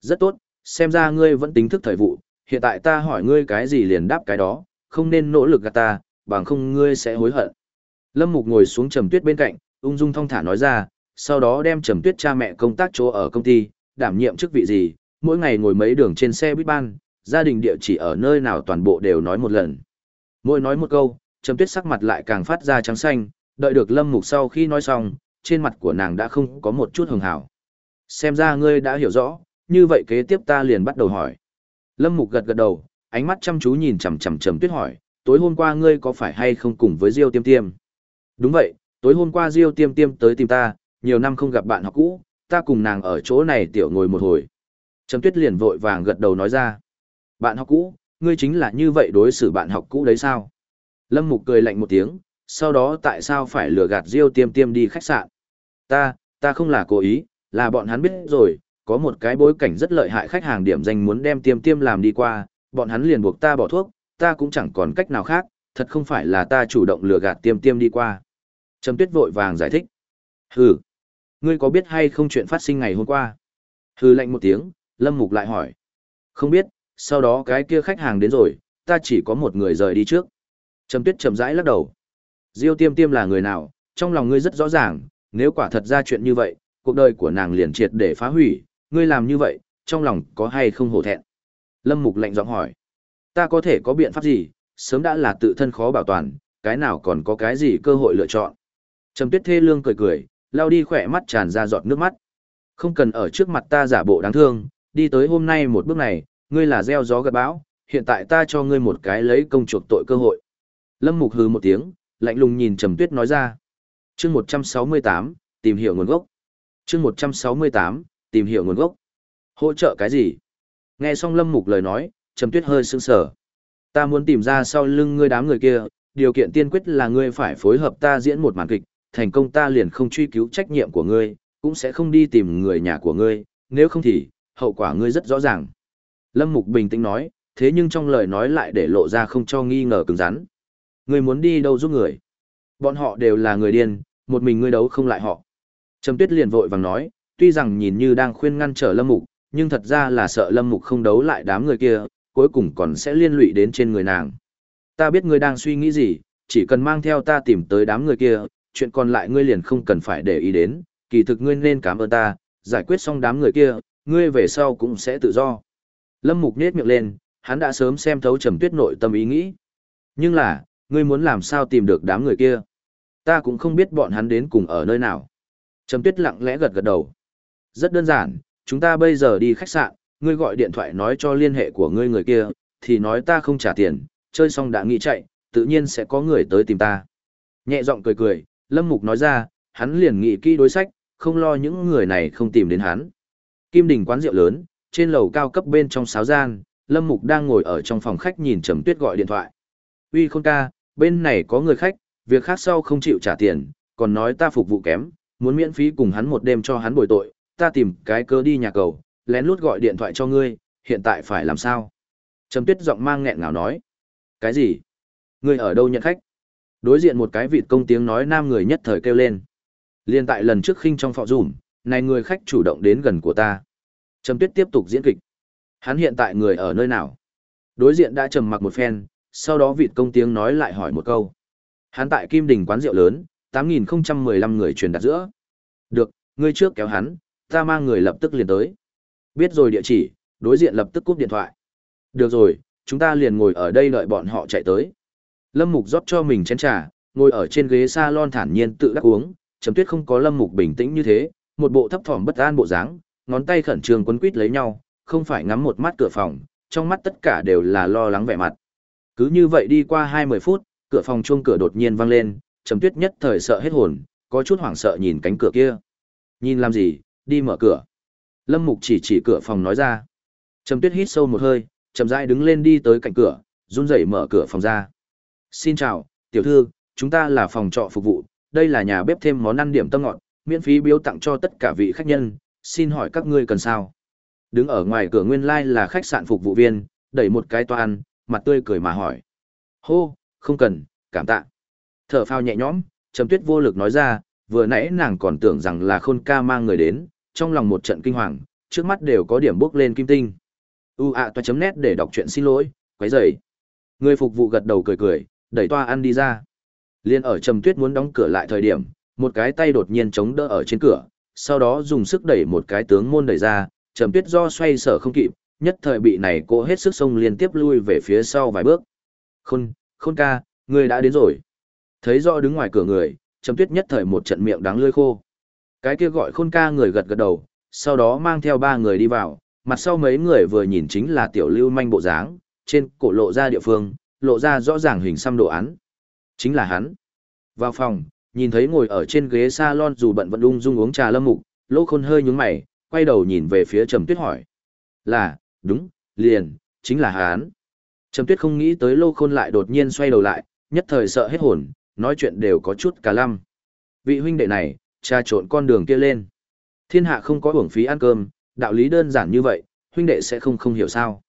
Rất tốt, xem ra ngươi vẫn tính thức thời vụ, hiện tại ta hỏi ngươi cái gì liền đáp cái đó, không nên nỗ lực gạt ta, bằng không ngươi sẽ hối hận. Lâm Mục ngồi xuống Trầm Tuyết bên cạnh, ung dung thong thả nói ra, sau đó đem Trầm Tuyết cha mẹ công tác chỗ ở công ty, đảm nhiệm chức vị gì, mỗi ngày ngồi mấy đường trên xe buýt ban, gia đình địa chỉ ở nơi nào toàn bộ đều nói một lần. Mỗi nói một câu, Trầm Tuyết sắc mặt lại càng phát ra trắng xanh, đợi được Lâm Mục sau khi nói xong, trên mặt của nàng đã không có một chút hường hảo. Xem ra ngươi đã hiểu rõ, như vậy kế tiếp ta liền bắt đầu hỏi. Lâm Mục gật gật đầu, ánh mắt chăm chú nhìn chằm chằm Trầm Tuyết hỏi, tối hôm qua ngươi có phải hay không cùng với Diêu Tiêm Tiêm? Đúng vậy, tối hôm qua Diêu Tiêm Tiêm tới tìm ta, nhiều năm không gặp bạn học cũ, ta cùng nàng ở chỗ này tiểu ngồi một hồi. Trầm Tuyết liền vội vàng gật đầu nói ra. Bạn học cũ, ngươi chính là như vậy đối xử bạn học cũ đấy sao? Lâm Mục cười lạnh một tiếng, sau đó tại sao phải lừa gạt Diêu Tiêm Tiêm đi khách sạn? Ta, ta không là cố ý, là bọn hắn biết rồi, có một cái bối cảnh rất lợi hại khách hàng điểm danh muốn đem Tiêm Tiêm làm đi qua, bọn hắn liền buộc ta bỏ thuốc, ta cũng chẳng còn cách nào khác, thật không phải là ta chủ động lừa gạt Tiêm Tiêm đi qua. Trầm Tuyết vội vàng giải thích. Hừ, ngươi có biết hay không chuyện phát sinh ngày hôm qua? Hừ lạnh một tiếng, Lâm Mục lại hỏi. Không biết, sau đó cái kia khách hàng đến rồi, ta chỉ có một người rời đi trước. Trầm Tuyết chậm rãi lắc đầu. Diêu Tiêm Tiêm là người nào, trong lòng ngươi rất rõ ràng, nếu quả thật ra chuyện như vậy, cuộc đời của nàng liền triệt để phá hủy, ngươi làm như vậy, trong lòng có hay không hổ thẹn? Lâm Mục lạnh giọng hỏi. Ta có thể có biện pháp gì, sớm đã là tự thân khó bảo toàn, cái nào còn có cái gì cơ hội lựa chọn. Trầm Tuyết Thê Lương cười cười, lao đi khỏe mắt tràn ra giọt nước mắt. Không cần ở trước mặt ta giả bộ đáng thương, đi tới hôm nay một bước này, ngươi là gieo gió gặt bão, hiện tại ta cho ngươi một cái lấy công chuộc tội cơ hội. Lâm Mục hừ một tiếng, lạnh lùng nhìn Trầm Tuyết nói ra. Chương 168, tìm hiểu nguồn gốc. Chương 168, tìm hiểu nguồn gốc. Hỗ trợ cái gì? Nghe xong Lâm Mục lời nói, Trầm Tuyết hơi sững sờ. Ta muốn tìm ra sau lưng ngươi đám người kia, điều kiện tiên quyết là ngươi phải phối hợp ta diễn một màn kịch, thành công ta liền không truy cứu trách nhiệm của ngươi, cũng sẽ không đi tìm người nhà của ngươi, nếu không thì, hậu quả ngươi rất rõ ràng. Lâm Mục bình tĩnh nói, thế nhưng trong lời nói lại để lộ ra không cho nghi ngờ cứng rắn. Ngươi muốn đi đâu giúp người? Bọn họ đều là người điên, một mình ngươi đấu không lại họ. Trầm Tuyết liền vội vàng nói, tuy rằng nhìn như đang khuyên ngăn trở Lâm Mục, nhưng thật ra là sợ Lâm Mục không đấu lại đám người kia, cuối cùng còn sẽ liên lụy đến trên người nàng. Ta biết ngươi đang suy nghĩ gì, chỉ cần mang theo ta tìm tới đám người kia, chuyện còn lại ngươi liền không cần phải để ý đến, kỳ thực ngươi nên cảm ơn ta, giải quyết xong đám người kia, ngươi về sau cũng sẽ tự do. Lâm Mục nết miệng lên, hắn đã sớm xem thấu Trầm Tuyết nội tâm ý nghĩ. Nhưng là, ngươi muốn làm sao tìm được đám người kia? Ta cũng không biết bọn hắn đến cùng ở nơi nào. Trầm Tuyết lặng lẽ gật gật đầu. Rất đơn giản, chúng ta bây giờ đi khách sạn, ngươi gọi điện thoại nói cho liên hệ của ngươi người kia, thì nói ta không trả tiền, chơi xong đã nghĩ chạy, tự nhiên sẽ có người tới tìm ta. Nhẹ giọng cười cười, Lâm Mục nói ra, hắn liền nghĩ kỹ đối sách, không lo những người này không tìm đến hắn. Kim Đình quán rượu lớn, trên lầu cao cấp bên trong sáo gian, Lâm Mục đang ngồi ở trong phòng khách nhìn Trầm Tuyết gọi điện thoại. Uy Khôn ca, bên này có người khách, việc khác sau không chịu trả tiền, còn nói ta phục vụ kém, muốn miễn phí cùng hắn một đêm cho hắn bồi tội, ta tìm cái cơ đi nhà cầu, lén lút gọi điện thoại cho ngươi, hiện tại phải làm sao? Trầm Tuyết giọng mang nghẹn ngào nói. Cái gì? Ngươi ở đâu nhận khách? Đối diện một cái vịt công tiếng nói nam người nhất thời kêu lên. Liên tại lần trước khinh trong phọ rủm này người khách chủ động đến gần của ta. Trầm Tuyết tiếp tục diễn kịch. Hắn hiện tại người ở nơi nào? Đối diện đã trầm mặc một phen, sau đó vịt công tiếng nói lại hỏi một câu. Hắn tại Kim Đình quán rượu lớn, 8015 người truyền đặt giữa. Được, ngươi trước kéo hắn, ta mang người lập tức liền tới. Biết rồi địa chỉ, đối diện lập tức cúp điện thoại. Được rồi, chúng ta liền ngồi ở đây đợi bọn họ chạy tới. Lâm Mục rót cho mình chén trà, ngồi ở trên ghế salon thản nhiên tự đắc uống, Trầm Tuyết không có Lâm Mục bình tĩnh như thế, một bộ thấp thỏm bất an bộ dáng, ngón tay khẩn trương quấn quýt lấy nhau, không phải ngắm một mắt cửa phòng, trong mắt tất cả đều là lo lắng vẻ mặt. Cứ như vậy đi qua 20 phút, cửa phòng chuông cửa đột nhiên vang lên, Trầm Tuyết nhất thời sợ hết hồn, có chút hoảng sợ nhìn cánh cửa kia. Nhìn làm gì, đi mở cửa. Lâm Mục chỉ chỉ cửa phòng nói ra. Trầm Tuyết hít sâu một hơi, chậm rãi đứng lên đi tới cạnh cửa, run rẩy mở cửa phòng ra. Xin chào, tiểu thư, chúng ta là phòng trọ phục vụ, đây là nhà bếp thêm món ăn điểm tâm ngọt, miễn phí biếu tặng cho tất cả vị khách nhân, xin hỏi các ngươi cần sao? Đứng ở ngoài cửa nguyên lai like là khách sạn phục vụ viên, đẩy một cái toan, mặt tươi cười mà hỏi. Hô, không cần, cảm tạ. Thở phao nhẹ nhõm, Trầm Tuyết vô lực nói ra, vừa nãy nàng còn tưởng rằng là Khôn Ca mang người đến, trong lòng một trận kinh hoàng, trước mắt đều có điểm bước lên kim tinh. U ạ toa chấm nét để đọc chuyện xin lỗi, quấy rầy. Người phục vụ gật đầu cười cười, đẩy toa ăn đi ra. Liên ở Trầm Tuyết muốn đóng cửa lại thời điểm, một cái tay đột nhiên chống đỡ ở trên cửa, sau đó dùng sức đẩy một cái tướng môn đẩy ra, Trầm Tuyết do xoay sở không kịp, nhất thời bị này cô hết sức xông liên tiếp lui về phía sau vài bước. Khôn, khôn ca, người đã đến rồi. Thấy rõ đứng ngoài cửa người, Trầm Tuyết nhất thời một trận miệng đắng lưỡi khô. Cái kia gọi khôn ca người gật gật đầu, sau đó mang theo ba người đi vào, mặt sau mấy người vừa nhìn chính là tiểu lưu manh bộ dáng, trên cổ lộ ra địa phương, lộ ra rõ ràng hình xăm đồ án. Chính là hắn. Vào phòng, nhìn thấy ngồi ở trên ghế salon dù bận vận ung dung uống trà lâm mục, lỗ khôn hơi nhúng mày, quay đầu nhìn về phía Trầm Tuyết hỏi. Là, đúng, liền, chính là hắn. Trầm Tuyết không nghĩ tới lô khôn lại đột nhiên xoay đầu lại, nhất thời sợ hết hồn, nói chuyện đều có chút cả lăm. Vị huynh đệ này, trà trộn con đường kia lên. Thiên hạ không có uổng phí ăn cơm, đạo lý đơn giản như vậy, huynh đệ sẽ không không hiểu sao.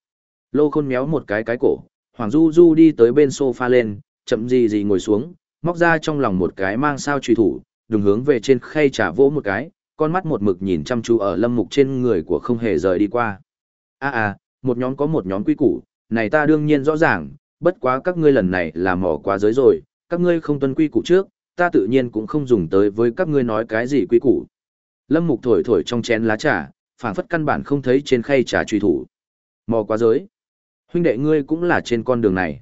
Lô khôn méo một cái cái cổ, Hoàng Du Du đi tới bên sofa lên, chậm gì gì ngồi xuống, móc ra trong lòng một cái mang sao truy thủ, đừng hướng về trên khay trà vỗ một cái, con mắt một mực nhìn chăm chú ở lâm mục trên người của không hề rời đi qua. À à, một nhóm có một nhóm quy củ, này ta đương nhiên rõ ràng, bất quá các ngươi lần này là mỏ quá giới rồi, các ngươi không tuân quy củ trước, ta tự nhiên cũng không dùng tới với các ngươi nói cái gì quy củ. Lâm Mục thổi thổi trong chén lá trà, phảng phất căn bản không thấy trên khay trà truy thủ. Mò quá giới. Huynh đệ ngươi cũng là trên con đường này.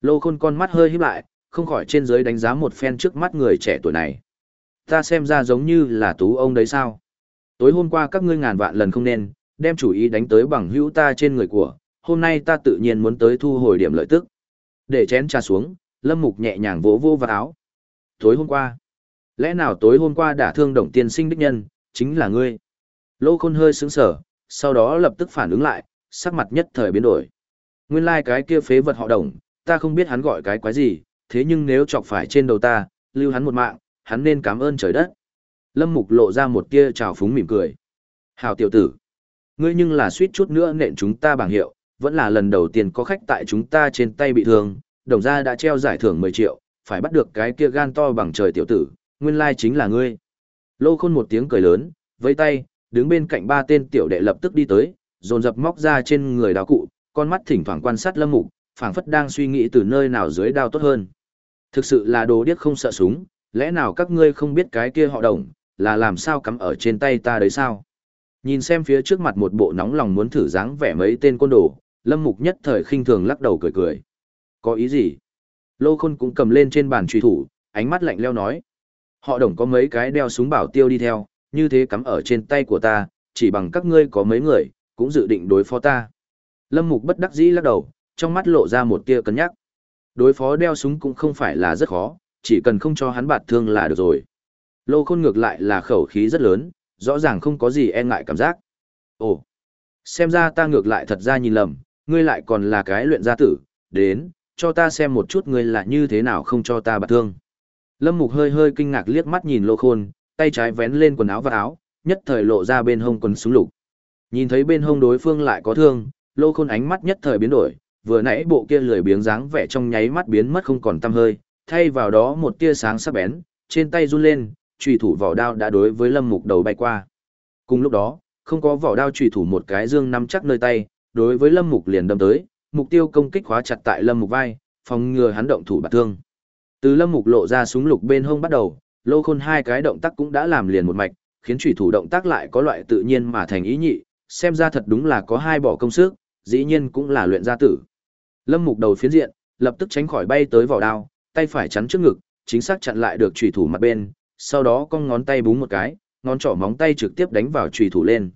Lô khôn con mắt hơi híp lại, không khỏi trên dưới đánh giá một phen trước mắt người trẻ tuổi này. Ta xem ra giống như là tú ông đấy sao. Tối hôm qua các ngươi ngàn vạn lần không nên, đem chủ ý đánh tới bằng hữu ta trên người của, hôm nay ta tự nhiên muốn tới thu hồi điểm lợi tức. Để chén trà xuống, Lâm Mục nhẹ nhàng vỗ vô vào áo. Tối hôm qua, lẽ nào tối hôm qua đã thương đồng tiên sinh đích nhân, chính là ngươi. Lô Khôn hơi sững sờ, sau đó lập tức phản ứng lại, sắc mặt nhất thời biến đổi. Nguyên lai like cái kia phế vật họ đồng, ta không biết hắn gọi cái quái gì, thế nhưng nếu chọc phải trên đầu ta, lưu hắn một mạng, hắn nên cảm ơn trời đất. Lâm Mục lộ ra một tia trào phúng mỉm cười. Hào tiểu tử, ngươi nhưng là suýt chút nữa nện chúng ta bảng hiệu, vẫn là lần đầu tiên có khách tại chúng ta trên tay bị thương, đồng gia đã treo giải thưởng 10 triệu, phải bắt được cái kia gan to bằng trời tiểu tử, nguyên lai chính là ngươi. Lô khôn một tiếng cười lớn, với tay, đứng bên cạnh ba tên tiểu đệ lập tức đi tới, dồn dập móc ra trên người đào cụ, con mắt thỉnh thoảng quan sát lâm mục, phảng phất đang suy nghĩ từ nơi nào dưới đao tốt hơn. Thực sự là đồ điếc không sợ súng, lẽ nào các ngươi không biết cái kia họ đồng, là làm sao cắm ở trên tay ta đấy sao? Nhìn xem phía trước mặt một bộ nóng lòng muốn thử dáng vẻ mấy tên côn đồ, lâm mục nhất thời khinh thường lắc đầu cười cười. Có ý gì? Lô khôn cũng cầm lên trên bàn truy thủ, ánh mắt lạnh leo nói. Họ đồng có mấy cái đeo súng bảo tiêu đi theo, như thế cắm ở trên tay của ta, chỉ bằng các ngươi có mấy người, cũng dự định đối phó ta. Lâm Mục bất đắc dĩ lắc đầu, trong mắt lộ ra một tia cân nhắc. Đối phó đeo súng cũng không phải là rất khó, chỉ cần không cho hắn bạt thương là được rồi. Lô khôn ngược lại là khẩu khí rất lớn, rõ ràng không có gì e ngại cảm giác. Ồ, xem ra ta ngược lại thật ra nhìn lầm, ngươi lại còn là cái luyện gia tử, đến, cho ta xem một chút ngươi là như thế nào không cho ta bạc thương. Lâm Mục hơi hơi kinh ngạc liếc mắt nhìn Lô Khôn, tay trái vén lên quần áo và áo, nhất thời lộ ra bên hông quần súng lục. Nhìn thấy bên hông đối phương lại có thương, Lô Khôn ánh mắt nhất thời biến đổi, vừa nãy bộ kia lười biếng dáng vẻ trong nháy mắt biến mất không còn tăm hơi, thay vào đó một tia sáng sắc bén, trên tay run lên, chùy thủ vỏ đao đã đối với Lâm Mục đầu bay qua. Cùng lúc đó, không có vỏ đao chùy thủ một cái dương nắm chắc nơi tay, đối với Lâm Mục liền đâm tới, mục tiêu công kích khóa chặt tại Lâm Mục vai, phòng ngừa hắn động thủ bạt thương. Từ Lâm Mục lộ ra súng lục bên hông bắt đầu, Lô Khôn hai cái động tác cũng đã làm liền một mạch, khiến chủy thủ động tác lại có loại tự nhiên mà thành ý nhị, xem ra thật đúng là có hai bỏ công sức, dĩ nhiên cũng là luyện gia tử. Lâm Mục đầu phiến diện, lập tức tránh khỏi bay tới vỏ đao, tay phải chắn trước ngực, chính xác chặn lại được chủy thủ mặt bên, sau đó cong ngón tay búng một cái, ngón trỏ móng tay trực tiếp đánh vào chủy thủ lên.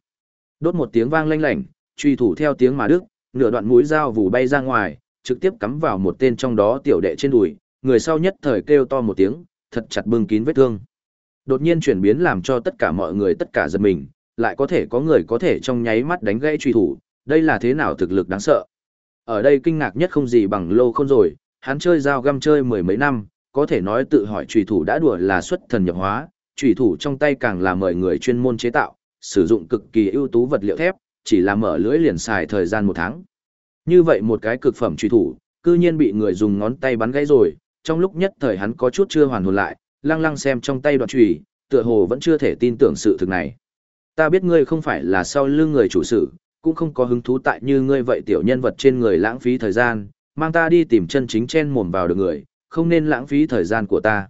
Đốt một tiếng vang lanh lảnh, chủy thủ theo tiếng mà đứt, nửa đoạn mũi dao vù bay ra ngoài, trực tiếp cắm vào một tên trong đó tiểu đệ trên đùi, người sau nhất thời kêu to một tiếng, thật chặt bưng kín vết thương. Đột nhiên chuyển biến làm cho tất cả mọi người tất cả giật mình, lại có thể có người có thể trong nháy mắt đánh gãy truy thủ, đây là thế nào thực lực đáng sợ. Ở đây kinh ngạc nhất không gì bằng lô không rồi, hắn chơi dao găm chơi mười mấy năm, có thể nói tự hỏi truy thủ đã đùa là xuất thần nhập hóa, truy thủ trong tay càng là mời người chuyên môn chế tạo, sử dụng cực kỳ ưu tú vật liệu thép, chỉ là mở lưỡi liền xài thời gian một tháng. Như vậy một cái cực phẩm truy thủ, cư nhiên bị người dùng ngón tay bắn gãy rồi, trong lúc nhất thời hắn có chút chưa hoàn hồn lại, lăng lăng xem trong tay đoạn chùy, tựa hồ vẫn chưa thể tin tưởng sự thực này. Ta biết ngươi không phải là sau lưng người chủ sự, cũng không có hứng thú tại như ngươi vậy tiểu nhân vật trên người lãng phí thời gian, mang ta đi tìm chân chính chen mồm vào được người, không nên lãng phí thời gian của ta.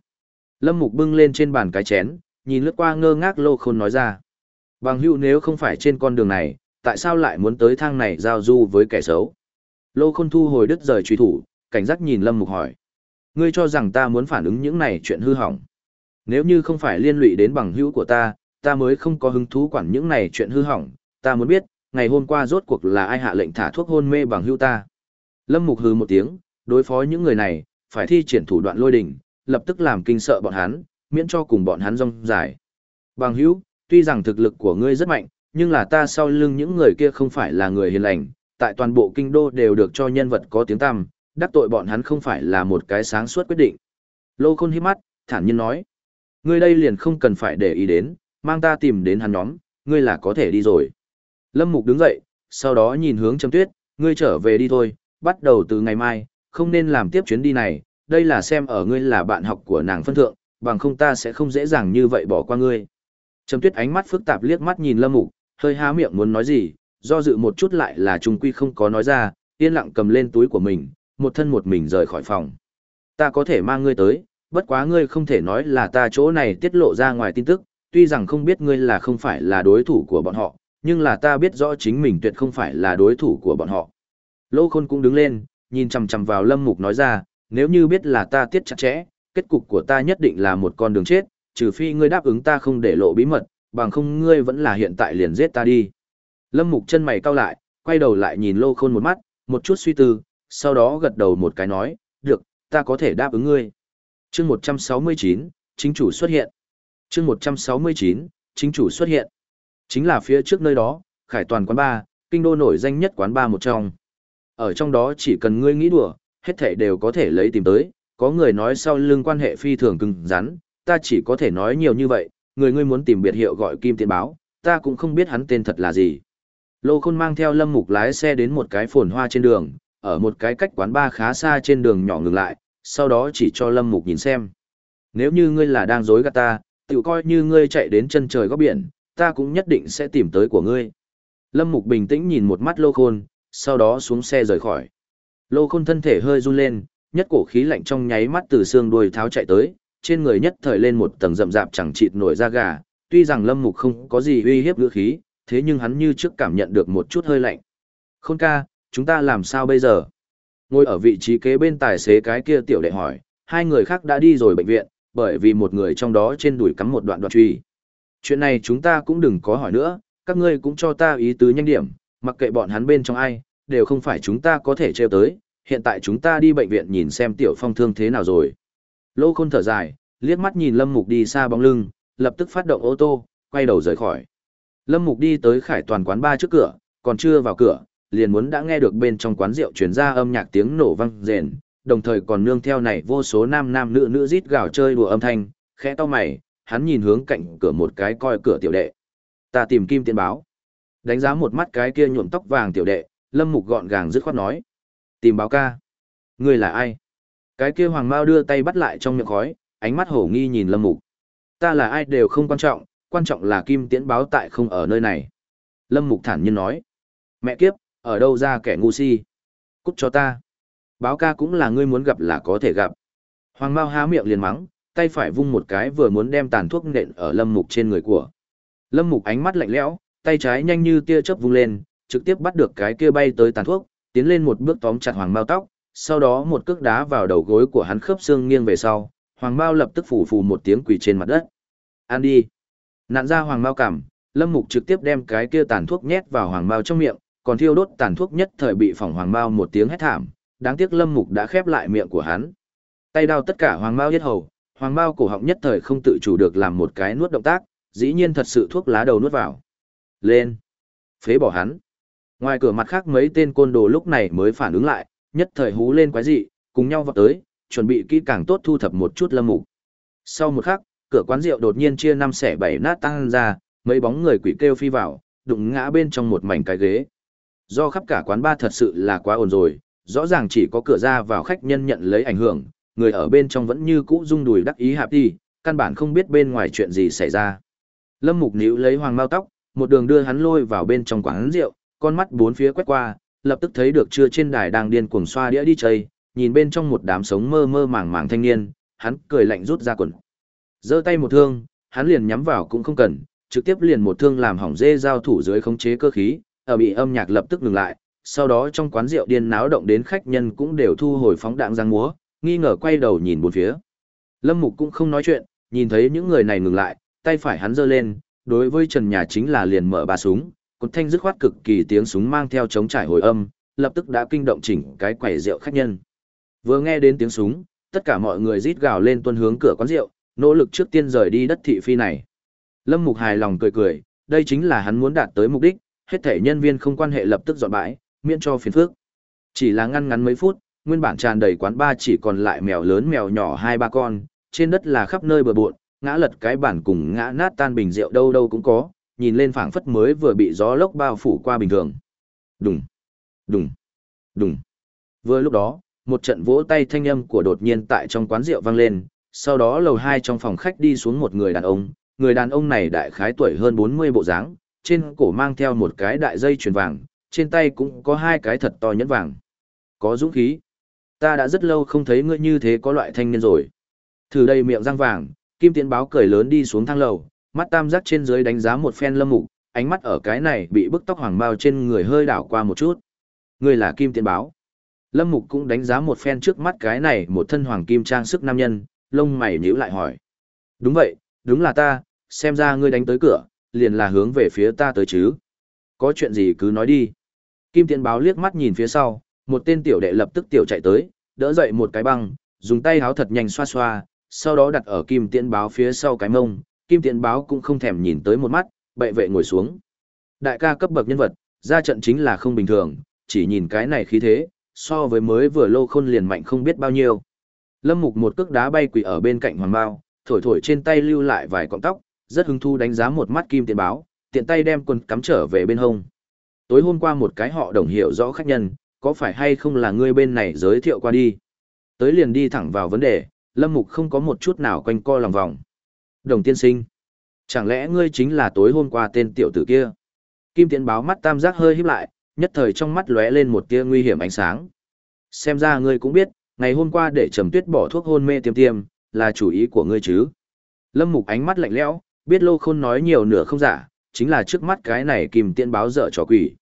Lâm Mục bưng lên trên bàn cái chén, nhìn lướt qua ngơ ngác lô khôn nói ra. Bằng hữu nếu không phải trên con đường này, tại sao lại muốn tới thang này giao du với kẻ xấu? Lô khôn thu hồi đứt rời truy thủ, cảnh giác nhìn Lâm Mục hỏi. Ngươi cho rằng ta muốn phản ứng những này chuyện hư hỏng. Nếu như không phải liên lụy đến bằng hữu của ta, ta mới không có hứng thú quản những này chuyện hư hỏng, ta muốn biết, ngày hôm qua rốt cuộc là ai hạ lệnh thả thuốc hôn mê bằng hữu ta. Lâm Mục hừ một tiếng, đối phó những người này, phải thi triển thủ đoạn lôi đỉnh, lập tức làm kinh sợ bọn hắn, miễn cho cùng bọn hắn rong dài. Bằng hữu, tuy rằng thực lực của ngươi rất mạnh, nhưng là ta sau lưng những người kia không phải là người hiền lành, tại toàn bộ kinh đô đều được cho nhân vật có tiếng tăm, đắc tội bọn hắn không phải là một cái sáng suốt quyết định. Lô Khôn hít mắt, thản nhiên nói, ngươi đây liền không cần phải để ý đến, mang ta tìm đến hắn nhóm, ngươi là có thể đi rồi. Lâm Mục đứng dậy, sau đó nhìn hướng Trầm Tuyết, ngươi trở về đi thôi, bắt đầu từ ngày mai, không nên làm tiếp chuyến đi này, đây là xem ở ngươi là bạn học của nàng phân thượng, bằng không ta sẽ không dễ dàng như vậy bỏ qua ngươi. Trầm Tuyết ánh mắt phức tạp liếc mắt nhìn Lâm Mục, hơi há miệng muốn nói gì, do dự một chút lại là trung quy không có nói ra, yên lặng cầm lên túi của mình, một thân một mình rời khỏi phòng. Ta có thể mang ngươi tới, bất quá ngươi không thể nói là ta chỗ này tiết lộ ra ngoài tin tức, tuy rằng không biết ngươi là không phải là đối thủ của bọn họ, nhưng là ta biết rõ chính mình tuyệt không phải là đối thủ của bọn họ. Lô Khôn cũng đứng lên, nhìn chằm chằm vào Lâm Mục nói ra, nếu như biết là ta tiết chặt chẽ, kết cục của ta nhất định là một con đường chết, trừ phi ngươi đáp ứng ta không để lộ bí mật, bằng không ngươi vẫn là hiện tại liền giết ta đi. Lâm Mục chân mày cau lại, quay đầu lại nhìn Lô Khôn một mắt, một chút suy tư, sau đó gật đầu một cái nói, được, ta có thể đáp ứng ngươi. chương 169, chính chủ xuất hiện. chương 169, chính chủ xuất hiện. Chính là phía trước nơi đó, khải toàn quán ba, kinh đô nổi danh nhất quán ba một trong. Ở trong đó chỉ cần ngươi nghĩ đùa, hết thể đều có thể lấy tìm tới, có người nói sau lưng quan hệ phi thường cứng rắn, ta chỉ có thể nói nhiều như vậy, người ngươi muốn tìm biệt hiệu gọi kim tiền báo, ta cũng không biết hắn tên thật là gì. Lô Khôn mang theo Lâm Mục lái xe đến một cái phồn hoa trên đường, ở một cái cách quán ba khá xa trên đường nhỏ ngừng lại, sau đó chỉ cho Lâm Mục nhìn xem. Nếu như ngươi là đang dối gạt ta, tự coi như ngươi chạy đến chân trời góc biển, ta cũng nhất định sẽ tìm tới của ngươi. Lâm Mục bình tĩnh nhìn một mắt Lô Khôn, sau đó xuống xe rời khỏi. Lô Khôn thân thể hơi run lên, nhất cổ khí lạnh trong nháy mắt từ xương đuôi tháo chạy tới, trên người nhất thời lên một tầng rậm rạp chẳng chịt nổi da gà, tuy rằng Lâm Mục không có gì uy hiếp ngữ khí, thế nhưng hắn như trước cảm nhận được một chút hơi lạnh. Khôn ca, chúng ta làm sao bây giờ? Ngồi ở vị trí kế bên tài xế cái kia tiểu đệ hỏi, hai người khác đã đi rồi bệnh viện, bởi vì một người trong đó trên đùi cắm một đoạn đoạn truy. Chuyện này chúng ta cũng đừng có hỏi nữa, các ngươi cũng cho ta ý tứ nhanh điểm, mặc kệ bọn hắn bên trong ai, đều không phải chúng ta có thể treo tới, hiện tại chúng ta đi bệnh viện nhìn xem tiểu phong thương thế nào rồi. Lô khôn thở dài, liếc mắt nhìn Lâm Mục đi xa bóng lưng, lập tức phát động ô tô, quay đầu rời khỏi. Lâm Mục đi tới khải toàn quán ba trước cửa, còn chưa vào cửa, liền muốn đã nghe được bên trong quán rượu truyền ra âm nhạc tiếng nổ vang rền, đồng thời còn nương theo này vô số nam nam nữ nữ rít gào chơi đùa âm thanh, khẽ to mày, hắn nhìn hướng cạnh cửa một cái coi cửa tiểu đệ. Ta tìm kim tiền báo. Đánh giá một mắt cái kia nhuộm tóc vàng tiểu đệ, Lâm Mục gọn gàng dứt khoát nói. Tìm báo ca. Ngươi là ai? Cái kia hoàng mao đưa tay bắt lại trong miệng khói, ánh mắt hổ nghi nhìn Lâm Mục. Ta là ai đều không quan trọng, quan trọng là kim tiễn báo tại không ở nơi này. Lâm Mục thản nhiên nói. Mẹ kiếp, ở đâu ra kẻ ngu si? Cút cho ta. Báo ca cũng là ngươi muốn gặp là có thể gặp. Hoàng Mao há miệng liền mắng, tay phải vung một cái vừa muốn đem tàn thuốc nện ở Lâm Mục trên người của. Lâm Mục ánh mắt lạnh lẽo, tay trái nhanh như tia chớp vung lên, trực tiếp bắt được cái kia bay tới tàn thuốc, tiến lên một bước tóm chặt Hoàng Mao tóc, sau đó một cước đá vào đầu gối của hắn khớp xương nghiêng về sau, Hoàng Mao lập tức phủ phù một tiếng quỳ trên mặt đất. Ăn đi. Nạn ra Hoàng Mao cảm, Lâm Mục trực tiếp đem cái kia tàn thuốc nhét vào Hoàng Mao trong miệng, còn thiêu đốt tàn thuốc nhất thời bị phỏng Hoàng Mao một tiếng hét thảm, đáng tiếc Lâm Mục đã khép lại miệng của hắn. Tay đao tất cả Hoàng Mao yết hầu, Hoàng Mao cổ họng nhất thời không tự chủ được làm một cái nuốt động tác, dĩ nhiên thật sự thuốc lá đầu nuốt vào. Lên. Phế bỏ hắn. Ngoài cửa mặt khác mấy tên côn đồ lúc này mới phản ứng lại, nhất thời hú lên quái dị, cùng nhau vọt tới, chuẩn bị kỹ càng tốt thu thập một chút lâm mục. Sau một khắc, cửa quán rượu đột nhiên chia năm xẻ bảy nát tan ra, mấy bóng người quỷ kêu phi vào, đụng ngã bên trong một mảnh cái ghế. Do khắp cả quán ba thật sự là quá ồn rồi, rõ ràng chỉ có cửa ra vào khách nhân nhận lấy ảnh hưởng, người ở bên trong vẫn như cũ rung đùi đắc ý hạp đi, căn bản không biết bên ngoài chuyện gì xảy ra. Lâm Mục níu lấy hoàng mao tóc, một đường đưa hắn lôi vào bên trong quán rượu, con mắt bốn phía quét qua, lập tức thấy được chưa trên đài đang điên cuồng xoa đĩa đi chơi, nhìn bên trong một đám sống mơ mơ màng màng thanh niên, hắn cười lạnh rút ra quần. giơ tay một thương, hắn liền nhắm vào cũng không cần, trực tiếp liền một thương làm hỏng dê giao thủ dưới khống chế cơ khí, ở bị âm nhạc lập tức ngừng lại, sau đó trong quán rượu điên náo động đến khách nhân cũng đều thu hồi phóng đạn giang múa, nghi ngờ quay đầu nhìn bốn phía. Lâm Mục cũng không nói chuyện, nhìn thấy những người này ngừng lại, tay phải hắn giơ lên, đối với trần nhà chính là liền mở ba súng, cột thanh dứt khoát cực kỳ tiếng súng mang theo chống trải hồi âm, lập tức đã kinh động chỉnh cái quầy rượu khách nhân. Vừa nghe đến tiếng súng, tất cả mọi người rít gào lên tuân hướng cửa quán rượu, nỗ lực trước tiên rời đi đất thị phi này. Lâm Mục hài lòng cười cười, đây chính là hắn muốn đạt tới mục đích, hết thể nhân viên không quan hệ lập tức dọn bãi, miễn cho phiền phức. Chỉ là ngăn ngắn mấy phút, nguyên bản tràn đầy quán ba chỉ còn lại mèo lớn mèo nhỏ hai ba con, trên đất là khắp nơi bừa bộn, ngã lật cái bản cùng ngã nát tan bình rượu đâu đâu cũng có, nhìn lên phảng phất mới vừa bị gió lốc bao phủ qua bình thường. Đùng, đùng, đùng. Vừa lúc đó, một trận vỗ tay thanh âm của đột nhiên tại trong quán rượu vang lên, sau đó lầu hai trong phòng khách đi xuống một người đàn ông, người đàn ông này đại khái tuổi hơn 40 bộ dáng, trên cổ mang theo một cái đại dây chuyền vàng, trên tay cũng có hai cái thật to nhẫn vàng. Có dũng khí. Ta đã rất lâu không thấy ngươi như thế có loại thanh niên rồi. Thử đây miệng răng vàng, Kim Tiễn báo cười lớn đi xuống thang lầu, mắt tam giác trên dưới đánh giá một phen lâm mục, ánh mắt ở cái này bị bức tóc hoàng bao trên người hơi đảo qua một chút. người là Kim Tiễn báo. Lâm mục cũng đánh giá một phen trước mắt cái này một thân hoàng kim trang sức nam nhân, lông mày nhíu lại hỏi. Đúng vậy, đúng là ta, xem ra ngươi đánh tới cửa, liền là hướng về phía ta tới chứ. Có chuyện gì cứ nói đi. Kim Tiễn báo liếc mắt nhìn phía sau, một tên tiểu đệ lập tức tiểu chạy tới, đỡ dậy một cái băng, dùng tay háo thật nhanh xoa xoa, sau đó đặt ở Kim Tiễn báo phía sau cái mông, Kim Tiện báo cũng không thèm nhìn tới một mắt, bệ vệ ngồi xuống. Đại ca cấp bậc nhân vật, ra trận chính là không bình thường, chỉ nhìn cái này khí thế, so với mới vừa lô khôn liền mạnh không biết bao nhiêu. Lâm Mục một cước đá bay quỷ ở bên cạnh Hoàng Bao, thổi thổi trên tay lưu lại vài cọng tóc, rất hứng thu đánh giá một mắt Kim Tiện báo, tiện tay đem quần cắm trở về bên hông. Tối hôm qua một cái họ đồng hiểu rõ khách nhân, có phải hay không là ngươi bên này giới thiệu qua đi. Tới liền đi thẳng vào vấn đề, Lâm Mục không có một chút nào quanh co lòng vòng. Đồng tiên sinh, chẳng lẽ ngươi chính là tối hôm qua tên tiểu tử kia? Kim Tiễn báo mắt tam giác hơi híp lại, nhất thời trong mắt lóe lên một tia nguy hiểm ánh sáng. Xem ra ngươi cũng biết, ngày hôm qua để Trầm Tuyết bỏ thuốc hôn mê tiêm tiêm, là chủ ý của ngươi chứ? Lâm Mục ánh mắt lạnh lẽo, biết Lô Khôn nói nhiều nửa không giả, chính là trước mắt cái này Kim Tiễn báo dở trò quỷ.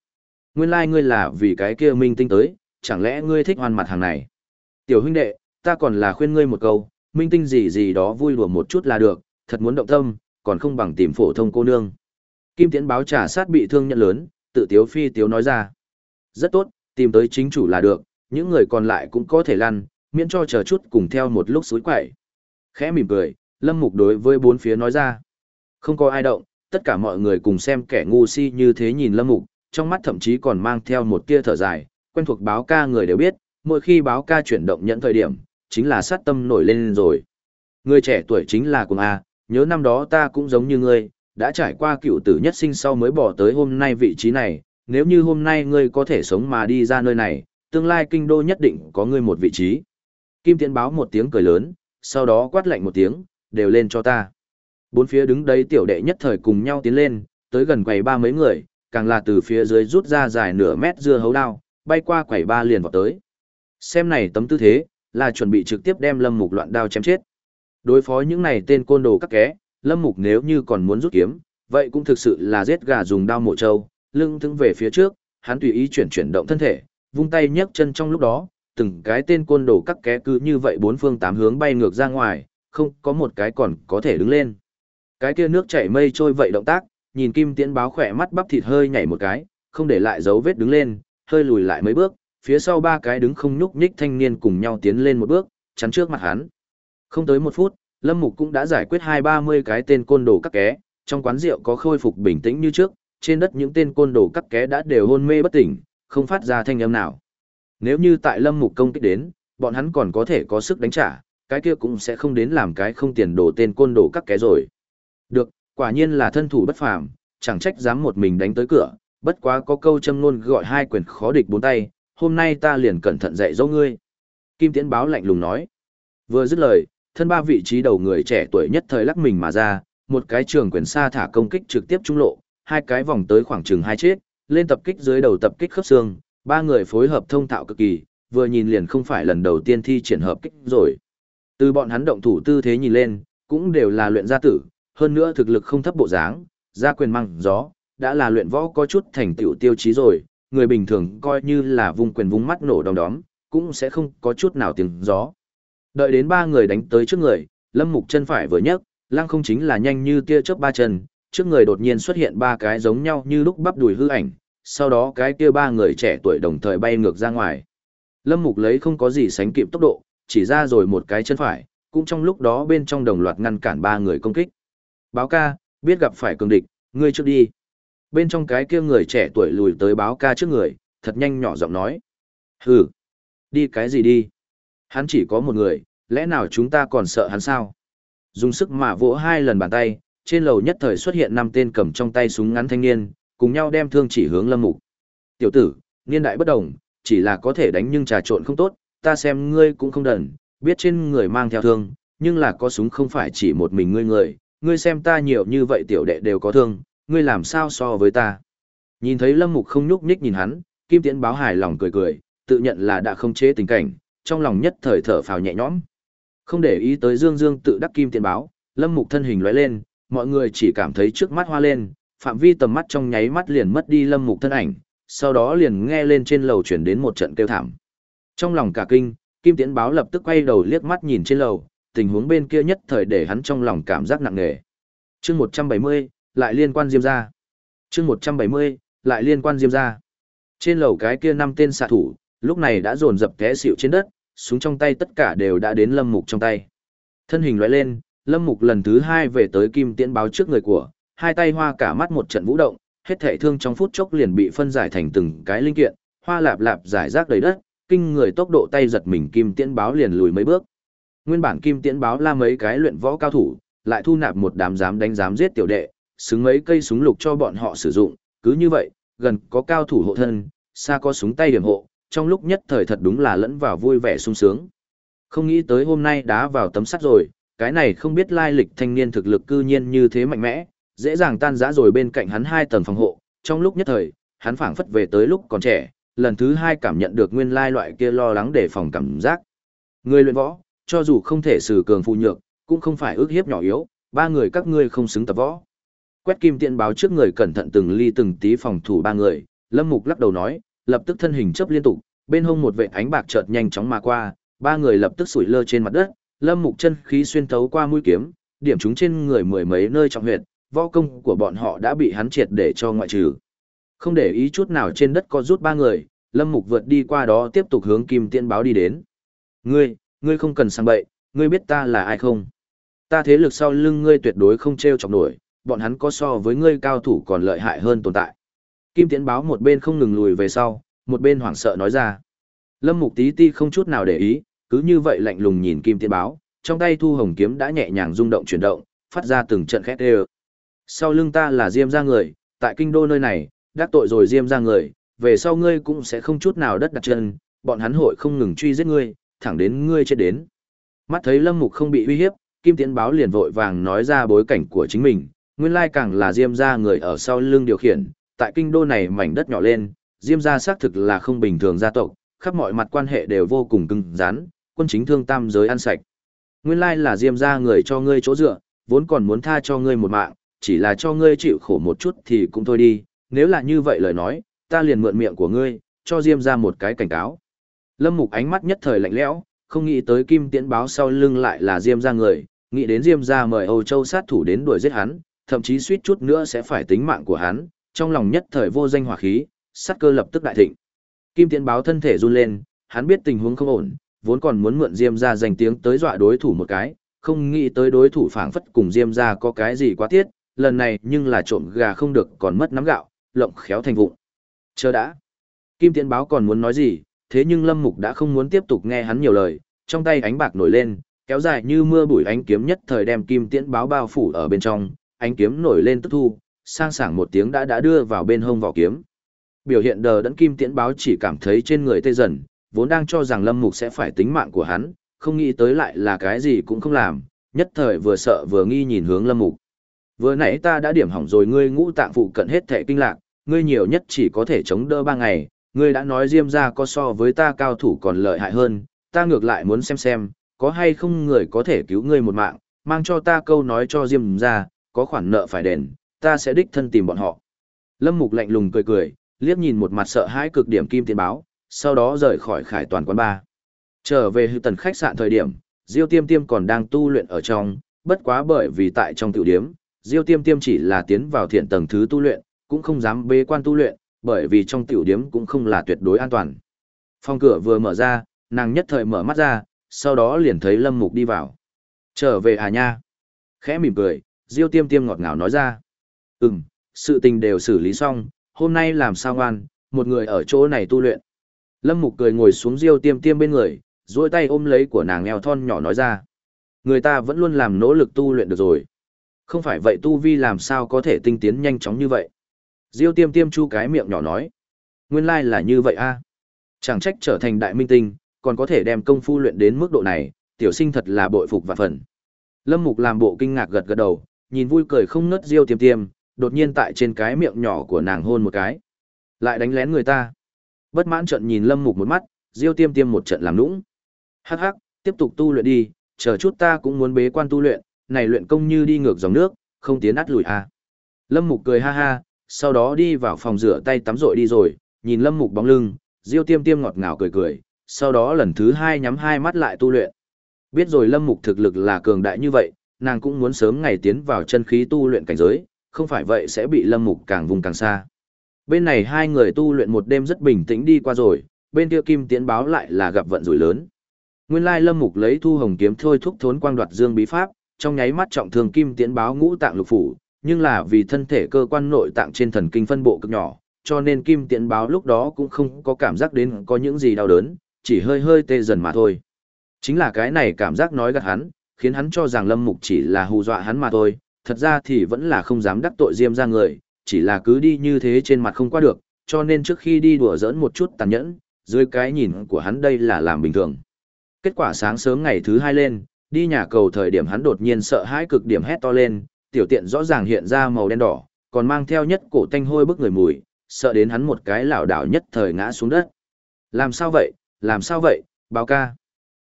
Nguyên lai like ngươi là vì cái kia minh tinh tới, chẳng lẽ ngươi thích hoàn mặt hàng này? Tiểu huynh đệ, ta còn là khuyên ngươi một câu, minh tinh gì gì đó vui đùa một chút là được, thật muốn động tâm, còn không bằng tìm phổ thông cô nương. Kim Tiễn báo trả sát bị thương nhận lớn, tự tiếu phi tiếu nói ra. Rất tốt, tìm tới chính chủ là được, những người còn lại cũng có thể lăn, miễn cho chờ chút cùng theo một lúc suối quậy. Khẽ mỉm cười, Lâm Mục đối với bốn phía nói ra. Không có ai động, tất cả mọi người cùng xem kẻ ngu si như thế nhìn Lâm Mục, trong mắt thậm chí còn mang theo một tia thở dài, quen thuộc báo ca người đều biết, mỗi khi báo ca chuyển động nhận thời điểm, chính là sát tâm nổi lên rồi. Người trẻ tuổi chính là cùng A, nhớ năm đó ta cũng giống như ngươi, đã trải qua cựu tử nhất sinh sau mới bỏ tới hôm nay vị trí này, nếu như hôm nay ngươi có thể sống mà đi ra nơi này, tương lai kinh đô nhất định có ngươi một vị trí. Kim Tiễn báo một tiếng cười lớn, sau đó quát lạnh một tiếng, đều lên cho ta. Bốn phía đứng đấy tiểu đệ nhất thời cùng nhau tiến lên, tới gần quầy ba mấy người, càng là từ phía dưới rút ra dài nửa mét dưa hấu đao, bay qua quầy ba liền vào tới. Xem này tấm tư thế, là chuẩn bị trực tiếp đem Lâm Mục loạn đao chém chết. Đối phó những này tên côn đồ các ké, Lâm Mục nếu như còn muốn rút kiếm, vậy cũng thực sự là giết gà dùng đao mổ trâu, lưng thững về phía trước, hắn tùy ý chuyển chuyển động thân thể, vung tay nhấc chân trong lúc đó, từng cái tên côn đồ các ké cứ như vậy bốn phương tám hướng bay ngược ra ngoài, không có một cái còn có thể đứng lên. Cái kia nước chảy mây trôi vậy động tác, nhìn Kim Tiễn báo khỏe mắt bắp thịt hơi nhảy một cái, không để lại dấu vết đứng lên, hơi lùi lại mấy bước, phía sau ba cái đứng không nhúc nhích thanh niên cùng nhau tiến lên một bước, chắn trước mặt hắn. Không tới một phút, Lâm Mục cũng đã giải quyết hai ba mươi cái tên côn đồ các ké, trong quán rượu có khôi phục bình tĩnh như trước, trên đất những tên côn đồ các ké đã đều hôn mê bất tỉnh, không phát ra thanh âm nào. Nếu như tại Lâm Mục công kích đến, bọn hắn còn có thể có sức đánh trả, cái kia cũng sẽ không đến làm cái không tiền đồ tên côn đồ các ké rồi. Được, quả nhiên là thân thủ bất phàm, chẳng trách dám một mình đánh tới cửa, bất quá có câu châm ngôn gọi hai quyền khó địch bốn tay, hôm nay ta liền cẩn thận dạy dỗ ngươi. Kim Tiễn báo lạnh lùng nói. Vừa dứt lời, thân ba vị trí đầu người trẻ tuổi nhất thời lắc mình mà ra, một cái trường quyền xa thả công kích trực tiếp trung lộ, hai cái vòng tới khoảng chừng hai chết, lên tập kích dưới đầu tập kích khớp xương, ba người phối hợp thông thạo cực kỳ, vừa nhìn liền không phải lần đầu tiên thi triển hợp kích rồi. Từ bọn hắn động thủ tư thế nhìn lên, cũng đều là luyện gia tử, hơn nữa thực lực không thấp bộ dáng, gia quyền măng gió, đã là luyện võ có chút thành tựu tiêu chí rồi, người bình thường coi như là vung quyền vung mắt nổ đom đóm, cũng sẽ không có chút nào tiếng gió. Đợi đến ba người đánh tới trước người, Lâm Mục chân phải vừa nhấc, lăng không chính là nhanh như tia chớp ba chân, trước người đột nhiên xuất hiện ba cái giống nhau như lúc bắp đùi hư ảnh, sau đó cái kia ba người trẻ tuổi đồng thời bay ngược ra ngoài. Lâm Mục lấy không có gì sánh kịp tốc độ, chỉ ra rồi một cái chân phải, cũng trong lúc đó bên trong đồng loạt ngăn cản ba người công kích. Báo ca, biết gặp phải cường địch, ngươi trước đi. Bên trong cái kia người trẻ tuổi lùi tới báo ca trước người, thật nhanh nhỏ giọng nói. Hừ, đi cái gì đi? Hắn chỉ có một người, lẽ nào chúng ta còn sợ hắn sao? Dùng sức mà vỗ hai lần bàn tay, trên lầu nhất thời xuất hiện năm tên cầm trong tay súng ngắn thanh niên, cùng nhau đem thương chỉ hướng Lâm Mục. Tiểu tử, niên đại bất đồng, chỉ là có thể đánh nhưng trà trộn không tốt, ta xem ngươi cũng không đần, biết trên người mang theo thương, nhưng là có súng không phải chỉ một mình ngươi người, ngươi xem ta nhiều như vậy tiểu đệ đều có thương, ngươi làm sao so với ta. Nhìn thấy Lâm Mục không nhúc nhích nhìn hắn, Kim Tiễn báo hài lòng cười cười, tự nhận là đã không chế tình cảnh, trong lòng nhất thời thở phào nhẹ nhõm. Không để ý tới Dương Dương tự đắc Kim Tiễn báo, Lâm Mục thân hình lóe lên, mọi người chỉ cảm thấy trước mắt hoa lên, phạm vi tầm mắt trong nháy mắt liền mất đi Lâm Mục thân ảnh, sau đó liền nghe lên trên lầu chuyển đến một trận kêu thảm. Trong lòng cả kinh, Kim Tiễn báo lập tức quay đầu liếc mắt nhìn trên lầu, tình huống bên kia nhất thời để hắn trong lòng cảm giác nặng nề. Chương 170, lại liên quan Diêm gia. Chương 170, lại liên quan Diêm gia. Trên lầu cái kia năm tên xạ thủ, lúc này đã dồn dập té xịu trên đất, súng trong tay tất cả đều đã đến Lâm Mục trong tay. Thân hình lóe lên, Lâm Mục lần thứ hai về tới Kim Tiễn báo trước người của, hai tay hoa cả mắt một trận vũ động, hết thể thương trong phút chốc liền bị phân giải thành từng cái linh kiện, hoa lạp lạp giải rác đầy đất, kinh người tốc độ tay giật mình Kim Tiễn báo liền lùi mấy bước. Nguyên bản Kim Tiễn báo là mấy cái luyện võ cao thủ, lại thu nạp một đám dám đánh dám giết tiểu đệ, xứng mấy cây súng lục cho bọn họ sử dụng, cứ như vậy, gần có cao thủ hộ thân, xa có súng tay điểm hộ, trong lúc nhất thời thật đúng là lẫn vào vui vẻ sung sướng. Không nghĩ tới hôm nay đã vào tấm sắt rồi, cái này không biết lai lịch thanh niên thực lực cư nhiên như thế mạnh mẽ, dễ dàng tan rã rồi bên cạnh hắn hai tầng phòng hộ, trong lúc nhất thời, hắn phảng phất về tới lúc còn trẻ, lần thứ hai cảm nhận được nguyên lai loại kia lo lắng để phòng cảm giác. Người luyện võ, cho dù không thể sử cường phụ nhược, cũng không phải ước hiếp nhỏ yếu, ba người các ngươi không xứng tập võ. Quét kim tiện báo trước người cẩn thận từng ly từng tí phòng thủ ba người, Lâm Mục lắc đầu nói, lập tức thân hình chấp liên tục, bên hông một vệ ánh bạc chợt nhanh chóng mà qua, ba người lập tức sủi lơ trên mặt đất, Lâm Mục chân khí xuyên thấu qua mũi kiếm, điểm chúng trên người mười mấy nơi trọng huyệt, võ công của bọn họ đã bị hắn triệt để cho ngoại trừ. Không để ý chút nào trên đất có rút ba người, Lâm Mục vượt đi qua đó tiếp tục hướng Kim Tiễn báo đi đến. Ngươi, ngươi không cần sang bậy, ngươi biết ta là ai không? Ta thế lực sau lưng ngươi tuyệt đối không treo chọc nổi, bọn hắn có so với ngươi cao thủ còn lợi hại hơn tồn tại. Kim Tiễn báo một bên không ngừng lùi về sau, một bên hoảng sợ nói ra. Lâm Mục tí ti không chút nào để ý, cứ như vậy lạnh lùng nhìn Kim Tiễn báo, trong tay thu hồng kiếm đã nhẹ nhàng rung động chuyển động, phát ra từng trận khét đều. Sau lưng ta là Diêm gia người, tại kinh đô nơi này, đắc tội rồi Diêm gia người, về sau ngươi cũng sẽ không chút nào đất đặt chân, bọn hắn hội không ngừng truy giết ngươi, thẳng đến ngươi chết đến. Mắt thấy Lâm Mục không bị uy hiếp, Kim Tiễn báo liền vội vàng nói ra bối cảnh của chính mình, nguyên lai càng là Diêm gia người ở sau lưng điều khiển, tại kinh đô này mảnh đất nhỏ lên, Diêm gia xác thực là không bình thường gia tộc, khắp mọi mặt quan hệ đều vô cùng cứng rắn, quân chính thương tam giới ăn sạch. Nguyên lai là Diêm gia người cho ngươi chỗ dựa, vốn còn muốn tha cho ngươi một mạng, chỉ là cho ngươi chịu khổ một chút thì cũng thôi đi, nếu là như vậy lời nói, ta liền mượn miệng của ngươi, cho Diêm gia một cái cảnh cáo. Lâm Mục ánh mắt nhất thời lạnh lẽo, không nghĩ tới Kim Tiễn báo sau lưng lại là Diêm gia người, nghĩ đến Diêm gia mời Âu Châu sát thủ đến đuổi giết hắn, thậm chí suýt chút nữa sẽ phải tính mạng của hắn, trong lòng nhất thời vô danh hỏa khí, sát cơ lập tức đại thịnh. Kim Tiễn báo thân thể run lên, hắn biết tình huống không ổn, vốn còn muốn mượn Diêm gia danh tiếng tới dọa đối thủ một cái, không nghĩ tới đối thủ phảng phất cùng Diêm gia có cái gì quá tiết, lần này nhưng là trộm gà không được còn mất nắm gạo, lộng khéo thành vụng. Chờ đã. Kim Tiễn báo còn muốn nói gì, thế nhưng Lâm Mục đã không muốn tiếp tục nghe hắn nhiều lời, trong tay ánh bạc nổi lên, kéo dài như mưa bụi ánh kiếm nhất thời đem Kim Tiễn báo bao phủ ở bên trong, ánh kiếm nổi lên tức thu, sang sảng một tiếng đã đã đưa vào bên hông vỏ kiếm. Biểu hiện đờ đẫn Kim Tiễn báo chỉ cảm thấy trên người tê dần, vốn đang cho rằng Lâm Mục sẽ phải tính mạng của hắn, không nghĩ tới lại là cái gì cũng không làm, nhất thời vừa sợ vừa nghi nhìn hướng Lâm Mục. Vừa nãy ta đã điểm hỏng rồi ngươi ngũ tạng phụ cận hết thể kinh lạc, ngươi nhiều nhất chỉ có thể chống đỡ ba ngày, ngươi đã nói Diêm gia có so với ta cao thủ còn lợi hại hơn, ta ngược lại muốn xem xem, có hay không người có thể cứu ngươi một mạng, mang cho ta câu nói cho Diêm gia, có khoản nợ phải đền, ta sẽ đích thân tìm bọn họ. Lâm Mục lạnh lùng cười cười, liếc nhìn một mặt sợ hãi cực điểm kim tiền báo, sau đó rời khỏi khải toàn quán ba. Trở về hư tần khách sạn thời điểm, Diêu Tiêm Tiêm còn đang tu luyện ở trong, bất quá bởi vì tại trong tiểu điếm, Diêu Tiêm Tiêm chỉ là tiến vào thiện tầng thứ tu luyện, cũng không dám bế quan tu luyện, bởi vì trong tiểu điếm cũng không là tuyệt đối an toàn. Phòng cửa vừa mở ra, nàng nhất thời mở mắt ra, sau đó liền thấy Lâm Mục đi vào. Trở về à nha. Khẽ mỉm cười, Diêu Tiêm Tiêm ngọt ngào nói ra. Ừm, sự tình đều xử lý xong, hôm nay làm sao ngoan, một người ở chỗ này tu luyện. Lâm Mục cười ngồi xuống Diêu Tiêm Tiêm bên người, duỗi tay ôm lấy của nàng eo thon nhỏ nói ra. Người ta vẫn luôn làm nỗ lực tu luyện được rồi. Không phải vậy tu vi làm sao có thể tinh tiến nhanh chóng như vậy. Diêu tiêm tiêm chu cái miệng nhỏ nói. Nguyên lai là như vậy a Chẳng trách trở thành đại minh tinh, còn có thể đem công phu luyện đến mức độ này, tiểu sinh thật là bội phục và phần. Lâm Mục làm bộ kinh ngạc gật gật đầu, nhìn vui cười không ngớt Diêu tiêm tiêm, đột nhiên tại trên cái miệng nhỏ của nàng hôn một cái. Lại đánh lén người ta. Bất mãn trận nhìn Lâm Mục một mắt, Diêu tiêm tiêm một trận làm nũng. Hắc hắc, tiếp tục tu luyện đi, chờ chút ta cũng muốn bế quan tu luyện, này luyện công như đi ngược dòng nước, không tiến át lùi à. Lâm Mục cười ha ha, sau đó đi vào phòng rửa tay tắm rội đi rồi, nhìn Lâm Mục bóng lưng, Diêu Tiêm Tiêm ngọt ngào cười cười, sau đó lần thứ hai nhắm hai mắt lại tu luyện. Biết rồi Lâm Mục thực lực là cường đại như vậy, nàng cũng muốn sớm ngày tiến vào chân khí tu luyện cảnh giới, không phải vậy sẽ bị Lâm Mục càng vùng càng xa. Bên này hai người tu luyện một đêm rất bình tĩnh đi qua rồi, bên kia Kim Tiến báo lại là gặp vận rủi lớn. Nguyên lai Lâm Mục lấy thu hồng kiếm thôi thúc thốn quang đoạt dương bí pháp, trong nháy mắt trọng thương Kim Tiến báo ngũ tạng lục phủ, nhưng là vì thân thể cơ quan nội tạng trên thần kinh phân bộ cực nhỏ, cho nên Kim Tiến báo lúc đó cũng không có cảm giác đến có những gì đau đớn, chỉ hơi hơi tê dần mà thôi. Chính là cái này cảm giác nói gạt hắn, khiến hắn cho rằng Lâm Mục chỉ là hù dọa hắn mà thôi, thật ra thì vẫn là không dám đắc tội Diêm ra người, chỉ là cứ đi như thế trên mặt không qua được, cho nên trước khi đi đùa giỡn một chút tàn nhẫn, dưới cái nhìn của hắn đây là làm bình thường. Kết quả sáng sớm ngày thứ hai lên, đi nhà cầu thời điểm hắn đột nhiên sợ hãi cực điểm hét to lên, tiểu tiện rõ ràng hiện ra màu đen đỏ, còn mang theo nhất cổ tanh hôi bức người mùi, sợ đến hắn một cái lảo đảo nhất thời ngã xuống đất. Làm sao vậy, làm sao vậy, báo ca.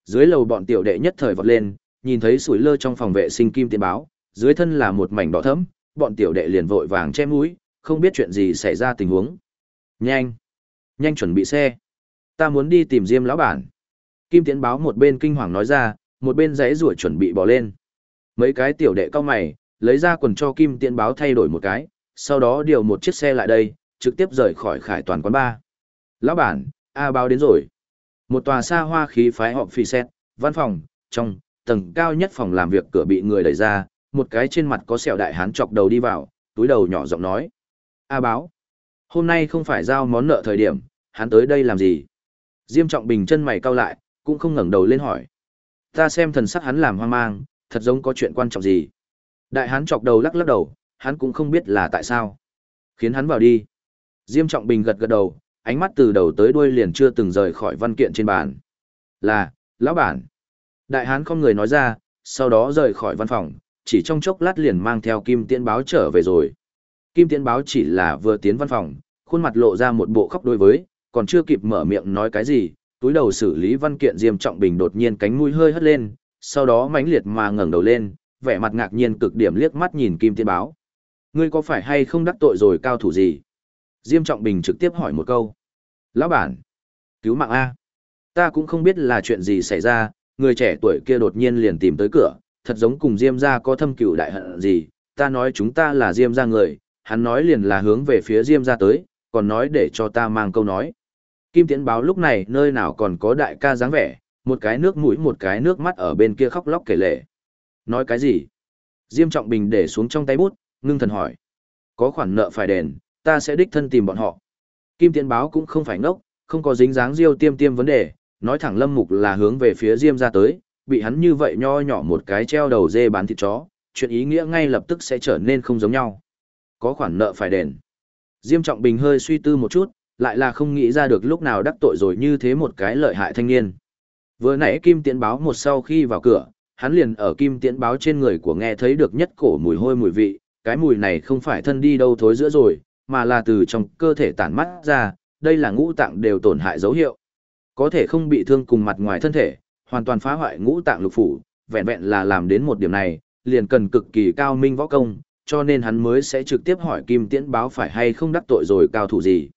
Dưới lầu bọn tiểu đệ nhất thời vọt lên, nhìn thấy sủi lơ trong phòng vệ sinh kim tiền báo, dưới thân là một mảnh đỏ thẫm, bọn tiểu đệ liền vội vàng che mũi, không biết chuyện gì xảy ra tình huống. Nhanh, nhanh chuẩn bị xe. Ta muốn đi tìm Diêm lão bản. Kim Tiễn báo một bên kinh hoàng nói ra, một bên giấy rủa chuẩn bị bỏ lên. Mấy cái tiểu đệ cao mày, lấy ra quần cho Kim Tiễn báo thay đổi một cái, sau đó điều một chiếc xe lại đây, trực tiếp rời khỏi khải toàn quán ba. Lão bản, A báo đến rồi. Một tòa xa hoa khí phái họp phi xét, văn phòng, trong, tầng cao nhất phòng làm việc cửa bị người đẩy ra, một cái trên mặt có sẹo đại hán chọc đầu đi vào, túi đầu nhỏ giọng nói. A báo, hôm nay không phải giao món nợ thời điểm, hắn tới đây làm gì? Diêm trọng bình chân mày cau lại, cũng không ngẩng đầu lên hỏi. Ta xem thần sắc hắn làm hoang mang, thật giống có chuyện quan trọng gì. Đại hán chọc đầu lắc lắc đầu, hắn cũng không biết là tại sao. Khiến hắn vào đi. Diêm Trọng Bình gật gật đầu, ánh mắt từ đầu tới đuôi liền chưa từng rời khỏi văn kiện trên bàn. Là, lão bản. Đại hán không người nói ra, sau đó rời khỏi văn phòng, chỉ trong chốc lát liền mang theo Kim Tiễn báo trở về rồi. Kim Tiễn báo chỉ là vừa tiến văn phòng, khuôn mặt lộ ra một bộ khóc đối với, còn chưa kịp mở miệng nói cái gì, túi đầu xử lý văn kiện Diêm Trọng Bình đột nhiên cánh mũi hơi hất lên, sau đó mãnh liệt mà ngẩng đầu lên, vẻ mặt ngạc nhiên cực điểm liếc mắt nhìn Kim Tiên Báo. Ngươi có phải hay không đắc tội rồi cao thủ gì? Diêm Trọng Bình trực tiếp hỏi một câu. Lão bản, cứu mạng A. Ta cũng không biết là chuyện gì xảy ra, người trẻ tuổi kia đột nhiên liền tìm tới cửa, thật giống cùng Diêm gia có thâm cửu đại hận gì, ta nói chúng ta là Diêm gia người, hắn nói liền là hướng về phía Diêm gia tới, còn nói để cho ta mang câu nói. Kim Tiễn báo lúc này nơi nào còn có đại ca dáng vẻ, một cái nước mũi một cái nước mắt ở bên kia khóc lóc kể lệ. Nói cái gì? Diêm Trọng Bình để xuống trong tay bút, ngưng thần hỏi. Có khoản nợ phải đền, ta sẽ đích thân tìm bọn họ. Kim Tiễn báo cũng không phải ngốc, không có dính dáng Diêu Tiêm Tiêm vấn đề, nói thẳng Lâm Mục là hướng về phía Diêm gia tới, bị hắn như vậy nho nhỏ một cái treo đầu dê bán thịt chó, chuyện ý nghĩa ngay lập tức sẽ trở nên không giống nhau. Có khoản nợ phải đền. Diêm Trọng Bình hơi suy tư một chút, lại là không nghĩ ra được lúc nào đắc tội rồi như thế một cái lợi hại thanh niên. Vừa nãy Kim Tiễn báo một sau khi vào cửa, hắn liền ở Kim Tiễn báo trên người của nghe thấy được nhất cổ mùi hôi mùi vị, cái mùi này không phải thân đi đâu thối giữa rồi, mà là từ trong cơ thể tản mắt ra, đây là ngũ tạng đều tổn hại dấu hiệu. Có thể không bị thương cùng mặt ngoài thân thể, hoàn toàn phá hoại ngũ tạng lục phủ, vẹn vẹn là làm đến một điểm này, liền cần cực kỳ cao minh võ công, cho nên hắn mới sẽ trực tiếp hỏi Kim Tiễn báo phải hay không đắc tội rồi cao thủ gì.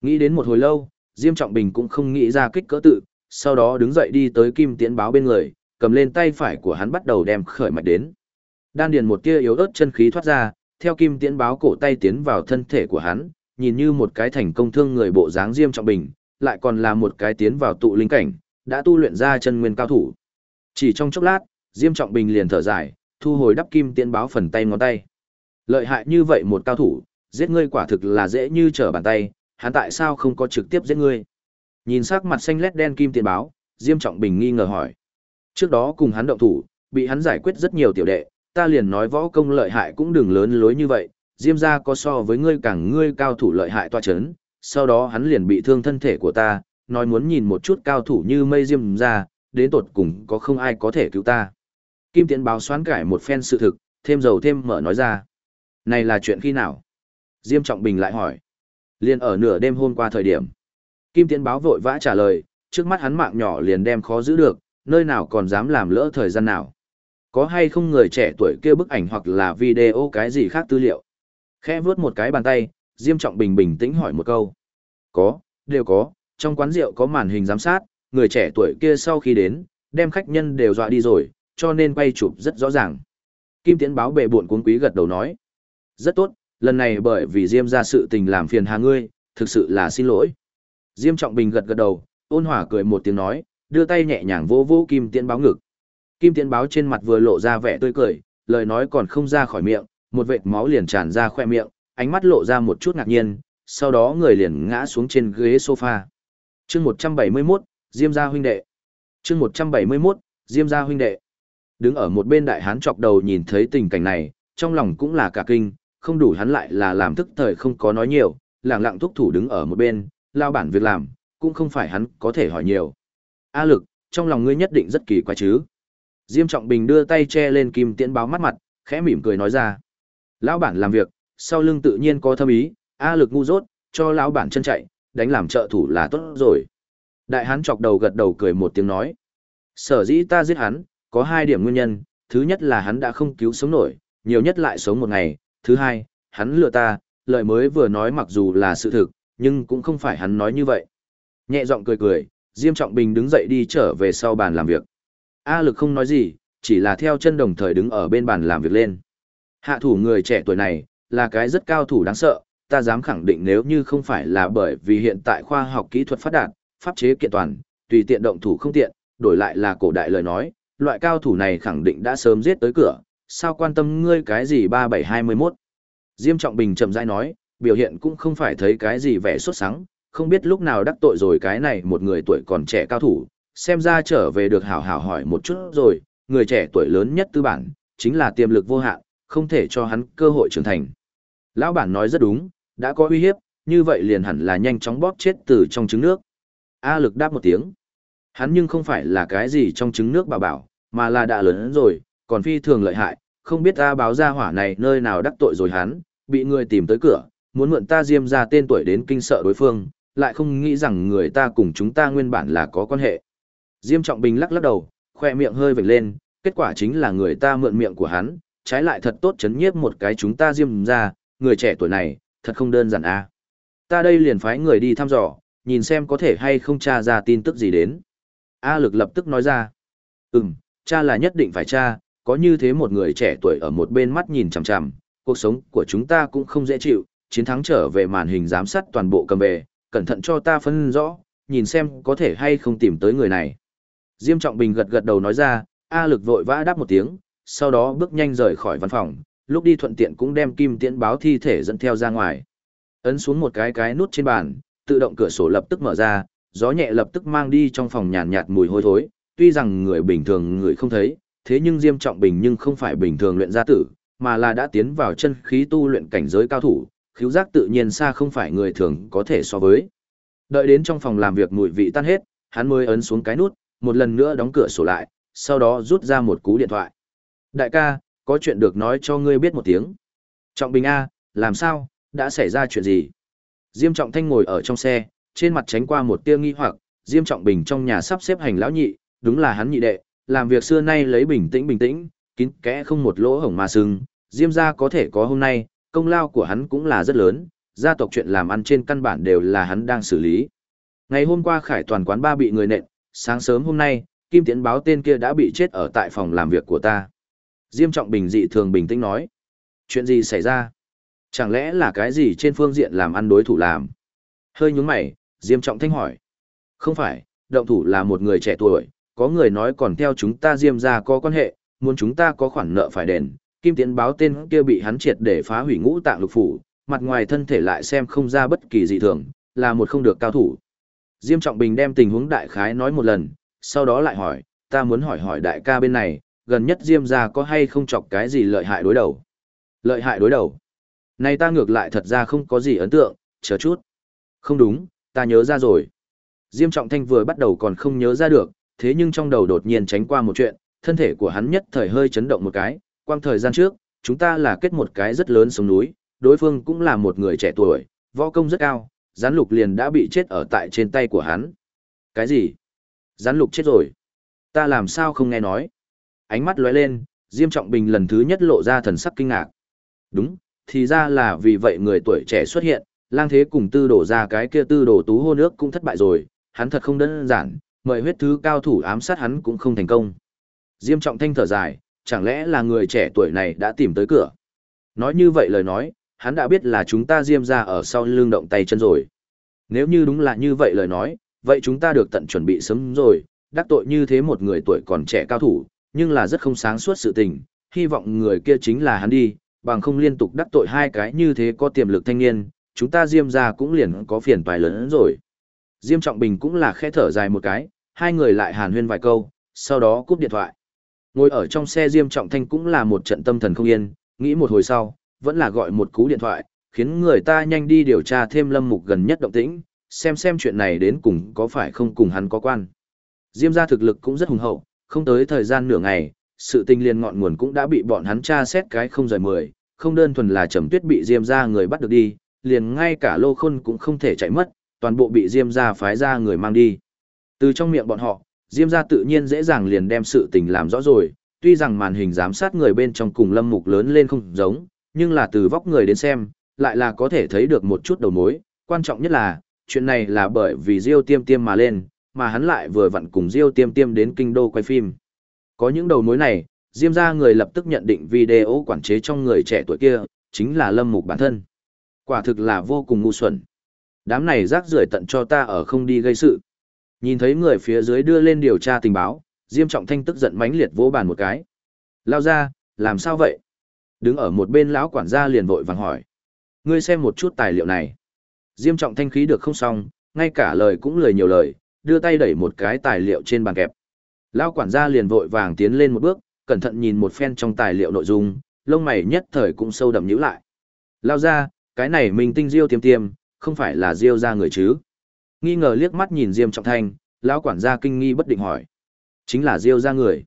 Nghĩ đến một hồi lâu, Diêm Trọng Bình cũng không nghĩ ra kích cỡ tự, sau đó đứng dậy đi tới Kim Tiễn báo bên người, cầm lên tay phải của hắn bắt đầu đem khởi mạch đến. Đan điền một tia yếu ớt chân khí thoát ra, theo Kim Tiễn báo cổ tay tiến vào thân thể của hắn, nhìn như một cái thành công thương người bộ dáng Diêm Trọng Bình, lại còn là một cái tiến vào tụ linh cảnh, đã tu luyện ra chân nguyên cao thủ. Chỉ trong chốc lát, Diêm Trọng Bình liền thở dài, thu hồi đắp kim tiễn báo phần tay ngón tay. Lợi hại như vậy một cao thủ, giết ngươi quả thực là dễ như trở bàn tay, hắn tại sao không có trực tiếp giết ngươi? Nhìn sắc mặt xanh lét đen kim tiễn báo, Diêm Trọng Bình nghi ngờ hỏi. Trước đó cùng hắn động thủ, bị hắn giải quyết rất nhiều tiểu đệ, ta liền nói võ công lợi hại cũng đừng lớn lối như vậy, Diêm gia có so với ngươi càng ngươi cao thủ lợi hại toa chấn, sau đó hắn liền bị thương thân thể của ta, nói muốn nhìn một chút cao thủ như mây Diêm ra, đến tột cùng có không ai có thể cứu ta. Kim Tiễn báo xoán cải một phen sự thực, thêm dầu thêm mở nói ra. Này là chuyện khi nào? Diêm Trọng Bình lại hỏi. Liên ở nửa đêm hôm qua thời điểm. Kim Tiễn báo vội vã trả lời, trước mắt hắn mạng nhỏ liền đem khó giữ được, nơi nào còn dám làm lỡ thời gian nào. Có hay không người trẻ tuổi kia bức ảnh hoặc là video cái gì khác tư liệu? Khẽ vướt một cái bàn tay, Diêm Trọng Bình bình tĩnh hỏi một câu. Có, đều có, trong quán rượu có màn hình giám sát, người trẻ tuổi kia sau khi đến, đem khách nhân đều dọa đi rồi, cho nên quay chụp rất rõ ràng. Kim Tiễn báo bệ buồn cuốn quý gật đầu nói. Rất tốt, lần này bởi vì Diêm ra sự tình làm phiền hà ngươi, thực sự là xin lỗi. Diêm Trọng Bình gật gật đầu, ôn hòa cười một tiếng nói, đưa tay nhẹ nhàng vô vô Kim Tiễn báo ngực. Kim Tiễn báo trên mặt vừa lộ ra vẻ tươi cười, lời nói còn không ra khỏi miệng, một vệt máu liền tràn ra khoe miệng, ánh mắt lộ ra một chút ngạc nhiên, sau đó người liền ngã xuống trên ghế sofa. Chương 171, Diêm gia huynh đệ. Chương 171, Diêm gia huynh đệ. Đứng ở một bên đại hán chọc đầu nhìn thấy tình cảnh này, trong lòng cũng là cả kinh, không đủ hắn lại là làm thức thời không có nói nhiều, lặng lặng thúc thủ đứng ở một bên, lao bản việc làm, cũng không phải hắn có thể hỏi nhiều. A lực, trong lòng ngươi nhất định rất kỳ quái chứ. Diêm Trọng Bình đưa tay che lên kim tiễn báo mắt mặt, khẽ mỉm cười nói ra. Lão bản làm việc, sau lưng tự nhiên có thâm ý, A lực ngu dốt, cho lão bản chân chạy, đánh làm trợ thủ là tốt rồi. Đại hán chọc đầu gật đầu cười một tiếng nói. Sở dĩ ta giết hắn, có hai điểm nguyên nhân, thứ nhất là hắn đã không cứu sống nổi, nhiều nhất lại sống một ngày, thứ hai, hắn lừa ta, lời mới vừa nói mặc dù là sự thực, nhưng cũng không phải hắn nói như vậy. Nhẹ giọng cười cười, Diêm Trọng Bình đứng dậy đi trở về sau bàn làm việc. A lực không nói gì, chỉ là theo chân đồng thời đứng ở bên bàn làm việc lên. Hạ thủ người trẻ tuổi này, là cái rất cao thủ đáng sợ, ta dám khẳng định nếu như không phải là bởi vì hiện tại khoa học kỹ thuật phát đạt, pháp chế kiện toàn, tùy tiện động thủ không tiện, đổi lại là cổ đại lời nói, loại cao thủ này khẳng định đã sớm giết tới cửa, sao quan tâm ngươi cái gì 3721. Diêm Trọng Bình chậm rãi nói, biểu hiện cũng không phải thấy cái gì vẻ xuất sáng, không biết lúc nào đắc tội rồi cái này một người tuổi còn trẻ cao thủ, xem ra trở về được hảo hảo hỏi một chút rồi, người trẻ tuổi lớn nhất tư bản, chính là tiềm lực vô hạn, không thể cho hắn cơ hội trưởng thành. Lão bản nói rất đúng, đã có uy hiếp, như vậy liền hẳn là nhanh chóng bóp chết từ trong trứng nước. A lực đáp một tiếng. Hắn nhưng không phải là cái gì trong trứng nước bảo bảo, mà là đã lớn rồi, còn phi thường lợi hại, không biết ta báo ra hỏa này nơi nào đắc tội rồi hắn, bị người tìm tới cửa, muốn mượn ta diêm ra tên tuổi đến kinh sợ đối phương, lại không nghĩ rằng người ta cùng chúng ta nguyên bản là có quan hệ. Diêm Trọng Bình lắc lắc đầu, khoe miệng hơi vểnh lên, kết quả chính là người ta mượn miệng của hắn, trái lại thật tốt chấn nhiếp một cái chúng ta diêm ra, người trẻ tuổi này, thật không đơn giản à. Ta đây liền phái người đi thăm dò, nhìn xem có thể hay không tra ra tin tức gì đến. A lực lập tức nói ra. Ừm, cha là nhất định phải cha, có như thế một người trẻ tuổi ở một bên mắt nhìn chằm chằm, cuộc sống của chúng ta cũng không dễ chịu, chiến thắng trở về màn hình giám sát toàn bộ cầm về, cẩn thận cho ta phân rõ, nhìn xem có thể hay không tìm tới người này. Diêm Trọng Bình gật gật đầu nói ra, A lực vội vã đáp một tiếng, sau đó bước nhanh rời khỏi văn phòng, lúc đi thuận tiện cũng đem kim tiễn báo thi thể dẫn theo ra ngoài. Ấn xuống một cái cái nút trên bàn, tự động cửa sổ lập tức mở ra, gió nhẹ lập tức mang đi trong phòng nhàn nhạt, mùi hôi thối, tuy rằng người bình thường người không thấy, thế nhưng Diêm Trọng Bình nhưng không phải bình thường luyện gia tử, mà là đã tiến vào chân khí tu luyện cảnh giới cao thủ, khiếu giác tự nhiên xa không phải người thường có thể so với. Đợi đến trong phòng làm việc mùi vị tan hết, hắn mới ấn xuống cái nút, một lần nữa đóng cửa sổ lại, sau đó rút ra một cú điện thoại. Đại ca, có chuyện được nói cho ngươi biết một tiếng. Trọng Bình A, làm sao, đã xảy ra chuyện gì? Diêm Trọng Thanh ngồi ở trong xe, trên mặt tránh qua một tia nghi hoặc, Diêm Trọng Bình trong nhà sắp xếp hành lão nhị, đúng là hắn nhị đệ, làm việc xưa nay lấy bình tĩnh bình tĩnh, kín kẽ không một lỗ hổng mà sưng, Diêm gia có thể có hôm nay, công lao của hắn cũng là rất lớn, gia tộc chuyện làm ăn trên căn bản đều là hắn đang xử lý. Ngày hôm qua Khải toàn quán ba bị người nện, sáng sớm hôm nay, Kim Tiễn báo tên kia đã bị chết ở tại phòng làm việc của ta. Diêm Trọng Bình dị thường bình tĩnh nói. Chuyện gì xảy ra? Chẳng lẽ là cái gì trên phương diện làm ăn đối thủ làm? Hơi nhúng mày, Diêm Trọng Thanh hỏi. Không phải, động thủ là một người trẻ tuổi, có người nói còn theo chúng ta Diêm ra có quan hệ, muốn chúng ta có khoản nợ phải đền. Kim Tiễn báo tên kia bị hắn triệt để phá hủy ngũ tạng lục phủ, mặt ngoài thân thể lại xem không ra bất kỳ dị thường, là một không được cao thủ. Diêm Trọng Bình đem tình huống đại khái nói một lần, sau đó lại hỏi, ta muốn hỏi hỏi đại ca bên này, gần nhất Diêm gia có hay không chọc cái gì lợi hại đối đầu? Lợi hại đối đầu? Này ta ngược lại thật ra không có gì ấn tượng, chờ chút. Không đúng, ta nhớ ra rồi. Diêm Trọng Thanh vừa bắt đầu còn không nhớ ra được, thế nhưng trong đầu đột nhiên tránh qua một chuyện, thân thể của hắn nhất thời hơi chấn động một cái, quang thời gian trước, chúng ta là kết một cái rất lớn sống núi, đối phương cũng là một người trẻ tuổi, võ công rất cao, gián lục liền đã bị chết ở tại trên tay của hắn. Cái gì? Gián lục chết rồi. Ta làm sao không nghe nói? Ánh mắt lóe lên, Diêm Trọng Bình lần thứ nhất lộ ra thần sắc kinh ngạc. Đúng, thì ra là vì vậy người tuổi trẻ xuất hiện, lang thế cùng tư đổ ra cái kia tư đổ tú hô nước cũng thất bại rồi, hắn thật không đơn giản, mời huyết thứ cao thủ ám sát hắn cũng không thành công. Diêm Trọng Thanh thở dài, chẳng lẽ là người trẻ tuổi này đã tìm tới cửa? Nói như vậy lời nói, hắn đã biết là chúng ta Diêm ra ở sau lưng động tay chân rồi. Nếu như đúng là như vậy lời nói, vậy chúng ta được tận chuẩn bị sớm rồi, đắc tội như thế một người tuổi còn trẻ cao thủ, nhưng là rất không sáng suốt sự tình, hy vọng người kia chính là hắn đi, bằng không liên tục đắc tội hai cái như thế có tiềm lực thanh niên, chúng ta Diêm ra cũng liền có phiền toái lớn hơn rồi. Diêm Trọng Bình cũng là khẽ thở dài một cái, hai người lại hàn huyên vài câu, sau đó cúp điện thoại. Ngồi ở trong xe Diêm Trọng Thanh cũng là một trận tâm thần không yên, nghĩ một hồi sau, vẫn là gọi một cú điện thoại, khiến người ta nhanh đi điều tra thêm lâm mục gần nhất động tĩnh, xem xem chuyện này đến cùng có phải không cùng hắn có quan. Diêm gia thực lực cũng rất hùng hậu, không tới thời gian nửa ngày, sự tình liền ngọn nguồn cũng đã bị bọn hắn tra xét cái không rời mười, không đơn thuần là Trầm Tuyết bị Diêm gia người bắt được đi, liền ngay cả Lô Khôn cũng không thể chạy mất, toàn bộ bị Diêm gia phái ra người mang đi. Từ trong miệng bọn họ, Diêm gia tự nhiên dễ dàng liền đem sự tình làm rõ rồi, tuy rằng màn hình giám sát người bên trong cùng Lâm Mục lớn lên không giống, nhưng là từ vóc người đến xem, lại là có thể thấy được một chút đầu mối, quan trọng nhất là, chuyện này là bởi vì Diêu Tiêm Tiêm mà lên, mà hắn lại vừa vặn cùng Diêu Tiêm Tiêm đến kinh đô quay phim. Có những đầu mối này, Diêm gia người lập tức nhận định video quản chế trong người trẻ tuổi kia, chính là Lâm Mục bản thân. Quả thực là vô cùng ngu xuẩn. Đám này rác rưởi tận cho ta ở không đi gây sự. Nhìn thấy người phía dưới đưa lên điều tra tình báo, Diêm Trọng Thanh tức giận mãnh liệt vỗ bàn một cái. Lao ra, làm sao vậy? Đứng ở một bên lão quản gia liền vội vàng hỏi. Ngươi xem một chút tài liệu này. Diêm trọng thanh khí được không xong, ngay cả lời cũng lời nhiều lời, đưa tay đẩy một cái tài liệu trên bàn kẹp. Lão quản gia liền vội vàng tiến lên một bước, cẩn thận nhìn một phen trong tài liệu nội dung, lông mày nhất thời cũng sâu đậm nhíu lại. Lao ra, cái này mình tinh diêu tiêm tiêm, không phải là diêu ra người chứ. Nghi ngờ liếc mắt nhìn Diêm trọng thanh, lão quản gia kinh nghi bất định hỏi. Chính là diêu ra người.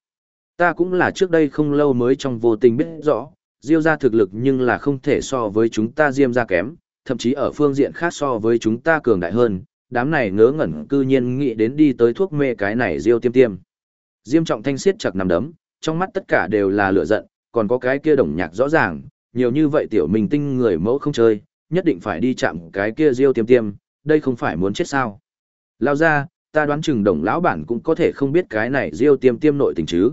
Ta cũng là trước đây không lâu mới trong vô tình biết rõ, Diêu gia thực lực nhưng là không thể so với chúng ta Diêm gia kém, thậm chí ở phương diện khác so với chúng ta cường đại hơn, đám này ngớ ngẩn cư nhiên nghĩ đến đi tới thuốc mê cái này Diêu tiêm tiêm. Diêm trọng thanh siết chặt nằm đấm, trong mắt tất cả đều là lửa giận, còn có cái kia đồng nhạc rõ ràng, nhiều như vậy tiểu mình tinh người mẫu không chơi, nhất định phải đi chạm cái kia Diêu tiêm tiêm, đây không phải muốn chết sao. Lao ra, ta đoán chừng đồng lão bản cũng có thể không biết cái này Diêu tiêm tiêm nội tình chứ.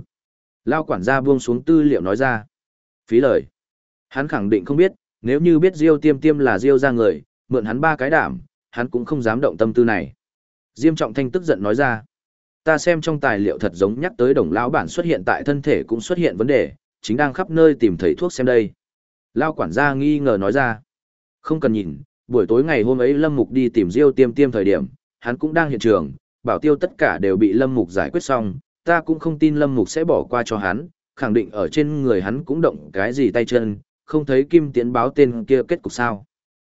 Lao quản gia buông xuống tư liệu nói ra. Phí lời. Hắn khẳng định không biết, nếu như biết Diêu Tiêm Tiêm là Diêu ra người, mượn hắn ba cái đảm, hắn cũng không dám động tâm tư này. Diêm Trọng Thanh tức giận nói ra. Ta xem trong tài liệu thật giống nhắc tới đồng lão bản xuất hiện tại thân thể cũng xuất hiện vấn đề, chính đang khắp nơi tìm thấy thuốc xem đây. Lao quản gia nghi ngờ nói ra. Không cần nhìn, buổi tối ngày hôm ấy Lâm Mục đi tìm Diêu Tiêm Tiêm thời điểm, hắn cũng đang hiện trường, bảo tiêu tất cả đều bị Lâm Mục giải quyết xong, ta cũng không tin Lâm Mục sẽ bỏ qua cho hắn, khẳng định ở trên người hắn cũng động cái gì tay chân, không thấy kim Tiến báo tên kia kết cục sao.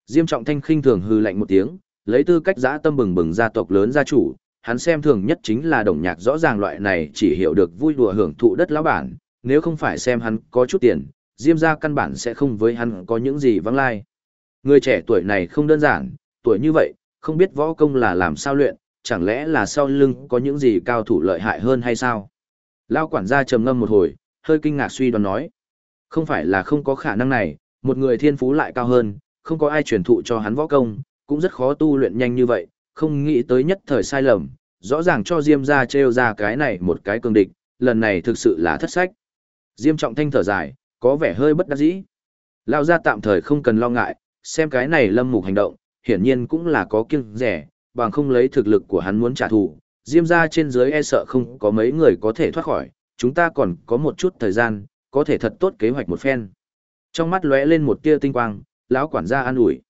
Diêm trọng thanh khinh thường hư lạnh một tiếng, lấy tư cách giã tâm bừng bừng gia tộc lớn gia chủ, hắn xem thường nhất chính là đồng nhạc rõ ràng loại này chỉ hiểu được vui đùa hưởng thụ đất lão bản, nếu không phải xem hắn có chút tiền, Diêm gia căn bản sẽ không với hắn có những gì vắng lai. Người trẻ tuổi này không đơn giản, tuổi như vậy, không biết võ công là làm sao luyện, chẳng lẽ là sau lưng có những gì cao thủ lợi hại hơn hay sao? Lao quản gia trầm ngâm một hồi, hơi kinh ngạc suy đoán nói. Không phải là không có khả năng này, một người thiên phú lại cao hơn, không có ai truyền thụ cho hắn võ công, cũng rất khó tu luyện nhanh như vậy, không nghĩ tới nhất thời sai lầm, rõ ràng cho Diêm gia trêu ra cái này một cái cường địch, lần này thực sự là thất sách. Diêm trọng thanh thở dài, có vẻ hơi bất đắc dĩ. Lao ra tạm thời không cần lo ngại, xem cái này lâm mục hành động, hiển nhiên cũng là có kiêng rẻ, bằng không lấy thực lực của hắn muốn trả thù, Diêm gia trên dưới e sợ không có mấy người có thể thoát khỏi, chúng ta còn có một chút thời gian, có thể thật tốt kế hoạch một phen. Trong mắt lóe lên một tia tinh quang, lão quản gia an ủi.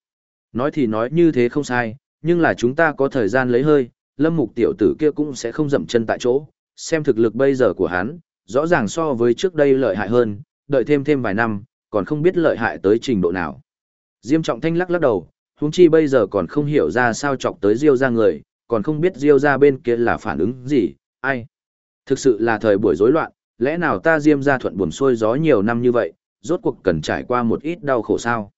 Nói thì nói như thế không sai, nhưng là chúng ta có thời gian lấy hơi, lâm mục tiểu tử kia cũng sẽ không dậm chân tại chỗ, xem thực lực bây giờ của hắn, rõ ràng so với trước đây lợi hại hơn, đợi thêm thêm vài năm, còn không biết lợi hại tới trình độ nào. Diêm trọng thanh lắc lắc đầu, huống chi bây giờ còn không hiểu ra sao chọc tới Diêu ra người, còn không biết Diêu ra bên kia là phản ứng gì, ai. Thực sự là thời buổi rối loạn, lẽ nào ta Diêm ra thuận buồm xuôi gió nhiều năm như vậy, rốt cuộc cần trải qua một ít đau khổ sao.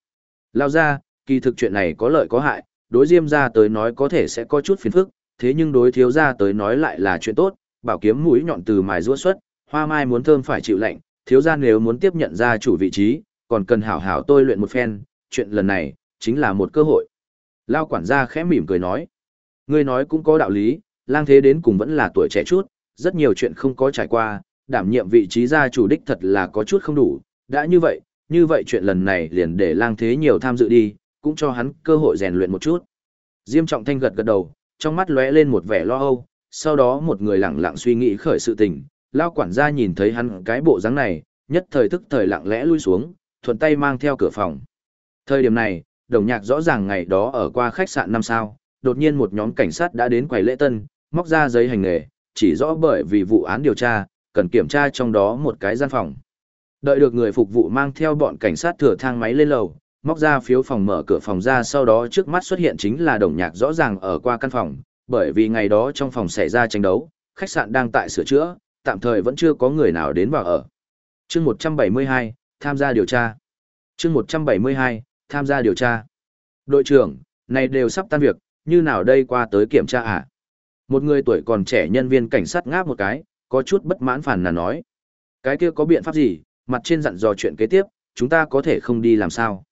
Lao ra, kỳ thực chuyện này có lợi có hại, đối Diêm ra tới nói có thể sẽ có chút phiền phức, thế nhưng đối thiếu ra tới nói lại là chuyện tốt, bảo kiếm mũi nhọn từ mài rũa xuất, hoa mai muốn thơm phải chịu lạnh, thiếu gia nếu muốn tiếp nhận ra chủ vị trí, còn cần hảo hảo tôi luyện một phen, chuyện lần này, chính là một cơ hội. Lao quản gia khẽ mỉm cười nói. Ngươi nói cũng có đạo lý, lang thế đến cùng vẫn là tuổi trẻ chút, rất nhiều chuyện không có trải qua, đảm nhiệm vị trí gia chủ đích thật là có chút không đủ. Đã như vậy, như vậy chuyện lần này liền để lang thế nhiều tham dự đi, cũng cho hắn cơ hội rèn luyện một chút. Diêm trọng thanh gật gật đầu, trong mắt lóe lên một vẻ lo âu, sau đó một người lặng lặng suy nghĩ khởi sự tình, lao quản gia nhìn thấy hắn cái bộ dáng này, nhất thời thức thời lặng lẽ lui xuống, thuận tay mang theo cửa phòng. Thời điểm này, đồng nhạc rõ ràng ngày đó ở qua khách sạn năm sao, đột nhiên một nhóm cảnh sát đã đến quầy lễ tân, móc ra giấy hành nghề, chỉ rõ bởi vì vụ án điều tra, cần kiểm tra trong đó một cái gian phòng. Đợi được người phục vụ mang theo bọn cảnh sát thừa thang máy lên lầu, móc ra phiếu phòng mở cửa phòng ra sau đó trước mắt xuất hiện chính là đồng nhạc rõ ràng ở qua căn phòng, bởi vì ngày đó trong phòng xảy ra tranh đấu, khách sạn đang tại sửa chữa, tạm thời vẫn chưa có người nào đến vào ở. Chương 172, tham gia điều tra. Chương 172, tham gia điều tra. Đội trưởng, này đều sắp tan việc, như nào đây qua tới kiểm tra à? Một người tuổi còn trẻ nhân viên cảnh sát ngáp một cái, có chút bất mãn phản là nói. Cái kia có biện pháp gì, mặt trên dặn dò chuyện kế tiếp, chúng ta có thể không đi làm sao.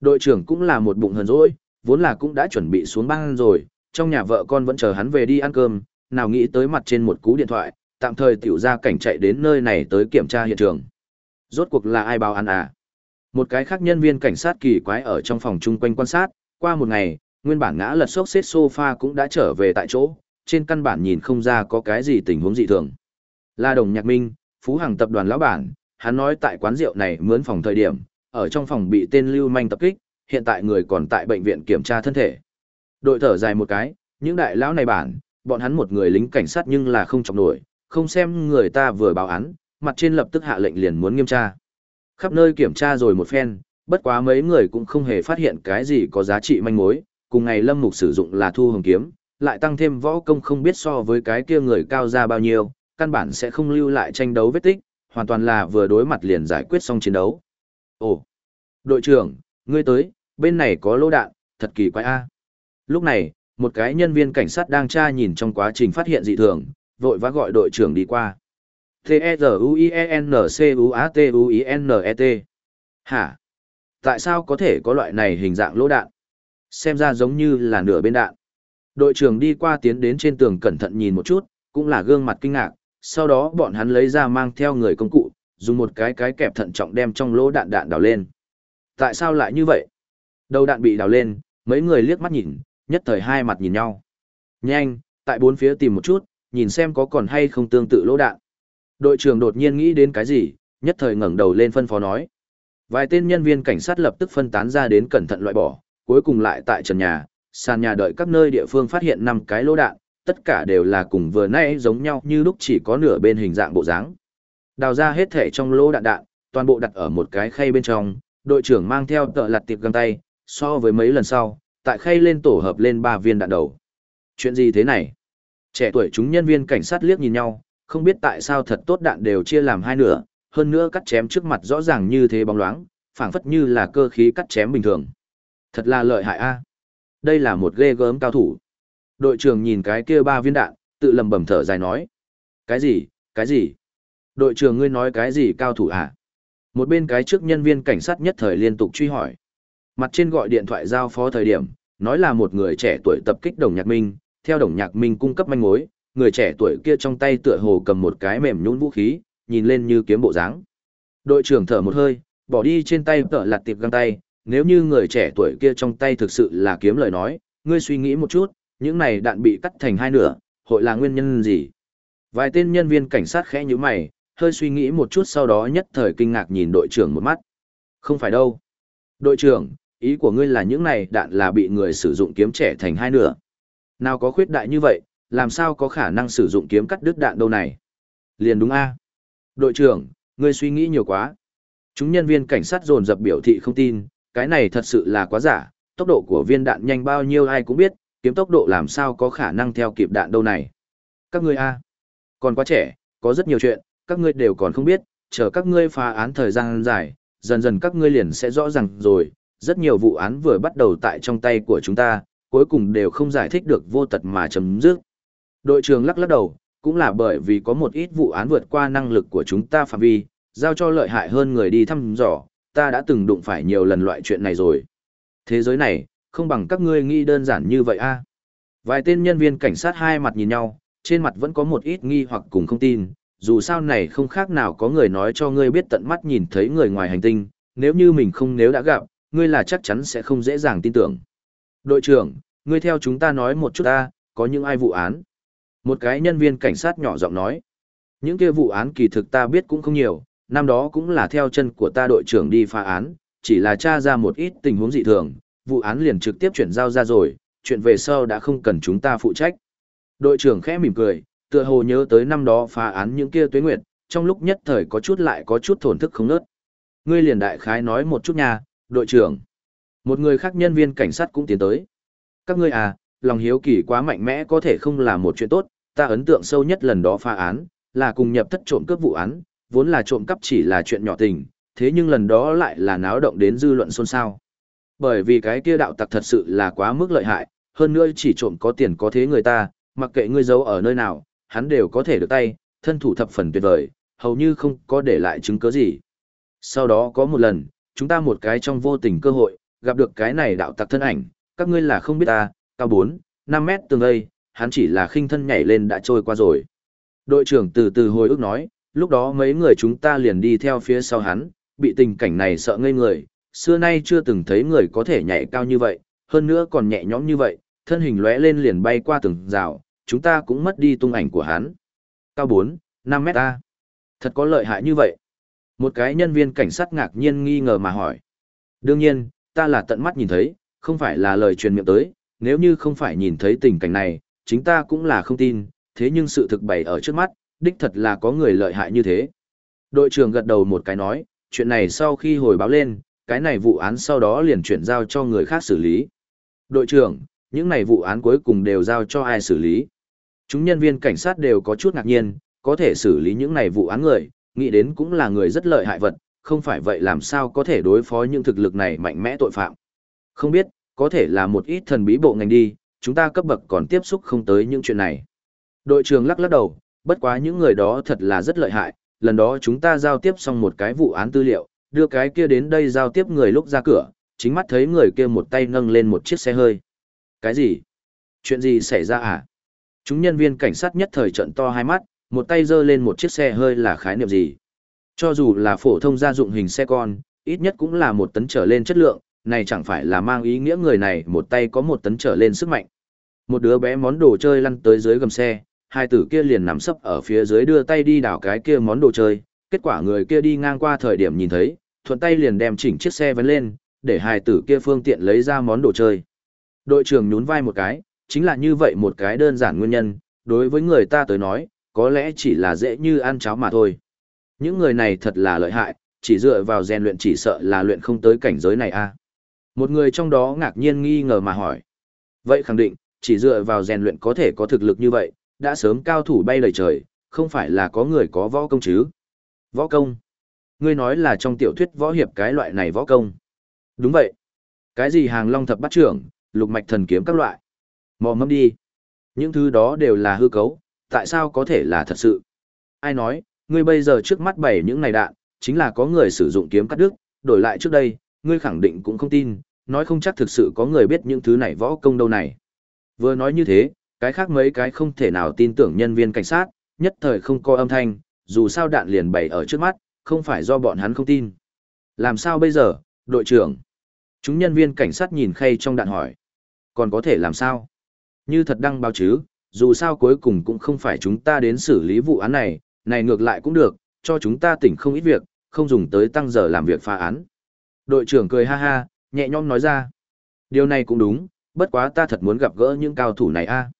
Đội trưởng cũng là một bụng hờn dỗi, vốn là cũng đã chuẩn bị xuống băng rồi, trong nhà vợ con vẫn chờ hắn về đi ăn cơm, nào nghĩ tới mặt trên một cú điện thoại, tạm thời tiểu ra cảnh chạy đến nơi này tới kiểm tra hiện trường. Rốt cuộc là ai báo ăn à? Một cái khác nhân viên cảnh sát kỳ quái ở trong phòng chung quanh quan sát, qua một ngày, nguyên bản ngã lật sốc xếp sofa cũng đã trở về tại chỗ, trên căn bản nhìn không ra có cái gì tình huống dị thường. La Đồng Nhạc Minh, Phú Hàng tập đoàn lão bản, hắn nói tại quán rượu này mướn phòng thời điểm, ở trong phòng bị tên lưu manh tập kích, hiện tại người còn tại bệnh viện kiểm tra thân thể. Đội thở dài một cái, những đại lão này bản, bọn hắn một người lính cảnh sát nhưng là không chọc nổi, không xem người ta vừa báo án, mặt trên lập tức hạ lệnh liền muốn nghiêm tra. Khắp nơi kiểm tra rồi một phen, bất quá mấy người cũng không hề phát hiện cái gì có giá trị manh mối, cùng ngày Lâm Mục sử dụng là thu hồng kiếm, lại tăng thêm võ công không biết so với cái kia người cao ra bao nhiêu, căn bản sẽ không lưu lại tranh đấu vết tích, hoàn toàn là vừa đối mặt liền giải quyết xong chiến đấu. Ồ, đội trưởng, ngươi tới, bên này có lô đạn, thật kỳ quái a. Lúc này, một cái nhân viên cảnh sát đang tra nhìn trong quá trình phát hiện dị thường, vội vã gọi đội trưởng đi qua. T-E-Z-U-I-E-N-C-U-A-T-U-I-N-E-T. Hả? Tại sao có thể có loại này hình dạng lỗ đạn? Xem ra giống như là nửa bên đạn. Đội trưởng đi qua tiến đến trên tường cẩn thận nhìn một chút, cũng là gương mặt kinh ngạc, sau đó bọn hắn lấy ra mang theo người công cụ, dùng một cái cái kẹp thận trọng đem trong lỗ đạn đạn đào lên. Tại sao lại như vậy? Đầu đạn bị đào lên, mấy người liếc mắt nhìn, nhất thời hai mặt nhìn nhau. Nhanh, tại bốn phía tìm một chút, nhìn xem có còn hay không tương tự lỗ đạn. Đội trưởng đột nhiên nghĩ đến cái gì, nhất thời ngẩng đầu lên phân phó nói. Vài tên nhân viên cảnh sát lập tức phân tán ra đến cẩn thận loại bỏ, cuối cùng lại tại trần nhà, sàn nhà đợi các nơi địa phương phát hiện năm cái lỗ đạn, tất cả đều là cùng vừa nãy giống nhau như lúc chỉ có nửa bên hình dạng bộ dáng. Đào ra hết thể trong lỗ đạn đạn, toàn bộ đặt ở một cái khay bên trong, đội trưởng mang theo tợ lặt tiệp găng tay, so với mấy lần sau, tại khay lên tổ hợp lên ba viên đạn đầu. Chuyện gì thế này? Trẻ tuổi chúng nhân viên cảnh sát liếc nhìn nhau, không biết tại sao thật tốt đạn đều chia làm hai nửa, hơn nữa cắt chém trước mặt rõ ràng như thế bóng loáng, phảng phất như là cơ khí cắt chém bình thường. Thật là lợi hại a. Đây là một ghê gớm cao thủ. Đội trưởng nhìn cái kia ba viên đạn, tự lầm bầm thở dài nói. Cái gì, cái gì? Đội trưởng ngươi nói cái gì cao thủ à? Một bên cái trước nhân viên cảnh sát nhất thời liên tục truy hỏi. Mặt trên gọi điện thoại giao phó thời điểm, nói là một người trẻ tuổi tập kích đồng nhạc minh, theo đồng nhạc minh cung cấp manh mối, người trẻ tuổi kia trong tay tựa hồ cầm một cái mềm nhũn vũ khí, nhìn lên như kiếm bộ dáng. Đội trưởng thở một hơi, bỏ đi trên tay tợ lặt tiệp găng tay, nếu như người trẻ tuổi kia trong tay thực sự là kiếm lời nói, ngươi suy nghĩ một chút, những này đạn bị cắt thành hai nửa, hội là nguyên nhân gì? Vài tên nhân viên cảnh sát khẽ như mày, hơi suy nghĩ một chút sau đó nhất thời kinh ngạc nhìn đội trưởng một mắt. Không phải đâu. Đội trưởng, ý của ngươi là những này đạn là bị người sử dụng kiếm trẻ thành hai nửa. Nào có khuyết đại như vậy, làm sao có khả năng sử dụng kiếm cắt đứt đạn đâu này? Liền đúng a. Đội trưởng, ngươi suy nghĩ nhiều quá. Chúng nhân viên cảnh sát dồn dập biểu thị không tin, cái này thật sự là quá giả, tốc độ của viên đạn nhanh bao nhiêu ai cũng biết, kiếm tốc độ làm sao có khả năng theo kịp đạn đâu này. Các ngươi a, còn quá trẻ, có rất nhiều chuyện, các ngươi đều còn không biết, chờ các ngươi phá án thời gian dài, dần dần các ngươi liền sẽ rõ ràng rồi, rất nhiều vụ án vừa bắt đầu tại trong tay của chúng ta, cuối cùng đều không giải thích được vô tật mà chấm dứt. Đội trưởng lắc lắc đầu, cũng là bởi vì có một ít vụ án vượt qua năng lực của chúng ta phạm vi, giao cho lợi hại hơn người đi thăm dò, ta đã từng đụng phải nhiều lần loại chuyện này rồi. Thế giới này, không bằng các ngươi nghĩ đơn giản như vậy a. Vài tên nhân viên cảnh sát hai mặt nhìn nhau, trên mặt vẫn có một ít nghi hoặc cùng không tin, dù sao này không khác nào có người nói cho ngươi biết tận mắt nhìn thấy người ngoài hành tinh, nếu như mình không nếu đã gặp, ngươi là chắc chắn sẽ không dễ dàng tin tưởng. Đội trưởng, ngươi theo chúng ta nói một chút ta, có những ai vụ án? Một cái nhân viên cảnh sát nhỏ giọng nói. Những kia vụ án kỳ thực ta biết cũng không nhiều, năm đó cũng là theo chân của ta đội trưởng đi phá án, chỉ là tra ra một ít tình huống dị thường, vụ án liền trực tiếp chuyển giao ra rồi, chuyện về sau đã không cần chúng ta phụ trách. Đội trưởng khẽ mỉm cười, tựa hồ nhớ tới năm đó phá án những kia tuế nguyệt, trong lúc nhất thời có chút lại có chút thổn thức không nớt. Ngươi liền đại khái nói một chút nha, đội trưởng. Một người khác nhân viên cảnh sát cũng tiến tới. Các ngươi à, lòng hiếu kỳ quá mạnh mẽ có thể không là một chuyện tốt, ta ấn tượng sâu nhất lần đó phá án, là cùng nhập thất trộm cướp vụ án, vốn là trộm cắp chỉ là chuyện nhỏ tình, thế nhưng lần đó lại là náo động đến dư luận xôn xao. Bởi vì cái kia đạo tặc thật sự là quá mức lợi hại, hơn nữa chỉ trộm có tiền có thế người ta, mặc kệ ngươi giấu ở nơi nào, hắn đều có thể được tay, thân thủ thập phần tuyệt vời, hầu như không có để lại chứng cứ gì. Sau đó có một lần, chúng ta một cái trong vô tình cơ hội, gặp được cái này đạo tặc thân ảnh, các ngươi là không biết ta, cao 4, 5 mét tường đây, hắn chỉ là khinh thân nhảy lên đã trôi qua rồi. Đội trưởng từ từ hồi ức nói, lúc đó mấy người chúng ta liền đi theo phía sau hắn, bị tình cảnh này sợ ngây người, xưa nay chưa từng thấy người có thể nhảy cao như vậy, hơn nữa còn nhẹ nhõm như vậy, thân hình lóe lên liền bay qua từng rào, chúng ta cũng mất đi tung ảnh của hắn. Cao 4, 5 mét ta. Thật có lợi hại như vậy. Một cái nhân viên cảnh sát ngạc nhiên nghi ngờ mà hỏi. Đương nhiên, ta là tận mắt nhìn thấy, không phải là lời truyền miệng tới, nếu như không phải nhìn thấy tình cảnh này, chính ta cũng là không tin, thế nhưng sự thực bày ở trước mắt, đích thật là có người lợi hại như thế. Đội trưởng gật đầu một cái nói, chuyện này sau khi hồi báo lên, cái này vụ án sau đó liền chuyển giao cho người khác xử lý. Đội trưởng, những này vụ án cuối cùng đều giao cho ai xử lý? Chúng nhân viên cảnh sát đều có chút ngạc nhiên, có thể xử lý những này vụ án người, nghĩ đến cũng là người rất lợi hại vật, không phải vậy làm sao có thể đối phó những thực lực này mạnh mẽ tội phạm. Không biết, có thể là một ít thần bí bộ ngành đi, chúng ta cấp bậc còn tiếp xúc không tới những chuyện này. Đội trưởng lắc lắc đầu, bất quá những người đó thật là rất lợi hại, lần đó chúng ta giao tiếp xong một cái vụ án tư liệu, đưa cái kia đến đây giao tiếp người lúc ra cửa, chính mắt thấy người kia một tay nâng lên một chiếc xe hơi. Cái gì? Chuyện gì xảy ra à? Chúng nhân viên cảnh sát nhất thời trận to hai mắt, một tay giơ lên một chiếc xe hơi là khái niệm gì? Cho dù là phổ thông gia dụng hình xe con, ít nhất cũng là một tấn trở lên chất lượng, này chẳng phải là mang ý nghĩa người này một tay có một tấn trở lên sức mạnh. Một đứa bé món đồ chơi lăn tới dưới gầm xe, hai tử kia liền nằm sấp ở phía dưới đưa tay đi đảo cái kia món đồ chơi, kết quả người kia đi ngang qua thời điểm nhìn thấy, thuận tay liền đem chỉnh chiếc xe vén lên, để hài tử kia phương tiện lấy ra món đồ chơi. Đội trưởng nhún vai một cái, chính là như vậy một cái đơn giản nguyên nhân, đối với người ta tới nói, có lẽ chỉ là dễ như ăn cháo mà thôi. Những người này thật là lợi hại, chỉ dựa vào rèn luyện chỉ sợ là luyện không tới cảnh giới này a. À? Một người trong đó ngạc nhiên nghi ngờ mà hỏi. Vậy khẳng định, chỉ dựa vào rèn luyện có thể có thực lực như vậy, đã sớm cao thủ bay lời trời, không phải là có người có võ công chứ. Võ công. Ngươi nói là trong tiểu thuyết võ hiệp cái loại này võ công. Đúng vậy. Cái gì hàng long thập bắt trưởng, lục mạch thần kiếm các loại. Mò mâm đi. Những thứ đó đều là hư cấu, tại sao có thể là thật sự? Ai nói, ngươi bây giờ trước mắt bày những này đạn, chính là có người sử dụng kiếm cắt đứt, đổi lại trước đây, ngươi khẳng định cũng không tin, nói không chắc thực sự có người biết những thứ này võ công đâu này. Vừa nói như thế, cái khác mấy cái không thể nào tin tưởng nhân viên cảnh sát, nhất thời không có âm thanh, dù sao đạn liền bày ở trước mắt, không phải do bọn hắn không tin. Làm sao bây giờ, đội trưởng? Chúng nhân viên cảnh sát nhìn khay trong đạn hỏi. Còn có thể làm sao? Như thật đăng báo chứ, dù sao cuối cùng cũng không phải chúng ta đến xử lý vụ án này, này ngược lại cũng được, cho chúng ta tỉnh không ít việc, không dùng tới tăng giờ làm việc phá án. Đội trưởng cười ha ha, nhẹ nhõm nói ra. Điều này cũng đúng, bất quá ta thật muốn gặp gỡ những cao thủ này a.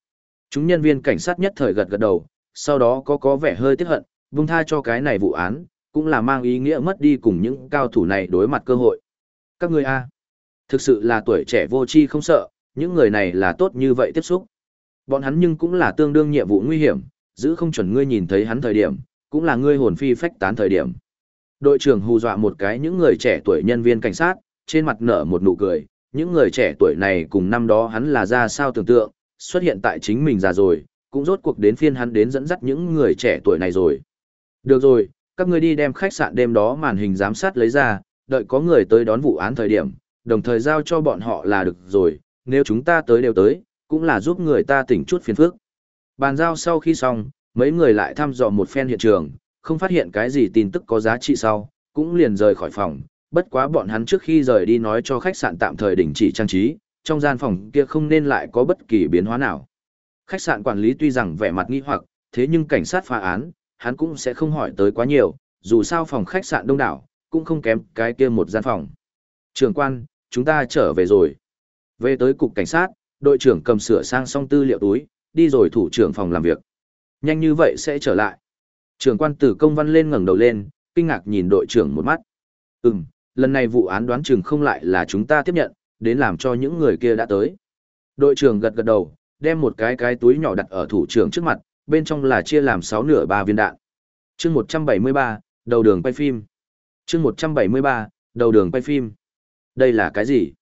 Chúng nhân viên cảnh sát nhất thời gật gật đầu, sau đó có có vẻ hơi tiếc hận, vung tha cho cái này vụ án, cũng là mang ý nghĩa mất đi cùng những cao thủ này đối mặt cơ hội. Các ngươi a, thực sự là tuổi trẻ vô tri không sợ, những người này là tốt như vậy tiếp xúc. Bọn hắn nhưng cũng là tương đương nhiệm vụ nguy hiểm, giữ không chuẩn ngươi nhìn thấy hắn thời điểm, cũng là ngươi hồn phi phách tán thời điểm. Đội trưởng hù dọa một cái những người trẻ tuổi nhân viên cảnh sát, trên mặt nở một nụ cười, những người trẻ tuổi này cùng năm đó hắn là ra sao tưởng tượng, xuất hiện tại chính mình già rồi, cũng rốt cuộc đến phiên hắn đến dẫn dắt những người trẻ tuổi này rồi. Được rồi, các ngươi đi đem khách sạn đêm đó màn hình giám sát lấy ra, đợi có người tới đón vụ án thời điểm, đồng thời giao cho bọn họ là được rồi, nếu chúng ta tới đều tới, cũng là giúp người ta tỉnh chút phiền phức. Bàn giao sau khi xong, mấy người lại thăm dò một phen hiện trường, không phát hiện cái gì tin tức có giá trị sau, cũng liền rời khỏi phòng, bất quá bọn hắn trước khi rời đi nói cho khách sạn tạm thời đình chỉ trang trí, trong gian phòng kia không nên lại có bất kỳ biến hóa nào. Khách sạn quản lý tuy rằng vẻ mặt nghi hoặc, thế nhưng cảnh sát phá án, hắn cũng sẽ không hỏi tới quá nhiều, dù sao phòng khách sạn đông đảo, cũng không kém cái kia một gian phòng. Trường quan, chúng ta trở về rồi. Về tới cục cảnh sát, đội trưởng cầm sửa sang xong tư liệu túi, đi rồi thủ trưởng phòng làm việc. Nhanh như vậy sẽ trở lại. Trưởng quan tử công văn lên ngẩng đầu lên, kinh ngạc nhìn đội trưởng một mắt. Ừm, lần này vụ án đoán chừng không lại là chúng ta tiếp nhận, đến làm cho những người kia đã tới. Đội trưởng gật gật đầu, đem một cái cái túi nhỏ đặt ở thủ trưởng trước mặt, bên trong là chia làm 6 nửa 3 viên đạn. chương 173, đầu đường quay phim. chương 173, đầu đường quay phim. Đây là cái gì?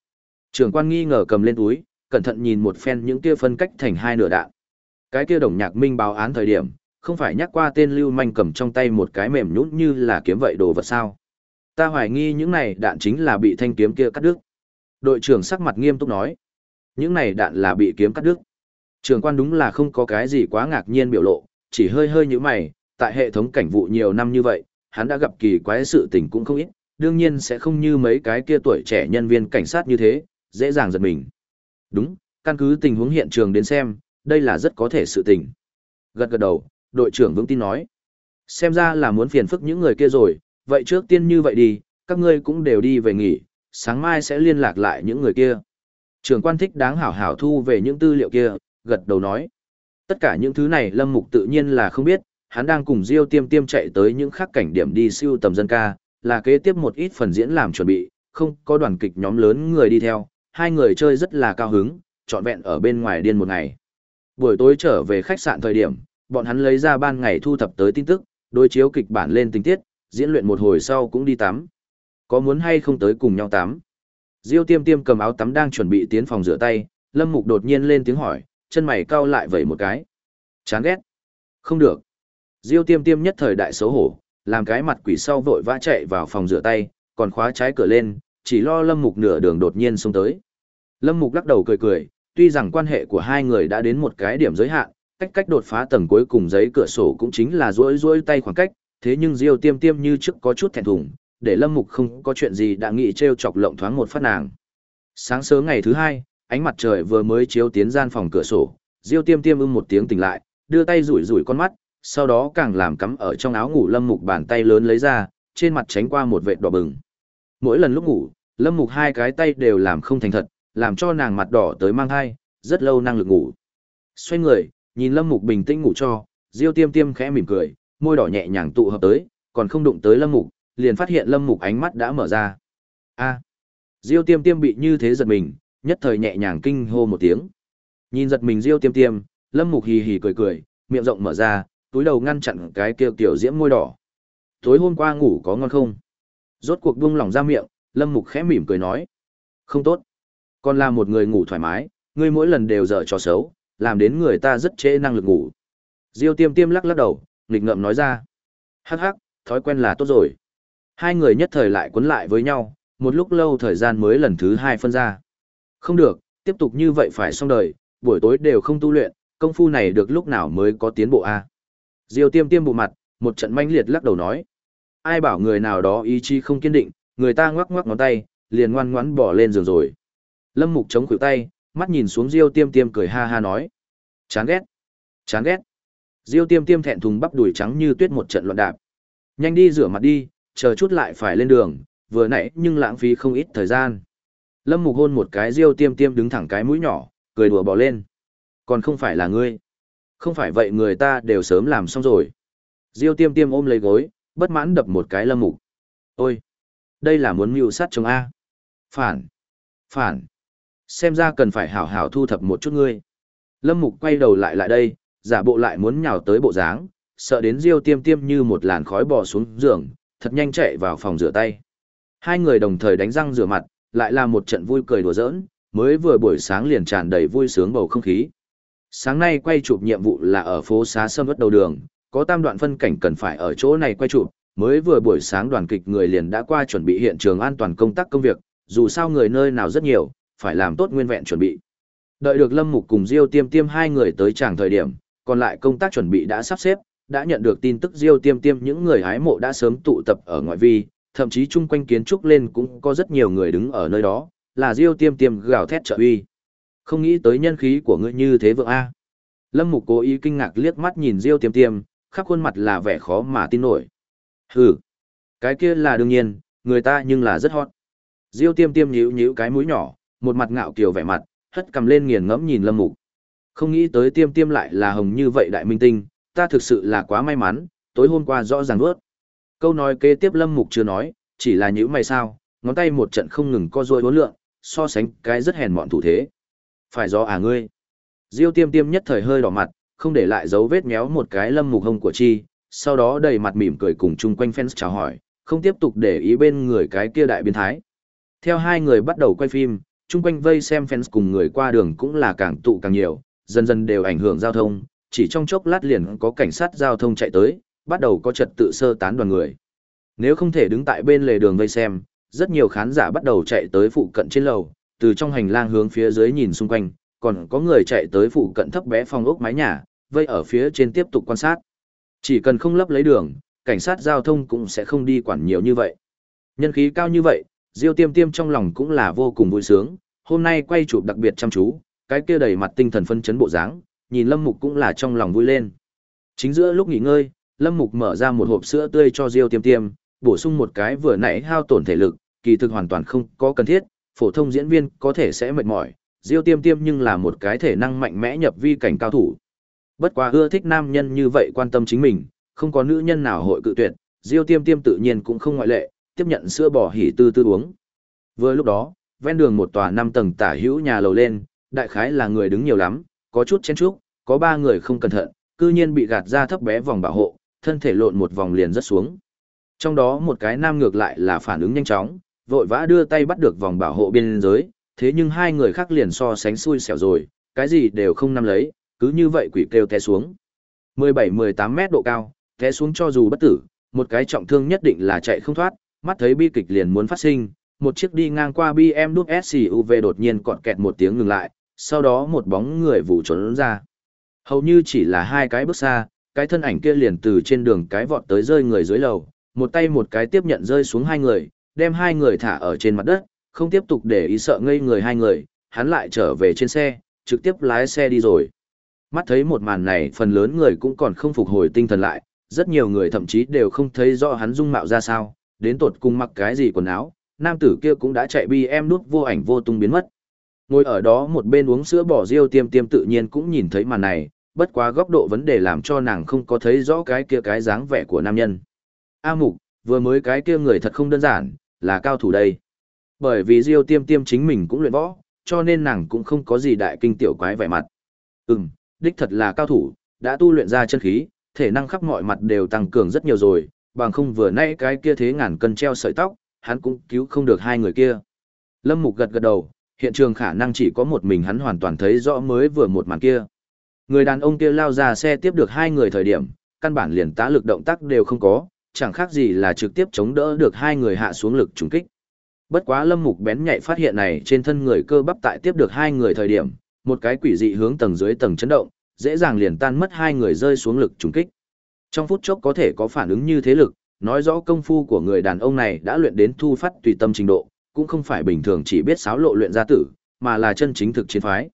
Trưởng quan nghi ngờ cầm lên túi, cẩn thận nhìn một phen những kia phân cách thành hai nửa đạn. Cái kia đồng nhạc minh báo án thời điểm, không phải nhắc qua tên lưu manh cầm trong tay một cái mềm nhũn như là kiếm vậy đồ vật sao. Ta hoài nghi những này đạn chính là bị thanh kiếm kia cắt đứt. Đội trưởng sắc mặt nghiêm túc nói. Những này đạn là bị kiếm cắt đứt. Trường quan đúng là không có cái gì quá ngạc nhiên biểu lộ, chỉ hơi hơi như mày, tại hệ thống cảnh vụ nhiều năm như vậy, hắn đã gặp kỳ quái sự tình cũng không ít, đương nhiên sẽ không như mấy cái kia tuổi trẻ nhân viên cảnh sát như thế, dễ dàng giật mình. Đúng, căn cứ tình huống hiện trường đến xem, đây là rất có thể sự tình. Gật gật đầu, đội trưởng vững tin nói. Xem ra là muốn phiền phức những người kia rồi, vậy trước tiên như vậy đi, các ngươi cũng đều đi về nghỉ, sáng mai sẽ liên lạc lại những người kia. Trưởng quan thích đáng hảo hảo thu về những tư liệu kia, gật đầu nói. Tất cả những thứ này Lâm Mục tự nhiên là không biết, hắn đang cùng Diêu Tiêm Tiêm chạy tới những khác cảnh điểm đi siêu tầm dân ca, là kế tiếp một ít phần diễn làm chuẩn bị, không có đoàn kịch nhóm lớn người đi theo, hai người chơi rất là cao hứng, trọn vẹn ở bên ngoài điên một ngày. Buổi tối trở về khách sạn thời điểm, bọn hắn lấy ra ban ngày thu thập tới tin tức, đối chiếu kịch bản lên tình tiết, diễn luyện một hồi sau cũng đi tắm. Có muốn hay không tới cùng nhau tắm? Diêu Tiêm Tiêm cầm áo tắm đang chuẩn bị tiến phòng rửa tay, Lâm Mục đột nhiên lên tiếng hỏi, chân mày cau lại vẩy một cái. Chán ghét. Không được. Diêu Tiêm Tiêm nhất thời đại xấu hổ, làm cái mặt quỷ sau vội vã chạy vào phòng rửa tay, còn khóa trái cửa lên, chỉ lo Lâm Mục nửa đường đột nhiên xuống tới. Lâm Mục lắc đầu cười cười, tuy rằng quan hệ của hai người đã đến một cái điểm giới hạn, cách cách đột phá tầng cuối cùng giấy cửa sổ cũng chính là duỗi duỗi tay khoảng cách, thế nhưng Diêu Tiêm Tiêm như trước có chút thẹn thùng, để Lâm Mục không có chuyện gì đã nghĩ trêu chọc lộng thoáng một phát nàng. Sáng sớm ngày thứ hai, ánh mặt trời vừa mới chiếu tiến gian phòng cửa sổ, Diêu Tiêm Tiêm ưm một tiếng tỉnh lại, đưa tay rủi rủi con mắt, sau đó càng làm cắm ở trong áo ngủ Lâm Mục bàn tay lớn lấy ra, trên mặt tránh qua một vệt đỏ bừng. Mỗi lần lúc ngủ, Lâm Mục hai cái tay đều làm không thành thật, làm cho nàng mặt đỏ tới mang hai, rất lâu năng lực ngủ. Xoay người, nhìn Lâm Mục bình tĩnh ngủ cho, Diêu Tiêm Tiêm khẽ mỉm cười, môi đỏ nhẹ nhàng tụ hợp tới, còn không đụng tới Lâm Mục, liền phát hiện Lâm Mục ánh mắt đã mở ra. A. Diêu Tiêm Tiêm bị như thế giật mình, nhất thời nhẹ nhàng kinh hô một tiếng. Nhìn giật mình Diêu Tiêm Tiêm, Lâm Mục hì hì cười cười, miệng rộng mở ra, túi đầu ngăn chặn cái kia tiểu diễm môi đỏ. Tối hôm qua ngủ có ngon không? Rốt cuộc buông lỏng ra miệng, Lâm Mục khẽ mỉm cười nói. Không tốt. Còn là một người ngủ thoải mái, ngươi mỗi lần đều dở trò xấu, làm đến người ta rất trễ năng lực ngủ. Diêu tiêm tiêm lắc lắc đầu, nghịch ngợm nói ra. Hắc hắc, thói quen là tốt rồi. Hai người nhất thời lại quấn lại với nhau, một lúc lâu thời gian mới lần thứ hai phân ra. Không được, tiếp tục như vậy phải xong đời, buổi tối đều không tu luyện, công phu này được lúc nào mới có tiến bộ a Diêu tiêm tiêm bộ mặt, một trận manh liệt lắc đầu nói. Ai bảo người nào đó ý chí không kiên định, người ta ngoắc ngoắc ngón tay, liền ngoan ngoãn bỏ lên giường rồi. Lâm Mục chống khuỷu tay, mắt nhìn xuống Diêu Tiêm Tiêm cười ha ha nói: "Chán ghét, chán ghét." Diêu Tiêm Tiêm thẹn thùng bắp đùi trắng như tuyết một trận loạn đạp. "Nhanh đi rửa mặt đi, chờ chút lại phải lên đường, vừa nãy nhưng lãng phí không ít thời gian." Lâm Mục hôn một cái Diêu Tiêm Tiêm đứng thẳng cái mũi nhỏ, cười đùa bỏ lên. "Còn không phải là ngươi? Không phải vậy người ta đều sớm làm xong rồi." Diêu Tiêm Tiêm ôm lấy gối, bất mãn đập một cái Lâm Mục. "Ôi, đây là muốn mưu sát chồng a." "Phản, phản." Xem ra cần phải hảo hảo thu thập một chút ngươi. Lâm Mục quay đầu lại lại đây, giả bộ lại muốn nhào tới bộ dáng, sợ đến Diêu Tiêm Tiêm như một làn khói bò xuống giường, thật nhanh chạy vào phòng rửa tay. Hai người đồng thời đánh răng rửa mặt, lại là một trận vui cười đùa giỡn, mới vừa buổi sáng liền tràn đầy vui sướng bầu không khí. Sáng nay quay chụp nhiệm vụ là ở phố xá sâm ớt đầu đường, có tam đoạn phân cảnh cần phải ở chỗ này quay chụp, mới vừa buổi sáng đoàn kịch người liền đã qua chuẩn bị hiện trường an toàn công tác công việc, dù sao người nơi nào rất nhiều, phải làm tốt nguyên vẹn chuẩn bị. Đợi được Lâm Mục cùng Diêu Tiêm Tiêm hai người tới tràng thời điểm, còn lại công tác chuẩn bị đã sắp xếp, đã nhận được tin tức Diêu Tiêm Tiêm những người hái mộ đã sớm tụ tập ở ngoại vi, thậm chí chung quanh kiến trúc lên cũng có rất nhiều người đứng ở nơi đó, là Diêu Tiêm Tiêm gào thét trợ uy. Không nghĩ tới nhân khí của ngươi như thế vượng a. Lâm Mục cố ý kinh ngạc liếc mắt nhìn Diêu Tiêm Tiêm, khắp khuôn mặt là vẻ khó mà tin nổi. Hừ, cái kia là đương nhiên, người ta nhưng là rất hot. Diêu Tiêm Tiêm nhíu nhíu cái mũi nhỏ, một mặt ngạo kiều vẻ mặt, hất cầm lên nghiền ngẫm nhìn Lâm Mục. Không nghĩ tới tiêm tiêm lại là hồng như vậy đại minh tinh, ta thực sự là quá may mắn, tối hôm qua rõ ràng vớt. Câu nói kế tiếp Lâm Mục chưa nói, chỉ là những mày sao, ngón tay một trận không ngừng co duỗi uốn lượn, so sánh cái rất hèn mọn thủ thế. Phải do à ngươi. Diêu tiêm tiêm nhất thời hơi đỏ mặt, không để lại dấu vết méo một cái Lâm Mục hông của chi, sau đó đầy mặt mỉm cười cùng chung quanh fans chào hỏi, không tiếp tục để ý bên người cái kia đại biến thái. Theo hai người bắt đầu quay phim, chung quanh vây xem fans cùng người qua đường cũng là càng tụ càng nhiều, dần dần đều ảnh hưởng giao thông, chỉ trong chốc lát liền có cảnh sát giao thông chạy tới, bắt đầu có trật tự sơ tán đoàn người. Nếu không thể đứng tại bên lề đường vây xem, rất nhiều khán giả bắt đầu chạy tới phụ cận trên lầu, từ trong hành lang hướng phía dưới nhìn xung quanh, còn có người chạy tới phụ cận thấp bé phòng ốc mái nhà, vây ở phía trên tiếp tục quan sát. Chỉ cần không lấp lấy đường, cảnh sát giao thông cũng sẽ không đi quản nhiều như vậy. Nhân khí cao như vậy, Diêu tiêm tiêm trong lòng cũng là vô cùng vui sướng, hôm nay quay chụp đặc biệt chăm chú, cái kia đầy mặt tinh thần phân chấn bộ dáng, nhìn Lâm Mục cũng là trong lòng vui lên. Chính giữa lúc nghỉ ngơi, Lâm Mục mở ra một hộp sữa tươi cho Diêu tiêm tiêm, bổ sung một cái vừa nãy hao tổn thể lực, kỳ thực hoàn toàn không có cần thiết, phổ thông diễn viên có thể sẽ mệt mỏi, Diêu tiêm tiêm nhưng là một cái thể năng mạnh mẽ nhập vi cảnh cao thủ. Bất quá ưa thích nam nhân như vậy quan tâm chính mình, không có nữ nhân nào hội cự tuyệt, Diêu tiêm tiêm tự nhiên cũng không ngoại lệ, tiếp nhận sữa bò hỉ tư tư uống. Vừa lúc đó, ven đường một tòa năm tầng tả hữu nhà lầu lên, đại khái là người đứng nhiều lắm, có chút chen chúc, có ba người không cẩn thận, cư nhiên bị gạt ra thấp bé vòng bảo hộ, thân thể lộn một vòng liền rất xuống. Trong đó một cái nam ngược lại là phản ứng nhanh chóng, vội vã đưa tay bắt được vòng bảo hộ biên giới, thế nhưng hai người khác liền so sánh xui xẻo rồi, cái gì đều không nắm lấy, cứ như vậy quỷ kêu té xuống. 17-18 mét độ cao, té xuống cho dù bất tử, một cái trọng thương nhất định là chạy không thoát, mắt thấy bi kịch liền muốn phát sinh, một chiếc đi ngang qua BMW SUV đột nhiên cọt kẹt một tiếng ngừng lại, sau đó một bóng người vụ trốn ra. Hầu như chỉ là hai cái bước xa, cái thân ảnh kia liền từ trên đường cái vọt tới rơi người dưới lầu, một tay một cái tiếp nhận rơi xuống hai người, đem hai người thả ở trên mặt đất, không tiếp tục để ý sợ ngây người hai người, hắn lại trở về trên xe, trực tiếp lái xe đi rồi. Mắt thấy một màn này phần lớn người cũng còn không phục hồi tinh thần lại, rất nhiều người thậm chí đều không thấy rõ hắn dung mạo ra sao, đến tột cùng mặc cái gì quần áo, nam tử kia cũng đã chạy bi em nút vô ảnh vô tung biến mất. Ngồi ở đó một bên uống sữa bò riêu tiêm tiêm tự nhiên cũng nhìn thấy màn này, bất quá góc độ vấn đề làm cho nàng không có thấy rõ cái kia cái dáng vẻ của nam nhân. A mục, vừa mới cái kia người thật không đơn giản, là cao thủ đây. Bởi vì Diêu tiêm tiêm chính mình cũng luyện võ, cho nên nàng cũng không có gì đại kinh tiểu quái vẻ mặt. Ừm, đích thật là cao thủ, đã tu luyện ra chân khí, thể năng khắp mọi mặt đều tăng cường rất nhiều rồi, bằng không vừa nãy cái kia thế ngàn cân treo sợi tóc, hắn cũng cứu không được hai người kia. Lâm Mục gật gật đầu, hiện trường khả năng chỉ có một mình hắn hoàn toàn thấy rõ mới vừa một màn kia. Người đàn ông kia lao ra xe tiếp được hai người thời điểm, căn bản liền tá lực động tác đều không có, chẳng khác gì là trực tiếp chống đỡ được hai người hạ xuống lực trùng kích. Bất quá Lâm Mục bén nhạy phát hiện này trên thân người cơ bắp tại tiếp được hai người thời điểm, một cái quỷ dị hướng tầng dưới tầng chấn động, dễ dàng liền tan mất hai người rơi xuống lực trùng kích. Trong phút chốc có thể có phản ứng như thế lực, nói rõ công phu của người đàn ông này đã luyện đến thu phát tùy tâm trình độ, cũng không phải bình thường chỉ biết sáo lộ luyện gia tử, mà là chân chính thực chiến phái.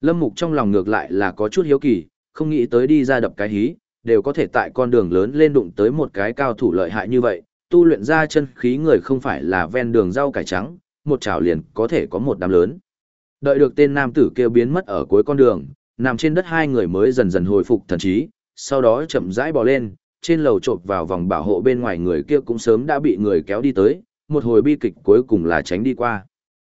Lâm Mục trong lòng ngược lại là có chút hiếu kỳ, không nghĩ tới đi ra đập cái hí, đều có thể tại con đường lớn lên đụng tới một cái cao thủ lợi hại như vậy, tu luyện ra chân khí người không phải là ven đường rau cải trắng, một chảo liền có thể có một đám lớn. Đợi được tên nam tử kia biến mất ở cuối con đường, nằm trên đất hai người mới dần dần hồi phục thần trí, sau đó chậm rãi bò lên, trên lầu trộp vào vòng bảo hộ bên ngoài người kia cũng sớm đã bị người kéo đi tới, một hồi bi kịch cuối cùng là tránh đi qua.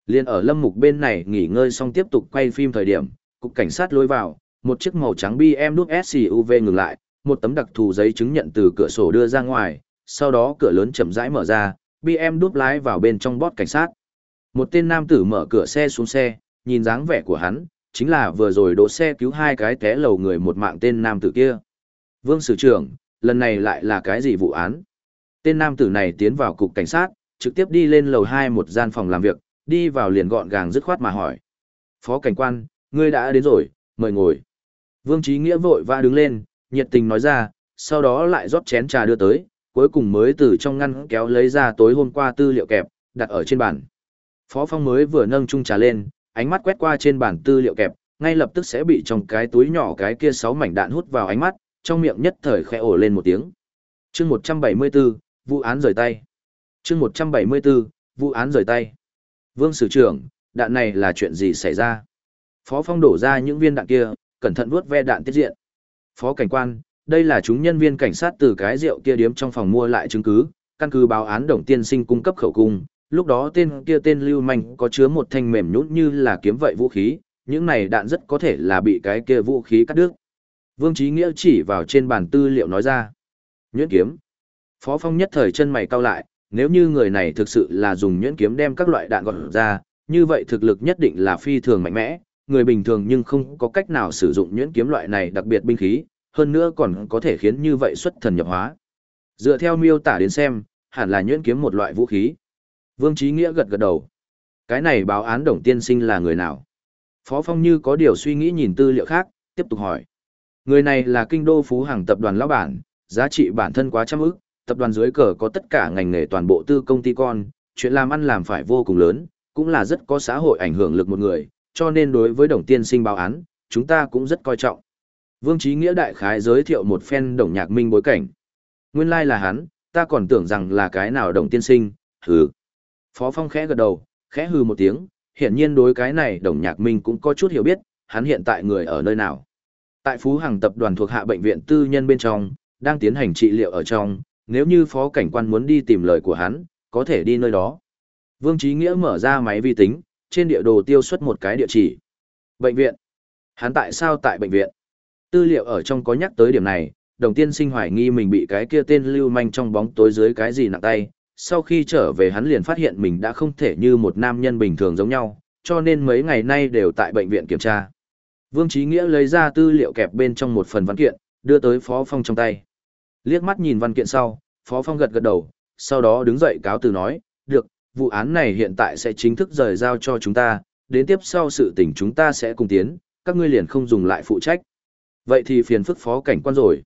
Liên ở lâm mục bên này nghỉ ngơi xong tiếp tục quay phim thời điểm, cục cảnh sát lôi vào, một chiếc màu trắng BM nút SUV ngừng lại, một tấm đặc thù giấy chứng nhận từ cửa sổ đưa ra ngoài, sau đó cửa lớn chậm rãi mở ra, BM đút lái vào bên trong bót cảnh sát. Một tên nam tử mở cửa xe xuống xe, nhìn dáng vẻ của hắn, chính là vừa rồi đỗ xe cứu hai cái té lầu người một mạng tên nam tử kia. Vương sử trưởng, lần này lại là cái gì vụ án? Tên nam tử này tiến vào cục cảnh sát, trực tiếp đi lên lầu 2 một gian phòng làm việc, đi vào liền gọn gàng dứt khoát mà hỏi. Phó cảnh quan, ngươi đã đến rồi, mời ngồi. Vương Trí Nghĩa vội va đứng lên, nhiệt tình nói ra, sau đó lại rót chén trà đưa tới, cuối cùng mới từ trong ngăn kéo lấy ra tối hôm qua tư liệu kẹp, đặt ở trên bàn. Phó Phong mới vừa nâng chung trà lên, ánh mắt quét qua trên bàn tư liệu kẹp, ngay lập tức sẽ bị trong cái túi nhỏ cái kia sáu mảnh đạn hút vào ánh mắt, trong miệng nhất thời khẽ ổ lên một tiếng. Chương 174, vụ án rời tay. Chương 174, vụ án rời tay. Vương sử trưởng, đạn này là chuyện gì xảy ra? Phó Phong đổ ra những viên đạn kia, cẩn thận vuốt ve đạn tiết diện. Phó cảnh quan, đây là chúng nhân viên cảnh sát từ cái rượu kia điếm trong phòng mua lại chứng cứ, căn cứ báo án đồng tiên sinh cung cấp khẩu cung, lúc đó tên kia tên Lưu Manh có chứa một thanh mềm nhũn như là kiếm vậy vũ khí, những này đạn rất có thể là bị cái kia vũ khí cắt đứt. Vương Chí Nghĩa chỉ vào trên bàn tư liệu nói ra. Nhuyễn kiếm. Phó Phong nhất thời chân mày cau lại, nếu như người này thực sự là dùng nhuyễn kiếm đem các loại đạn gọt ra, như vậy thực lực nhất định là phi thường mạnh mẽ, người bình thường nhưng không có cách nào sử dụng nhuyễn kiếm loại này đặc biệt binh khí, hơn nữa còn có thể khiến như vậy xuất thần nhập hóa. Dựa theo miêu tả đến xem, hẳn là nhuyễn kiếm một loại vũ khí. Vương Chí Nghĩa gật gật đầu. Cái này báo án đồng tiên sinh là người nào? Phó Phong như có điều suy nghĩ nhìn tư liệu khác, tiếp tục hỏi. Người này là kinh đô phú hàng tập đoàn lão bản, giá trị bản thân quá trăm ức, tập đoàn dưới cờ có tất cả ngành nghề toàn bộ tư công ty con, chuyện làm ăn làm phải vô cùng lớn, cũng là rất có xã hội ảnh hưởng lực một người, cho nên đối với đồng tiên sinh báo án, chúng ta cũng rất coi trọng. Vương Chí Nghĩa đại khái giới thiệu một phen đồng nhạc minh bối cảnh. Nguyên lai like là hắn, ta còn tưởng rằng là cái nào đồng tiên sinh, hừ. Phó Phong khẽ gật đầu, khẽ hừ một tiếng, hiển nhiên đối cái này đồng nhạc minh cũng có chút hiểu biết, hắn hiện tại người ở nơi nào. Tại Phú Hằng tập đoàn thuộc hạ bệnh viện tư nhân bên trong, đang tiến hành trị liệu ở trong, nếu như phó cảnh quan muốn đi tìm lời của hắn, có thể đi nơi đó. Vương Trí Nghĩa mở ra máy vi tính, trên địa đồ tiêu xuất một cái địa chỉ. Bệnh viện. Hắn tại sao tại bệnh viện? Tư liệu ở trong có nhắc tới điểm này, đồng tiên sinh hoài nghi mình bị cái kia tên lưu manh trong bóng tối dưới cái gì nặng tay. Sau khi trở về hắn liền phát hiện mình đã không thể như một nam nhân bình thường giống nhau, cho nên mấy ngày nay đều tại bệnh viện kiểm tra. Vương Trí Nghĩa lấy ra tư liệu kẹp bên trong một phần văn kiện, đưa tới Phó Phong trong tay. Liếc mắt nhìn văn kiện sau, Phó Phong gật gật đầu, sau đó đứng dậy cáo từ nói, được, vụ án này hiện tại sẽ chính thức rời giao cho chúng ta, đến tiếp sau sự tình chúng ta sẽ cùng tiến, các ngươi liền không dùng lại phụ trách. Vậy thì phiền phức phó cảnh quan rồi.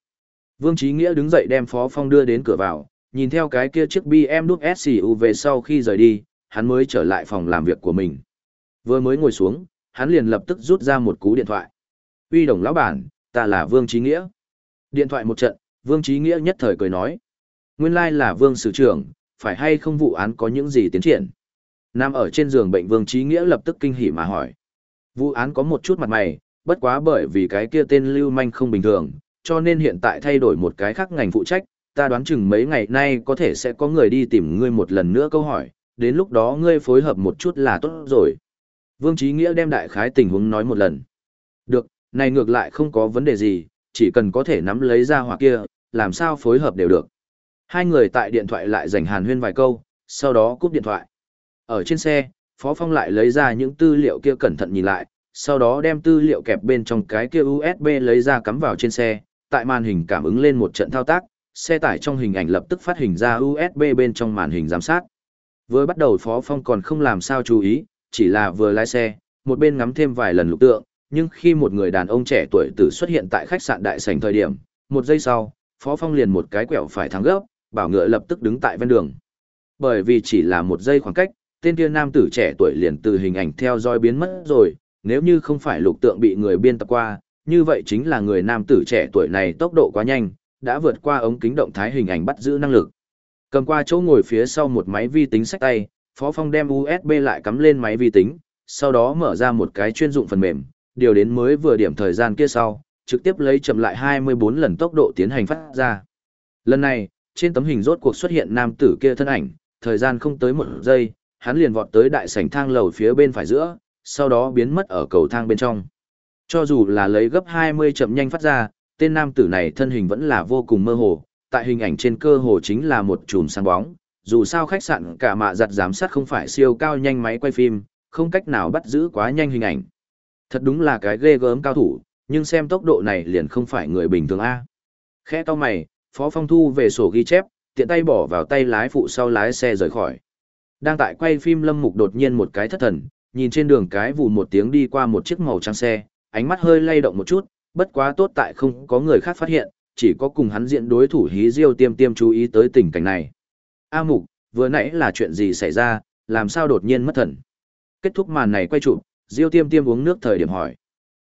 Vương Trí Nghĩa đứng dậy đem Phó Phong đưa đến cửa vào, nhìn theo cái kia chiếc BM đúc về sau khi rời đi, hắn mới trở lại phòng làm việc của mình. Vừa mới ngồi xuống, hắn liền lập tức rút ra một cú điện thoại. Uy đồng lão bản, ta là Vương Trí Nghĩa. Điện thoại một trận, Vương Trí Nghĩa nhất thời cười nói. Nguyên lai là Vương Sử trưởng, phải hay không vụ án có những gì tiến triển? Nam ở trên giường bệnh Vương Trí Nghĩa lập tức kinh hỉ mà hỏi. Vụ án có một chút mặt mày, bất quá bởi vì cái kia tên Lưu Manh không bình thường, cho nên hiện tại thay đổi một cái khác ngành phụ trách, ta đoán chừng mấy ngày nay có thể sẽ có người đi tìm ngươi một lần nữa câu hỏi, đến lúc đó ngươi phối hợp một chút là tốt rồi. Vương Trí Nghĩa đem đại khái tình huống nói một lần. Được, này ngược lại không có vấn đề gì, chỉ cần có thể nắm lấy ra hoặc kia, làm sao phối hợp đều được. Hai người tại điện thoại lại dành hàn huyên vài câu, sau đó cúp điện thoại. Ở trên xe, Phó Phong lại lấy ra những tư liệu kia cẩn thận nhìn lại, sau đó đem tư liệu kẹp bên trong cái kia USB lấy ra cắm vào trên xe, tại màn hình cảm ứng lên một trận thao tác, xe tải trong hình ảnh lập tức phát hình ra USB bên trong màn hình giám sát. Vừa bắt đầu Phó Phong còn không làm sao chú ý, chỉ là vừa lái xe, một bên ngắm thêm vài lần lục tượng, nhưng khi một người đàn ông trẻ tuổi tử xuất hiện tại khách sạn đại sảnh thời điểm, một giây sau, Phó Phong liền một cái quẹo phải thắng gấp, bảo ngựa lập tức đứng tại ven đường. Bởi vì chỉ là một giây khoảng cách, tên kia nam tử trẻ tuổi liền từ hình ảnh theo dõi biến mất rồi, nếu như không phải lục tượng bị người biên tập qua, như vậy chính là người nam tử trẻ tuổi này tốc độ quá nhanh, đã vượt qua ống kính động thái hình ảnh bắt giữ năng lực. Cầm qua chỗ ngồi phía sau một máy vi tính sách tay, Phó Phong đem USB lại cắm lên máy vi tính, sau đó mở ra một cái chuyên dụng phần mềm, điều đến mới vừa điểm thời gian kia sau, trực tiếp lấy chậm lại 24 lần tốc độ tiến hành phát ra. Lần này, trên tấm hình rốt cuộc xuất hiện nam tử kia thân ảnh, thời gian không tới một giây, hắn liền vọt tới đại sảnh thang lầu phía bên phải giữa, sau đó biến mất ở cầu thang bên trong. Cho dù là lấy gấp 20 chậm nhanh phát ra, tên nam tử này thân hình vẫn là vô cùng mơ hồ, tại hình ảnh trên cơ hồ chính là một chùm sáng bóng, dù sao khách sạn cả mạ giặt giám sát không phải siêu cao nhanh máy quay phim, không cách nào bắt giữ quá nhanh hình ảnh. Thật đúng là cái ghê gớm cao thủ, nhưng xem tốc độ này liền không phải người bình thường A. Khẽ to mày, Phó Phong thu về sổ ghi chép, tiện tay bỏ vào tay lái phụ sau lái xe rời khỏi. Đang tại quay phim Lâm Mục đột nhiên một cái thất thần, nhìn trên đường cái vù một tiếng đi qua một chiếc màu trắng xe, ánh mắt hơi lay động một chút, bất quá tốt tại không có người khác phát hiện, chỉ có cùng hắn diện đối thủ hí diêu tiêm tiêm chú ý tới tình cảnh này. A Mục, vừa nãy là chuyện gì xảy ra, làm sao đột nhiên mất thần? Kết thúc màn này quay chụp, diêu tiêm tiêm uống nước thời điểm hỏi.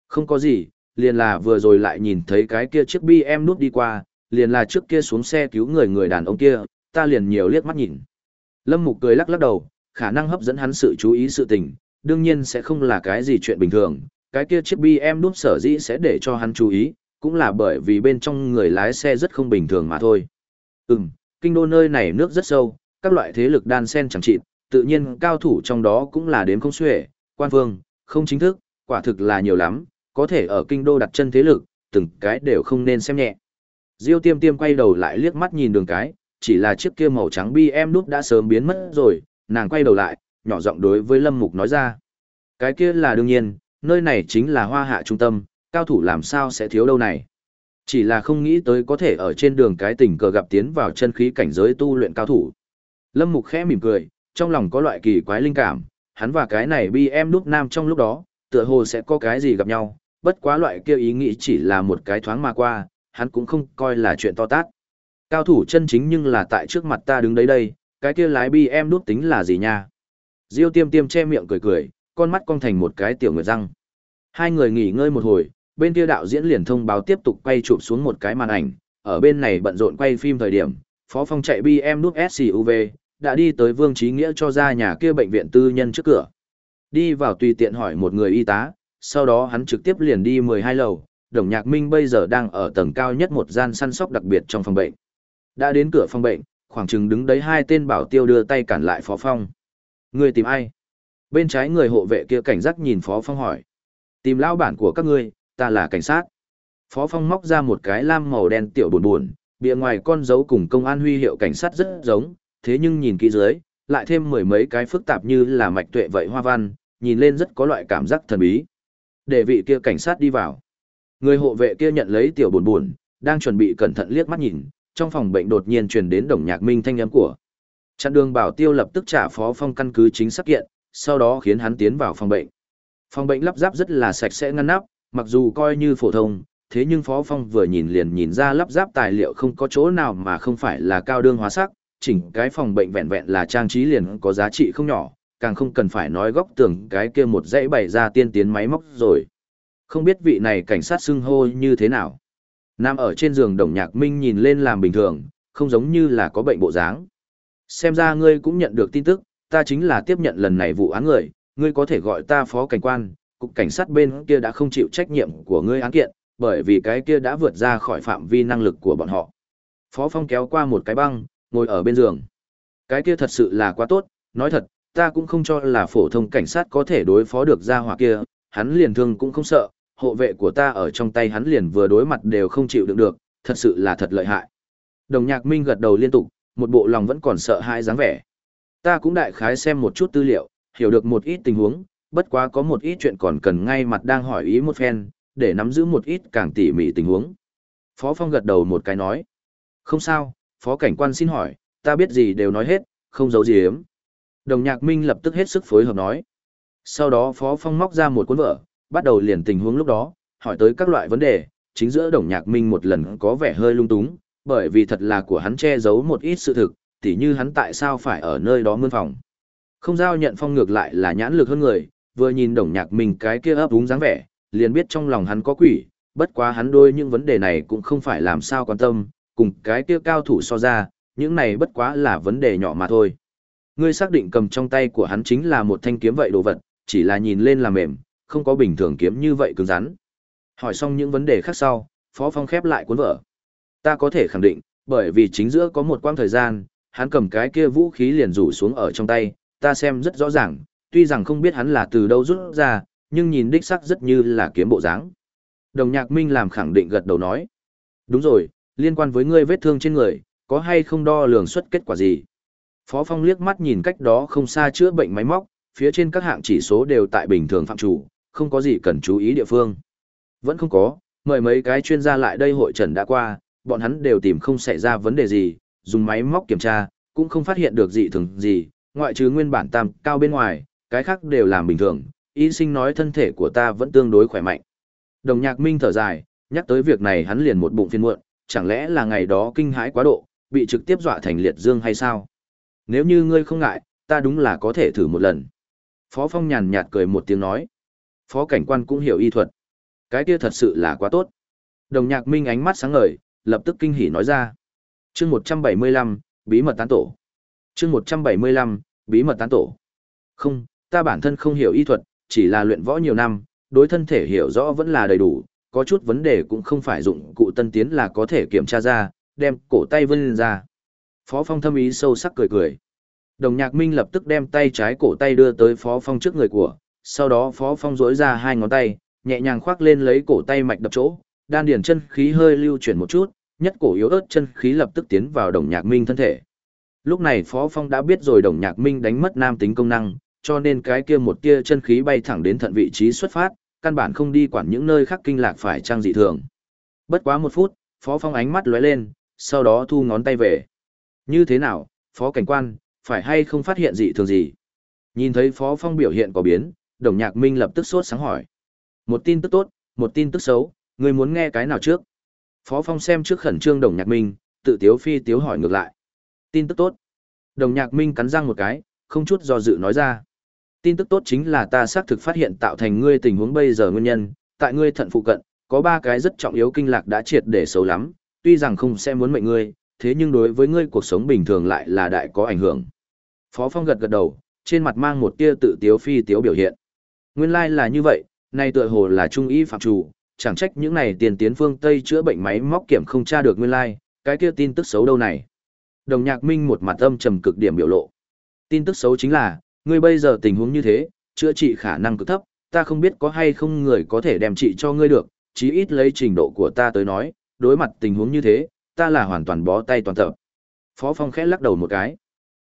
Không có gì, liền là vừa rồi lại nhìn thấy cái kia chiếc bi em nút đi qua, liền là trước kia xuống xe cứu người người đàn ông kia, ta liền nhiều liếc mắt nhìn. Lâm Mục cười lắc lắc đầu, khả năng hấp dẫn hắn sự chú ý sự tình, đương nhiên sẽ không là cái gì chuyện bình thường, cái kia chiếc bi em nút sở dĩ sẽ để cho hắn chú ý, cũng là bởi vì bên trong người lái xe rất không bình thường mà thôi. Ừm, kinh đô nơi này nước rất sâu, các loại thế lực đan sen chẳng chịt, tự nhiên cao thủ trong đó cũng là đếm không xuể, quan phương, không chính thức, quả thực là nhiều lắm, có thể ở kinh đô đặt chân thế lực, từng cái đều không nên xem nhẹ. Diêu tiêm tiêm quay đầu lại liếc mắt nhìn đường cái, chỉ là chiếc kia màu trắng bi em nút đã sớm biến mất rồi, nàng quay đầu lại, nhỏ giọng đối với Lâm Mục nói ra. Cái kia là đương nhiên, nơi này chính là hoa hạ trung tâm, cao thủ làm sao sẽ thiếu đâu này. Chỉ là không nghĩ tới có thể ở trên đường cái tình cờ gặp tiến vào chân khí cảnh giới tu luyện cao thủ. Lâm Mục khẽ mỉm cười, trong lòng có loại kỳ quái linh cảm, hắn và cái này bi em đúc nam trong lúc đó, tựa hồ sẽ có cái gì gặp nhau, bất quá loại kia ý nghĩ chỉ là một cái thoáng mà qua, hắn cũng không coi là chuyện to tát. Cao thủ chân chính nhưng là tại trước mặt ta đứng đấy đây, cái kia lái bi em đúc tính là gì nha? Diêu tiêm tiêm che miệng cười cười, con mắt cong thành một cái tiểu người răng. Hai người nghỉ ngơi một hồi, bên kia đạo diễn liền thông báo tiếp tục quay chụp xuống một cái màn ảnh, ở bên này bận rộn quay phim thời điểm, Phó Phong chạy BM nút SUV, đã đi tới Vương Trí Nghĩa cho ra nhà kia bệnh viện tư nhân trước cửa. Đi vào tùy tiện hỏi một người y tá, sau đó hắn trực tiếp liền đi 12 lầu, Đồng Nhạc Minh bây giờ đang ở tầng cao nhất một gian săn sóc đặc biệt trong phòng bệnh. Đã đến cửa phòng bệnh, khoảng chừng đứng đấy hai tên bảo tiêu đưa tay cản lại Phó Phong. Người tìm ai? Bên trái người hộ vệ kia cảnh giác nhìn Phó Phong hỏi. Tìm lao bản của các ngươi, ta là cảnh sát. Phó Phong móc ra một cái lam màu đen tiểu buồn buồn, bìa ngoài con dấu cùng công an huy hiệu cảnh sát rất giống, thế nhưng nhìn kỹ dưới, lại thêm mười mấy cái phức tạp như là mạch tuệ vậy hoa văn, nhìn lên rất có loại cảm giác thần bí. Để vị kia cảnh sát đi vào. Người hộ vệ kia nhận lấy tiểu buồn buồn, đang chuẩn bị cẩn thận liếc mắt nhìn, trong phòng bệnh đột nhiên truyền đến đồng nhạc minh thanh âm của. Chặn đường bảo tiêu lập tức trả phó phong căn cứ chính xác kiện, sau đó khiến hắn tiến vào phòng bệnh. Phòng bệnh lắp ráp rất là sạch sẽ ngăn nắp, mặc dù coi như phổ thông, thế nhưng Phó Phong vừa nhìn liền nhìn ra lắp ráp tài liệu không có chỗ nào mà không phải là cao đương hóa sắc, chỉnh cái phòng bệnh vẹn vẹn là trang trí liền có giá trị không nhỏ, càng không cần phải nói góc tường cái kia một dãy bày ra tiên tiến máy móc rồi. Không biết vị này cảnh sát xưng hô như thế nào. Nam ở trên giường Đồng Nhạc Minh nhìn lên làm bình thường, không giống như là có bệnh bộ dáng. Xem ra ngươi cũng nhận được tin tức, ta chính là tiếp nhận lần này vụ án người, ngươi có thể gọi ta phó cảnh quan, cục cảnh sát bên kia đã không chịu trách nhiệm của ngươi án kiện, bởi vì cái kia đã vượt ra khỏi phạm vi năng lực của bọn họ. Phó Phong kéo qua một cái băng, ngồi ở bên giường. Cái kia thật sự là quá tốt, nói thật, ta cũng không cho là phổ thông cảnh sát có thể đối phó được gia hỏa kia, hắn liền thương cũng không sợ, hộ vệ của ta ở trong tay hắn liền vừa đối mặt đều không chịu đựng được, thật sự là thật lợi hại. Đồng Nhạc Minh gật đầu liên tục, một bộ lòng vẫn còn sợ hãi dáng vẻ. Ta cũng đại khái xem một chút tư liệu, hiểu được một ít tình huống, bất quá có một ít chuyện còn cần ngay mặt đang hỏi ý một phen, để nắm giữ một ít càng tỉ mỉ tình huống. Phó Phong gật đầu một cái nói. Không sao, Phó Cảnh quan xin hỏi, ta biết gì đều nói hết, không giấu gì ếm. Đồng Nhạc Minh lập tức hết sức phối hợp nói. Sau đó Phó Phong móc ra một cuốn vở, bắt đầu liền tình huống lúc đó, hỏi tới các loại vấn đề, chính giữa Đồng Nhạc Minh một lần có vẻ hơi lung túng, bởi vì thật là của hắn che giấu một ít sự thực, tỉ như hắn tại sao phải ở nơi đó mươn phòng. Không giao nhận phong ngược lại là nhãn lực hơn người, vừa nhìn Đồng Nhạc Minh cái kia ấp úng dáng vẻ, liền biết trong lòng hắn có quỷ, bất quá hắn đôi những vấn đề này cũng không phải làm sao quan tâm, cùng cái kia cao thủ so ra, những này bất quá là vấn đề nhỏ mà thôi. Ngươi xác định cầm trong tay của hắn chính là một thanh kiếm vậy đồ vật, chỉ là nhìn lên là mềm, không có bình thường kiếm như vậy cứng rắn. Hỏi xong những vấn đề khác sau, Phó Phong khép lại cuốn vở. Ta có thể khẳng định, bởi vì chính giữa có một quãng thời gian, hắn cầm cái kia vũ khí liền rủ xuống ở trong tay, ta xem rất rõ ràng, tuy rằng không biết hắn là từ đâu rút ra, nhưng nhìn đích sắc rất như là kiếm bộ dáng. Đồng Nhạc Minh làm khẳng định gật đầu nói. Đúng rồi, liên quan với ngươi vết thương trên người, có hay không đo lường xuất kết quả gì? Phó Phong liếc mắt nhìn cách đó không xa chữa bệnh máy móc, phía trên các hạng chỉ số đều tại bình thường phạm chủ, không có gì cần chú ý địa phương. Vẫn không có, mời mấy cái chuyên gia lại đây hội trần đã qua, bọn hắn đều tìm không xảy ra vấn đề gì, dùng máy móc kiểm tra, cũng không phát hiện được dị thường gì, ngoại trừ nguyên bản tam cao bên ngoài, cái khác đều làm bình thường, y sinh nói thân thể của ta vẫn tương đối khỏe mạnh. Đồng nhạc minh thở dài, nhắc tới việc này hắn liền một bụng phiền muộn, chẳng lẽ là ngày đó kinh hãi quá độ, bị trực tiếp dọa thành liệt dương hay sao? Nếu như ngươi không ngại, ta đúng là có thể thử một lần. Phó Phong nhàn nhạt cười một tiếng nói. Phó cảnh quan cũng hiểu y thuật. Cái kia thật sự là quá tốt. Đồng nhạc minh ánh mắt sáng ngời, lập tức kinh hỉ nói ra. chương 175, bí mật tán tổ. chương 175, bí mật tán tổ. Không, ta bản thân không hiểu y thuật, chỉ là luyện võ nhiều năm, đối thân thể hiểu rõ vẫn là đầy đủ, có chút vấn đề cũng không phải dụng cụ tân tiến là có thể kiểm tra ra, đem cổ tay vươn lên ra. Phó Phong thâm ý sâu sắc cười cười. Đồng Nhạc Minh lập tức đem tay trái cổ tay đưa tới Phó Phong trước người của, sau đó Phó Phong duỗi ra hai ngón tay, nhẹ nhàng khoác lên lấy cổ tay mạch đập chỗ, đan điền chân khí hơi lưu chuyển một chút, nhất cổ yếu ớt chân khí lập tức tiến vào Đồng Nhạc Minh thân thể. Lúc này Phó Phong đã biết rồi Đồng Nhạc Minh đánh mất nam tính công năng, cho nên cái kia một tia chân khí bay thẳng đến thận vị trí xuất phát, căn bản không đi quản những nơi khác kinh lạc phải trang dị thường. Bất quá một phút, Phó Phong ánh mắt lóe lên, sau đó thu ngón tay về. Như thế nào, Phó Cảnh quan, phải hay không phát hiện dị thường gì? Nhìn thấy Phó Phong biểu hiện có biến, Đồng Nhạc Minh lập tức sốt sáng hỏi. Một tin tức tốt, một tin tức xấu, người muốn nghe cái nào trước? Phó Phong xem trước khẩn trương Đồng Nhạc Minh, tự tiếu phi tiếu hỏi ngược lại. Tin tức tốt. Đồng Nhạc Minh cắn răng một cái, không chút do dự nói ra. Tin tức tốt chính là ta xác thực phát hiện tạo thành ngươi tình huống bây giờ nguyên nhân, tại ngươi thận phụ cận, có ba cái rất trọng yếu kinh lạc đã triệt để xấu lắm, tuy rằng không sẽ muốn mệnh ngươi, thế nhưng đối với ngươi cuộc sống bình thường lại là đại có ảnh hưởng. Phó Phong gật gật đầu, trên mặt mang một tia tự tiếu phi tiếu biểu hiện. Nguyên lai like là như vậy, nay tựa hồ là trung y phạm chủ, chẳng trách những này tiền tiến phương Tây chữa bệnh máy móc kiểm không tra được nguyên lai, like, cái kia tin tức xấu đâu này. Đồng Nhạc Minh một mặt âm trầm cực điểm biểu lộ. Tin tức xấu chính là, ngươi bây giờ tình huống như thế, chữa trị khả năng cực thấp, ta không biết có hay không người có thể đem trị cho ngươi được, chí ít lấy trình độ của ta tới nói, đối mặt tình huống như thế, ta là hoàn toàn bó tay toàn tập. Phó Phong khẽ lắc đầu một cái.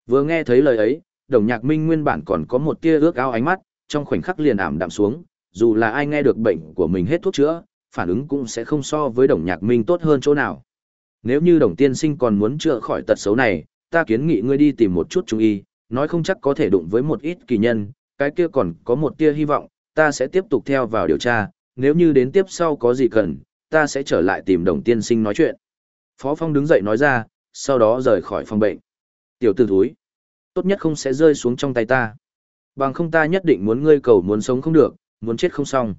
Vừa nghe thấy lời ấy, đồng nhạc minh nguyên bản còn có một tia ước ao ánh mắt, trong khoảnh khắc liền ảm đạm xuống, dù là ai nghe được bệnh của mình hết thuốc chữa, phản ứng cũng sẽ không so với đồng nhạc minh tốt hơn chỗ nào. Nếu như đồng tiên sinh còn muốn chữa khỏi tật xấu này, ta kiến nghị ngươi đi tìm một chút trung y, nói không chắc có thể đụng với một ít kỳ nhân, cái kia còn có một tia hy vọng, ta sẽ tiếp tục theo vào điều tra, nếu như đến tiếp sau có gì cần, ta sẽ trở lại tìm đồng tiên sinh nói chuyện. Phó Phong đứng dậy nói ra, sau đó rời khỏi phòng bệnh. Tiểu tử thúi, tốt nhất không sẽ rơi xuống trong tay ta. Bằng không ta nhất định muốn ngươi cầu muốn sống không được, muốn chết không xong.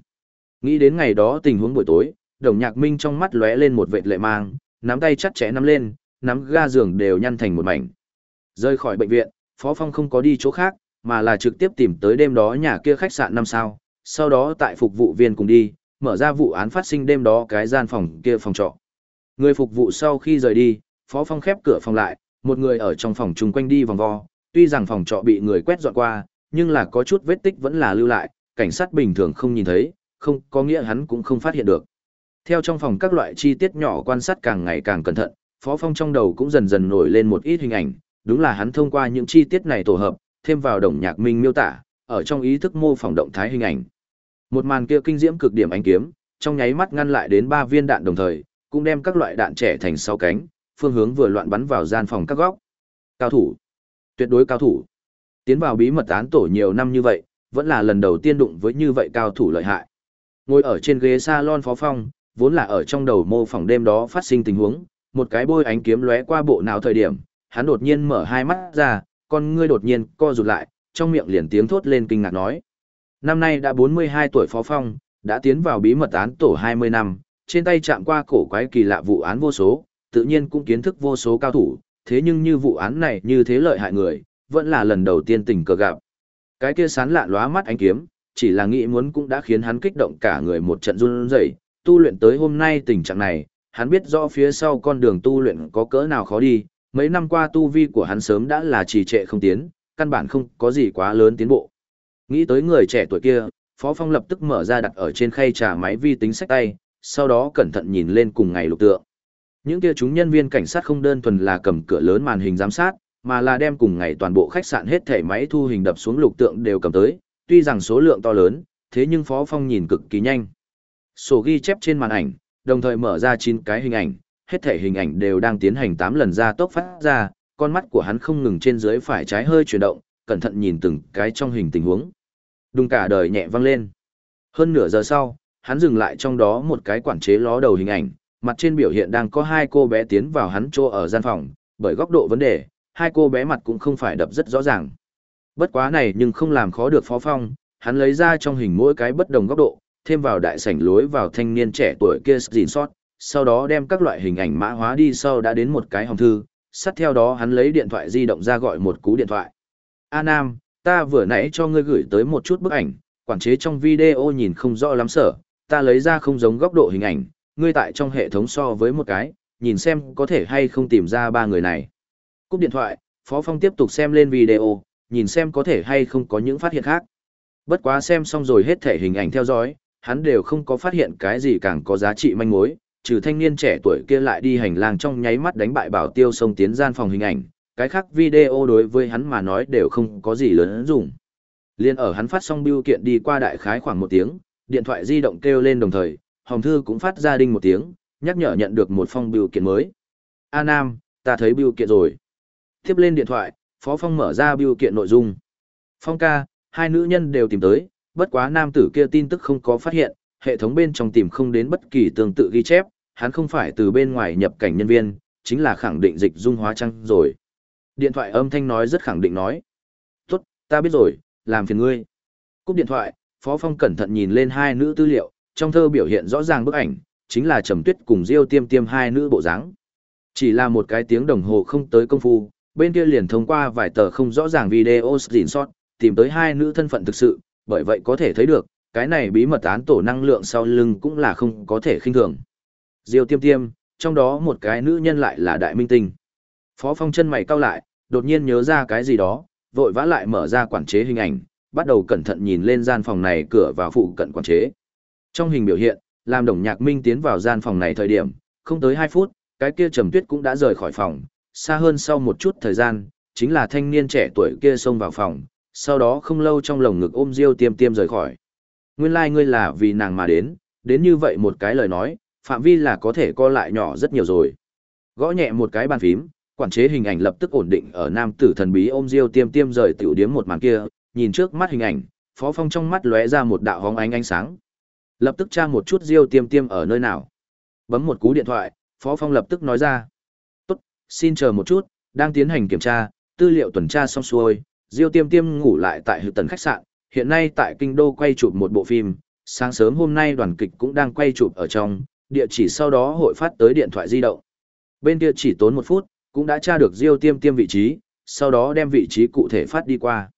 Nghĩ đến ngày đó tình huống buổi tối, đồng nhạc minh trong mắt lóe lên một vệt lệ mang, nắm tay chặt chẽ nắm lên, nắm ga giường đều nhăn thành một mảnh. rơi khỏi bệnh viện, Phó Phong không có đi chỗ khác, mà là trực tiếp tìm tới đêm đó nhà kia khách sạn năm sao, sau đó tại phục vụ viên cùng đi, mở ra vụ án phát sinh đêm đó cái gian phòng kia phòng trọ. Người phục vụ sau khi rời đi, Phó Phong khép cửa phòng lại, một người ở trong phòng chung quanh đi vòng vo, tuy rằng phòng trọ bị người quét dọn qua, nhưng là có chút vết tích vẫn là lưu lại, cảnh sát bình thường không nhìn thấy, không có nghĩa hắn cũng không phát hiện được. Theo trong phòng các loại chi tiết nhỏ quan sát càng ngày càng cẩn thận, Phó Phong trong đầu cũng dần dần nổi lên một ít hình ảnh, đúng là hắn thông qua những chi tiết này tổ hợp, thêm vào đồng nhạc minh miêu tả, ở trong ý thức mô phỏng động thái hình ảnh. Một màn kia kinh diễm cực điểm ánh kiếm, trong nháy mắt ngăn lại đến ba viên đạn đồng thời, cũng đem các loại đạn trẻ thành sáu cánh, phương hướng vừa loạn bắn vào gian phòng các góc. Cao thủ, tuyệt đối cao thủ. Tiến vào bí mật án tổ nhiều năm như vậy, vẫn là lần đầu tiên đụng với như vậy cao thủ lợi hại. Ngồi ở trên ghế salon phó phong, vốn là ở trong đầu mô phỏng đêm đó phát sinh tình huống, một cái bôi ánh kiếm lóe qua bộ não thời điểm, hắn đột nhiên mở hai mắt ra, con ngươi đột nhiên co rụt lại, trong miệng liền tiếng thốt lên kinh ngạc nói. Năm nay đã 42 tuổi phó phong, đã tiến vào bí mật án tổ 20 năm, trên tay chạm qua cổ quái kỳ lạ vụ án vô số, tự nhiên cũng kiến thức vô số cao thủ, thế nhưng như vụ án này như thế lợi hại người, vẫn là lần đầu tiên tình cờ gặp. Cái kia sán lạ lóa mắt ánh kiếm, chỉ là nghĩ muốn cũng đã khiến hắn kích động cả người một trận run rẩy, tu luyện tới hôm nay tình trạng này, hắn biết rõ phía sau con đường tu luyện có cỡ nào khó đi, mấy năm qua tu vi của hắn sớm đã là trì trệ không tiến, căn bản không có gì quá lớn tiến bộ. Nghĩ tới người trẻ tuổi kia, Phó Phong lập tức mở ra đặt ở trên khay trà máy vi tính sách tay, sau đó cẩn thận nhìn lên cùng ngày lục tượng. Những kia chúng nhân viên cảnh sát không đơn thuần là cầm cửa lớn màn hình giám sát, mà là đem cùng ngày toàn bộ khách sạn hết thể máy thu hình đập xuống lục tượng đều cầm tới, tuy rằng số lượng to lớn, thế nhưng Phó Phong nhìn cực kỳ nhanh. Sổ ghi chép trên màn ảnh, đồng thời mở ra 9 cái hình ảnh, hết thể hình ảnh đều đang tiến hành 8 lần ra tốc phát ra, con mắt của hắn không ngừng trên dưới phải trái hơi chuyển động, cẩn thận nhìn từng cái trong hình tình huống. Đùng cả đời nhẹ vang lên. Hơn nửa giờ sau, hắn dừng lại trong đó một cái quản chế ló đầu hình ảnh, mặt trên biểu hiện đang có hai cô bé tiến vào hắn chỗ ở gian phòng, bởi góc độ vấn đề, hai cô bé mặt cũng không phải đập rất rõ ràng. Bất quá này nhưng không làm khó được Phó Phong, hắn lấy ra trong hình mỗi cái bất đồng góc độ, thêm vào đại sảnh lối vào thanh niên trẻ tuổi kia gìn sót, sau đó đem các loại hình ảnh mã hóa đi sau đã đến một cái hòm thư, sát theo đó hắn lấy điện thoại di động ra gọi một cú điện thoại. A Nam, ta vừa nãy cho ngươi gửi tới một chút bức ảnh, quản chế trong video nhìn không rõ lắm sở, ta lấy ra không giống góc độ hình ảnh, ngươi tại trong hệ thống so với một cái, nhìn xem có thể hay không tìm ra ba người này. Cúp điện thoại, Phó Phong tiếp tục xem lên video, nhìn xem có thể hay không có những phát hiện khác. Bất quá xem xong rồi hết thể hình ảnh theo dõi, hắn đều không có phát hiện cái gì càng có giá trị manh mối, trừ thanh niên trẻ tuổi kia lại đi hành lang trong nháy mắt đánh bại bảo tiêu sông tiến gian phòng hình ảnh, cái khác video đối với hắn mà nói đều không có gì lớn dùng. Liên ở hắn phát xong biêu kiện đi qua đại khái khoảng một tiếng, điện thoại di động kêu lên đồng thời, hồng thư cũng phát ra đinh một tiếng, nhắc nhở nhận được một phong biêu kiện mới. A Nam, ta thấy biêu kiện rồi. Tiếp lên điện thoại, Phó Phong mở ra biêu kiện nội dung. Phong ca, hai nữ nhân đều tìm tới, bất quá nam tử kia tin tức không có phát hiện, hệ thống bên trong tìm không đến bất kỳ tương tự ghi chép, hắn không phải từ bên ngoài nhập cảnh nhân viên, chính là khẳng định dịch dung hóa trăng rồi. Điện thoại âm thanh nói rất khẳng định nói. Tốt, ta biết rồi, làm phiền ngươi. Cúp điện thoại, Phó Phong cẩn thận nhìn lên hai nữ tư liệu, trong thơ biểu hiện rõ ràng bức ảnh, chính là Trầm Tuyết cùng Diêu Tiêm Tiêm hai nữ bộ dáng. Chỉ là một cái tiếng đồng hồ không tới công phu, bên kia liền thông qua vài tờ không rõ ràng video gìn sót, tìm tới hai nữ thân phận thực sự, bởi vậy có thể thấy được, cái này bí mật án tổ năng lượng sau lưng cũng là không có thể khinh thường. Diêu tiêm tiêm, trong đó một cái nữ nhân lại là đại minh tinh. Phó Phong chân mày cau lại, đột nhiên nhớ ra cái gì đó, vội vã lại mở ra quản chế hình ảnh, bắt đầu cẩn thận nhìn lên gian phòng này cửa vào phụ cận quản chế. Trong hình biểu hiện, làm đồng nhạc minh tiến vào gian phòng này thời điểm, không tới 2 phút, cái kia trầm tuyết cũng đã rời khỏi phòng, xa hơn sau một chút thời gian, chính là thanh niên trẻ tuổi kia xông vào phòng, sau đó không lâu trong lồng ngực ôm Diêu Tiêm Tiêm rời khỏi. Nguyên lai like ngươi là vì nàng mà đến, đến như vậy một cái lời nói, phạm vi là có thể co lại nhỏ rất nhiều rồi. Gõ nhẹ một cái bàn phím, quản chế hình ảnh lập tức ổn định ở nam tử thần bí ôm Diêu Tiêm Tiêm rời tiểu điếm một màn kia, nhìn trước mắt hình ảnh, Phó Phong trong mắt lóe ra một đạo hóng ánh ánh sáng. Lập tức tra một chút Diêu Tiêm Tiêm ở nơi nào. Bấm một cú điện thoại, Phó Phong lập tức nói ra. Tốt, xin chờ một chút, đang tiến hành kiểm tra, tư liệu tuần tra xong xuôi, Diêu Tiêm Tiêm ngủ lại tại Hự tần khách sạn, hiện nay tại kinh đô quay chụp một bộ phim, sáng sớm hôm nay đoàn kịch cũng đang quay chụp ở trong, địa chỉ sau đó hội phát tới điện thoại di động. Bên kia chỉ tốn một phút, cũng đã tra được Diêu Tiêm Tiêm vị trí, sau đó đem vị trí cụ thể phát đi qua.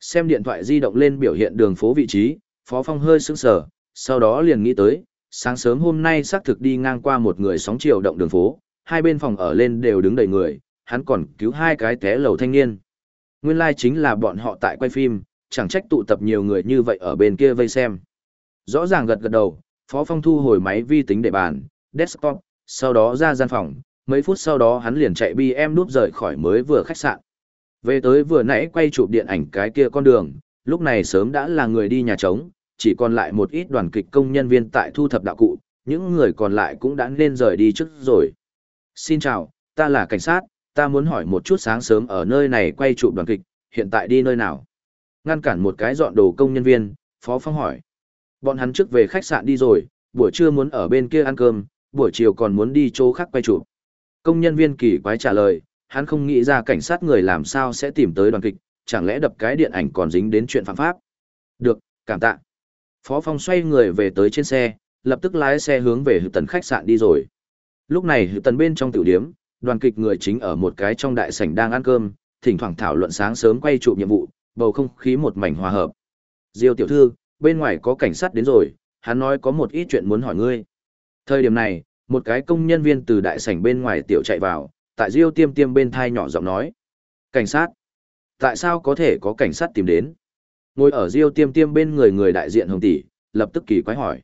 Xem điện thoại di động lên biểu hiện đường phố vị trí, Phó Phong hơi sững sờ, sau đó liền nghĩ tới, sáng sớm hôm nay xác thực đi ngang qua một người sóng chiều động đường phố, hai bên phòng ở lên đều đứng đầy người, hắn còn cứu hai cái té lầu thanh niên. Nguyên lai like chính là bọn họ tại quay phim, chẳng trách tụ tập nhiều người như vậy ở bên kia vây xem. Rõ ràng gật gật đầu, Phó Phong thu hồi máy vi tính để bàn, desktop, sau đó ra gian phòng, mấy phút sau đó hắn liền chạy BM núp rời khỏi mới vừa khách sạn. Về tới vừa nãy quay chụp điện ảnh cái kia con đường, lúc này sớm đã là người đi nhà trống, chỉ còn lại một ít đoàn kịch công nhân viên tại thu thập đạo cụ, những người còn lại cũng đã nên rời đi trước rồi. Xin chào, ta là cảnh sát, ta muốn hỏi một chút sáng sớm ở nơi này quay chụp đoàn kịch, hiện tại đi nơi nào? Ngăn cản một cái dọn đồ công nhân viên, Phó Phong hỏi. Bọn hắn trước về khách sạn đi rồi, buổi trưa muốn ở bên kia ăn cơm, buổi chiều còn muốn đi chỗ khác quay chụp. Công nhân viên kỳ quái trả lời, hắn không nghĩ ra cảnh sát người làm sao sẽ tìm tới đoàn kịch, chẳng lẽ đập cái điện ảnh còn dính đến chuyện phạm pháp. Được, cảm tạ. Phó Phong xoay người về tới trên xe, lập tức lái xe hướng về hữu tần khách sạn đi rồi. Lúc này hữu tần bên trong tiểu điếm, đoàn kịch người chính ở một cái trong đại sảnh đang ăn cơm, thỉnh thoảng thảo luận sáng sớm quay chụp nhiệm vụ, bầu không khí một mảnh hòa hợp. Diêu tiểu thư, bên ngoài có cảnh sát đến rồi, hắn nói có một ít chuyện muốn hỏi ngươi. Thời điểm này, một cái công nhân viên từ đại sảnh bên ngoài tiểu chạy vào, tại Diêu tiêm tiêm bên thai nhỏ giọng nói. Cảnh sát? Tại sao có thể có cảnh sát tìm đến? Ngồi ở Diêu tiêm tiêm bên người người đại diện Hồng Tỷ, lập tức kỳ quái hỏi.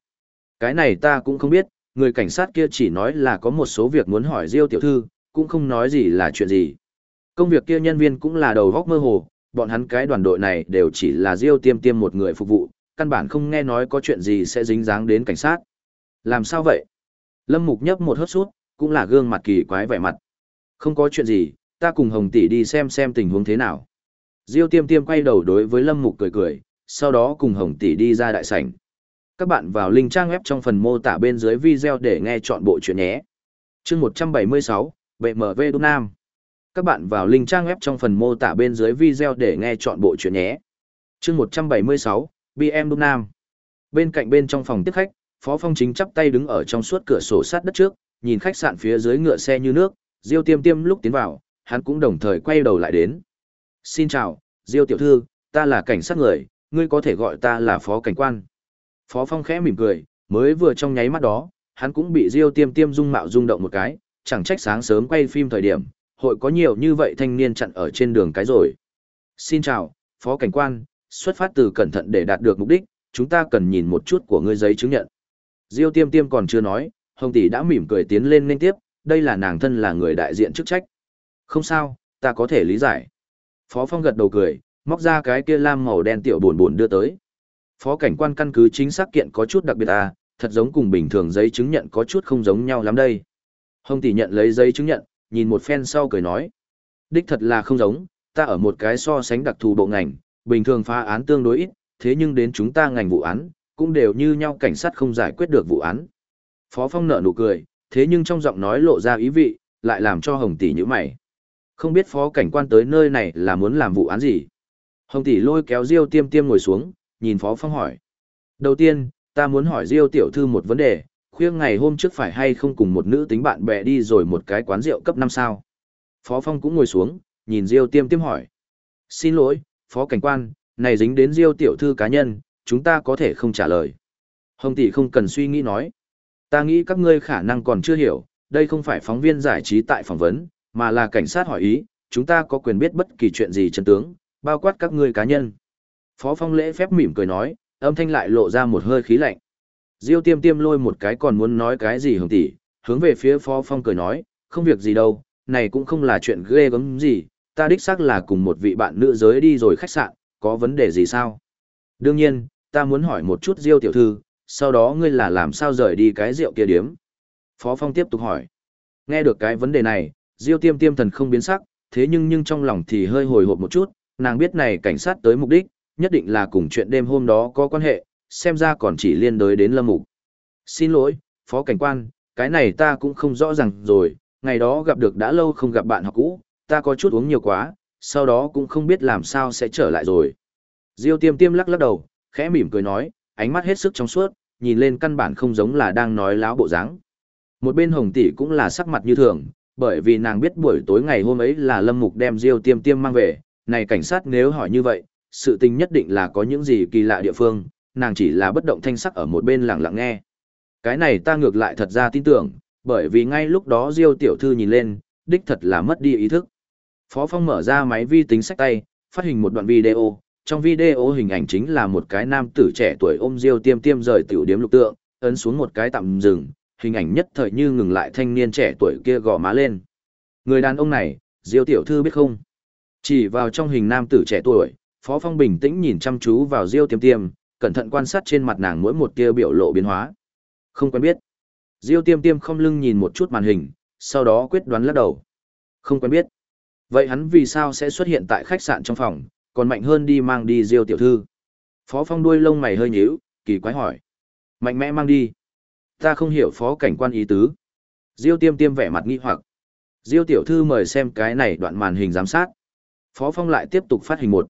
Cái này ta cũng không biết, người cảnh sát kia chỉ nói là có một số việc muốn hỏi Diêu tiểu thư, cũng không nói gì là chuyện gì. Công việc kia nhân viên cũng là đầu góc mơ hồ, bọn hắn cái đoàn đội này đều chỉ là Diêu tiêm tiêm một người phục vụ, căn bản không nghe nói có chuyện gì sẽ dính dáng đến cảnh sát. Làm sao vậy? Lâm Mục nhấp một hớp sút, cũng là gương mặt kỳ quái vẻ mặt. Không có chuyện gì, ta cùng Hồng tỷ đi xem xem tình huống thế nào. Diêu Tiêm Tiêm quay đầu đối với Lâm Mục cười cười, sau đó cùng Hồng tỷ đi ra đại sảnh. Các bạn vào link trang web trong phần mô tả bên dưới video để nghe chọn bộ chuyện nhé. Chương 176, BMW Đông Nam. Các bạn vào link trang web trong phần mô tả bên dưới video để nghe chọn bộ chuyện nhé. Chương 176, BM Đông Nam. Bên cạnh bên trong phòng tiếp khách, Phó Phong chính chắp tay đứng ở trong suốt cửa sổ sát đất trước, nhìn khách sạn phía dưới ngựa xe như nước, Diêu Tiêm Tiêm lúc tiến vào, hắn cũng đồng thời quay đầu lại đến. "Xin chào, Diêu tiểu thư, ta là cảnh sát người, ngươi có thể gọi ta là phó cảnh quan." Phó Phong khẽ mỉm cười, mới vừa trong nháy mắt đó, hắn cũng bị Diêu Tiêm Tiêm dung mạo rung động một cái, chẳng trách sáng sớm quay phim thời điểm, hội có nhiều như vậy thanh niên chặn ở trên đường cái rồi. "Xin chào, phó cảnh quan, xuất phát từ cẩn thận để đạt được mục đích, chúng ta cần nhìn một chút của ngươi giấy chứng nhận." Diêu Tiêm Tiêm còn chưa nói, Hồng tỷ đã mỉm cười tiến lên nên tiếp, đây là nàng thân là người đại diện chức trách. Không sao, ta có thể lý giải. Phó Phong gật đầu cười, móc ra cái kia lam màu đen tiểu buồn buồn đưa tới. Phó cảnh quan căn cứ chính xác kiện có chút đặc biệt à, thật giống cùng bình thường giấy chứng nhận có chút không giống nhau lắm đây. Hồng tỷ nhận lấy giấy chứng nhận, nhìn một phen sau cười nói. Đích thật là không giống, ta ở một cái so sánh đặc thù bộ ngành, bình thường phá án tương đối ít, thế nhưng đến chúng ta ngành vụ án, cũng đều như nhau cảnh sát không giải quyết được vụ án. Phó Phong nở nụ cười, thế nhưng trong giọng nói lộ ra ý vị, lại làm cho Hồng tỷ nhíu mày. Không biết phó cảnh quan tới nơi này là muốn làm vụ án gì? Hồng tỷ lôi kéo Diêu Tiêm Tiêm ngồi xuống, nhìn Phó Phong hỏi. Đầu tiên, ta muốn hỏi Diêu tiểu thư một vấn đề, khuya ngày hôm trước phải hay không cùng một nữ tính bạn bè đi rồi một cái quán rượu cấp 5 sao? Phó Phong cũng ngồi xuống, nhìn Diêu Tiêm Tiêm hỏi. Xin lỗi, Phó cảnh quan, này dính đến Diêu tiểu thư cá nhân, chúng ta có thể không trả lời. Hồng tỷ không cần suy nghĩ nói. Ta nghĩ các ngươi khả năng còn chưa hiểu, đây không phải phóng viên giải trí tại phỏng vấn, mà là cảnh sát hỏi ý, chúng ta có quyền biết bất kỳ chuyện gì chân tướng, bao quát các ngươi cá nhân. Phó Phong lễ phép mỉm cười nói, âm thanh lại lộ ra một hơi khí lạnh. Diêu tiêm tiêm lôi một cái còn muốn nói cái gì hồng tỷ, hướng về phía Phó Phong cười nói, không việc gì đâu, này cũng không là chuyện ghê gớm gì, ta đích xác là cùng một vị bạn nữ giới đi rồi khách sạn, có vấn đề gì sao? Đương nhiên, ta muốn hỏi một chút Diêu tiểu thư, sau đó ngươi là làm sao rời đi cái rượu kia điếm? Phó Phong tiếp tục hỏi. Nghe được cái vấn đề này, Diêu tiêm tiêm thần không biến sắc, thế nhưng nhưng trong lòng thì hơi hồi hộp một chút, nàng biết này cảnh sát tới mục đích, nhất định là cùng chuyện đêm hôm đó có quan hệ, xem ra còn chỉ liên đới đến lâm mục. Xin lỗi, Phó Cảnh quan, cái này ta cũng không rõ ràng rồi, ngày đó gặp được đã lâu không gặp bạn học cũ, ta có chút uống nhiều quá, sau đó cũng không biết làm sao sẽ trở lại rồi. Diêu tiêm tiêm lắc lắc đầu, khẽ mỉm cười nói, ánh mắt hết sức trong suốt, nhìn lên căn bản không giống là đang nói láo bộ dáng. Một bên hồng tỷ cũng là sắc mặt như thường, bởi vì nàng biết buổi tối ngày hôm ấy là lâm mục đem diêu tiêm tiêm mang về, này cảnh sát nếu hỏi như vậy, sự tình nhất định là có những gì kỳ lạ địa phương, nàng chỉ là bất động thanh sắc ở một bên lặng lặng nghe. Cái này ta ngược lại thật ra tin tưởng, bởi vì ngay lúc đó diêu tiểu thư nhìn lên, đích thật là mất đi ý thức. Phó Phong mở ra máy vi tính sách tay, phát hình một đoạn video, trong video hình ảnh chính là một cái nam tử trẻ tuổi ôm diêu tiêm tiêm rời tiểu điếm lục tượng, ấn xuống một cái tạm dừng, hình ảnh nhất thời như ngừng lại thanh niên trẻ tuổi kia gò má lên. Người đàn ông này, Diêu tiểu thư biết không? Chỉ vào trong hình nam tử trẻ tuổi, Phó Phong bình tĩnh nhìn chăm chú vào Diêu Tiêm Tiêm, cẩn thận quan sát trên mặt nàng mỗi một tia biểu lộ biến hóa. Không quen biết. Diêu Tiêm Tiêm không lưng nhìn một chút màn hình, sau đó quyết đoán lắc đầu. Không quen biết. Vậy hắn vì sao sẽ xuất hiện tại khách sạn trong phòng, còn mạnh hơn đi mang đi Diêu tiểu thư? Phó Phong đuôi lông mày hơi nhíu, kỳ quái hỏi. Mạnh mẽ mang đi. Ta không hiểu phó cảnh quan ý tứ. Diêu Tiêm Tiêm vẻ mặt nghi hoặc. Diêu tiểu thư mời xem cái này đoạn màn hình giám sát. Phó Phong lại tiếp tục phát hình một.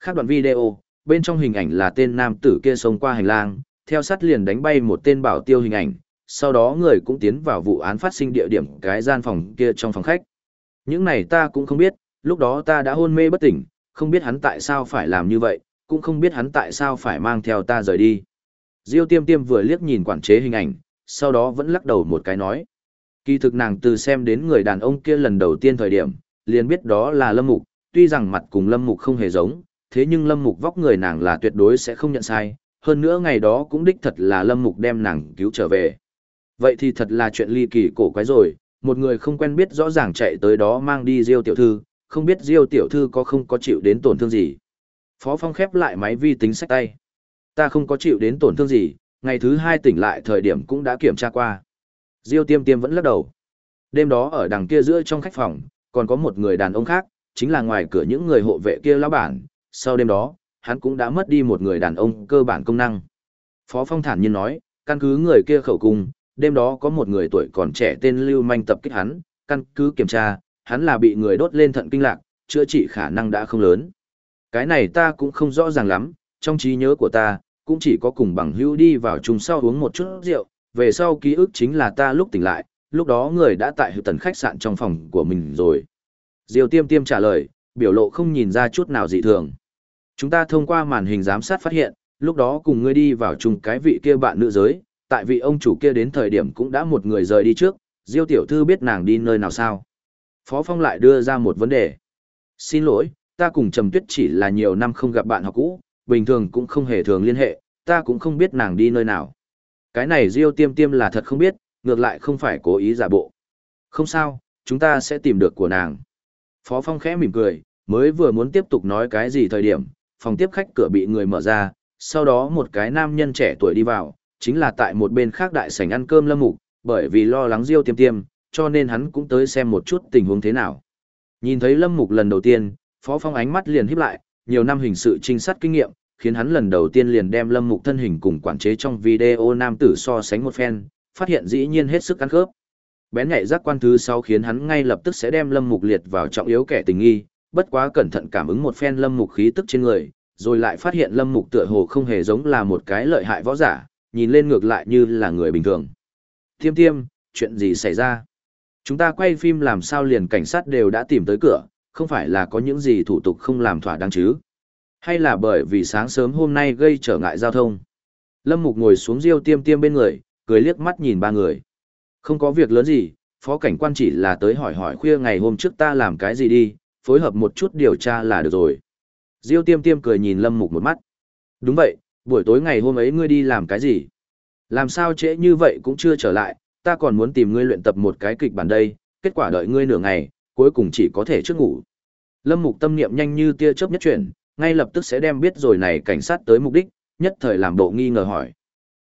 Khác đoạn video, bên trong hình ảnh là tên nam tử kia xông qua hành lang, theo sát liền đánh bay một tên bảo tiêu hình ảnh, sau đó người cũng tiến vào vụ án phát sinh địa điểm cái gian phòng kia trong phòng khách. Những này ta cũng không biết, lúc đó ta đã hôn mê bất tỉnh, không biết hắn tại sao phải làm như vậy, cũng không biết hắn tại sao phải mang theo ta rời đi. Diêu tiêm tiêm vừa liếc nhìn quản chế hình ảnh, sau đó vẫn lắc đầu một cái nói. Kỳ thực nàng từ xem đến người đàn ông kia lần đầu tiên thời điểm, liền biết đó là Lâm Mục, tuy rằng mặt cùng Lâm Mục không hề giống, thế nhưng Lâm Mục vóc người nàng là tuyệt đối sẽ không nhận sai, hơn nữa ngày đó cũng đích thật là Lâm Mục đem nàng cứu trở về. Vậy thì thật là chuyện ly kỳ cổ quái rồi, một người không quen biết rõ ràng chạy tới đó mang đi Diêu tiểu thư, không biết Diêu tiểu thư có không có chịu đến tổn thương gì. Phó Phong khép lại máy vi tính sách tay. Ta không có chịu đến tổn thương gì, ngày thứ hai tỉnh lại thời điểm cũng đã kiểm tra qua. Diêu tiêm tiêm vẫn lắc đầu. Đêm đó ở đằng kia giữa trong khách phòng, còn có một người đàn ông khác, chính là ngoài cửa những người hộ vệ kia lão bản, sau đêm đó, hắn cũng đã mất đi một người đàn ông cơ bản công năng. Phó Phong thản nhiên nói, căn cứ người kia khẩu cung, đêm đó có một người tuổi còn trẻ tên Lưu Manh tập kích hắn, căn cứ kiểm tra, hắn là bị người đốt lên thận kinh lạc, chữa trị khả năng đã không lớn. Cái này ta cũng không rõ ràng lắm, trong trí nhớ của ta, cũng chỉ có cùng bằng hữu đi vào chung sau uống một chút rượu, về sau ký ức chính là ta lúc tỉnh lại, lúc đó người đã tại hữu tần khách sạn trong phòng của mình rồi. Diêu tiêm tiêm trả lời, biểu lộ không nhìn ra chút nào dị thường. Chúng ta thông qua màn hình giám sát phát hiện, lúc đó cùng ngươi đi vào chung cái vị kia bạn nữ giới, tại vị ông chủ kia đến thời điểm cũng đã một người rời đi trước, Diêu tiểu thư biết nàng đi nơi nào sao. Phó Phong lại đưa ra một vấn đề. Xin lỗi, ta cùng Trầm Tuyết chỉ là nhiều năm không gặp bạn học cũ, bình thường cũng không hề thường liên hệ, ta cũng không biết nàng đi nơi nào. Cái này Diêu tiêm tiêm là thật không biết, ngược lại không phải cố ý giả bộ. Không sao, chúng ta sẽ tìm được của nàng. Phó Phong khẽ mỉm cười, mới vừa muốn tiếp tục nói cái gì thời điểm, phòng tiếp khách cửa bị người mở ra, sau đó một cái nam nhân trẻ tuổi đi vào, chính là tại một bên khác đại sảnh ăn cơm lâm mục, bởi vì lo lắng Diêu tiêm tiêm, cho nên hắn cũng tới xem một chút tình huống thế nào. Nhìn thấy lâm mục lần đầu tiên, Phó Phong ánh mắt liền híp lại, nhiều năm hình sự trinh sát kinh nghiệm, khiến hắn lần đầu tiên liền đem lâm mục thân hình cùng quản chế trong video nam tử so sánh một phen, phát hiện dĩ nhiên hết sức ăn khớp. Bén nhạy giác quan thứ sau khiến hắn ngay lập tức sẽ đem lâm mục liệt vào trọng yếu kẻ tình nghi, bất quá cẩn thận cảm ứng một phen lâm mục khí tức trên người, rồi lại phát hiện lâm mục tựa hồ không hề giống là một cái lợi hại võ giả, nhìn lên ngược lại như là người bình thường. Tiêm tiêm, chuyện gì xảy ra? Chúng ta quay phim làm sao liền cảnh sát đều đã tìm tới cửa, không phải là có những gì thủ tục không làm thỏa đáng chứ? Hay là bởi vì sáng sớm hôm nay gây trở ngại giao thông? Lâm Mục ngồi xuống riêu tiêm tiêm bên người, cười liếc mắt nhìn ba người. Không có việc lớn gì, phó cảnh quan chỉ là tới hỏi hỏi khuya ngày hôm trước ta làm cái gì đi, phối hợp một chút điều tra là được rồi. Diêu tiêm tiêm cười nhìn Lâm Mục một mắt. Đúng vậy, buổi tối ngày hôm ấy ngươi đi làm cái gì? Làm sao trễ như vậy cũng chưa trở lại, ta còn muốn tìm ngươi luyện tập một cái kịch bản đây, kết quả đợi ngươi nửa ngày, cuối cùng chỉ có thể trước ngủ. Lâm Mục tâm niệm nhanh như tia chớp nhất chuyển, ngay lập tức sẽ đem biết rồi này cảnh sát tới mục đích, nhất thời làm bộ nghi ngờ hỏi.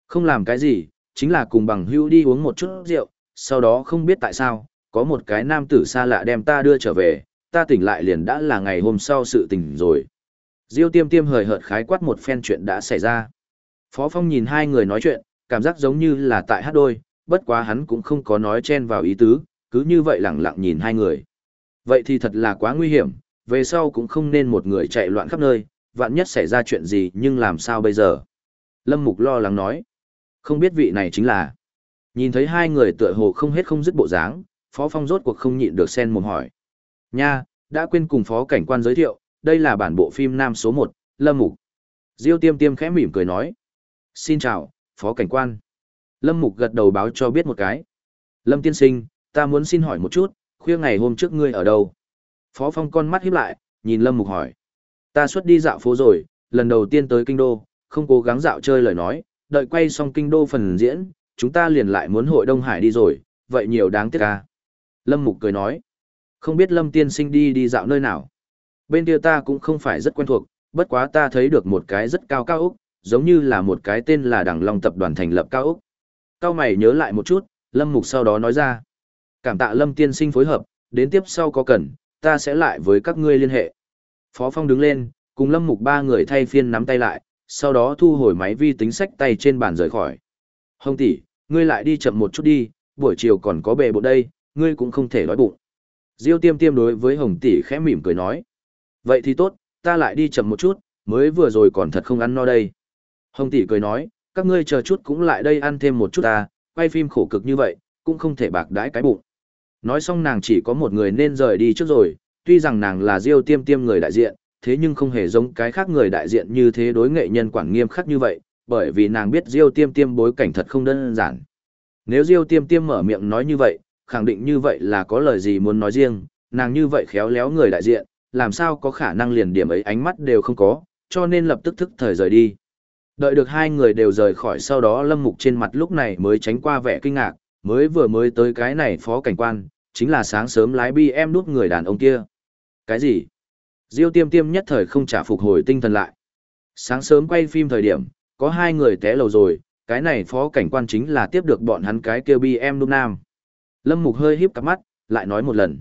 Không làm cái gì, chính là cùng bằng hữu đi uống một chút rượu, sau đó không biết tại sao, có một cái nam tử xa lạ đem ta đưa trở về, ta tỉnh lại liền đã là ngày hôm sau sự tình rồi. Diêu tiêm tiêm hời hợt khái quát một phen chuyện đã xảy ra. Phó Phong nhìn hai người nói chuyện, cảm giác giống như là tại hát đôi, bất quá hắn cũng không có nói chen vào ý tứ, cứ như vậy lẳng lặng nhìn hai người. Vậy thì thật là quá nguy hiểm, về sau cũng không nên một người chạy loạn khắp nơi, vạn nhất xảy ra chuyện gì nhưng làm sao bây giờ. Lâm Mục lo lắng nói, không biết vị này chính là. Nhìn thấy hai người tựa hồ không hết không dứt bộ dáng, Phó Phong rốt cuộc không nhịn được sen mồm hỏi. Nha, đã quên cùng Phó Cảnh quan giới thiệu, đây là bản bộ phim nam số 1, Lâm Mục. Diêu tiêm tiêm khẽ mỉm cười nói. Xin chào, Phó Cảnh quan. Lâm Mục gật đầu báo cho biết một cái. Lâm tiên sinh, ta muốn xin hỏi một chút, khuya ngày hôm trước ngươi ở đâu? Phó Phong con mắt híp lại, nhìn Lâm Mục hỏi. Ta xuất đi dạo phố rồi, lần đầu tiên tới kinh đô, không cố gắng dạo chơi lời nói, đợi quay xong kinh đô phần diễn, chúng ta liền lại muốn hội Đông Hải đi rồi, vậy nhiều đáng tiếc ca. Lâm Mục cười nói, không biết Lâm tiên sinh đi đi dạo nơi nào. Bên kia ta cũng không phải rất quen thuộc, bất quá ta thấy được một cái rất cao cao Úc, giống như là một cái tên là Đằng Long Tập đoàn thành lập cao Úc. Cao mày nhớ lại một chút, Lâm Mục sau đó nói ra. Cảm tạ Lâm tiên sinh phối hợp, đến tiếp sau có cần, ta sẽ lại với các ngươi liên hệ. Phó Phong đứng lên, cùng Lâm Mục ba người thay phiên nắm tay lại, sau đó thu hồi máy vi tính sách tay trên bàn rời khỏi. Hồng tỷ, ngươi lại đi chậm một chút đi, buổi chiều còn có bề bộ đây, ngươi cũng không thể nói bụng. Diêu tiêm tiêm đối với Hồng tỷ khẽ mỉm cười nói. Vậy thì tốt, ta lại đi chậm một chút, mới vừa rồi còn thật không ăn no đây. Hồng tỷ cười nói, các ngươi chờ chút cũng lại đây ăn thêm một chút ta, quay phim khổ cực như vậy, cũng không thể bạc đãi cái bụng. Nói xong nàng chỉ có một người nên rời đi trước rồi, tuy rằng nàng là Diêu tiêm tiêm người đại diện, thế nhưng không hề giống cái khác người đại diện như thế đối nghệ nhân quản nghiêm khắc như vậy, bởi vì nàng biết Diêu tiêm tiêm bối cảnh thật không đơn giản. Nếu Diêu tiêm tiêm mở miệng nói như vậy, khẳng định như vậy là có lời gì muốn nói riêng, nàng như vậy khéo léo người đại diện, làm sao có khả năng liền điểm ấy ánh mắt đều không có, cho nên lập tức thức thời rời đi. Đợi được hai người đều rời khỏi sau đó lâm mục trên mặt lúc này mới tránh qua vẻ kinh ngạc, mới vừa mới tới cái này phó cảnh quan, chính là sáng sớm lái bi em đút người đàn ông kia. Cái gì? Diêu tiêm tiêm nhất thời không trả phục hồi tinh thần lại. Sáng sớm quay phim thời điểm, có hai người té lầu rồi, cái này phó cảnh quan chính là tiếp được bọn hắn cái kêu bi em đút nam. Lâm Mục hơi híp cặp mắt, lại nói một lần.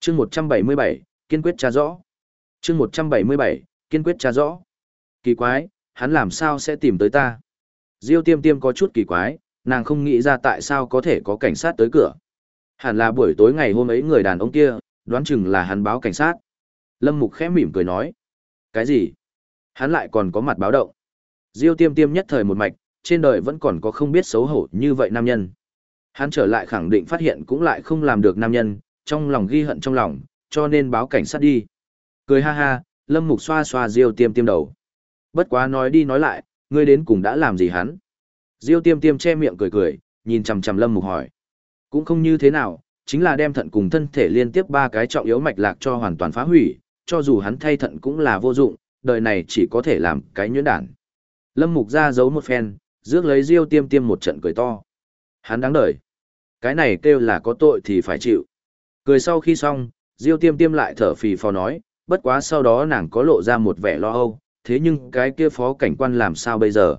chương 177, kiên quyết tra rõ. chương 177, kiên quyết tra rõ. Kỳ quái, hắn làm sao sẽ tìm tới ta? Diêu tiêm tiêm có chút kỳ quái, nàng không nghĩ ra tại sao có thể có cảnh sát tới cửa. Hẳn là buổi tối ngày hôm ấy người đàn ông kia, đoán chừng là hắn báo cảnh sát. Lâm Mục khẽ mỉm cười nói. Cái gì? Hắn lại còn có mặt báo động. Diêu tiêm tiêm nhất thời một mạch, trên đời vẫn còn có không biết xấu hổ như vậy nam nhân. Hắn trở lại khẳng định phát hiện cũng lại không làm được nam nhân, trong lòng ghi hận trong lòng, cho nên báo cảnh sát đi. Cười ha ha, Lâm Mục xoa xoa Diêu tiêm tiêm đầu. Bất quá nói đi nói lại, ngươi đến cùng đã làm gì hắn? Diêu tiêm tiêm che miệng cười cười, nhìn chằm chằm Lâm Mục hỏi. Cũng không như thế nào, chính là đem thận cùng thân thể liên tiếp ba cái trọng yếu mạch lạc cho hoàn toàn phá hủy, cho dù hắn thay thận cũng là vô dụng, đời này chỉ có thể làm cái nhuyễn đản. Lâm Mục ra giấu một phen, rước lấy Diêu tiêm tiêm một trận cười to. Hắn đáng đời. Cái này kêu là có tội thì phải chịu. Cười sau khi xong, Diêu tiêm tiêm lại thở phì phò nói, bất quá sau đó nàng có lộ ra một vẻ lo âu, thế nhưng cái kia phó cảnh quan làm sao bây giờ?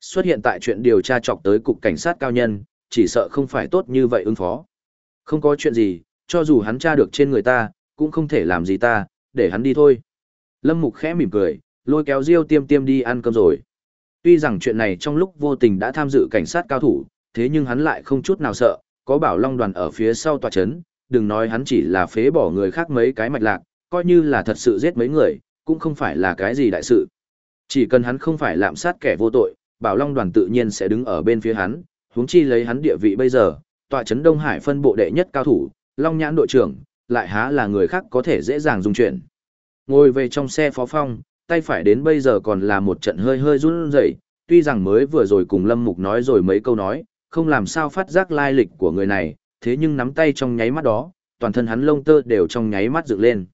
Xuất hiện tại chuyện điều tra chọc tới cục cảnh sát cao nhân, chỉ sợ không phải tốt như vậy ứng phó. Không có chuyện gì, cho dù hắn tra được trên người ta, cũng không thể làm gì ta, để hắn đi thôi. Lâm Mục khẽ mỉm cười, lôi kéo Diêu tiêm tiêm đi ăn cơm rồi. Tuy rằng chuyện này trong lúc vô tình đã tham dự cảnh sát cao thủ, thế nhưng hắn lại không chút nào sợ, có bảo long đoàn ở phía sau tòa chấn, đừng nói hắn chỉ là phế bỏ người khác mấy cái mạch lạc, coi như là thật sự giết mấy người, cũng không phải là cái gì đại sự. Chỉ cần hắn không phải lạm sát kẻ vô tội, bảo long đoàn tự nhiên sẽ đứng ở bên phía hắn, huống chi lấy hắn địa vị bây giờ, tọa chấn Đông Hải phân bộ đệ nhất cao thủ, long nhãn đội trưởng, lại há là người khác có thể dễ dàng dung chuyện. Ngồi về trong xe phó phong, tay phải đến bây giờ còn là một trận hơi hơi run rẩy, tuy rằng mới vừa rồi cùng Lâm Mục nói rồi mấy câu nói, không làm sao phát giác lai lịch của người này, thế nhưng nắm tay trong nháy mắt đó, toàn thân hắn lông tơ đều trong nháy mắt dựng lên.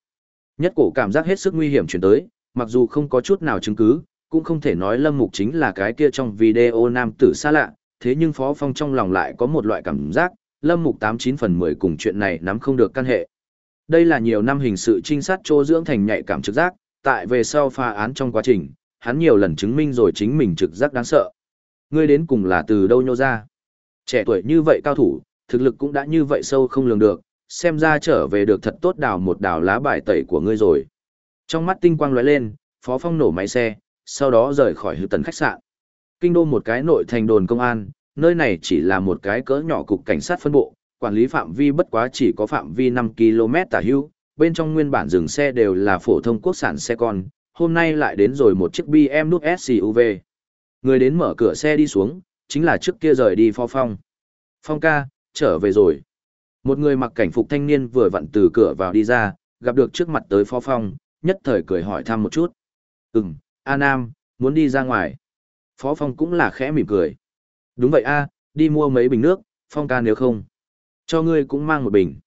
Nhất cổ cảm giác hết sức nguy hiểm chuyển tới, mặc dù không có chút nào chứng cứ, cũng không thể nói Lâm Mục chính là cái kia trong video nam tử xa lạ, thế nhưng Phó Phong trong lòng lại có một loại cảm giác, Lâm Mục 89 phần 10 cùng chuyện này nắm không được căn hệ. Đây là nhiều năm hình sự trinh sát trô dưỡng thành nhạy cảm trực giác, tại về sau pha án trong quá trình, hắn nhiều lần chứng minh rồi chính mình trực giác đáng sợ. Ngươi đến cùng là từ đâu nhô ra? Trẻ tuổi như vậy cao thủ, thực lực cũng đã như vậy sâu không lường được, xem ra trở về được thật tốt đào một đào lá bài tẩy của ngươi rồi. Trong mắt tinh quang lóe lên, Phó Phong nổ máy xe, sau đó rời khỏi hữu tần khách sạn. Kinh đô một cái nội thành đồn công an, nơi này chỉ là một cái cỡ nhỏ cục cảnh sát phân bộ, quản lý phạm vi bất quá chỉ có phạm vi 5 km tả hữu, bên trong nguyên bản dừng xe đều là phổ thông quốc sản xe con, hôm nay lại đến rồi một chiếc BMW nút SUV. Người đến mở cửa xe đi xuống, chính là trước kia rời đi Phó Phong. Phong ca, trở về rồi. Một người mặc cảnh phục thanh niên vừa vặn từ cửa vào đi ra, gặp được trước mặt tới Phó Phong, nhất thời cười hỏi thăm một chút. Ừm, A Nam, muốn đi ra ngoài. Phó Phong cũng là khẽ mỉm cười. Đúng vậy A, đi mua mấy bình nước, Phong ca nếu không. Cho ngươi cũng mang một bình.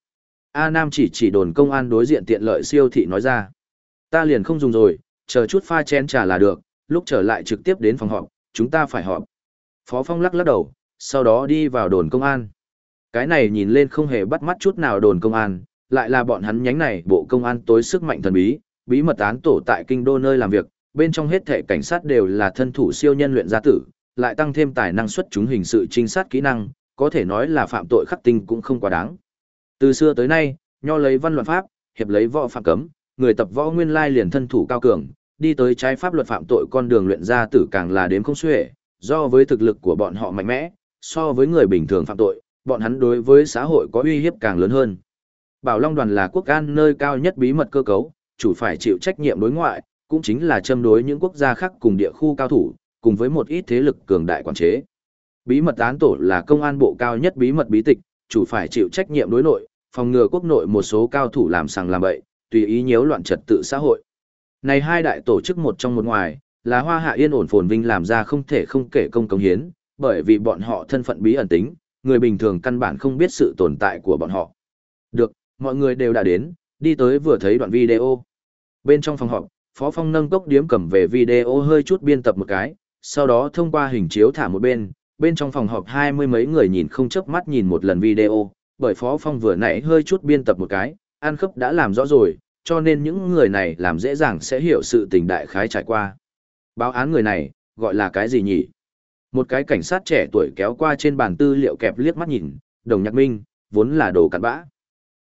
A Nam chỉ chỉ đồn công an đối diện tiện lợi siêu thị nói ra. Ta liền không dùng rồi, chờ chút pha chén trà là được, lúc trở lại trực tiếp đến phòng họp, chúng ta phải họp. Phó Phong lắc lắc đầu, sau đó đi vào đồn công an. Cái này nhìn lên không hề bắt mắt chút nào đồn công an, lại là bọn hắn nhánh này bộ công an tối sức mạnh thần bí, bí mật án tổ tại kinh đô nơi làm việc, bên trong hết thể cảnh sát đều là thân thủ siêu nhân luyện gia tử, lại tăng thêm tài năng xuất chúng hình sự trinh sát kỹ năng, có thể nói là phạm tội khắc tinh cũng không quá đáng. Từ xưa tới nay, nho lấy văn luật pháp, hiệp lấy võ phạm cấm, người tập võ nguyên lai liền thân thủ cao cường, đi tới trái pháp luật phạm tội con đường luyện gia tử càng là đếm không xuể, do với thực lực của bọn họ mạnh mẽ, so với người bình thường phạm tội, bọn hắn đối với xã hội có uy hiếp càng lớn hơn. Bảo Long đoàn là quốc an nơi cao nhất bí mật cơ cấu, chủ phải chịu trách nhiệm đối ngoại, cũng chính là châm đối những quốc gia khác cùng địa khu cao thủ, cùng với một ít thế lực cường đại quản chế. Bí mật án tổ là công an bộ cao nhất bí mật bí tịch, chủ phải chịu trách nhiệm đối nội, phòng ngừa quốc nội một số cao thủ làm sàng làm bậy, tùy ý nhiễu loạn trật tự xã hội. Này hai đại tổ chức một trong một ngoài, là Hoa Hạ yên ổn phồn vinh làm ra không thể không kể công công hiến, bởi vì bọn họ thân phận bí ẩn tính, người bình thường căn bản không biết sự tồn tại của bọn họ. Được, mọi người đều đã đến, đi tới vừa thấy đoạn video. Bên trong phòng họp, Phó Phong nâng cốc điếm cầm về video hơi chút biên tập một cái, sau đó thông qua hình chiếu thả một bên, bên trong phòng họp hai mươi mấy người nhìn không chớp mắt nhìn một lần video, bởi Phó Phong vừa nãy hơi chút biên tập một cái, An Khấp đã làm rõ rồi, cho nên những người này làm dễ dàng sẽ hiểu sự tình đại khái trải qua. Báo án người này, gọi là cái gì nhỉ? Một cái cảnh sát trẻ tuổi kéo qua trên bàn tư liệu kẹp liếc mắt nhìn, đồng nhạc minh, vốn là đồ cặn bã.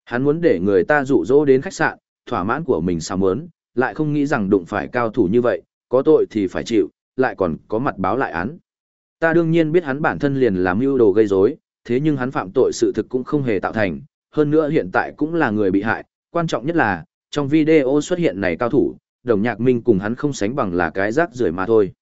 Hắn muốn để người ta dụ dỗ đến khách sạn, thỏa mãn của mình sao muốn, lại không nghĩ rằng đụng phải cao thủ như vậy, có tội thì phải chịu, lại còn có mặt báo lại án. Ta đương nhiên biết hắn bản thân liền làm mưu đồ gây rối, thế nhưng hắn phạm tội sự thực cũng không hề tạo thành, hơn nữa hiện tại cũng là người bị hại, quan trọng nhất là, trong video xuất hiện này cao thủ, đồng nhạc minh cùng hắn không sánh bằng là cái rác rưởi mà thôi.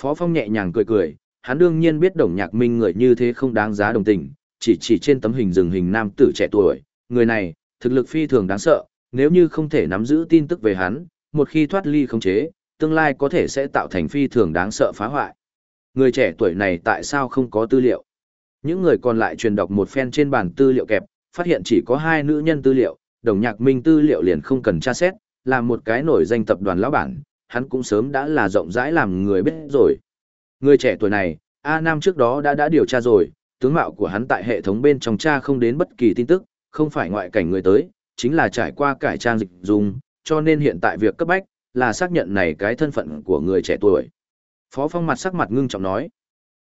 Phó Phong nhẹ nhàng cười cười, hắn đương nhiên biết đồng nhạc minh người như thế không đáng giá đồng tình, chỉ chỉ trên tấm hình rừng hình nam tử trẻ tuổi, người này, thực lực phi thường đáng sợ, nếu như không thể nắm giữ tin tức về hắn, một khi thoát ly khống chế, tương lai có thể sẽ tạo thành phi thường đáng sợ phá hoại. Người trẻ tuổi này tại sao không có tư liệu? Những người còn lại truyền đọc một phen trên bản tư liệu kẹp, phát hiện chỉ có hai nữ nhân tư liệu, đồng nhạc minh tư liệu liền không cần tra xét, là một cái nổi danh tập đoàn lão bản, hắn cũng sớm đã là rộng rãi làm người biết rồi. Người trẻ tuổi này, A Nam trước đó đã đã điều tra rồi, tướng mạo của hắn tại hệ thống bên trong cha không đến bất kỳ tin tức, không phải ngoại cảnh người tới, chính là trải qua cải trang dịch dùng, cho nên hiện tại việc cấp bách là xác nhận này cái thân phận của người trẻ tuổi. Phó Phong mặt sắc mặt ngưng trọng nói,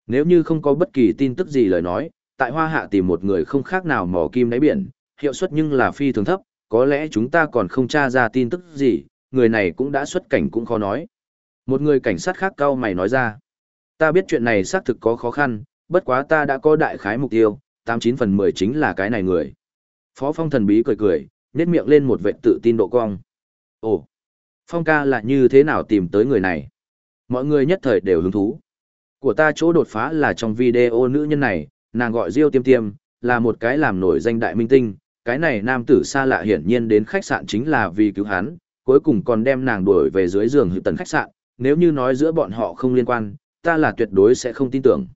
nếu như không có bất kỳ tin tức gì lời nói, tại Hoa Hạ tìm một người không khác nào mò kim đáy biển, hiệu suất nhưng là phi thường thấp, có lẽ chúng ta còn không tra ra tin tức gì, người này cũng đã xuất cảnh cũng khó nói. Một người cảnh sát khác cao mày nói ra, ta biết chuyện này xác thực có khó khăn, bất quá ta đã có đại khái mục tiêu, 89 phần 10 chính là cái này người. Phó Phong thần bí cười cười, nhếch miệng lên một vệ tự tin độ cong. Ồ, Phong ca là như thế nào tìm tới người này? Mọi người nhất thời đều hứng thú. Của ta chỗ đột phá là trong video nữ nhân này, nàng gọi Diêu Tiêm Tiêm, là một cái làm nổi danh đại minh tinh, cái này nam tử xa lạ hiển nhiên đến khách sạn chính là vì cứu hắn, cuối cùng còn đem nàng đuổi về dưới giường hữu tần khách sạn, nếu như nói giữa bọn họ không liên quan, ta là tuyệt đối sẽ không tin tưởng.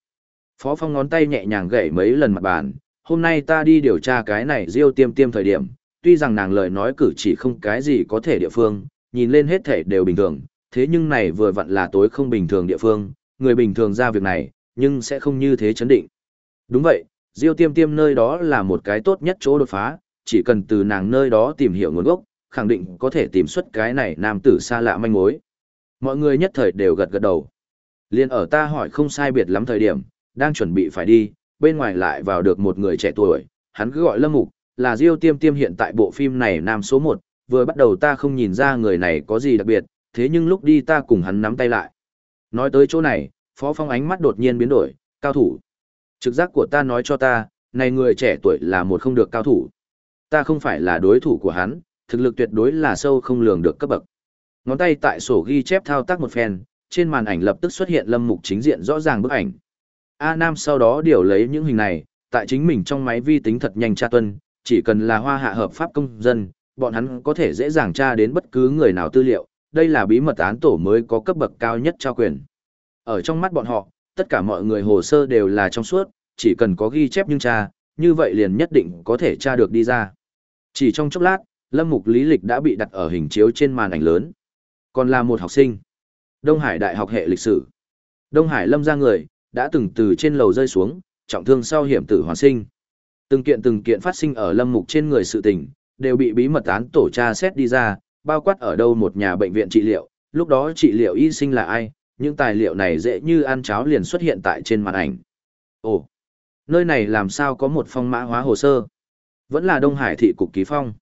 Phó Phong ngón tay nhẹ nhàng gậy mấy lần mặt bàn, hôm nay ta đi điều tra cái này Diêu Tiêm Tiêm thời điểm, tuy rằng nàng lời nói cử chỉ không cái gì có thể địa phương, nhìn lên hết thể đều bình thường, thế nhưng này vừa vặn là tối không bình thường địa phương, người bình thường ra việc này, nhưng sẽ không như thế chấn định. Đúng vậy, Diêu Tiêm Tiêm nơi đó là một cái tốt nhất chỗ đột phá, chỉ cần từ nàng nơi đó tìm hiểu nguồn gốc, khẳng định có thể tìm xuất cái này nam tử xa lạ manh mối. Mọi người nhất thời đều gật gật đầu. Liên ở ta hỏi không sai biệt lắm thời điểm, đang chuẩn bị phải đi, bên ngoài lại vào được một người trẻ tuổi, hắn cứ gọi Lâm Mục, là Diêu Tiêm Tiêm hiện tại bộ phim này nam số 1, vừa bắt đầu ta không nhìn ra người này có gì đặc biệt, thế nhưng lúc đi ta cùng hắn nắm tay lại. Nói tới chỗ này, Phó Phong ánh mắt đột nhiên biến đổi, cao thủ. Trực giác của ta nói cho ta, này người trẻ tuổi là một không được cao thủ. Ta không phải là đối thủ của hắn, thực lực tuyệt đối là sâu không lường được cấp bậc. Ngón tay tại sổ ghi chép thao tác một phen, trên màn ảnh lập tức xuất hiện lâm mục chính diện rõ ràng bức ảnh. A Nam sau đó điều lấy những hình này, tại chính mình trong máy vi tính thật nhanh tra tuân, chỉ cần là hoa hạ hợp pháp công dân, bọn hắn có thể dễ dàng tra đến bất cứ người nào tư liệu, đây là bí mật án tổ mới có cấp bậc cao nhất trao quyền. Ở trong mắt bọn họ, tất cả mọi người hồ sơ đều là trong suốt, chỉ cần có ghi chép nhưng tra, như vậy liền nhất định có thể tra được đi ra. Chỉ trong chốc lát, Lâm Mục Lý Lịch đã bị đặt ở hình chiếu trên màn ảnh lớn. Còn là một học sinh. Đông Hải Đại học hệ lịch sử. Đông Hải Lâm ra người, đã từng từ trên lầu rơi xuống, trọng thương sau hiểm tử hoàn sinh. Từng kiện từng kiện phát sinh ở Lâm Mục trên người sự tình, đều bị bí mật án tổ tra xét đi ra, bao quát ở đâu một nhà bệnh viện trị liệu, lúc đó trị liệu y sinh là ai, những tài liệu này dễ như ăn cháo liền xuất hiện tại trên màn ảnh. Ồ, nơi này làm sao có một phong mã hóa hồ sơ? Vẫn là Đông Hải thị cục ký phong.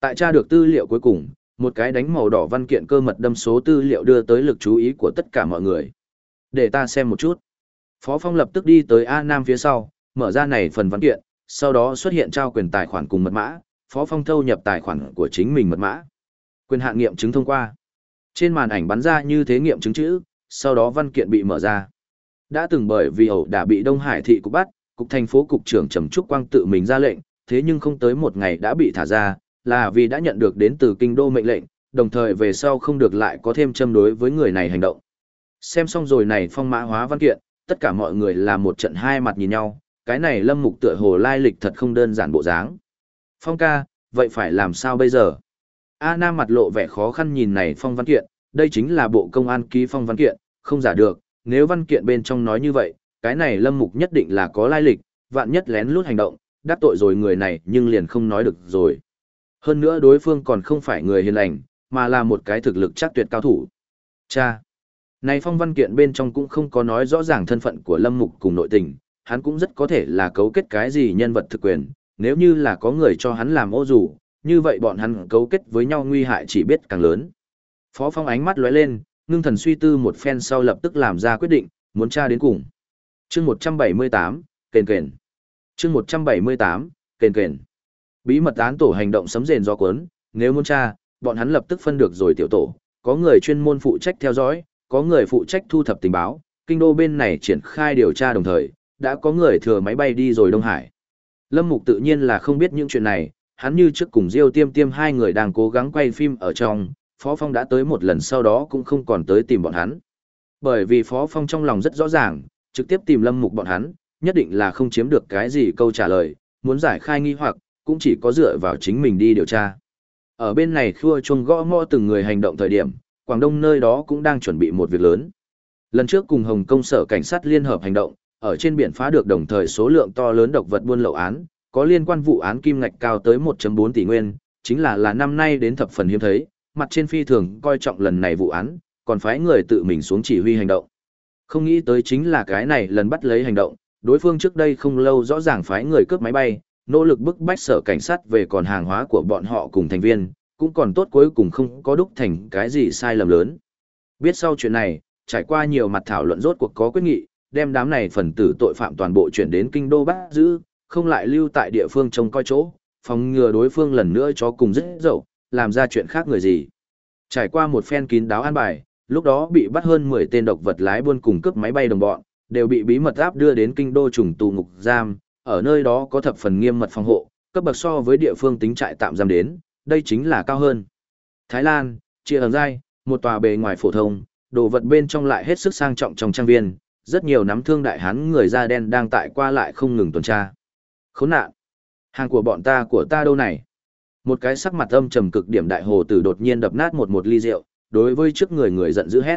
Tại tra được tư liệu cuối cùng, một cái đánh màu đỏ văn kiện cơ mật đâm số tư liệu đưa tới lực chú ý của tất cả mọi người. Để ta xem một chút. Phó Phong lập tức đi tới A Nam phía sau, mở ra này phần văn kiện, sau đó xuất hiện trao quyền tài khoản cùng mật mã, Phó Phong thâu nhập tài khoản của chính mình mật mã. Quyền hạn nghiệm chứng thông qua. Trên màn ảnh bắn ra như thế nghiệm chứng chữ, sau đó văn kiện bị mở ra. Đã từng bởi vì ẩu đã bị Đông Hải thị cục bắt, cục thành phố cục trưởng Trầm Trúc Quang tự mình ra lệnh, thế nhưng không tới một ngày đã bị thả ra, là vì đã nhận được đến từ kinh đô mệnh lệnh, đồng thời về sau không được lại có thêm châm đối với người này hành động. Xem xong rồi này phong mã hóa văn kiện, tất cả mọi người là một trận hai mặt nhìn nhau, cái này lâm mục tựa hồ lai lịch thật không đơn giản bộ dáng. Phong ca, vậy phải làm sao bây giờ? A Nam mặt lộ vẻ khó khăn nhìn này phong văn kiện, đây chính là bộ công an ký phong văn kiện, không giả được, nếu văn kiện bên trong nói như vậy, cái này lâm mục nhất định là có lai lịch, vạn nhất lén lút hành động, đắc tội rồi người này nhưng liền không nói được rồi. Hơn nữa đối phương còn không phải người hiền lành, mà là một cái thực lực chắc tuyệt cao thủ. Cha! Này phong văn kiện bên trong cũng không có nói rõ ràng thân phận của Lâm Mục cùng nội tình, hắn cũng rất có thể là cấu kết cái gì nhân vật thực quyền, nếu như là có người cho hắn làm ô dù, như vậy bọn hắn cấu kết với nhau nguy hại chỉ biết càng lớn. Phó Phong ánh mắt lóe lên, ngưng thần suy tư một phen sau lập tức làm ra quyết định, muốn tra đến cùng. Chương 178, kền kền. Chương 178, kền kền. Bí mật án tổ hành động sấm rền do cuốn, nếu muốn tra, bọn hắn lập tức phân được rồi tiểu tổ, có người chuyên môn phụ trách theo dõi, có người phụ trách thu thập tình báo, kinh đô bên này triển khai điều tra đồng thời, đã có người thừa máy bay đi rồi Đông Hải. Lâm Mục tự nhiên là không biết những chuyện này, hắn như trước cùng Diêu Tiêm Tiêm hai người đang cố gắng quay phim ở trong, Phó Phong đã tới một lần sau đó cũng không còn tới tìm bọn hắn. Bởi vì Phó Phong trong lòng rất rõ ràng, trực tiếp tìm Lâm Mục bọn hắn, nhất định là không chiếm được cái gì câu trả lời, muốn giải khai nghi hoặc, cũng chỉ có dựa vào chính mình đi điều tra. Ở bên này khua chuông gõ mõ từng người hành động thời điểm, Quảng Đông nơi đó cũng đang chuẩn bị một việc lớn. Lần trước cùng Hồng Kông sở cảnh sát liên hợp hành động, ở trên biển phá được đồng thời số lượng to lớn độc vật buôn lậu án, có liên quan vụ án kim ngạch cao tới 1.4 tỷ nguyên, chính là là năm nay đến thập phần hiếm thấy, mặt trên phi thường coi trọng lần này vụ án, còn phái người tự mình xuống chỉ huy hành động. Không nghĩ tới chính là cái này lần bắt lấy hành động, đối phương trước đây không lâu rõ ràng phái người cướp máy bay, nỗ lực bức bách sở cảnh sát về còn hàng hóa của bọn họ cùng thành viên, cũng còn tốt cuối cùng không có đúc thành cái gì sai lầm lớn. Biết sau chuyện này, trải qua nhiều mặt thảo luận rốt cuộc có quyết nghị, đem đám này phần tử tội phạm toàn bộ chuyển đến kinh đô bắt giữ, không lại lưu tại địa phương trông coi chỗ, phòng ngừa đối phương lần nữa cho cùng rất dậu, làm ra chuyện khác người gì. Trải qua một phen kín đáo an bài, lúc đó bị bắt hơn 10 tên độc vật lái buôn cùng cướp máy bay đồng bọn, đều bị bí mật áp đưa đến kinh đô trùng tù ngục giam, ở nơi đó có thập phần nghiêm mật phòng hộ, cấp bậc so với địa phương tính trại tạm giam đến, đây chính là cao hơn. Thái Lan, chia ẩn dai, một tòa bề ngoài phổ thông, đồ vật bên trong lại hết sức sang trọng trong trang viên, rất nhiều nắm thương đại hán người da đen đang tại qua lại không ngừng tuần tra. Khốn nạn! Hàng của bọn ta của ta đâu này? Một cái sắc mặt âm trầm cực điểm đại hồ tử đột nhiên đập nát một một ly rượu, đối với trước người người giận dữ hét.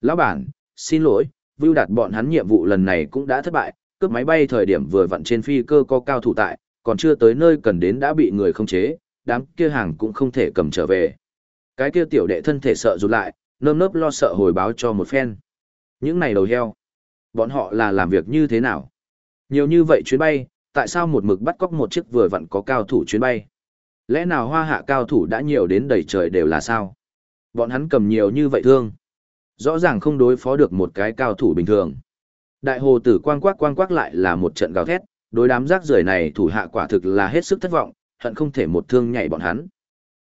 Lão bản, xin lỗi, vưu đạt bọn hắn nhiệm vụ lần này cũng đã thất bại, cướp máy bay thời điểm vừa vặn trên phi cơ có cao thủ tại, còn chưa tới nơi cần đến đã bị người không chế, đám kia hàng cũng không thể cầm trở về. Cái kia tiểu đệ thân thể sợ rụt lại, nơm nớp lo sợ hồi báo cho một phen. Những này đầu heo, bọn họ là làm việc như thế nào? Nhiều như vậy chuyến bay, tại sao một mực bắt cóc một chiếc vừa vặn có cao thủ chuyến bay? Lẽ nào hoa hạ cao thủ đã nhiều đến đầy trời đều là sao? Bọn hắn cầm nhiều như vậy thương. Rõ ràng không đối phó được một cái cao thủ bình thường. Đại hồ tử quang quắc quang quắc lại là một trận gào thét, đối đám rác rưởi này thủ hạ quả thực là hết sức thất vọng, hận không thể một thương nhảy bọn hắn.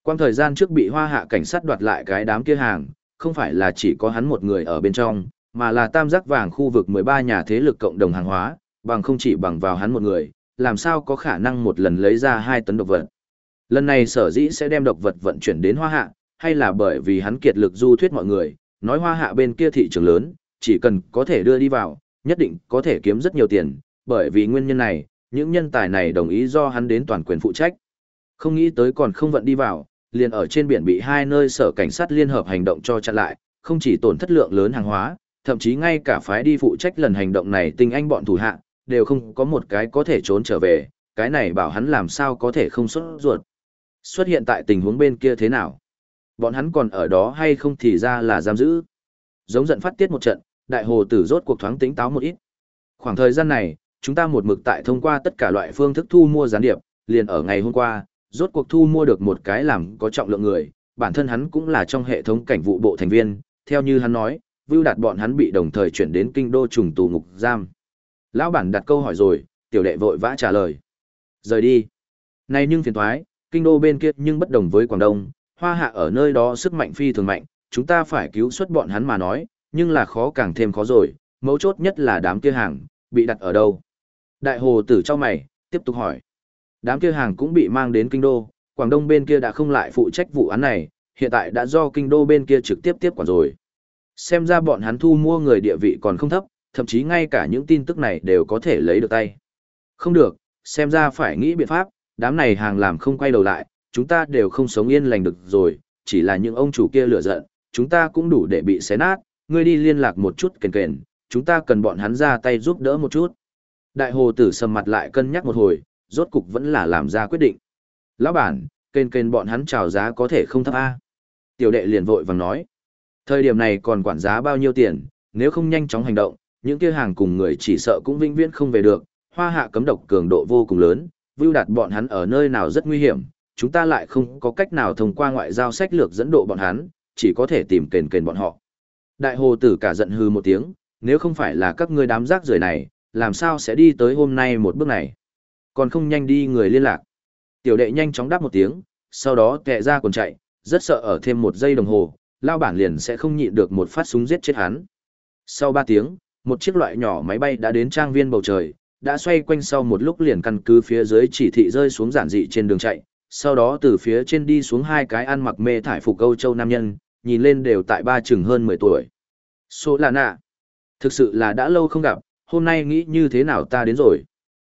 Quang thời gian trước bị hoa hạ cảnh sát đoạt lại cái đám kia hàng, không phải là chỉ có hắn một người ở bên trong, mà là tam giác vàng khu vực 13 nhà thế lực cộng đồng hàng hóa, bằng không chỉ bằng vào hắn một người, làm sao có khả năng một lần lấy ra 2 tấn độc vật. Lần này sở dĩ sẽ đem độc vật vận chuyển đến hoa hạ, hay là bởi vì hắn kiệt lực du thuyết mọi người, nói hoa hạ bên kia thị trường lớn, chỉ cần có thể đưa đi vào, nhất định có thể kiếm rất nhiều tiền, bởi vì nguyên nhân này, những nhân tài này đồng ý do hắn đến toàn quyền phụ trách. Không nghĩ tới còn không vận đi vào, liền ở trên biển bị hai nơi sở cảnh sát liên hợp hành động cho chặn lại, không chỉ tổn thất lượng lớn hàng hóa, thậm chí ngay cả phái đi phụ trách lần hành động này tinh anh bọn thủ hạ, đều không có một cái có thể trốn trở về, cái này bảo hắn làm sao có thể không xuất ruột. Xuất hiện tại tình huống bên kia thế nào? Bọn hắn còn ở đó hay không thì ra là giam giữ. Giống giận phát tiết một trận, đại hồ tử rốt cuộc thoáng tính táo một ít. Khoảng thời gian này, chúng ta một mực tại thông qua tất cả loại phương thức thu mua gián điệp, liền ở ngày hôm qua, rốt cuộc thu mua được một cái làm có trọng lượng người, bản thân hắn cũng là trong hệ thống cảnh vụ bộ thành viên, theo như hắn nói, Vưu Đạt bọn hắn bị đồng thời chuyển đến kinh đô trùng tù ngục giam. Lão bản đặt câu hỏi rồi, tiểu đệ vội vã trả lời. Rời đi. Này nhưng phiền thoái, kinh đô bên kia nhưng bất đồng với Quảng Đông, hoa hạ ở nơi đó sức mạnh phi thường mạnh, chúng ta phải cứu xuất bọn hắn mà nói, nhưng là khó càng thêm khó rồi, mấu chốt nhất là đám kia hàng, bị đặt ở đâu. Đại hồ tử cho mày, tiếp tục hỏi. Đám kia hàng cũng bị mang đến kinh đô, Quảng Đông bên kia đã không lại phụ trách vụ án này, hiện tại đã do kinh đô bên kia trực tiếp tiếp quản rồi. Xem ra bọn hắn thu mua người địa vị còn không thấp, thậm chí ngay cả những tin tức này đều có thể lấy được tay. Không được, xem ra phải nghĩ biện pháp, đám này hàng làm không quay đầu lại, chúng ta đều không sống yên lành được rồi, chỉ là những ông chủ kia lửa giận, chúng ta cũng đủ để bị xé nát, ngươi đi liên lạc một chút kền kền, chúng ta cần bọn hắn ra tay giúp đỡ một chút. Đại hồ tử sầm mặt lại cân nhắc một hồi, rốt cục vẫn là làm ra quyết định. Lão bản, kền kền bọn hắn chào giá có thể không thấp A. Tiểu đệ liền vội vàng nói. Thời điểm này còn quản giá bao nhiêu tiền, nếu không nhanh chóng hành động, những kia hàng cùng người chỉ sợ cũng vĩnh viễn không về được, hoa hạ cấm độc cường độ vô cùng lớn, vưu đạt bọn hắn ở nơi nào rất nguy hiểm, chúng ta lại không có cách nào thông qua ngoại giao sách lược dẫn độ bọn hắn, chỉ có thể tìm kền kền bọn họ. Đại hồ tử cả giận hư một tiếng, nếu không phải là các ngươi đám rác rưởi này, làm sao sẽ đi tới hôm nay một bước này? Còn không nhanh đi người liên lạc. Tiểu đệ nhanh chóng đáp một tiếng, sau đó kẹ ra còn chạy, rất sợ ở thêm một giây đồng hồ, lao bản liền sẽ không nhịn được một phát súng giết chết hắn. Sau 3 tiếng, một chiếc loại nhỏ máy bay đã đến trang viên bầu trời, đã xoay quanh sau một lúc liền căn cứ phía dưới chỉ thị rơi xuống giản dị trên đường chạy, sau đó từ phía trên đi xuống hai cái ăn mặc mê thải phục Âu Châu nam nhân, nhìn lên đều tại ba chừng hơn 10 tuổi. Số là nạ. Thực sự là đã lâu không gặp, hôm nay nghĩ như thế nào ta đến rồi.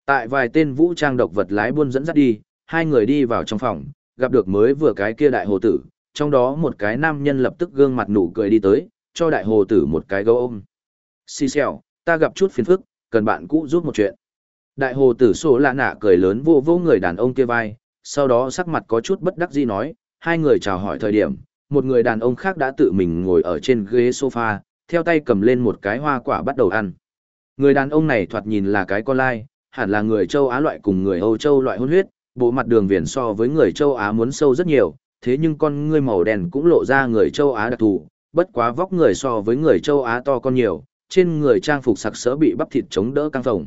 Tại vài tên vũ trang độc vật lái buôn dẫn dắt đi, hai người đi vào trong phòng, gặp được mới vừa cái kia đại hồ tử, trong đó một cái nam nhân lập tức gương mặt nụ cười đi tới, cho đại hồ tử một cái gấu ôm. Xì xèo, ta gặp chút phiền phức, cần bạn cũ giúp một chuyện. Đại hồ tử sổ lạ nạ cười lớn vô vô người đàn ông kia vai, sau đó sắc mặt có chút bất đắc dĩ nói, hai người chào hỏi thời điểm, một người đàn ông khác đã tự mình ngồi ở trên ghế sofa, theo tay cầm lên một cái hoa quả bắt đầu ăn. Người đàn ông này thoạt nhìn là cái con lai, hẳn là người châu Á loại cùng người Âu châu loại hôn huyết, bộ mặt đường viền so với người châu Á muốn sâu rất nhiều, thế nhưng con ngươi màu đen cũng lộ ra người châu Á đặc thù, bất quá vóc người so với người châu Á to con nhiều, trên người trang phục sặc sỡ bị bắp thịt chống đỡ căng phồng.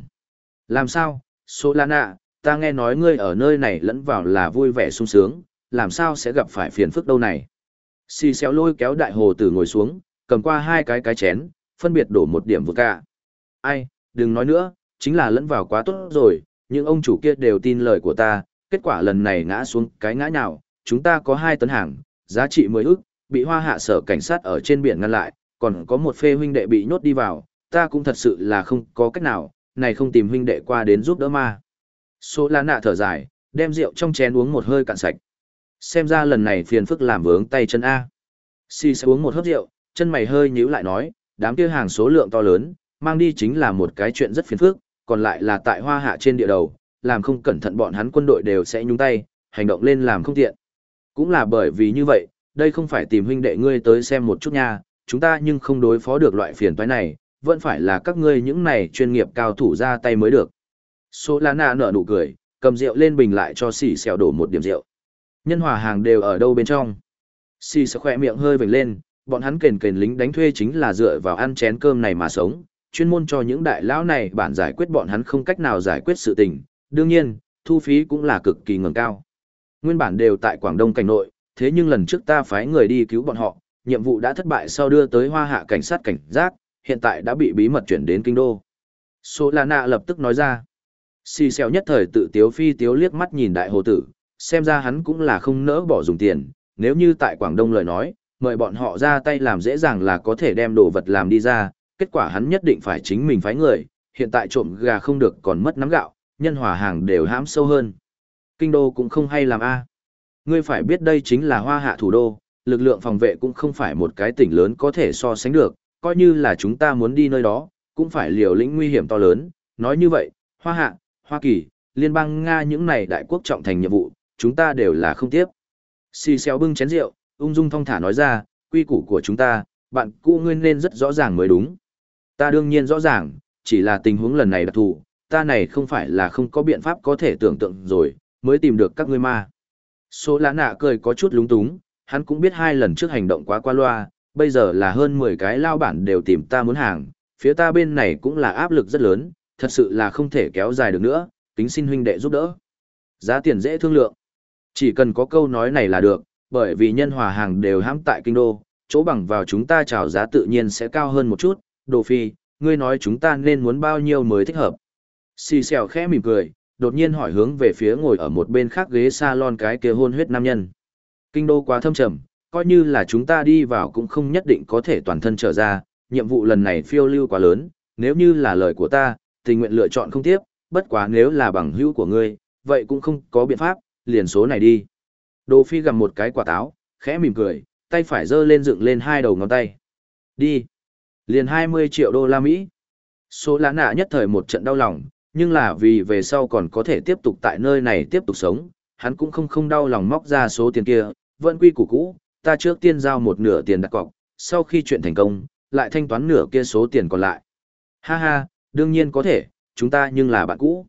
Làm sao, Solana, ta nghe nói ngươi ở nơi này lẫn vào là vui vẻ sung sướng, làm sao sẽ gặp phải phiền phức đâu này. Xì xéo lôi kéo đại hồ tử ngồi xuống, cầm qua hai cái cái chén, phân biệt đổ một điểm vừa cả. Ai, đừng nói nữa, chính là lẫn vào quá tốt rồi, những ông chủ kia đều tin lời của ta, kết quả lần này ngã xuống cái ngã nào, chúng ta có hai tấn hàng, giá trị 10 ức, bị hoa hạ sở cảnh sát ở trên biển ngăn lại, còn có một phê huynh đệ bị nhốt đi vào, ta cũng thật sự là không có cách nào, này không tìm huynh đệ qua đến giúp đỡ ma. Số lá nạ thở dài, đem rượu trong chén uống một hơi cạn sạch. Xem ra lần này phiền phức làm vướng tay chân A. Si sẽ uống một hớp rượu, chân mày hơi nhíu lại nói, đám kia hàng số lượng to lớn, mang đi chính là một cái chuyện rất phiền phức, còn lại là tại hoa hạ trên địa đầu, làm không cẩn thận bọn hắn quân đội đều sẽ nhúng tay, hành động lên làm không tiện. Cũng là bởi vì như vậy, đây không phải tìm huynh đệ ngươi tới xem một chút nha, chúng ta nhưng không đối phó được loại phiền toái này, vẫn phải là các ngươi những này chuyên nghiệp cao thủ ra tay mới được. Số Lana nở nụ cười, cầm rượu lên bình lại cho xỉ xèo đổ một điểm rượu. Nhân hòa hàng đều ở đâu bên trong. Xì sẽ khỏe miệng hơi vểnh lên, bọn hắn kền kền lính đánh thuê chính là dựa vào ăn chén cơm này mà sống, chuyên môn cho những đại lão này bản giải quyết bọn hắn không cách nào giải quyết sự tình. Đương nhiên, thu phí cũng là cực kỳ ngẩng cao. Nguyên bản đều tại Quảng Đông cảnh nội, thế nhưng lần trước ta phái người đi cứu bọn họ, nhiệm vụ đã thất bại sau đưa tới hoa hạ cảnh sát cảnh giác, hiện tại đã bị bí mật chuyển đến kinh đô. Số Lana lập tức nói ra. Xì xèo nhất thời tự tiếu phi tiếu liếc mắt nhìn đại hồ tử, xem ra hắn cũng là không nỡ bỏ dùng tiền, nếu như tại Quảng Đông lời nói, mời bọn họ ra tay làm dễ dàng là có thể đem đồ vật làm đi ra, kết quả hắn nhất định phải chính mình phái người, hiện tại trộm gà không được còn mất nắm gạo, nhân hòa hàng đều hãm sâu hơn. Kinh đô cũng không hay làm a. Ngươi phải biết đây chính là hoa hạ thủ đô, lực lượng phòng vệ cũng không phải một cái tỉnh lớn có thể so sánh được, coi như là chúng ta muốn đi nơi đó, cũng phải liều lĩnh nguy hiểm to lớn, nói như vậy, Hoa Hạ, Hoa Kỳ, Liên bang Nga những này đại quốc trọng thành nhiệm vụ, chúng ta đều là không tiếp. Xì xéo bưng chén rượu, ung dung thong thả nói ra, quy củ của chúng ta, bạn cũ ngươi nên rất rõ ràng mới đúng. Ta đương nhiên rõ ràng, chỉ là tình huống lần này đặc thù, ta này không phải là không có biện pháp có thể tưởng tượng rồi, mới tìm được các ngươi ma. Số lá nạ cười có chút lúng túng, hắn cũng biết hai lần trước hành động quá qua loa, bây giờ là hơn 10 cái lao bản đều tìm ta muốn hàng, phía ta bên này cũng là áp lực rất lớn, thật sự là không thể kéo dài được nữa, kính xin huynh đệ giúp đỡ. Giá tiền dễ thương lượng. Chỉ cần có câu nói này là được, bởi vì nhân hòa hàng đều hãm tại kinh đô, chỗ bằng vào chúng ta chào giá tự nhiên sẽ cao hơn một chút, đồ phi, ngươi nói chúng ta nên muốn bao nhiêu mới thích hợp. Xì xèo khẽ mỉm cười, đột nhiên hỏi hướng về phía ngồi ở một bên khác ghế salon cái kia hôn huyết nam nhân. Kinh đô quá thâm trầm, coi như là chúng ta đi vào cũng không nhất định có thể toàn thân trở ra, nhiệm vụ lần này phiêu lưu quá lớn, nếu như là lời của ta, tình nguyện lựa chọn không tiếp, bất quá nếu là bằng hữu của ngươi, vậy cũng không có biện pháp, liền số này đi. Đồ Phi gặm một cái quả táo, khẽ mỉm cười, tay phải giơ lên dựng lên hai đầu ngón tay. Đi. Liền 20 triệu đô la Mỹ. Số lá nạ nhất thời một trận đau lòng, nhưng là vì về sau còn có thể tiếp tục tại nơi này tiếp tục sống, hắn cũng không không đau lòng móc ra số tiền kia, vẫn quy củ cũ, ta trước tiên giao một nửa tiền đặt cọc, sau khi chuyện thành công, lại thanh toán nửa kia số tiền còn lại. Ha ha, đương nhiên có thể, chúng ta nhưng là bạn cũ.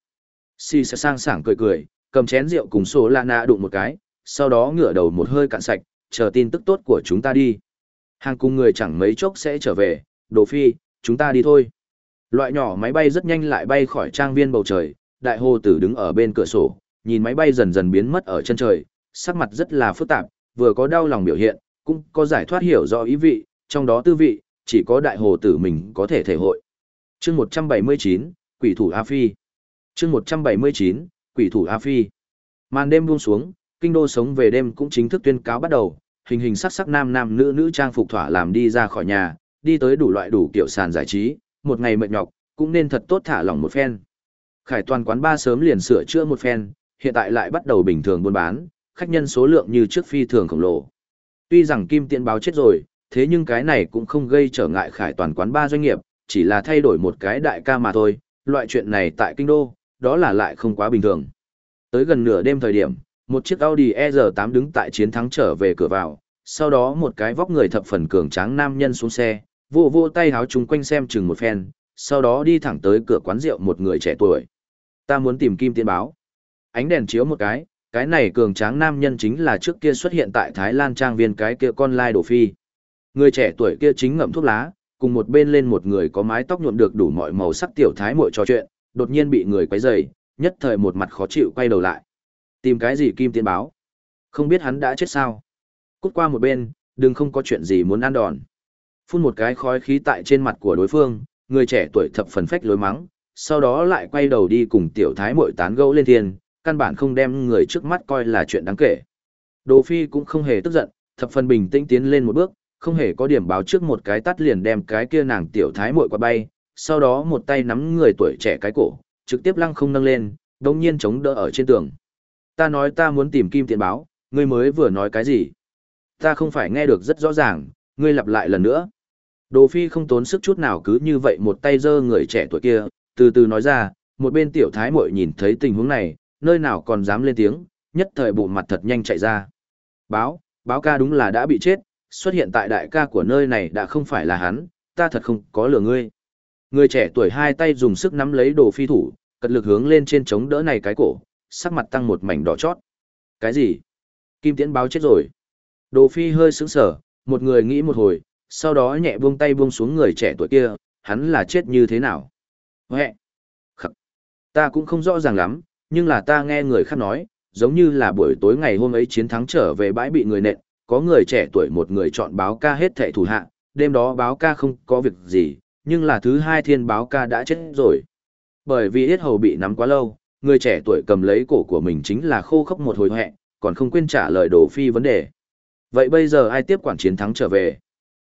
Si sẽ sang sảng cười cười, cầm chén rượu cùng số lạ nạ đụng một cái, sau đó ngửa đầu một hơi cạn sạch, chờ tin tức tốt của chúng ta đi. Hàng cùng người chẳng mấy chốc sẽ trở về, đồ phi, chúng ta đi thôi. Loại nhỏ máy bay rất nhanh lại bay khỏi trang viên bầu trời, đại hồ tử đứng ở bên cửa sổ, nhìn máy bay dần dần biến mất ở chân trời, sắc mặt rất là phức tạp, vừa có đau lòng biểu hiện, cũng có giải thoát hiểu rõ ý vị, trong đó tư vị, chỉ có đại hồ tử mình có thể thể hội. chương 179, Quỷ thủ A Phi. chương 179, Quỷ thủ A Phi. Màn đêm buông xuống, kinh đô sống về đêm cũng chính thức tuyên cáo bắt đầu, hình hình sắc sắc nam nam nữ nữ trang phục thỏa làm đi ra khỏi nhà, đi tới đủ loại đủ kiểu sàn giải trí, một ngày mệt nhọc, cũng nên thật tốt thả lỏng một phen. Khải toàn quán ba sớm liền sửa chữa một phen, hiện tại lại bắt đầu bình thường buôn bán, khách nhân số lượng như trước phi thường khổng lồ. Tuy rằng Kim Tiện báo chết rồi, thế nhưng cái này cũng không gây trở ngại khải toàn quán ba doanh nghiệp, chỉ là thay đổi một cái đại ca mà thôi, loại chuyện này tại kinh đô, đó là lại không quá bình thường. Tới gần nửa đêm thời điểm, một chiếc Audi R8 đứng tại chiến thắng trở về cửa vào, sau đó một cái vóc người thập phần cường tráng nam nhân xuống xe, vô vô tay háo chúng quanh xem chừng một phen, sau đó đi thẳng tới cửa quán rượu một người trẻ tuổi. Ta muốn tìm Kim Tiên báo. Ánh đèn chiếu một cái, cái này cường tráng nam nhân chính là trước kia xuất hiện tại Thái Lan trang viên cái kia con lai đổ phi. Người trẻ tuổi kia chính ngậm thuốc lá, cùng một bên lên một người có mái tóc nhuộm được đủ mọi màu sắc tiểu thái muội trò chuyện, đột nhiên bị người quấy rầy, nhất thời một mặt khó chịu quay đầu lại. Tìm cái gì Kim Tiên báo? Không biết hắn đã chết sao? Cút qua một bên, đừng không có chuyện gì muốn ăn đòn. Phun một cái khói khí tại trên mặt của đối phương, người trẻ tuổi thập phần phách lối mắng, sau đó lại quay đầu đi cùng tiểu thái muội tán gẫu lên thiên, căn bản không đem người trước mắt coi là chuyện đáng kể. Đồ Phi cũng không hề tức giận, thập phần bình tĩnh tiến lên một bước, không hề có điểm báo trước một cái tắt liền đem cái kia nàng tiểu thái muội qua bay, sau đó một tay nắm người tuổi trẻ cái cổ, trực tiếp lăng không nâng lên, đồng nhiên chống đỡ ở trên tường. Ta nói ta muốn tìm kim tiền báo, ngươi mới vừa nói cái gì? Ta không phải nghe được rất rõ ràng, ngươi lặp lại lần nữa. Đồ Phi không tốn sức chút nào cứ như vậy một tay giơ người trẻ tuổi kia, từ từ nói ra, một bên tiểu thái muội nhìn thấy tình huống này, nơi nào còn dám lên tiếng, nhất thời bụng mặt thật nhanh chạy ra. Báo, báo ca đúng là đã bị chết, xuất hiện tại đại ca của nơi này đã không phải là hắn, ta thật không có lừa ngươi. Người trẻ tuổi hai tay dùng sức nắm lấy đồ phi thủ, cật lực hướng lên trên chống đỡ này cái cổ, sắc mặt tăng một mảnh đỏ chót. Cái gì? Kim tiễn báo chết rồi. Đồ phi hơi sững sờ, một người nghĩ một hồi, sau đó nhẹ buông tay buông xuống người trẻ tuổi kia, hắn là chết như thế nào? Hẹ, Khắc! Ta cũng không rõ ràng lắm, nhưng là ta nghe người khác nói, giống như là buổi tối ngày hôm ấy chiến thắng trở về bãi bị người nện, có người trẻ tuổi một người chọn báo ca hết thệ thủ hạ, đêm đó báo ca không có việc gì, nhưng là thứ hai thiên báo ca đã chết rồi. Bởi vì yết hầu bị nắm quá lâu, người trẻ tuổi cầm lấy cổ của mình chính là khô khốc một hồi hẹ, còn không quên trả lời Đồ Phi vấn đề. Vậy bây giờ ai tiếp quản chiến thắng trở về?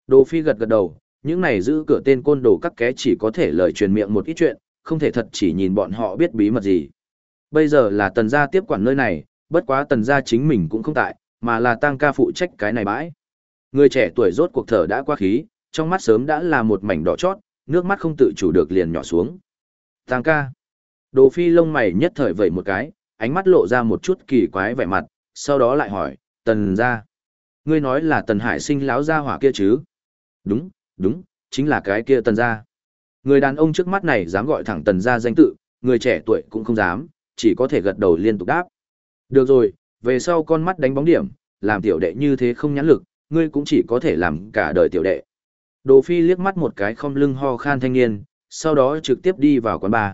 Đồ Phi gật gật đầu, những này giữ cửa tên côn đồ các ké chỉ có thể lời truyền miệng một ít chuyện, không thể thật chỉ nhìn bọn họ biết bí mật gì. Bây giờ là tần gia tiếp quản nơi này, bất quá tần gia chính mình cũng không tại, mà là tăng ca phụ trách cái này bãi. Người trẻ tuổi rốt cuộc thở đã qua khí, trong mắt sớm đã là một mảnh đỏ chót, nước mắt không tự chủ được liền nhỏ xuống. Tăng ca. Đồ phi lông mày nhất thời vẩy một cái, ánh mắt lộ ra một chút kỳ quái vẻ mặt, sau đó lại hỏi, tần ra. Ngươi nói là tần hải sinh láo ra hỏa kia chứ? Đúng, đúng, chính là cái kia tần ra. Người đàn ông trước mắt này dám gọi thẳng tần ra danh tự, người trẻ tuổi cũng không dám, chỉ có thể gật đầu liên tục đáp. Được rồi, về sau con mắt đánh bóng điểm, làm tiểu đệ như thế không nhãn lực, ngươi cũng chỉ có thể làm cả đời tiểu đệ. Đồ Phi liếc mắt một cái không lưng ho khan thanh niên, sau đó trực tiếp đi vào quán bar.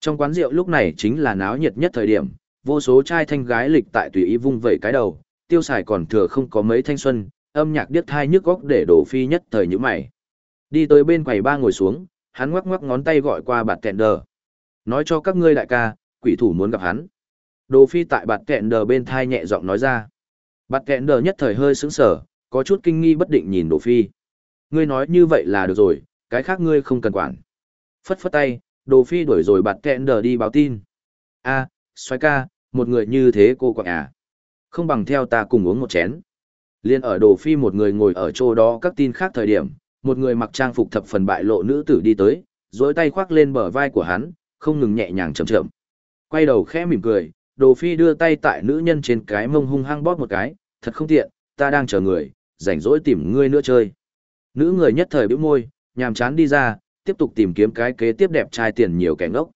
Trong quán rượu lúc này chính là náo nhiệt nhất thời điểm, vô số trai thanh gái lịch tại tùy ý vung vẩy cái đầu, tiêu xài còn thừa không có mấy thanh xuân, âm nhạc điếc thai nhức góc để Đồ Phi nhất thời như mày. Đi tới bên quầy ba ngồi xuống, hắn ngoắc ngoắc ngón tay gọi qua bạt kẹn đờ. Nói cho các ngươi đại ca, quỷ thủ muốn gặp hắn. Đồ Phi tại bạt kẹn đờ bên thai nhẹ giọng nói ra. Bạt kẹn đờ nhất thời hơi sững sờ, có chút kinh nghi bất định nhìn Đồ Phi. Ngươi nói như vậy là được rồi, cái khác ngươi không cần quản. Phất phất tay, Đồ Phi đuổi rồi bạt kẹn đờ đi báo tin. a xoái ca, một người như thế cô quạng à. Không bằng theo ta cùng uống một chén. Liên ở Đồ Phi một người ngồi ở chỗ đó các tin khác thời điểm, một người mặc trang phục thập phần bại lộ nữ tử đi tới, dối tay khoác lên bờ vai của hắn, không ngừng nhẹ nhàng chậm chậm. Quay đầu khẽ mỉm cười, Đồ Phi đưa tay tại nữ nhân trên cái mông hung hăng bóp một cái, thật không tiện, ta đang chờ người, rảnh rỗi tìm ngươi nữa chơi. Nữ người nhất thời bĩu môi, nhàm chán đi ra, tiếp tục tìm kiếm cái kế tiếp đẹp trai tiền nhiều kẻ ngốc.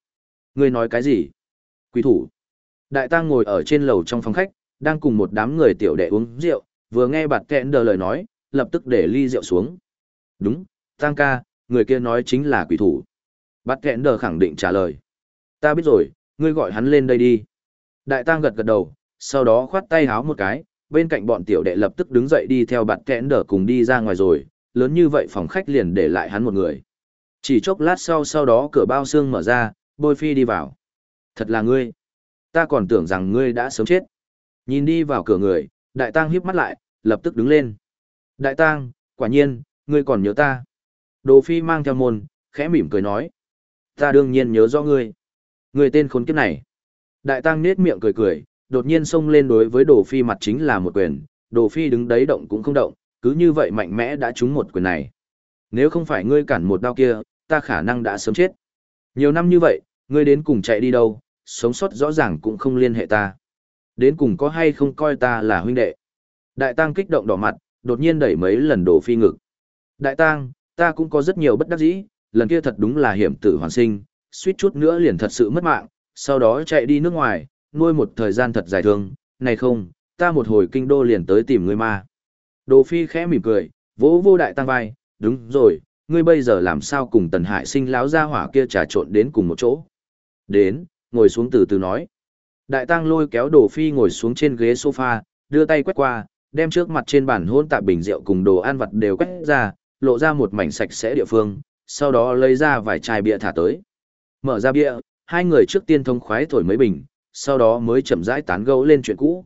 Ngươi nói cái gì? Quý thủ. Đại tang ngồi ở trên lầu trong phòng khách, đang cùng một đám người tiểu đệ uống rượu, vừa nghe bạt kẹn đờ lời nói, lập tức để ly rượu xuống. Đúng, tăng ca, người kia nói chính là quỷ thủ. Bạt kẹn đờ khẳng định trả lời. Ta biết rồi, ngươi gọi hắn lên đây đi. Đại tang gật gật đầu, sau đó khoát tay háo một cái, bên cạnh bọn tiểu đệ lập tức đứng dậy đi theo bạt kẹn đờ cùng đi ra ngoài rồi, lớn như vậy phòng khách liền để lại hắn một người. Chỉ chốc lát sau sau đó cửa bao xương mở ra, bôi phi đi vào. Thật là ngươi. Ta còn tưởng rằng ngươi đã sớm chết. Nhìn đi vào cửa người, đại tang híp mắt lại, lập tức đứng lên. Đại tang, quả nhiên, ngươi còn nhớ ta. Đồ phi mang theo môn, khẽ mỉm cười nói. Ta đương nhiên nhớ rõ ngươi. Ngươi tên khốn kiếp này. Đại tang nết miệng cười cười, đột nhiên xông lên đối với đồ phi mặt chính là một quyền. Đồ phi đứng đấy động cũng không động, cứ như vậy mạnh mẽ đã trúng một quyền này. Nếu không phải ngươi cản một đao kia, ta khả năng đã sớm chết. Nhiều năm như vậy, ngươi đến cùng chạy đi đâu, sống sót rõ ràng cũng không liên hệ ta. Đến cùng có hay không coi ta là huynh đệ. Đại tang kích động đỏ mặt, đột nhiên đẩy mấy lần đổ phi ngực. Đại tang, ta cũng có rất nhiều bất đắc dĩ, lần kia thật đúng là hiểm tử hoàn sinh, suýt chút nữa liền thật sự mất mạng, sau đó chạy đi nước ngoài, nuôi một thời gian thật dài thương, này không, ta một hồi kinh đô liền tới tìm ngươi ma. Đồ phi khẽ mỉm cười, vỗ vô đại tăng vai, đúng rồi, ngươi bây giờ làm sao cùng tần hải sinh láo ra hỏa kia trà trộn đến cùng một chỗ. Đến, ngồi xuống từ từ nói. Đại tăng lôi kéo đồ phi ngồi xuống trên ghế sofa, đưa tay quét qua, đem trước mặt trên bàn hôn tạp bình rượu cùng đồ ăn vặt đều quét ra, lộ ra một mảnh sạch sẽ địa phương, sau đó lấy ra vài chai bia thả tới. Mở ra bia, hai người trước tiên thông khoái thổi mấy bình, sau đó mới chậm rãi tán gẫu lên chuyện cũ.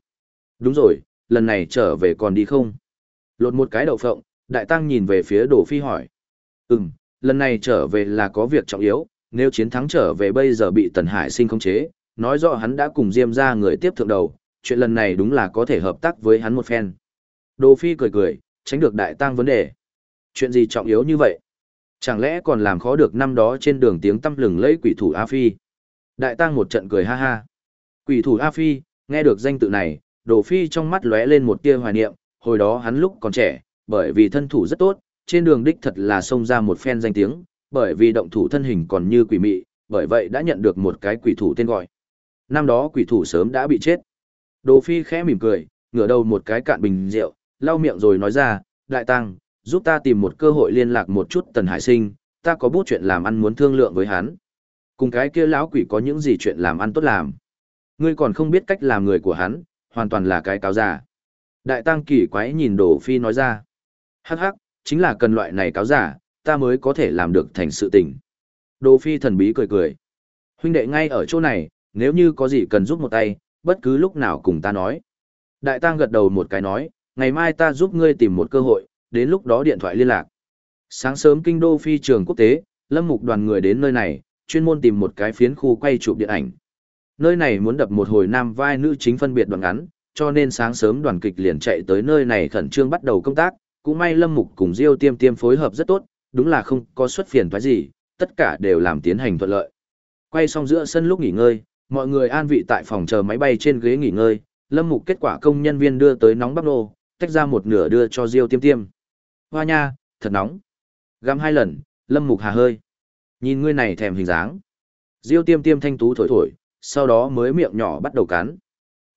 Đúng rồi, lần này trở về còn đi không? Lột một cái đậu phộng, đại tăng nhìn về phía đồ phi hỏi. Ừm, lần này trở về là có việc trọng yếu, nếu chiến thắng trở về bây giờ bị Tần Hải sinh khống chế, nói rõ hắn đã cùng Diêm ra người tiếp thượng đầu, chuyện lần này đúng là có thể hợp tác với hắn một phen. Đồ Phi cười cười, tránh được đại tăng vấn đề. Chuyện gì trọng yếu như vậy? Chẳng lẽ còn làm khó được năm đó trên đường tiếng tâm lừng lấy quỷ thủ A Phi? Đại tăng một trận cười ha ha. Quỷ thủ A Phi, nghe được danh tự này, Đồ Phi trong mắt lóe lên một tia hoài niệm, hồi đó hắn lúc còn trẻ, bởi vì thân thủ rất tốt, trên đường đích thật là xông ra một phen danh tiếng, bởi vì động thủ thân hình còn như quỷ mị, bởi vậy đã nhận được một cái quỷ thủ tên gọi. Năm đó quỷ thủ sớm đã bị chết. Đồ Phi khẽ mỉm cười, ngửa đầu một cái cạn bình rượu, lau miệng rồi nói ra, đại tăng, giúp ta tìm một cơ hội liên lạc một chút Tần Hải Sinh, ta có bút chuyện làm ăn muốn thương lượng với hắn. Cùng cái kia lão quỷ có những gì chuyện làm ăn tốt làm. Ngươi còn không biết cách làm người của hắn, hoàn toàn là cái cáo giả. Đại tăng kỳ quái nhìn Đỗ Phi nói ra. Hắc hắc, chính là cần loại này cáo giả, ta mới có thể làm được thành sự tình. Đỗ Phi thần bí cười cười. Huynh đệ ngay ở chỗ này, nếu như có gì cần giúp một tay, bất cứ lúc nào cùng ta nói. Đại tăng gật đầu một cái nói, ngày mai ta giúp ngươi tìm một cơ hội, đến lúc đó điện thoại liên lạc. Sáng sớm kinh đô phi trường quốc tế, lâm mục đoàn người đến nơi này, chuyên môn tìm một cái phiến khu quay chụp điện ảnh. Nơi này muốn đập một hồi nam vai nữ chính phân biệt đoạn ngắn, cho nên sáng sớm đoàn kịch liền chạy tới nơi này khẩn trương bắt đầu công tác, cũng may lâm mục cùng Diêu tiêm tiêm phối hợp rất tốt, đúng là không có xuất phiền toái gì, tất cả đều làm tiến hành thuận lợi. Quay xong giữa sân lúc nghỉ ngơi, mọi người an vị tại phòng chờ máy bay trên ghế nghỉ ngơi, Lâm Mục kết quả công nhân viên đưa tới nóng bắp nô, tách ra một nửa đưa cho Diêu Tiêm Tiêm. Hoa nha, thật nóng. Găm hai lần, Lâm Mục hà hơi. Nhìn ngươi này thèm hình dáng. Diêu Tiêm Tiêm thanh tú thổi thổi, sau đó mới miệng nhỏ bắt đầu cắn.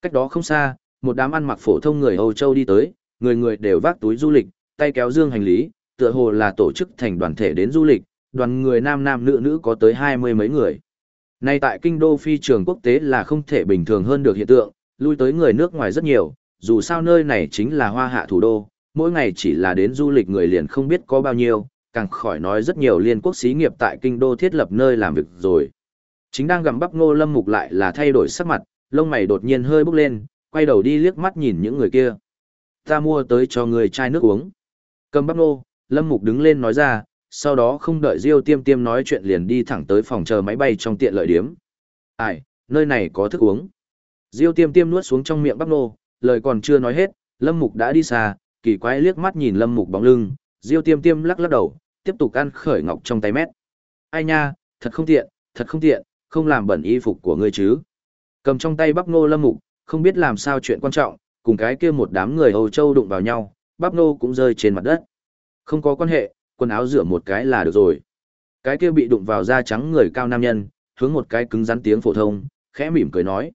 Cách đó không xa, một đám ăn mặc phổ thông người Âu Châu đi tới, người người đều vác túi du lịch, tay kéo dương hành lý, tựa hồ là tổ chức thành đoàn thể đến du lịch, đoàn người nam nam nữ nữ có tới hai mươi mấy người. Nay tại kinh đô phi trường quốc tế là không thể bình thường hơn được hiện tượng, lui tới người nước ngoài rất nhiều, dù sao nơi này chính là hoa hạ thủ đô, mỗi ngày chỉ là đến du lịch người liền không biết có bao nhiêu, càng khỏi nói rất nhiều liên quốc xí nghiệp tại kinh đô thiết lập nơi làm việc rồi. Chính đang gặm bắp ngô lâm mục lại là thay đổi sắc mặt, lông mày đột nhiên hơi bốc lên, quay đầu đi liếc mắt nhìn những người kia. Ta mua tới cho người chai nước uống. Cầm bắp nô, lâm mục đứng lên nói ra, sau đó không đợi Diêu Tiêm Tiêm nói chuyện liền đi thẳng tới phòng chờ máy bay trong tiện lợi điếm. Ai, nơi này có thức uống. Diêu Tiêm Tiêm nuốt xuống trong miệng bắp nô, lời còn chưa nói hết, Lâm Mục đã đi xa, kỳ quái liếc mắt nhìn Lâm Mục bóng lưng, Diêu Tiêm Tiêm lắc lắc đầu, tiếp tục ăn khởi ngọc trong tay mét. Ai nha, thật không tiện, thật không tiện, không làm bẩn y phục của ngươi chứ. Cầm trong tay bắp nô Lâm Mục, không biết làm sao chuyện quan trọng, cùng cái kia một đám người Âu Châu đụng vào nhau, bắp nô cũng rơi trên mặt đất. Không có quan hệ, quần áo rửa một cái là được rồi. Cái kia bị đụng vào da trắng người cao nam nhân, hướng một cái cứng rắn tiếng phổ thông, khẽ mỉm cười nói.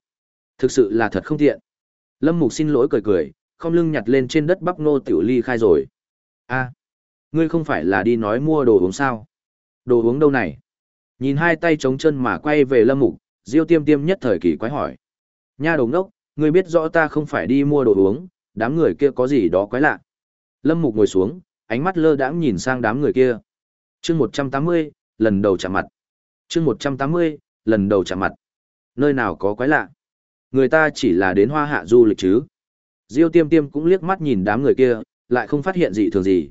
Thực sự là thật không tiện. Lâm Mục xin lỗi cười cười, không lưng nhặt lên trên đất bắp nô tiểu ly khai rồi. a ngươi không phải là đi nói mua đồ uống sao? Đồ uống đâu này? Nhìn hai tay trống chân mà quay về Lâm Mục, Diêu tiêm tiêm nhất thời kỳ quái hỏi. Nha đồng đốc, ngươi biết rõ ta không phải đi mua đồ uống, đám người kia có gì đó quái lạ. Lâm Mục ngồi xuống, ánh mắt lơ đãng nhìn sang đám người kia. Chương 180, lần đầu chạm mặt. Chương 180, lần đầu chạm mặt. Nơi nào có quái lạ? Người ta chỉ là đến hoa hạ du lịch chứ. Diêu tiêm tiêm cũng liếc mắt nhìn đám người kia, lại không phát hiện gì thường gì.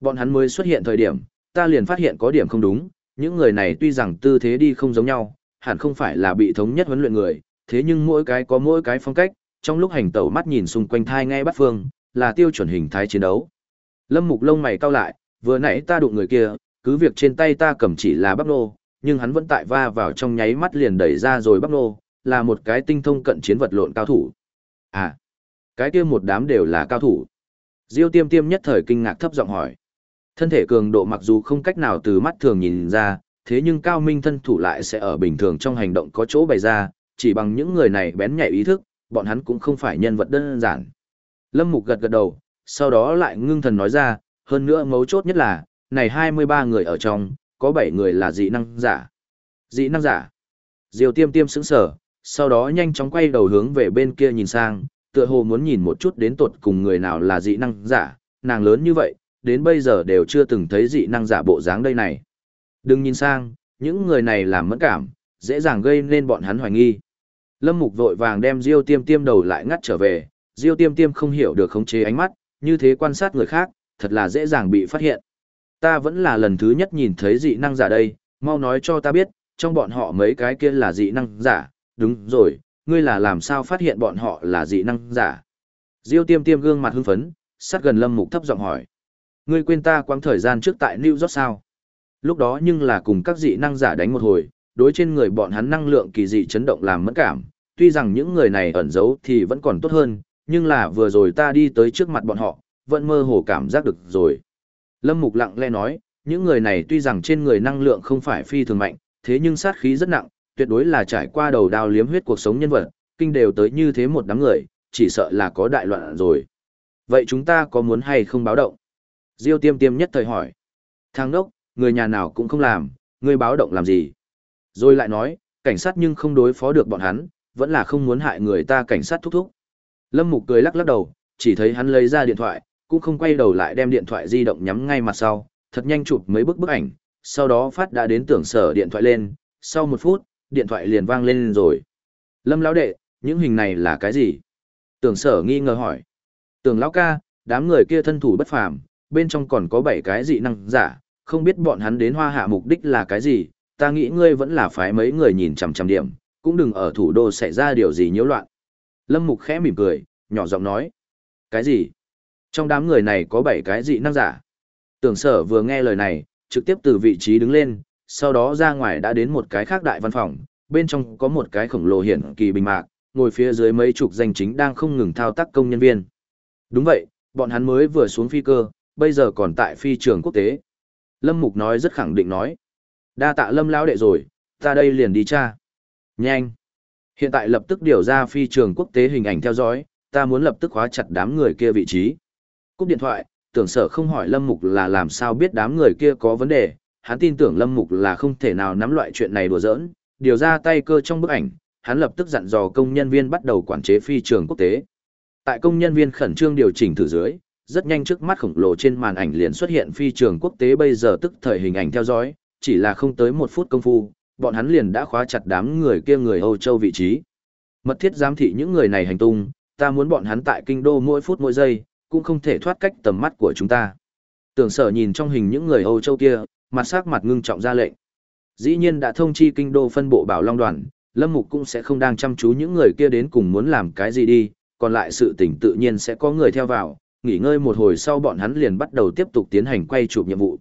Bọn hắn mới xuất hiện thời điểm, ta liền phát hiện có điểm không đúng, những người này tuy rằng tư thế đi không giống nhau, hẳn không phải là bị thống nhất huấn luyện người, thế nhưng mỗi cái có mỗi cái phong cách, trong lúc hành tẩu mắt nhìn xung quanh thai ngay bắt phương, là tiêu chuẩn hình thái chiến đấu. Lâm Mục lông mày cau lại, vừa nãy ta đụng người kia, cứ việc trên tay ta cầm chỉ là bắp nô, nhưng hắn vẫn tại va vào trong nháy mắt liền đẩy ra rồi bắp nô, là một cái tinh thông cận chiến vật lộn cao thủ. À, cái kia một đám đều là cao thủ. Diêu tiêm tiêm nhất thời kinh ngạc thấp giọng hỏi. Thân thể cường độ mặc dù không cách nào từ mắt thường nhìn ra, thế nhưng cao minh thân thủ lại sẽ ở bình thường trong hành động có chỗ bày ra, chỉ bằng những người này bén nhạy ý thức, bọn hắn cũng không phải nhân vật đơn giản. Lâm Mục gật gật đầu, sau đó lại ngưng thần nói ra, hơn nữa mấu chốt nhất là, này 23 người ở trong, có 7 người là dị năng giả. Dị năng giả. diều tiêm tiêm sững sở, sau đó nhanh chóng quay đầu hướng về bên kia nhìn sang, tựa hồ muốn nhìn một chút đến tột cùng người nào là dị năng giả, nàng lớn như vậy, đến bây giờ đều chưa từng thấy dị năng giả bộ dáng đây này. Đừng nhìn sang, những người này làm mẫn cảm, dễ dàng gây nên bọn hắn hoài nghi. Lâm Mục vội vàng đem Diêu Tiêm Tiêm đầu lại ngắt trở về, Diêu Tiêm Tiêm không hiểu được khống chế ánh mắt, như thế quan sát người khác, thật là dễ dàng bị phát hiện. Ta vẫn là lần thứ nhất nhìn thấy dị năng giả đây, mau nói cho ta biết, trong bọn họ mấy cái kia là dị năng giả, đúng rồi, ngươi là làm sao phát hiện bọn họ là dị năng giả. Diêu tiêm tiêm gương mặt hưng phấn, sát gần lâm mục thấp giọng hỏi. Ngươi quên ta quãng thời gian trước tại New York sao? Lúc đó nhưng là cùng các dị năng giả đánh một hồi, đối trên người bọn hắn năng lượng kỳ dị chấn động làm mẫn cảm, tuy rằng những người này ẩn giấu thì vẫn còn tốt hơn, nhưng là vừa rồi ta đi tới trước mặt bọn họ, vẫn mơ hồ cảm giác được rồi. Lâm Mục lặng lẽ nói, những người này tuy rằng trên người năng lượng không phải phi thường mạnh, thế nhưng sát khí rất nặng, tuyệt đối là trải qua đầu đao liếm huyết cuộc sống nhân vật, kinh đều tới như thế một đám người, chỉ sợ là có đại loạn rồi. Vậy chúng ta có muốn hay không báo động? Diêu tiêm tiêm nhất thời hỏi. Thang đốc, người nhà nào cũng không làm, người báo động làm gì? Rồi lại nói, cảnh sát nhưng không đối phó được bọn hắn, vẫn là không muốn hại người ta cảnh sát thúc thúc. Lâm Mục cười lắc lắc đầu, chỉ thấy hắn lấy ra điện thoại, cũng không quay đầu lại đem điện thoại di động nhắm ngay mặt sau, thật nhanh chụp mấy bức bức ảnh, sau đó phát đã đến tưởng sở điện thoại lên, sau một phút, điện thoại liền vang lên rồi. Lâm lão đệ, những hình này là cái gì? Tưởng sở nghi ngờ hỏi. Tưởng lão ca, đám người kia thân thủ bất phàm, bên trong còn có 7 cái dị năng giả, không biết bọn hắn đến hoa hạ mục đích là cái gì, ta nghĩ ngươi vẫn là phái mấy người nhìn chằm chằm điểm, cũng đừng ở thủ đô xảy ra điều gì nhiễu loạn. Lâm Mục khẽ mỉm cười, nhỏ giọng nói. Cái gì? Trong đám người này có 7 cái dị năng giả. Tưởng sở vừa nghe lời này, trực tiếp từ vị trí đứng lên, sau đó ra ngoài đã đến một cái khác đại văn phòng, bên trong có một cái khổng lồ hiển kỳ bình mạc, ngồi phía dưới mấy chục danh chính đang không ngừng thao tác công nhân viên. Đúng vậy, bọn hắn mới vừa xuống phi cơ, bây giờ còn tại phi trường quốc tế. Lâm Mục nói rất khẳng định nói. Đa tạ Lâm lão đệ rồi, ta đây liền đi cha. Nhanh. Hiện tại lập tức điều ra phi trường quốc tế hình ảnh theo dõi, ta muốn lập tức khóa chặt đám người kia vị trí. Cúp điện thoại, tưởng sở không hỏi Lâm Mục là làm sao biết đám người kia có vấn đề, hắn tin tưởng Lâm Mục là không thể nào nắm loại chuyện này đùa giỡn, điều ra tay cơ trong bức ảnh, hắn lập tức dặn dò công nhân viên bắt đầu quản chế phi trường quốc tế. Tại công nhân viên khẩn trương điều chỉnh thử dưới, rất nhanh trước mắt khổng lồ trên màn ảnh liền xuất hiện phi trường quốc tế bây giờ tức thời hình ảnh theo dõi, chỉ là không tới một phút công phu, bọn hắn liền đã khóa chặt đám người kia người Âu Châu vị trí. Mật thiết giám thị những người này hành tung, ta muốn bọn hắn tại kinh đô mỗi phút mỗi giây, cũng không thể thoát cách tầm mắt của chúng ta. Tưởng sở nhìn trong hình những người Âu Châu kia, mặt sắc mặt ngưng trọng ra lệnh. Dĩ nhiên đã thông chi kinh đô phân bộ bảo long đoàn, Lâm Mục cũng sẽ không đang chăm chú những người kia đến cùng muốn làm cái gì đi, còn lại sự tình tự nhiên sẽ có người theo vào, nghỉ ngơi một hồi sau bọn hắn liền bắt đầu tiếp tục tiến hành quay chụp nhiệm vụ.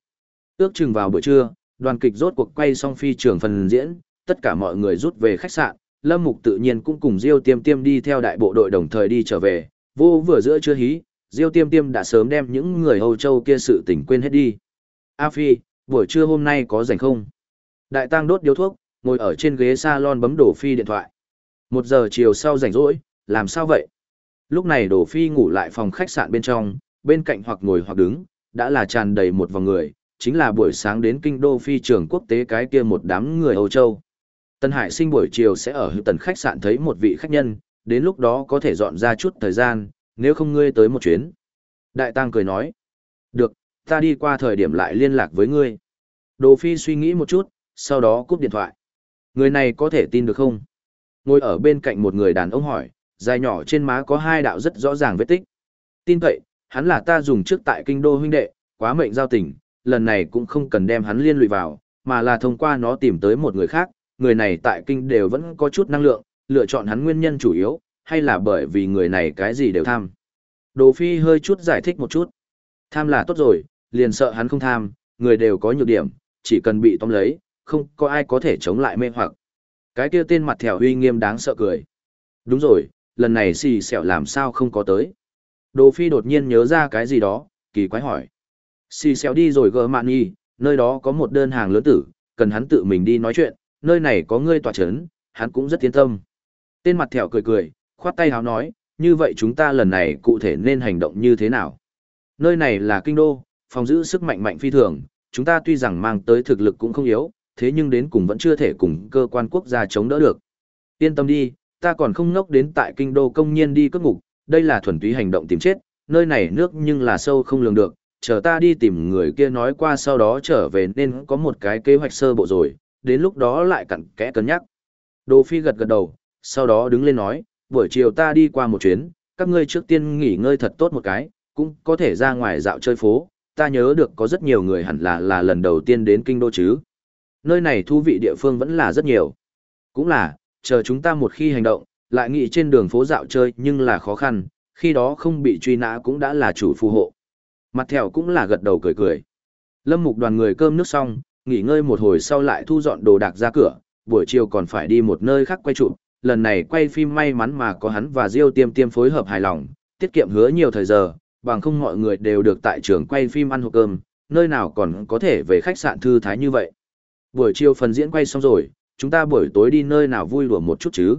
Ước chừng vào buổi trưa, đoàn kịch rốt cuộc quay xong phi trường phần diễn, tất cả mọi người rút về khách sạn, Lâm Mục tự nhiên cũng cùng Diêu Tiêm Tiêm đi theo đại bộ đội đồng thời đi trở về, vô vừa giữa chưa hí, Diêu Tiêm Tiêm đã sớm đem những người Âu Châu kia sự tình quên hết đi. A Phi, buổi trưa hôm nay có rảnh không? Đại tăng đốt điếu thuốc, ngồi ở trên ghế salon bấm đổ phi điện thoại. Một giờ chiều sau rảnh rỗi, làm sao vậy? Lúc này đổ phi ngủ lại phòng khách sạn bên trong, bên cạnh hoặc ngồi hoặc đứng, đã là tràn đầy một vòng người, chính là buổi sáng đến kinh đô phi trường quốc tế cái kia một đám người Âu Châu. Tân Hải sinh buổi chiều sẽ ở tần khách sạn thấy một vị khách nhân, đến lúc đó có thể dọn ra chút thời gian, nếu không ngươi tới một chuyến. Đại Tăng cười nói, được, ta đi qua thời điểm lại liên lạc với ngươi. Đồ Phi suy nghĩ một chút, sau đó cúp điện thoại. Người này có thể tin được không? Ngồi ở bên cạnh một người đàn ông hỏi, dài nhỏ trên má có hai đạo rất rõ ràng vết tích. Tin vậy, hắn là ta dùng trước tại kinh đô huynh đệ, quá mệnh giao tình, lần này cũng không cần đem hắn liên lụy vào, mà là thông qua nó tìm tới một người khác, người này tại kinh đều vẫn có chút năng lượng, lựa chọn hắn nguyên nhân chủ yếu, hay là bởi vì người này cái gì đều tham. Đồ Phi hơi chút giải thích một chút. Tham là tốt rồi, liền sợ hắn không tham, người đều có nhược điểm, chỉ cần bị tóm lấy, không có ai có thể chống lại mê hoặc. Cái kia tên mặt thẻo uy nghiêm đáng sợ cười. Đúng rồi, lần này xì xẻo làm sao không có tới. Đồ Phi đột nhiên nhớ ra cái gì đó, kỳ quái hỏi. Xì xèo đi rồi gỡ mạn nghi, nơi đó có một đơn hàng lớn tử, cần hắn tự mình đi nói chuyện, nơi này có ngươi tỏa chấn, hắn cũng rất tiến tâm. Tên mặt thẻo cười cười, khoát tay háo nói, như vậy chúng ta lần này cụ thể nên hành động như thế nào? Nơi này là kinh đô, phòng giữ sức mạnh mạnh phi thường, chúng ta tuy rằng mang tới thực lực cũng không yếu, thế nhưng đến cùng vẫn chưa thể cùng cơ quan quốc gia chống đỡ được. Yên tâm đi, ta còn không ngốc đến tại kinh đô công nhiên đi cất ngục, đây là thuần túy hành động tìm chết, nơi này nước nhưng là sâu không lường được, chờ ta đi tìm người kia nói qua sau đó trở về nên có một cái kế hoạch sơ bộ rồi, đến lúc đó lại cặn kẽ cân nhắc. Đồ Phi gật gật đầu, sau đó đứng lên nói, buổi chiều ta đi qua một chuyến, các ngươi trước tiên nghỉ ngơi thật tốt một cái, cũng có thể ra ngoài dạo chơi phố, ta nhớ được có rất nhiều người hẳn là là lần đầu tiên đến kinh đô chứ. Nơi này thú vị địa phương vẫn là rất nhiều. Cũng là, chờ chúng ta một khi hành động, lại nghĩ trên đường phố dạo chơi nhưng là khó khăn, khi đó không bị truy nã cũng đã là chủ phù hộ. Mặt thèo cũng là gật đầu cười cười. Lâm mục đoàn người cơm nước xong, nghỉ ngơi một hồi sau lại thu dọn đồ đạc ra cửa, buổi chiều còn phải đi một nơi khác quay chụp. Lần này quay phim may mắn mà có hắn và Diêu Tiêm Tiêm phối hợp hài lòng, tiết kiệm hứa nhiều thời giờ, bằng không mọi người đều được tại trường quay phim ăn hộp cơm, nơi nào còn có thể về khách sạn thư thái như vậy. Buổi chiều phần diễn quay xong rồi, chúng ta buổi tối đi nơi nào vui đùa một chút chứ.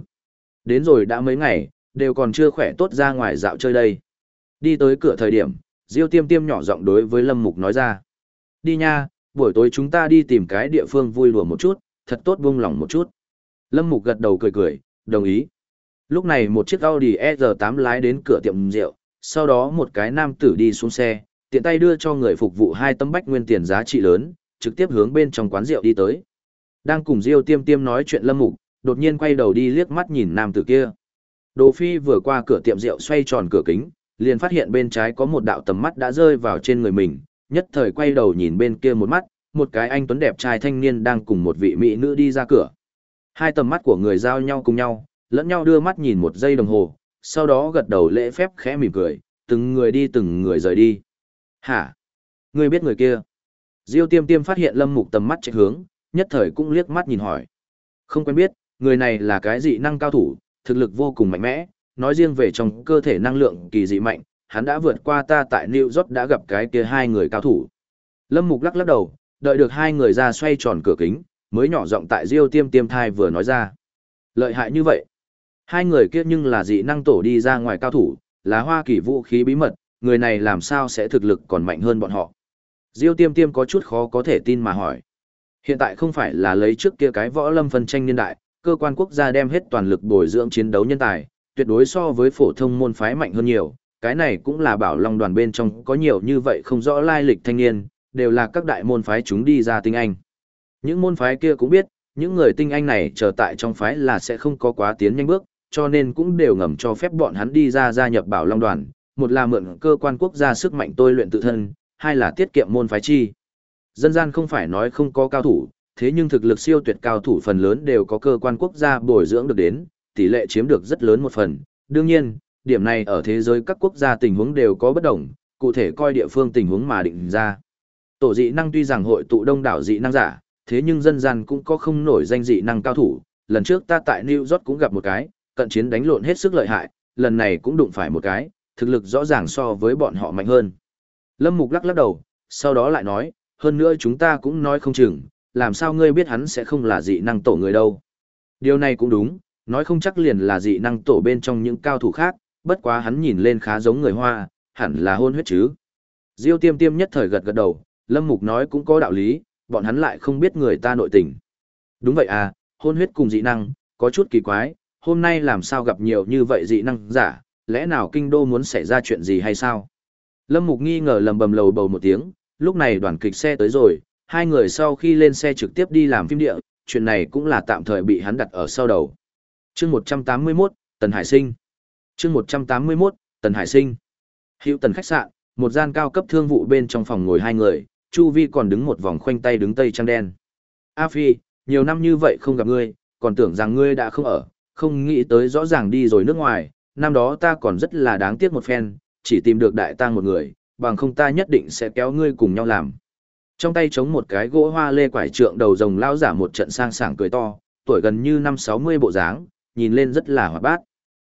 Đến rồi đã mấy ngày, đều còn chưa khỏe tốt ra ngoài dạo chơi đây. Đi tới cửa thời điểm, Diêu tiêm tiêm nhỏ giọng đối với Lâm Mục nói ra. Đi nha, buổi tối chúng ta đi tìm cái địa phương vui lùa một chút, thật tốt buông lòng một chút. Lâm Mục gật đầu cười cười, đồng ý. Lúc này một chiếc Audi R8 lái đến cửa tiệm rượu, sau đó một cái nam tử đi xuống xe, tiện tay đưa cho người phục vụ hai tấm bách nguyên tiền giá trị lớn, trực tiếp hướng bên trong quán rượu đi tới. Đang cùng Diêu Tiêm Tiêm nói chuyện Lâm Mục, đột nhiên quay đầu đi liếc mắt nhìn nam tử kia. Đồ Phi vừa qua cửa tiệm rượu xoay tròn cửa kính, liền phát hiện bên trái có một đạo tầm mắt đã rơi vào trên người mình, nhất thời quay đầu nhìn bên kia một mắt, một cái anh tuấn đẹp trai thanh niên đang cùng một vị mỹ nữ đi ra cửa. Hai tầm mắt của người giao nhau cùng nhau, lẫn nhau đưa mắt nhìn một giây đồng hồ, sau đó gật đầu lễ phép khẽ mỉm cười, từng người đi từng người rời đi. Hả? Ngươi biết người kia? Diêu tiêm tiêm phát hiện lâm mục tầm mắt chạy hướng, nhất thời cũng liếc mắt nhìn hỏi. Không quen biết, người này là cái dị năng cao thủ, thực lực vô cùng mạnh mẽ, nói riêng về trong cơ thể năng lượng kỳ dị mạnh, hắn đã vượt qua ta tại New York đã gặp cái kia hai người cao thủ. Lâm Mục lắc lắc đầu, đợi được hai người ra xoay tròn cửa kính, mới nhỏ giọng tại Diêu Tiêm Tiêm thai vừa nói ra. Lợi hại như vậy. Hai người kia nhưng là dị năng tổ đi ra ngoài cao thủ, là hoa kỳ vũ khí bí mật, người này làm sao sẽ thực lực còn mạnh hơn bọn họ. Diêu Tiêm Tiêm có chút khó có thể tin mà hỏi. Hiện tại không phải là lấy trước kia cái võ lâm phân tranh niên đại, cơ quan quốc gia đem hết toàn lực bồi dưỡng chiến đấu nhân tài, tuyệt đối so với phổ thông môn phái mạnh hơn nhiều, cái này cũng là bảo long đoàn bên trong có nhiều như vậy không rõ lai lịch thanh niên, đều là các đại môn phái chúng đi ra tinh anh. Những môn phái kia cũng biết, những người tinh anh này chờ tại trong phái là sẽ không có quá tiến nhanh bước, cho nên cũng đều ngầm cho phép bọn hắn đi ra gia nhập bảo long đoàn, một là mượn cơ quan quốc gia sức mạnh tôi luyện tự thân, hai là tiết kiệm môn phái chi. Dân gian không phải nói không có cao thủ, thế nhưng thực lực siêu tuyệt cao thủ phần lớn đều có cơ quan quốc gia bồi dưỡng được đến, tỷ lệ chiếm được rất lớn một phần. Đương nhiên, điểm này ở thế giới các quốc gia tình huống đều có bất đồng, cụ thể coi địa phương tình huống mà định ra. Tổ dị năng tuy rằng hội tụ đông đảo dị năng giả, thế nhưng dân gian cũng có không nổi danh dị năng cao thủ. Lần trước ta tại New York cũng gặp một cái, cận chiến đánh lộn hết sức lợi hại, lần này cũng đụng phải một cái, thực lực rõ ràng so với bọn họ mạnh hơn. Lâm Mục lắc lắc đầu, sau đó lại nói, hơn nữa chúng ta cũng nói không chừng, làm sao ngươi biết hắn sẽ không là dị năng tổ người đâu. Điều này cũng đúng, nói không chắc liền là dị năng tổ bên trong những cao thủ khác, bất quá hắn nhìn lên khá giống người Hoa, hẳn là hôn huyết chứ. Diêu tiêm tiêm nhất thời gật gật đầu, Lâm Mục nói cũng có đạo lý, bọn hắn lại không biết người ta nội tình. Đúng vậy à, hôn huyết cùng dị năng, có chút kỳ quái, hôm nay làm sao gặp nhiều như vậy dị năng giả, lẽ nào kinh đô muốn xảy ra chuyện gì hay sao? Lâm Mục nghi ngờ lầm bầm lầu bầu một tiếng, lúc này đoàn kịch xe tới rồi, hai người sau khi lên xe trực tiếp đi làm phim địa, chuyện này cũng là tạm thời bị hắn đặt ở sau đầu chương 181, Tần Hải Sinh. chương 181, Tần Hải Sinh. Hiệu tần khách sạn, một gian cao cấp thương vụ bên trong phòng ngồi hai người, Chu Vi còn đứng một vòng khoanh tay đứng tây trăng đen. A Phi, nhiều năm như vậy không gặp ngươi, còn tưởng rằng ngươi đã không ở, không nghĩ tới rõ ràng đi rồi nước ngoài, năm đó ta còn rất là đáng tiếc một phen, chỉ tìm được đại tang một người, bằng không ta nhất định sẽ kéo ngươi cùng nhau làm. Trong tay chống một cái gỗ hoa lê quải trượng đầu rồng lao giả một trận sang sảng cười to, tuổi gần như năm sáu mươi bộ dáng, nhìn lên rất là hoạt bát.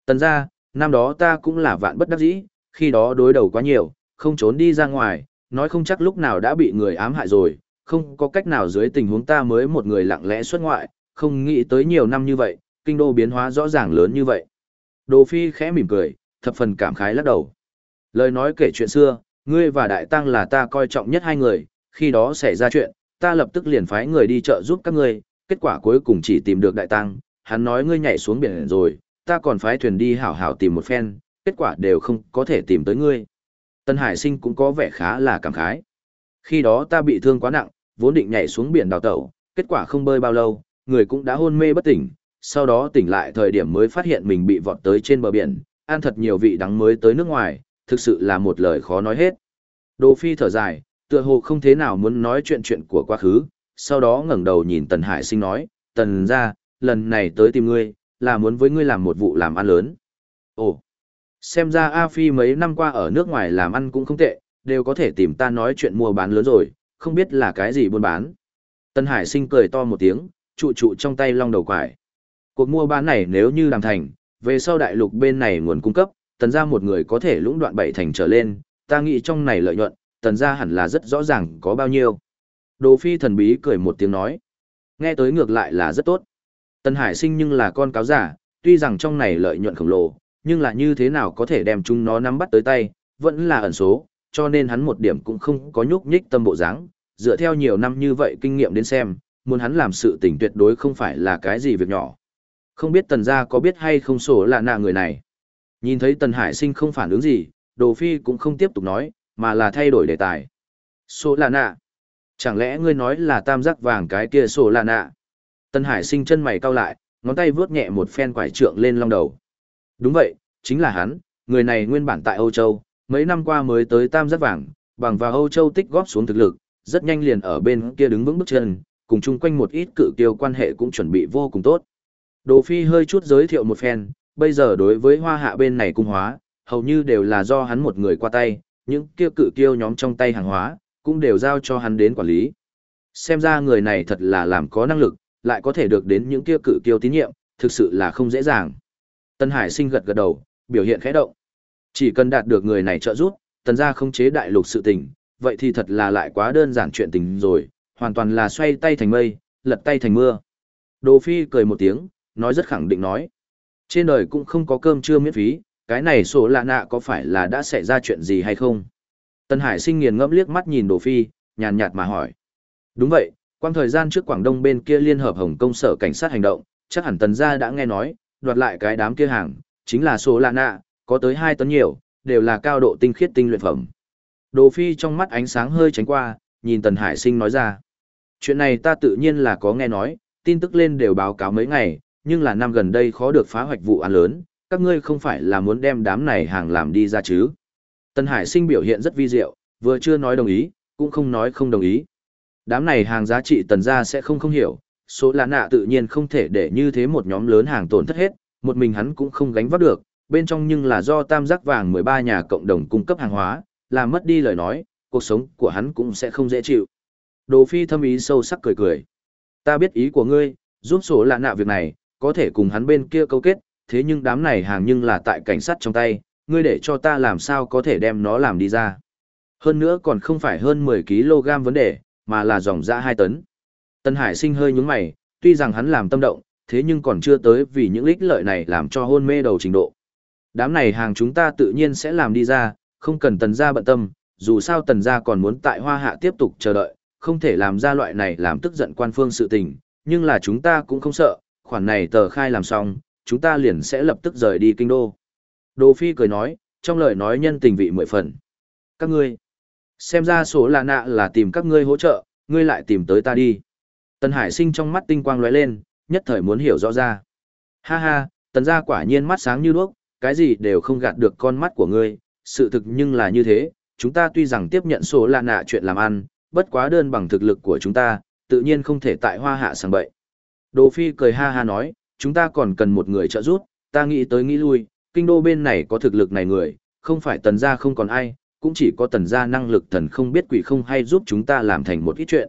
Tần ra, năm đó ta cũng là vạn bất đắc dĩ, khi đó đối đầu quá nhiều, không trốn đi ra ngoài, nói không chắc lúc nào đã bị người ám hại rồi, không có cách nào dưới tình huống ta mới một người lặng lẽ xuất ngoại, không nghĩ tới nhiều năm như vậy, kinh đô biến hóa rõ ràng lớn như vậy. Đồ Phi khẽ mỉm cười, thập phần cảm khái lắc đầu. Lời nói kể chuyện xưa, ngươi và Đại Tăng là ta coi trọng nhất hai người, khi đó xảy ra chuyện, ta lập tức liền phái người đi chợ giúp các ngươi, kết quả cuối cùng chỉ tìm được Đại Tăng, hắn nói ngươi nhảy xuống biển rồi, ta còn phái thuyền đi hảo hảo tìm một phen, kết quả đều không có thể tìm tới ngươi. Tân Hải Sinh cũng có vẻ khá là cảm khái. Khi đó ta bị thương quá nặng, vốn định nhảy xuống biển đào tẩu, kết quả không bơi bao lâu, người cũng đã hôn mê bất tỉnh, sau đó tỉnh lại thời điểm mới phát hiện mình bị vọt tới trên bờ biển, ăn thật nhiều vị đắng mới tới nước ngoài, thực sự là một lời khó nói hết. Đồ Phi thở dài, tựa hồ không thế nào muốn nói chuyện chuyện của quá khứ, sau đó ngẩng đầu nhìn Tần Hải Sinh nói, Tần ra, lần này tới tìm ngươi, là muốn với ngươi làm một vụ làm ăn lớn. Ồ, xem ra A Phi mấy năm qua ở nước ngoài làm ăn cũng không tệ, đều có thể tìm ta nói chuyện mua bán lớn rồi, không biết là cái gì buôn bán. Tần Hải Sinh cười to một tiếng, trụ trụ trong tay long đầu quải. Cuộc mua bán này nếu như làm thành, về sau đại lục bên này nguồn cung cấp, tần ra một người có thể lũng đoạn bảy thành trở lên, ta nghĩ trong này lợi nhuận, tần ra hẳn là rất rõ ràng có bao nhiêu. Đồ phi thần bí cười một tiếng nói. Nghe tới ngược lại là rất tốt. Tần Hải sinh nhưng là con cáo giả, tuy rằng trong này lợi nhuận khổng lồ, nhưng là như thế nào có thể đem chúng nó nắm bắt tới tay, vẫn là ẩn số, cho nên hắn một điểm cũng không có nhúc nhích tâm bộ dáng. Dựa theo nhiều năm như vậy kinh nghiệm đến xem, muốn hắn làm sự tình tuyệt đối không phải là cái gì việc nhỏ. Không biết tần gia có biết hay không sổ là nạ người này. Nhìn thấy tần hải sinh không phản ứng gì, đồ phi cũng không tiếp tục nói, mà là thay đổi đề tài. Sổ là nạ. Chẳng lẽ ngươi nói là tam giác vàng cái kia sổ là nạ? Tân hải sinh chân mày cau lại, ngón tay vướt nhẹ một phen quải trượng lên long đầu. Đúng vậy, chính là hắn, người này nguyên bản tại Âu Châu, mấy năm qua mới tới tam giác vàng, bằng vào Âu Châu tích góp xuống thực lực, rất nhanh liền ở bên kia đứng vững bước chân, cùng chung quanh một ít cự kiêu quan hệ cũng chuẩn bị vô cùng tốt. Đồ Phi hơi chút giới thiệu một phen, bây giờ đối với hoa hạ bên này cung hóa, hầu như đều là do hắn một người qua tay, những kia cự kiêu nhóm trong tay hàng hóa, cũng đều giao cho hắn đến quản lý. Xem ra người này thật là làm có năng lực, lại có thể được đến những kia cự kiêu tín nhiệm, thực sự là không dễ dàng. Tân Hải sinh gật gật đầu, biểu hiện khẽ động. Chỉ cần đạt được người này trợ giúp, tần gia không chế đại lục sự tình, vậy thì thật là lại quá đơn giản chuyện tình rồi, hoàn toàn là xoay tay thành mây, lật tay thành mưa. Đồ Phi cười một tiếng, nói rất khẳng định nói. Trên đời cũng không có cơm trưa miễn phí, cái này sổ lạ nạ có phải là đã xảy ra chuyện gì hay không? Tân Hải sinh nghiền ngẫm liếc mắt nhìn Đồ Phi, nhàn nhạt mà hỏi. Đúng vậy, quang thời gian trước Quảng Đông bên kia liên hợp Hồng Công sở cảnh sát hành động, chắc hẳn tần gia đã nghe nói, đoạt lại cái đám kia hàng, chính là số lạ nạ, có tới 2 tấn nhiều, đều là cao độ tinh khiết tinh luyện phẩm. Đồ Phi trong mắt ánh sáng hơi tránh qua, nhìn Tần Hải Sinh nói ra. Chuyện này ta tự nhiên là có nghe nói, tin tức lên đều báo cáo mấy ngày, nhưng là năm gần đây khó được phá hoạch vụ án lớn, các ngươi không phải là muốn đem đám này hàng làm đi ra chứ. Tần Hải Sinh biểu hiện rất vi diệu, vừa chưa nói đồng ý, cũng không nói không đồng ý. Đám này hàng giá trị tần gia sẽ không không hiểu, số là nạ tự nhiên không thể để như thế một nhóm lớn hàng tổn thất hết, một mình hắn cũng không gánh vác được, bên trong nhưng là do tam giác vàng 13 nhà cộng đồng cung cấp hàng hóa, làm mất đi lời nói, cuộc sống của hắn cũng sẽ không dễ chịu. Đồ Phi thâm ý sâu sắc cười cười. Ta biết ý của ngươi, giúp sổ lạ nạ việc này, có thể cùng hắn bên kia câu kết, thế nhưng đám này hàng nhưng là tại cảnh sát trong tay, ngươi để cho ta làm sao có thể đem nó làm đi ra. Hơn nữa còn không phải hơn 10 kg vấn đề, mà là dòng ra 2 tấn. Tân Hải sinh hơi nhúng mày, tuy rằng hắn làm tâm động, thế nhưng còn chưa tới vì những lích lợi này làm cho hôn mê đầu trình độ. Đám này hàng chúng ta tự nhiên sẽ làm đi ra, không cần tần gia bận tâm, dù sao tần gia còn muốn tại hoa hạ tiếp tục chờ đợi, không thể làm ra loại này làm tức giận quan phương sự tình, nhưng là chúng ta cũng không sợ, khoản này tờ khai làm xong, chúng ta liền sẽ lập tức rời đi kinh đô. Đồ Phi cười nói, trong lời nói nhân tình vị mười phần. Các ngươi, xem ra số là nạ là tìm các ngươi hỗ trợ, ngươi lại tìm tới ta đi. Tần Hải sinh trong mắt tinh quang lóe lên, nhất thời muốn hiểu rõ ra. Ha ha, tần gia quả nhiên mắt sáng như đuốc, cái gì đều không gạt được con mắt của ngươi, sự thực nhưng là như thế, chúng ta tuy rằng tiếp nhận số là nạ chuyện làm ăn, bất quá đơn bằng thực lực của chúng ta, tự nhiên không thể tại hoa hạ sang bậy. Đồ Phi cười ha ha nói, chúng ta còn cần một người trợ giúp, ta nghĩ tới nghĩ lui, kinh đô bên này có thực lực này người, không phải tần gia không còn ai, cũng chỉ có tần gia năng lực thần không biết quỷ không hay giúp chúng ta làm thành một ít chuyện.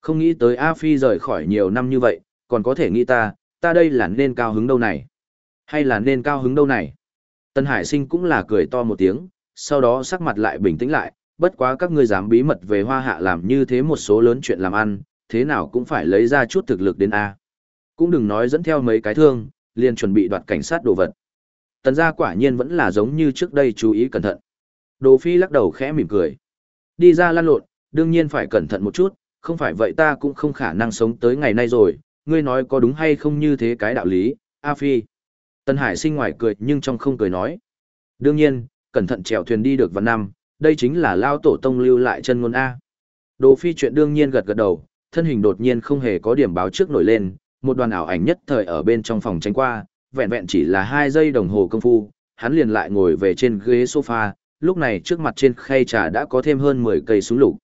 Không nghĩ tới A Phi rời khỏi nhiều năm như vậy, còn có thể nghĩ ta, ta đây là nên cao hứng đâu này? Hay là nên cao hứng đâu này? tần Hải Sinh cũng là cười to một tiếng, sau đó sắc mặt lại bình tĩnh lại, bất quá các ngươi dám bí mật về hoa hạ làm như thế một số lớn chuyện làm ăn, thế nào cũng phải lấy ra chút thực lực đến A. Cũng đừng nói dẫn theo mấy cái thương, liền chuẩn bị đoạt cảnh sát đồ vật. Tần gia quả nhiên vẫn là giống như trước đây chú ý cẩn thận. Đồ Phi lắc đầu khẽ mỉm cười. Đi ra lan lộn, đương nhiên phải cẩn thận một chút, không phải vậy ta cũng không khả năng sống tới ngày nay rồi, ngươi nói có đúng hay không như thế cái đạo lý, A Phi. Tân Hải sinh ngoài cười nhưng trong không cười nói. Đương nhiên, cẩn thận chèo thuyền đi được vào năm, đây chính là lao tổ tông lưu lại chân ngôn A. Đồ Phi chuyện đương nhiên gật gật đầu, thân hình đột nhiên không hề có điểm báo trước nổi lên, một đoàn ảo ảnh nhất thời ở bên trong phòng tránh qua, vẹn vẹn chỉ là hai giây đồng hồ công phu, hắn liền lại ngồi về trên ghế sofa, lúc này trước mặt trên khay trà đã có thêm hơn 10 cây súng lục.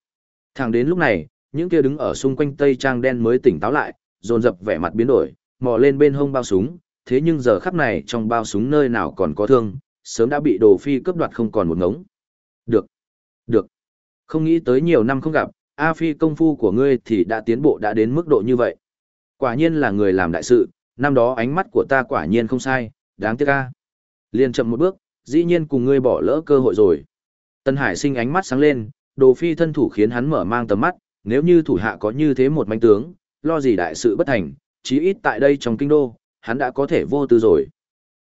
Thẳng đến lúc này, những kia đứng ở xung quanh tây trang đen mới tỉnh táo lại, dồn dập vẻ mặt biến đổi, mò lên bên hông bao súng, thế nhưng giờ khắp này trong bao súng nơi nào còn có thương, sớm đã bị đồ phi cướp đoạt không còn một ngống. Được, được. Không nghĩ tới nhiều năm không gặp, A Phi công phu của ngươi thì đã tiến bộ đã đến mức độ như vậy. Quả nhiên là người làm đại sự, năm đó ánh mắt của ta quả nhiên không sai, đáng tiếc a. Liên chậm một bước, dĩ nhiên cùng ngươi bỏ lỡ cơ hội rồi. Tân Hải sinh ánh mắt sáng lên, đồ phi thân thủ khiến hắn mở mang tầm mắt, nếu như thủ hạ có như thế một manh tướng, lo gì đại sự bất thành, chí ít tại đây trong kinh đô, hắn đã có thể vô tư rồi.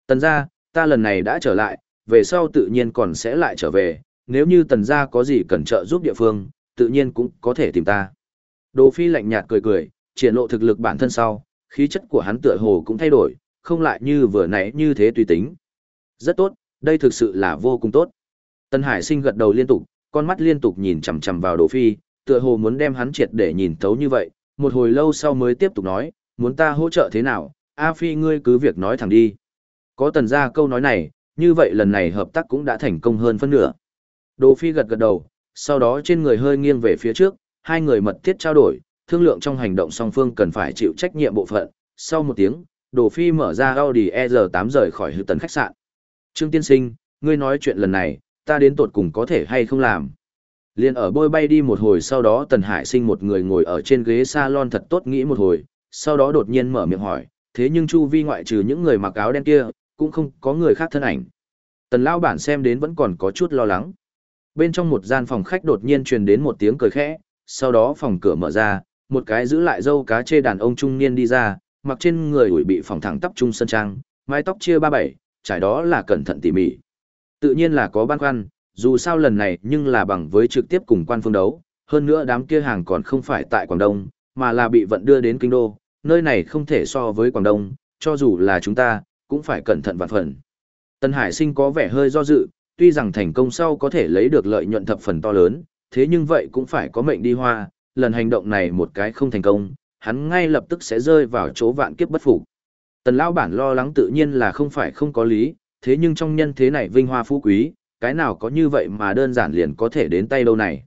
Tần gia, ta lần này đã trở lại, về sau tự nhiên còn sẽ lại trở về, nếu như tần gia có gì cần trợ giúp địa phương, tự nhiên cũng có thể tìm ta. Đồ Phi lạnh nhạt cười cười, triển lộ thực lực bản thân sau, khí chất của hắn tựa hồ cũng thay đổi, không lại như vừa nãy như thế tùy tính. Rất tốt, đây thực sự là vô cùng tốt. Tân Hải sinh gật đầu liên tục, con mắt liên tục nhìn chằm chằm vào Đỗ Phi, tựa hồ muốn đem hắn triệt để nhìn thấu như vậy, một hồi lâu sau mới tiếp tục nói, muốn ta hỗ trợ thế nào, A Phi ngươi cứ việc nói thẳng đi. Có tần ra câu nói này, như vậy lần này hợp tác cũng đã thành công hơn phân nửa. Đỗ Phi gật gật đầu, sau đó trên người hơi nghiêng về phía trước, hai người mật thiết trao đổi, thương lượng trong hành động song phương cần phải chịu trách nhiệm bộ phận. Sau một tiếng, Đồ Phi mở ra Audi R8 rời khỏi hư tần khách sạn. Trương Tiên Sinh, ngươi nói chuyện lần này, ta đến tột cùng có thể hay không làm? Liên ở bôi bay đi một hồi sau đó Tần Hải sinh một người ngồi ở trên ghế salon thật tốt nghĩ một hồi, sau đó đột nhiên mở miệng hỏi, thế nhưng chu vi ngoại trừ những người mặc áo đen kia, cũng không có người khác thân ảnh. Tần Lao bản xem đến vẫn còn có chút lo lắng. Bên trong một gian phòng khách đột nhiên truyền đến một tiếng cười khẽ, sau đó phòng cửa mở ra, một cái giữ lại dâu cá chê đàn ông trung niên đi ra, mặc trên người ủi bị phòng thẳng tắp trung sân trang, mái tóc chia ba bảy, trải đó là cẩn thận tỉ mỉ. Tự nhiên là có băn khoăn, dù sao lần này nhưng là bằng với trực tiếp cùng quan phương đấu, hơn nữa đám kia hàng còn không phải tại Quảng Đông, mà là bị vận đưa đến Kinh Đô, nơi này không thể so với Quảng Đông, cho dù là chúng ta, cũng phải cẩn thận vạn phần. Tân Hải Sinh có vẻ hơi do dự, tuy rằng thành công sau có thể lấy được lợi nhuận thập phần to lớn, thế nhưng vậy cũng phải có mệnh đi hoa, lần hành động này một cái không thành công, hắn ngay lập tức sẽ rơi vào chỗ vạn kiếp bất phục. Tần lão bản lo lắng tự nhiên là không phải không có lý, thế nhưng trong nhân thế này vinh hoa phú quý, cái nào có như vậy mà đơn giản liền có thể đến tay đâu này.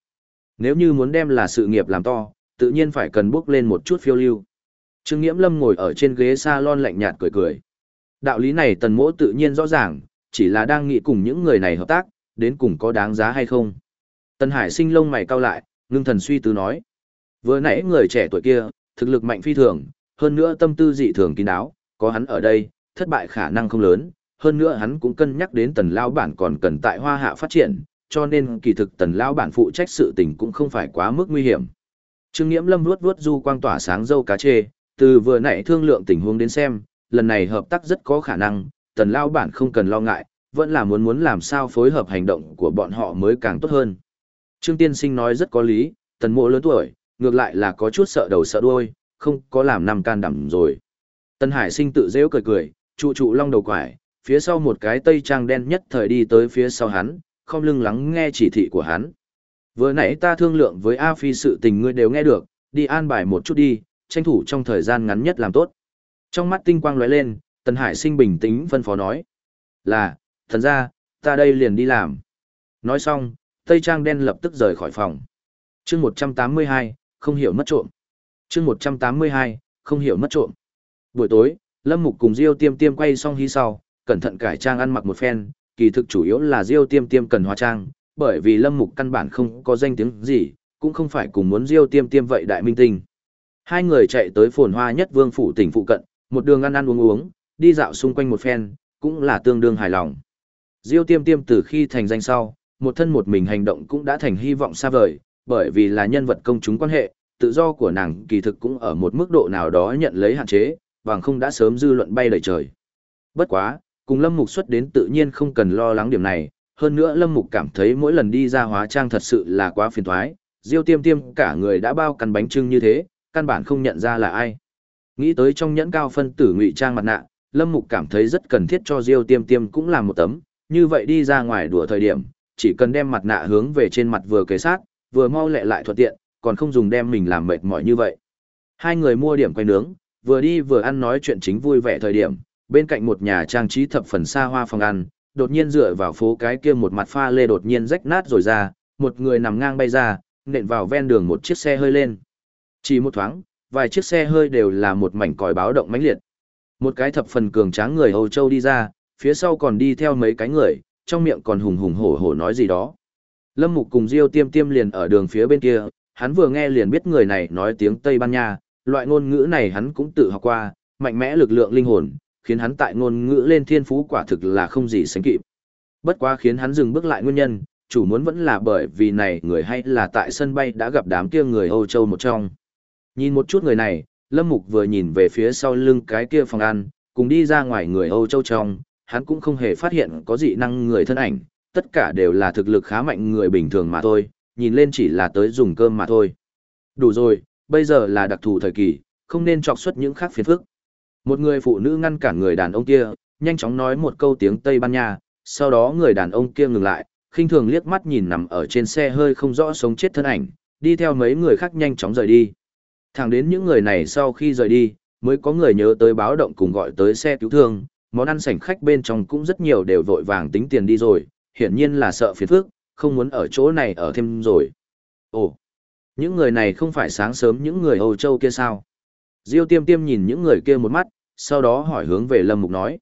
Nếu như muốn đem là sự nghiệp làm to, tự nhiên phải cần bước lên một chút phiêu lưu. Trương Nghiễm Lâm ngồi ở trên ghế salon lạnh nhạt cười cười. Đạo lý này tần mỗ tự nhiên rõ ràng, chỉ là đang nghĩ cùng những người này hợp tác, đến cùng có đáng giá hay không. Tần Hải sinh lông mày cau lại, ngưng thần suy tư nói. Vừa nãy người trẻ tuổi kia, thực lực mạnh phi thường, hơn nữa tâm tư dị thường kín đáo, có hắn ở đây, thất bại khả năng không lớn, hơn nữa hắn cũng cân nhắc đến tần lao bản còn cần tại hoa hạ phát triển, cho nên kỳ thực tần lao bản phụ trách sự tình cũng không phải quá mức nguy hiểm. Trương Nghiễm Lâm vuốt vuốt du quang tỏa sáng dâu cá chê, từ vừa nãy thương lượng tình huống đến xem, lần này hợp tác rất có khả năng, tần lao bản không cần lo ngại, vẫn là muốn muốn làm sao phối hợp hành động của bọn họ mới càng tốt hơn. Trương Tiên Sinh nói rất có lý, tần mộ lớn tuổi, ngược lại là có chút sợ đầu sợ đuôi, không có làm năm can đảm rồi. Tân Hải Sinh tự dễ cười cười, trụ trụ long đầu quải, phía sau một cái tây trang đen nhất thời đi tới phía sau hắn, không lưng lắng nghe chỉ thị của hắn. Vừa nãy ta thương lượng với A Phi sự tình ngươi đều nghe được, đi an bài một chút đi, tranh thủ trong thời gian ngắn nhất làm tốt. Trong mắt tinh quang lóe lên, Tần Hải sinh bình tĩnh phân phó nói. Là, thần ra, ta đây liền đi làm. Nói xong, Tây Trang đen lập tức rời khỏi phòng. chương 182, không hiểu mất trộm. chương 182, không hiểu mất trộm. Buổi tối, Lâm Mục cùng Diêu tiêm tiêm quay xong hy sau, cẩn thận cải trang ăn mặc một phen, kỳ thực chủ yếu là Diêu tiêm tiêm cần hóa trang, bởi vì Lâm Mục căn bản không có danh tiếng gì, cũng không phải cùng muốn Diêu tiêm tiêm vậy đại minh tinh. Hai người chạy tới phồn hoa nhất vương phủ tỉnh phụ cận, một đường ăn ăn uống uống, đi dạo xung quanh một phen, cũng là tương đương hài lòng. Diêu tiêm tiêm từ khi thành danh sau, một thân một mình hành động cũng đã thành hy vọng xa vời, bởi vì là nhân vật công chúng quan hệ, tự do của nàng kỳ thực cũng ở một mức độ nào đó nhận lấy hạn chế, bằng không đã sớm dư luận bay đầy trời. Bất quá, cùng Lâm Mục xuất đến tự nhiên không cần lo lắng điểm này, hơn nữa Lâm Mục cảm thấy mỗi lần đi ra hóa trang thật sự là quá phiền toái, Diêu Tiêm Tiêm cả người đã bao căn bánh trưng như thế, căn bản không nhận ra là ai. Nghĩ tới trong nhẫn cao phân tử ngụy trang mặt nạ, Lâm Mục cảm thấy rất cần thiết cho Diêu Tiêm Tiêm cũng làm một tấm, như vậy đi ra ngoài đùa thời điểm, chỉ cần đem mặt nạ hướng về trên mặt vừa kế sát, vừa mau lẹ lại thuận tiện, còn không dùng đem mình làm mệt mỏi như vậy. Hai người mua điểm quay nướng, vừa đi vừa ăn nói chuyện chính vui vẻ thời điểm, bên cạnh một nhà trang trí thập phần xa hoa phòng ăn, đột nhiên dựa vào phố cái kia một mặt pha lê đột nhiên rách nát rồi ra, một người nằm ngang bay ra, nện vào ven đường một chiếc xe hơi lên. Chỉ một thoáng, vài chiếc xe hơi đều là một mảnh còi báo động mãnh liệt. Một cái thập phần cường tráng người Âu Châu đi ra, phía sau còn đi theo mấy cái người, trong miệng còn hùng hùng hổ hổ nói gì đó. Lâm Mục cùng Diêu Tiêm Tiêm liền ở đường phía bên kia, hắn vừa nghe liền biết người này nói tiếng Tây Ban Nha, loại ngôn ngữ này hắn cũng tự học qua, mạnh mẽ lực lượng linh hồn, khiến hắn tại ngôn ngữ lên thiên phú quả thực là không gì sánh kịp. Bất quá khiến hắn dừng bước lại nguyên nhân, chủ muốn vẫn là bởi vì này người hay là tại sân bay đã gặp đám kia người Âu Châu một trong. Nhìn một chút người này, Lâm Mục vừa nhìn về phía sau lưng cái kia phòng ăn, cùng đi ra ngoài người Âu Châu trong, hắn cũng không hề phát hiện có dị năng người thân ảnh, tất cả đều là thực lực khá mạnh người bình thường mà thôi, nhìn lên chỉ là tới dùng cơm mà thôi. Đủ rồi, bây giờ là đặc thù thời kỳ, không nên trọc xuất những khác phiền phức. Một người phụ nữ ngăn cản người đàn ông kia, nhanh chóng nói một câu tiếng Tây Ban Nha, sau đó người đàn ông kia ngừng lại, khinh thường liếc mắt nhìn nằm ở trên xe hơi không rõ sống chết thân ảnh, đi theo mấy người khác nhanh chóng rời đi. Thẳng đến những người này sau khi rời đi, mới có người nhớ tới báo động cùng gọi tới xe cứu thương, món ăn sảnh khách bên trong cũng rất nhiều đều vội vàng tính tiền đi rồi, hiển nhiên là sợ phiền phức, không muốn ở chỗ này ở thêm rồi. Ồ, những người này không phải sáng sớm những người Âu Châu kia sao? Diêu tiêm tiêm nhìn những người kia một mắt, sau đó hỏi hướng về Lâm Mục nói.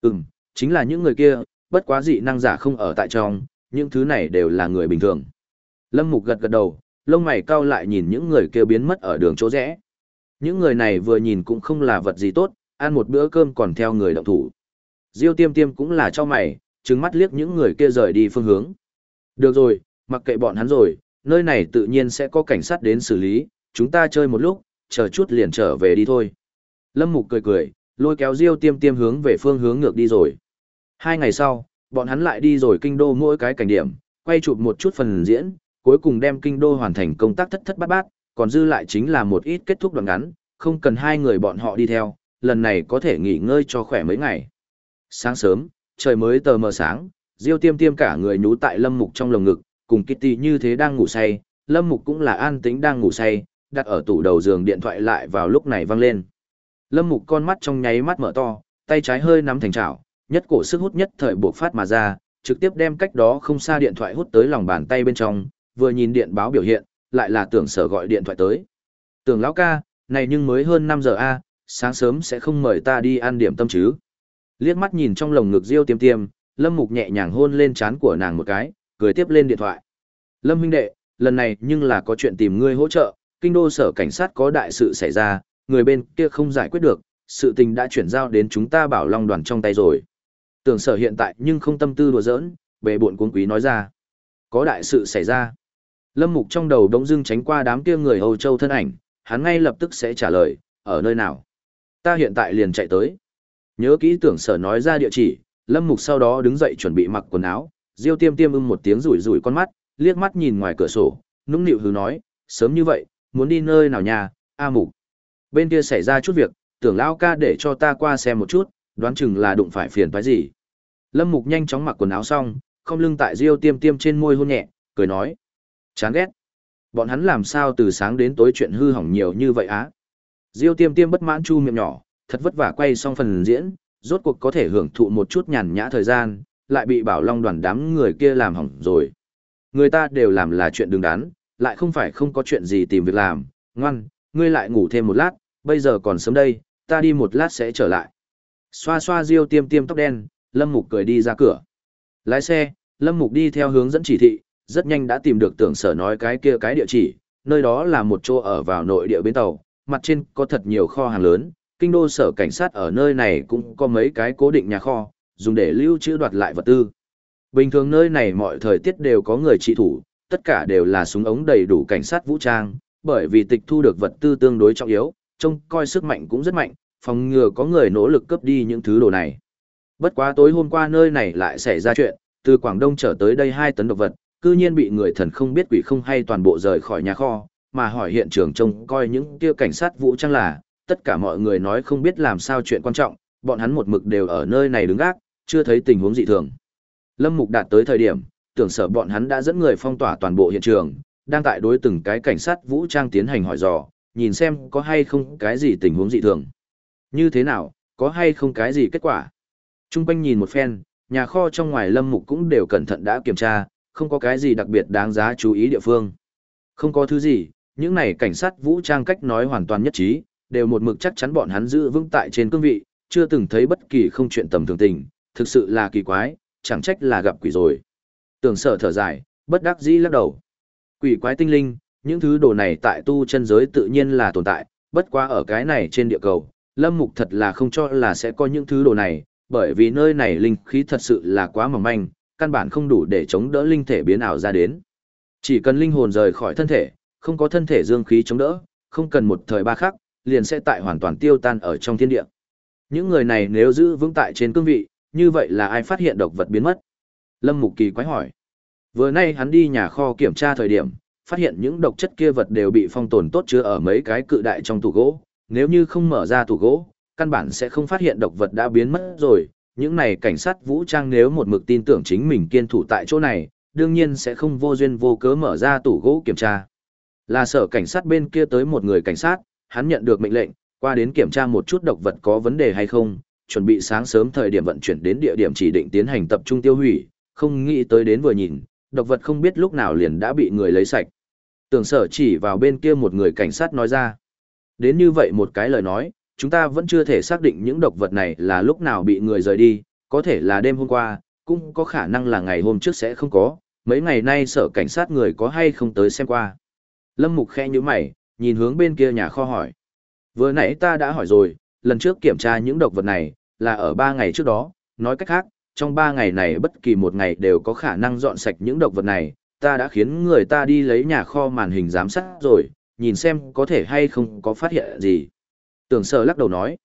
Ừm, chính là những người kia, bất quá dị năng giả không ở tại trong, những thứ này đều là người bình thường. Lâm Mục gật gật đầu, lông mày cau lại nhìn những người kia biến mất ở đường chỗ rẽ. Những người này vừa nhìn cũng không là vật gì tốt, ăn một bữa cơm còn theo người động thủ. Diêu tiêm tiêm cũng là cho mày, trừng mắt liếc những người kia rời đi phương hướng. Được rồi, mặc kệ bọn hắn rồi, nơi này tự nhiên sẽ có cảnh sát đến xử lý, chúng ta chơi một lúc, chờ chút liền trở về đi thôi. Lâm Mục cười cười, lôi kéo Diêu tiêm tiêm hướng về phương hướng ngược đi rồi. Hai ngày sau, bọn hắn lại đi rồi kinh đô mỗi cái cảnh điểm, quay chụp một chút phần diễn, cuối cùng đem kinh đô hoàn thành công tác thất thất bát bát, còn dư lại chính là một ít kết thúc đoạn ngắn, không cần hai người bọn họ đi theo, lần này có thể nghỉ ngơi cho khỏe mấy ngày. Sáng sớm, trời mới tờ mờ sáng, Diêu Tiêm Tiêm cả người nhú tại Lâm Mục trong lồng ngực, cùng Kitty như thế đang ngủ say, Lâm Mục cũng là an tĩnh đang ngủ say, đặt ở tủ đầu giường điện thoại lại vào lúc này vang lên. Lâm Mục con mắt trong nháy mắt mở to, tay trái hơi nắm thành chảo, nhất cổ sức hút nhất thời buộc phát mà ra, trực tiếp đem cách đó không xa điện thoại hút tới lòng bàn tay bên trong, vừa nhìn điện báo biểu hiện, lại là tưởng sở gọi điện thoại tới. Tưởng lão ca, này nhưng mới hơn 5 giờ a, sáng sớm sẽ không mời ta đi ăn điểm tâm chứ. Liếc mắt nhìn trong lồng ngực Diêu Tiêm Tiêm, Lâm Mục nhẹ nhàng hôn lên trán của nàng một cái, cười tiếp lên điện thoại. Lâm huynh đệ, lần này nhưng là có chuyện tìm ngươi hỗ trợ, kinh đô sở cảnh sát có đại sự xảy ra, người bên kia không giải quyết được, sự tình đã chuyển giao đến chúng ta bảo long đoàn trong tay rồi. Tưởng sở hiện tại nhưng không tâm tư đùa giỡn, bề buồn cuốn quý nói ra. Có đại sự xảy ra. Lâm Mục trong đầu đống dưng tránh qua đám kia người Âu Châu thân ảnh, hắn ngay lập tức sẽ trả lời, ở nơi nào. Ta hiện tại liền chạy tới. Nhớ kỹ tưởng sở nói ra địa chỉ, Lâm Mục sau đó đứng dậy chuẩn bị mặc quần áo, Diêu Tiêm Tiêm ưng một tiếng rủi rủi con mắt, liếc mắt nhìn ngoài cửa sổ, nũng nịu hừ nói, sớm như vậy, muốn đi nơi nào nhà, A Mục. Bên kia xảy ra chút việc, tưởng lão ca để cho ta qua xem một chút, đoán chừng là đụng phải phiền toái gì. Lâm Mục nhanh chóng mặc quần áo xong, không lưng tại Diêu Tiêm Tiêm trên môi hôn nhẹ, cười nói: "Chán ghét. Bọn hắn làm sao từ sáng đến tối chuyện hư hỏng nhiều như vậy á?" Diêu Tiêm Tiêm bất mãn chu miệng nhỏ, thật vất vả quay xong phần diễn, rốt cuộc có thể hưởng thụ một chút nhàn nhã thời gian, lại bị Bảo Long đoàn đám người kia làm hỏng rồi. Người ta đều làm là chuyện đứng đắn, lại không phải không có chuyện gì tìm việc làm, ngoan, ngươi lại ngủ thêm một lát, bây giờ còn sớm đây, ta đi một lát sẽ trở lại. Xoa xoa riêu Tiêm Tiêm tóc đen, Lâm Mục cười đi ra cửa. Lái xe, Lâm Mục đi theo hướng dẫn chỉ thị, rất nhanh đã tìm được tưởng sở nói cái kia cái địa chỉ, nơi đó là một chỗ ở vào nội địa bến tàu, mặt trên có thật nhiều kho hàng lớn, kinh đô sở cảnh sát ở nơi này cũng có mấy cái cố định nhà kho, dùng để lưu trữ đoạt lại vật tư. Bình thường nơi này mọi thời tiết đều có người trị thủ, tất cả đều là súng ống đầy đủ cảnh sát vũ trang, bởi vì tịch thu được vật tư tương đối trọng yếu, trông coi sức mạnh cũng rất mạnh, phòng ngừa có người nỗ lực cướp đi những thứ đồ này. Bất quá tối hôm qua nơi này lại xảy ra chuyện, từ Quảng Đông trở tới đây 2 tấn độc vật, cư nhiên bị người thần không biết quỷ không hay toàn bộ rời khỏi nhà kho, mà hỏi hiện trường trông coi những kia cảnh sát vũ trang là, tất cả mọi người nói không biết làm sao chuyện quan trọng, bọn hắn một mực đều ở nơi này đứng gác, chưa thấy tình huống dị thường. Lâm Mục đạt tới thời điểm, tưởng sở bọn hắn đã dẫn người phong tỏa toàn bộ hiện trường, đang tại đối từng cái cảnh sát vũ trang tiến hành hỏi dò, nhìn xem có hay không cái gì tình huống dị thường. Như thế nào, có hay không cái gì kết quả. Trung quanh nhìn một phen, nhà kho trong ngoài lâm mục cũng đều cẩn thận đã kiểm tra, không có cái gì đặc biệt đáng giá chú ý địa phương. Không có thứ gì, những này cảnh sát vũ trang cách nói hoàn toàn nhất trí, đều một mực chắc chắn bọn hắn giữ vững tại trên cương vị, chưa từng thấy bất kỳ không chuyện tầm thường tình, thực sự là kỳ quái, chẳng trách là gặp quỷ rồi. Tưởng sở thở dài, bất đắc dĩ lắc đầu. Quỷ quái tinh linh, những thứ đồ này tại tu chân giới tự nhiên là tồn tại, bất quá ở cái này trên địa cầu, Lâm Mục thật là không cho là sẽ có những thứ đồ này, bởi vì nơi này linh khí thật sự là quá mỏng manh, căn bản không đủ để chống đỡ linh thể biến ảo ra đến. Chỉ cần linh hồn rời khỏi thân thể, không có thân thể dương khí chống đỡ, không cần một thời ba khắc, liền sẽ tại hoàn toàn tiêu tan ở trong thiên địa. Những người này nếu giữ vững tại trên cương vị, như vậy là ai phát hiện độc vật biến mất? Lâm Mục Kỳ quái hỏi. Vừa nay hắn đi nhà kho kiểm tra thời điểm, phát hiện những độc chất kia vật đều bị phong tồn tốt chứa ở mấy cái cự đại trong tủ gỗ, nếu như không mở ra tủ gỗ, căn bản sẽ không phát hiện độc vật đã biến mất rồi. Những này cảnh sát vũ trang nếu một mực tin tưởng chính mình kiên thủ tại chỗ này, đương nhiên sẽ không vô duyên vô cớ mở ra tủ gỗ kiểm tra. Là sở cảnh sát bên kia tới một người cảnh sát, hắn nhận được mệnh lệnh, qua đến kiểm tra một chút độc vật có vấn đề hay không, chuẩn bị sáng sớm thời điểm vận chuyển đến địa điểm chỉ định tiến hành tập trung tiêu hủy, không nghĩ tới đến vừa nhìn, độc vật không biết lúc nào liền đã bị người lấy sạch. Tưởng sở chỉ vào bên kia một người cảnh sát nói ra. Đến như vậy một cái lời nói, chúng ta vẫn chưa thể xác định những độc vật này là lúc nào bị người rời đi, có thể là đêm hôm qua, cũng có khả năng là ngày hôm trước sẽ không có, mấy ngày nay sở cảnh sát người có hay không tới xem qua. Lâm Mục khẽ như mày, nhìn hướng bên kia nhà kho hỏi. Vừa nãy ta đã hỏi rồi, lần trước kiểm tra những độc vật này, là ở 3 ngày trước đó, nói cách khác, trong 3 ngày này bất kỳ một ngày đều có khả năng dọn sạch những độc vật này, ta đã khiến người ta đi lấy nhà kho màn hình giám sát rồi, nhìn xem có thể hay không có phát hiện gì. Tưởng sở lắc đầu nói,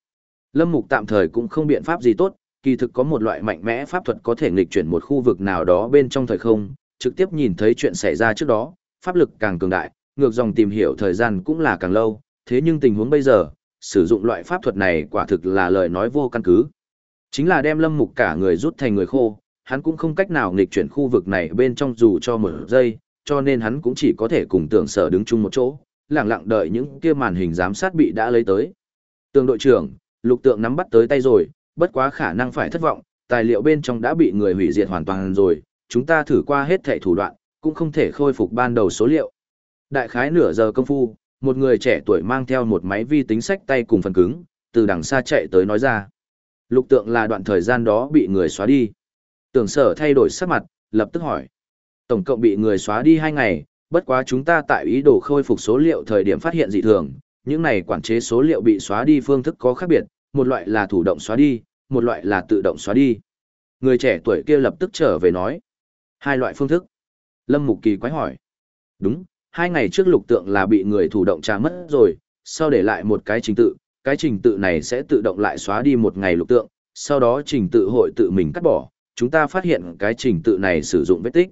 Lâm Mục tạm thời cũng không biện pháp gì tốt, kỳ thực có một loại mạnh mẽ pháp thuật có thể nghịch chuyển một khu vực nào đó bên trong thời không, trực tiếp nhìn thấy chuyện xảy ra trước đó, pháp lực càng cường đại, ngược dòng tìm hiểu thời gian cũng là càng lâu, thế nhưng tình huống bây giờ, sử dụng loại pháp thuật này quả thực là lời nói vô căn cứ. Chính là đem lâm mục cả người rút thành người khô, hắn cũng không cách nào nghịch chuyển khu vực này bên trong dù cho một giây, cho nên hắn cũng chỉ có thể cùng tưởng sở đứng chung một chỗ, lặng lặng đợi những kia màn hình giám sát bị đã lấy tới. Tường đội trưởng, lục tượng nắm bắt tới tay rồi, bất quá khả năng phải thất vọng, tài liệu bên trong đã bị người hủy diệt hoàn toàn rồi, chúng ta thử qua hết thảy thủ đoạn, cũng không thể khôi phục ban đầu số liệu. Đại khái nửa giờ công phu, một người trẻ tuổi mang theo một máy vi tính sách tay cùng phần cứng, từ đằng xa chạy tới nói ra. Lục tượng là đoạn thời gian đó bị người xóa đi. Tưởng sở thay đổi sắc mặt, lập tức hỏi. Tổng cộng bị người xóa đi hai ngày, bất quá chúng ta tại ý đồ khôi phục số liệu thời điểm phát hiện dị thường. Những này quản chế số liệu bị xóa đi phương thức có khác biệt, một loại là thủ động xóa đi, một loại là tự động xóa đi. Người trẻ tuổi kia lập tức trở về nói. Hai loại phương thức. Lâm Mục Kỳ quái hỏi. Đúng, hai ngày trước lục tượng là bị người thủ động trả mất rồi, sau để lại một cái trình tự, cái trình tự này sẽ tự động lại xóa đi một ngày lục tượng, sau đó trình tự hội tự mình cắt bỏ, chúng ta phát hiện cái trình tự này sử dụng vết tích.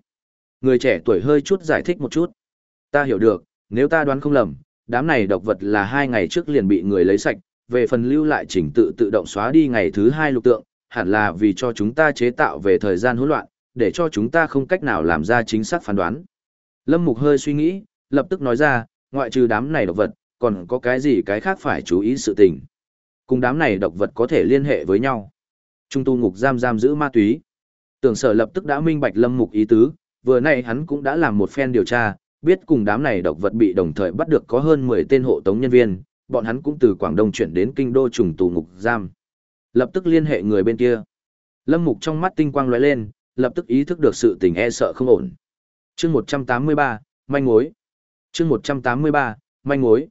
Người trẻ tuổi hơi chút giải thích một chút. Ta hiểu được, nếu ta đoán không lầm, đám này độc vật là hai ngày trước liền bị người lấy sạch, về phần lưu lại trình tự tự động xóa đi ngày thứ hai lục tượng, hẳn là vì cho chúng ta chế tạo về thời gian hỗn loạn, để cho chúng ta không cách nào làm ra chính xác phán đoán. Lâm Mục hơi suy nghĩ, lập tức nói ra, ngoại trừ đám này độc vật, còn có cái gì cái khác phải chú ý sự tình. Cùng đám này độc vật có thể liên hệ với nhau. Trung tu ngục giam giam giữ ma túy. Tưởng sở lập tức đã minh bạch lâm mục ý tứ, vừa nay hắn cũng đã làm một phen điều tra, biết cùng đám này độc vật bị đồng thời bắt được có hơn 10 tên hộ tống nhân viên, bọn hắn cũng từ Quảng Đông chuyển đến kinh đô trùng tù ngục giam. Lập tức liên hệ người bên kia. Lâm mục trong mắt tinh quang lóe lên, lập tức ý thức được sự tình e sợ không ổn chương 183, manh mối. chương 183, manh mối.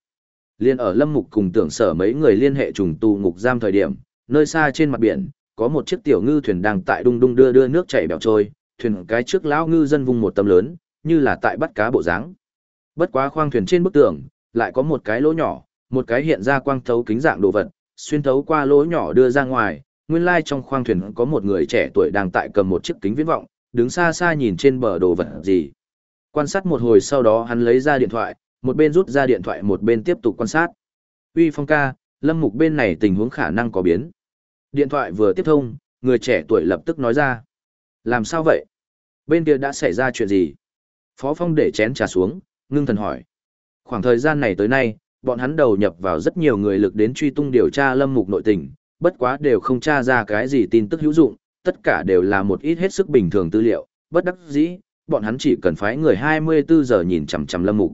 Liên ở Lâm Mục cùng tưởng sở mấy người liên hệ trùng tù ngục giam thời điểm, nơi xa trên mặt biển, có một chiếc tiểu ngư thuyền đang tại đung đung đưa đưa nước chảy bèo trôi, thuyền cái trước lão ngư dân vùng một tấm lớn, như là tại bắt cá bộ dáng. Bất quá khoang thuyền trên bức tường, lại có một cái lỗ nhỏ, một cái hiện ra quang thấu kính dạng đồ vật, xuyên thấu qua lỗ nhỏ đưa ra ngoài, nguyên lai trong khoang thuyền có một người trẻ tuổi đang tại cầm một chiếc kính viễn vọng, đứng xa xa nhìn trên bờ đồ vật gì. Quan sát một hồi sau đó hắn lấy ra điện thoại, một bên rút ra điện thoại một bên tiếp tục quan sát. Uy Phong ca, Lâm Mục bên này tình huống khả năng có biến. Điện thoại vừa tiếp thông, người trẻ tuổi lập tức nói ra. Làm sao vậy? Bên kia đã xảy ra chuyện gì? Phó Phong để chén trà xuống, ngưng thần hỏi. Khoảng thời gian này tới nay, bọn hắn đầu nhập vào rất nhiều người lực đến truy tung điều tra Lâm Mục nội tình, bất quá đều không tra ra cái gì tin tức hữu dụng, tất cả đều là một ít hết sức bình thường tư liệu, bất đắc dĩ, bọn hắn chỉ cần phái người 24 giờ nhìn chằm chằm Lâm Mục.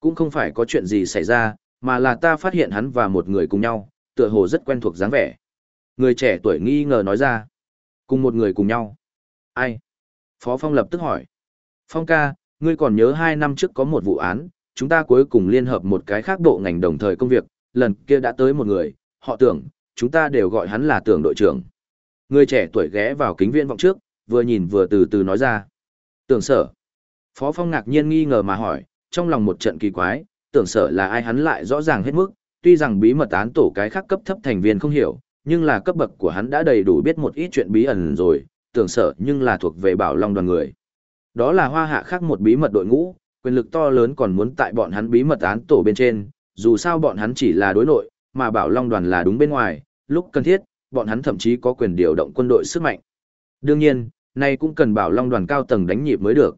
Cũng không phải có chuyện gì xảy ra, mà là ta phát hiện hắn và một người cùng nhau, tựa hồ rất quen thuộc dáng vẻ. Người trẻ tuổi nghi ngờ nói ra. Cùng một người cùng nhau. Ai? Phó Phong lập tức hỏi. Phong ca, ngươi còn nhớ hai năm trước có một vụ án, chúng ta cuối cùng liên hợp một cái khác bộ ngành đồng thời công việc, lần kia đã tới một người, họ tưởng, chúng ta đều gọi hắn là tưởng đội trưởng. Người trẻ tuổi ghé vào kính viên vọng trước, vừa nhìn vừa từ từ nói ra. Tưởng sở. Phó Phong ngạc nhiên nghi ngờ mà hỏi, trong lòng một trận kỳ quái, tưởng sở là ai hắn lại rõ ràng hết mức, tuy rằng bí mật án tổ cái khác cấp thấp thành viên không hiểu, nhưng là cấp bậc của hắn đã đầy đủ biết một ít chuyện bí ẩn rồi, tưởng sở nhưng là thuộc về bảo long đoàn người. Đó là hoa hạ khác một bí mật đội ngũ, quyền lực to lớn còn muốn tại bọn hắn bí mật án tổ bên trên, dù sao bọn hắn chỉ là đối nội, mà bảo long đoàn là đúng bên ngoài, lúc cần thiết, bọn hắn thậm chí có quyền điều động quân đội sức mạnh. Đương nhiên, nay cũng cần bảo long đoàn cao tầng đánh nhịp mới được.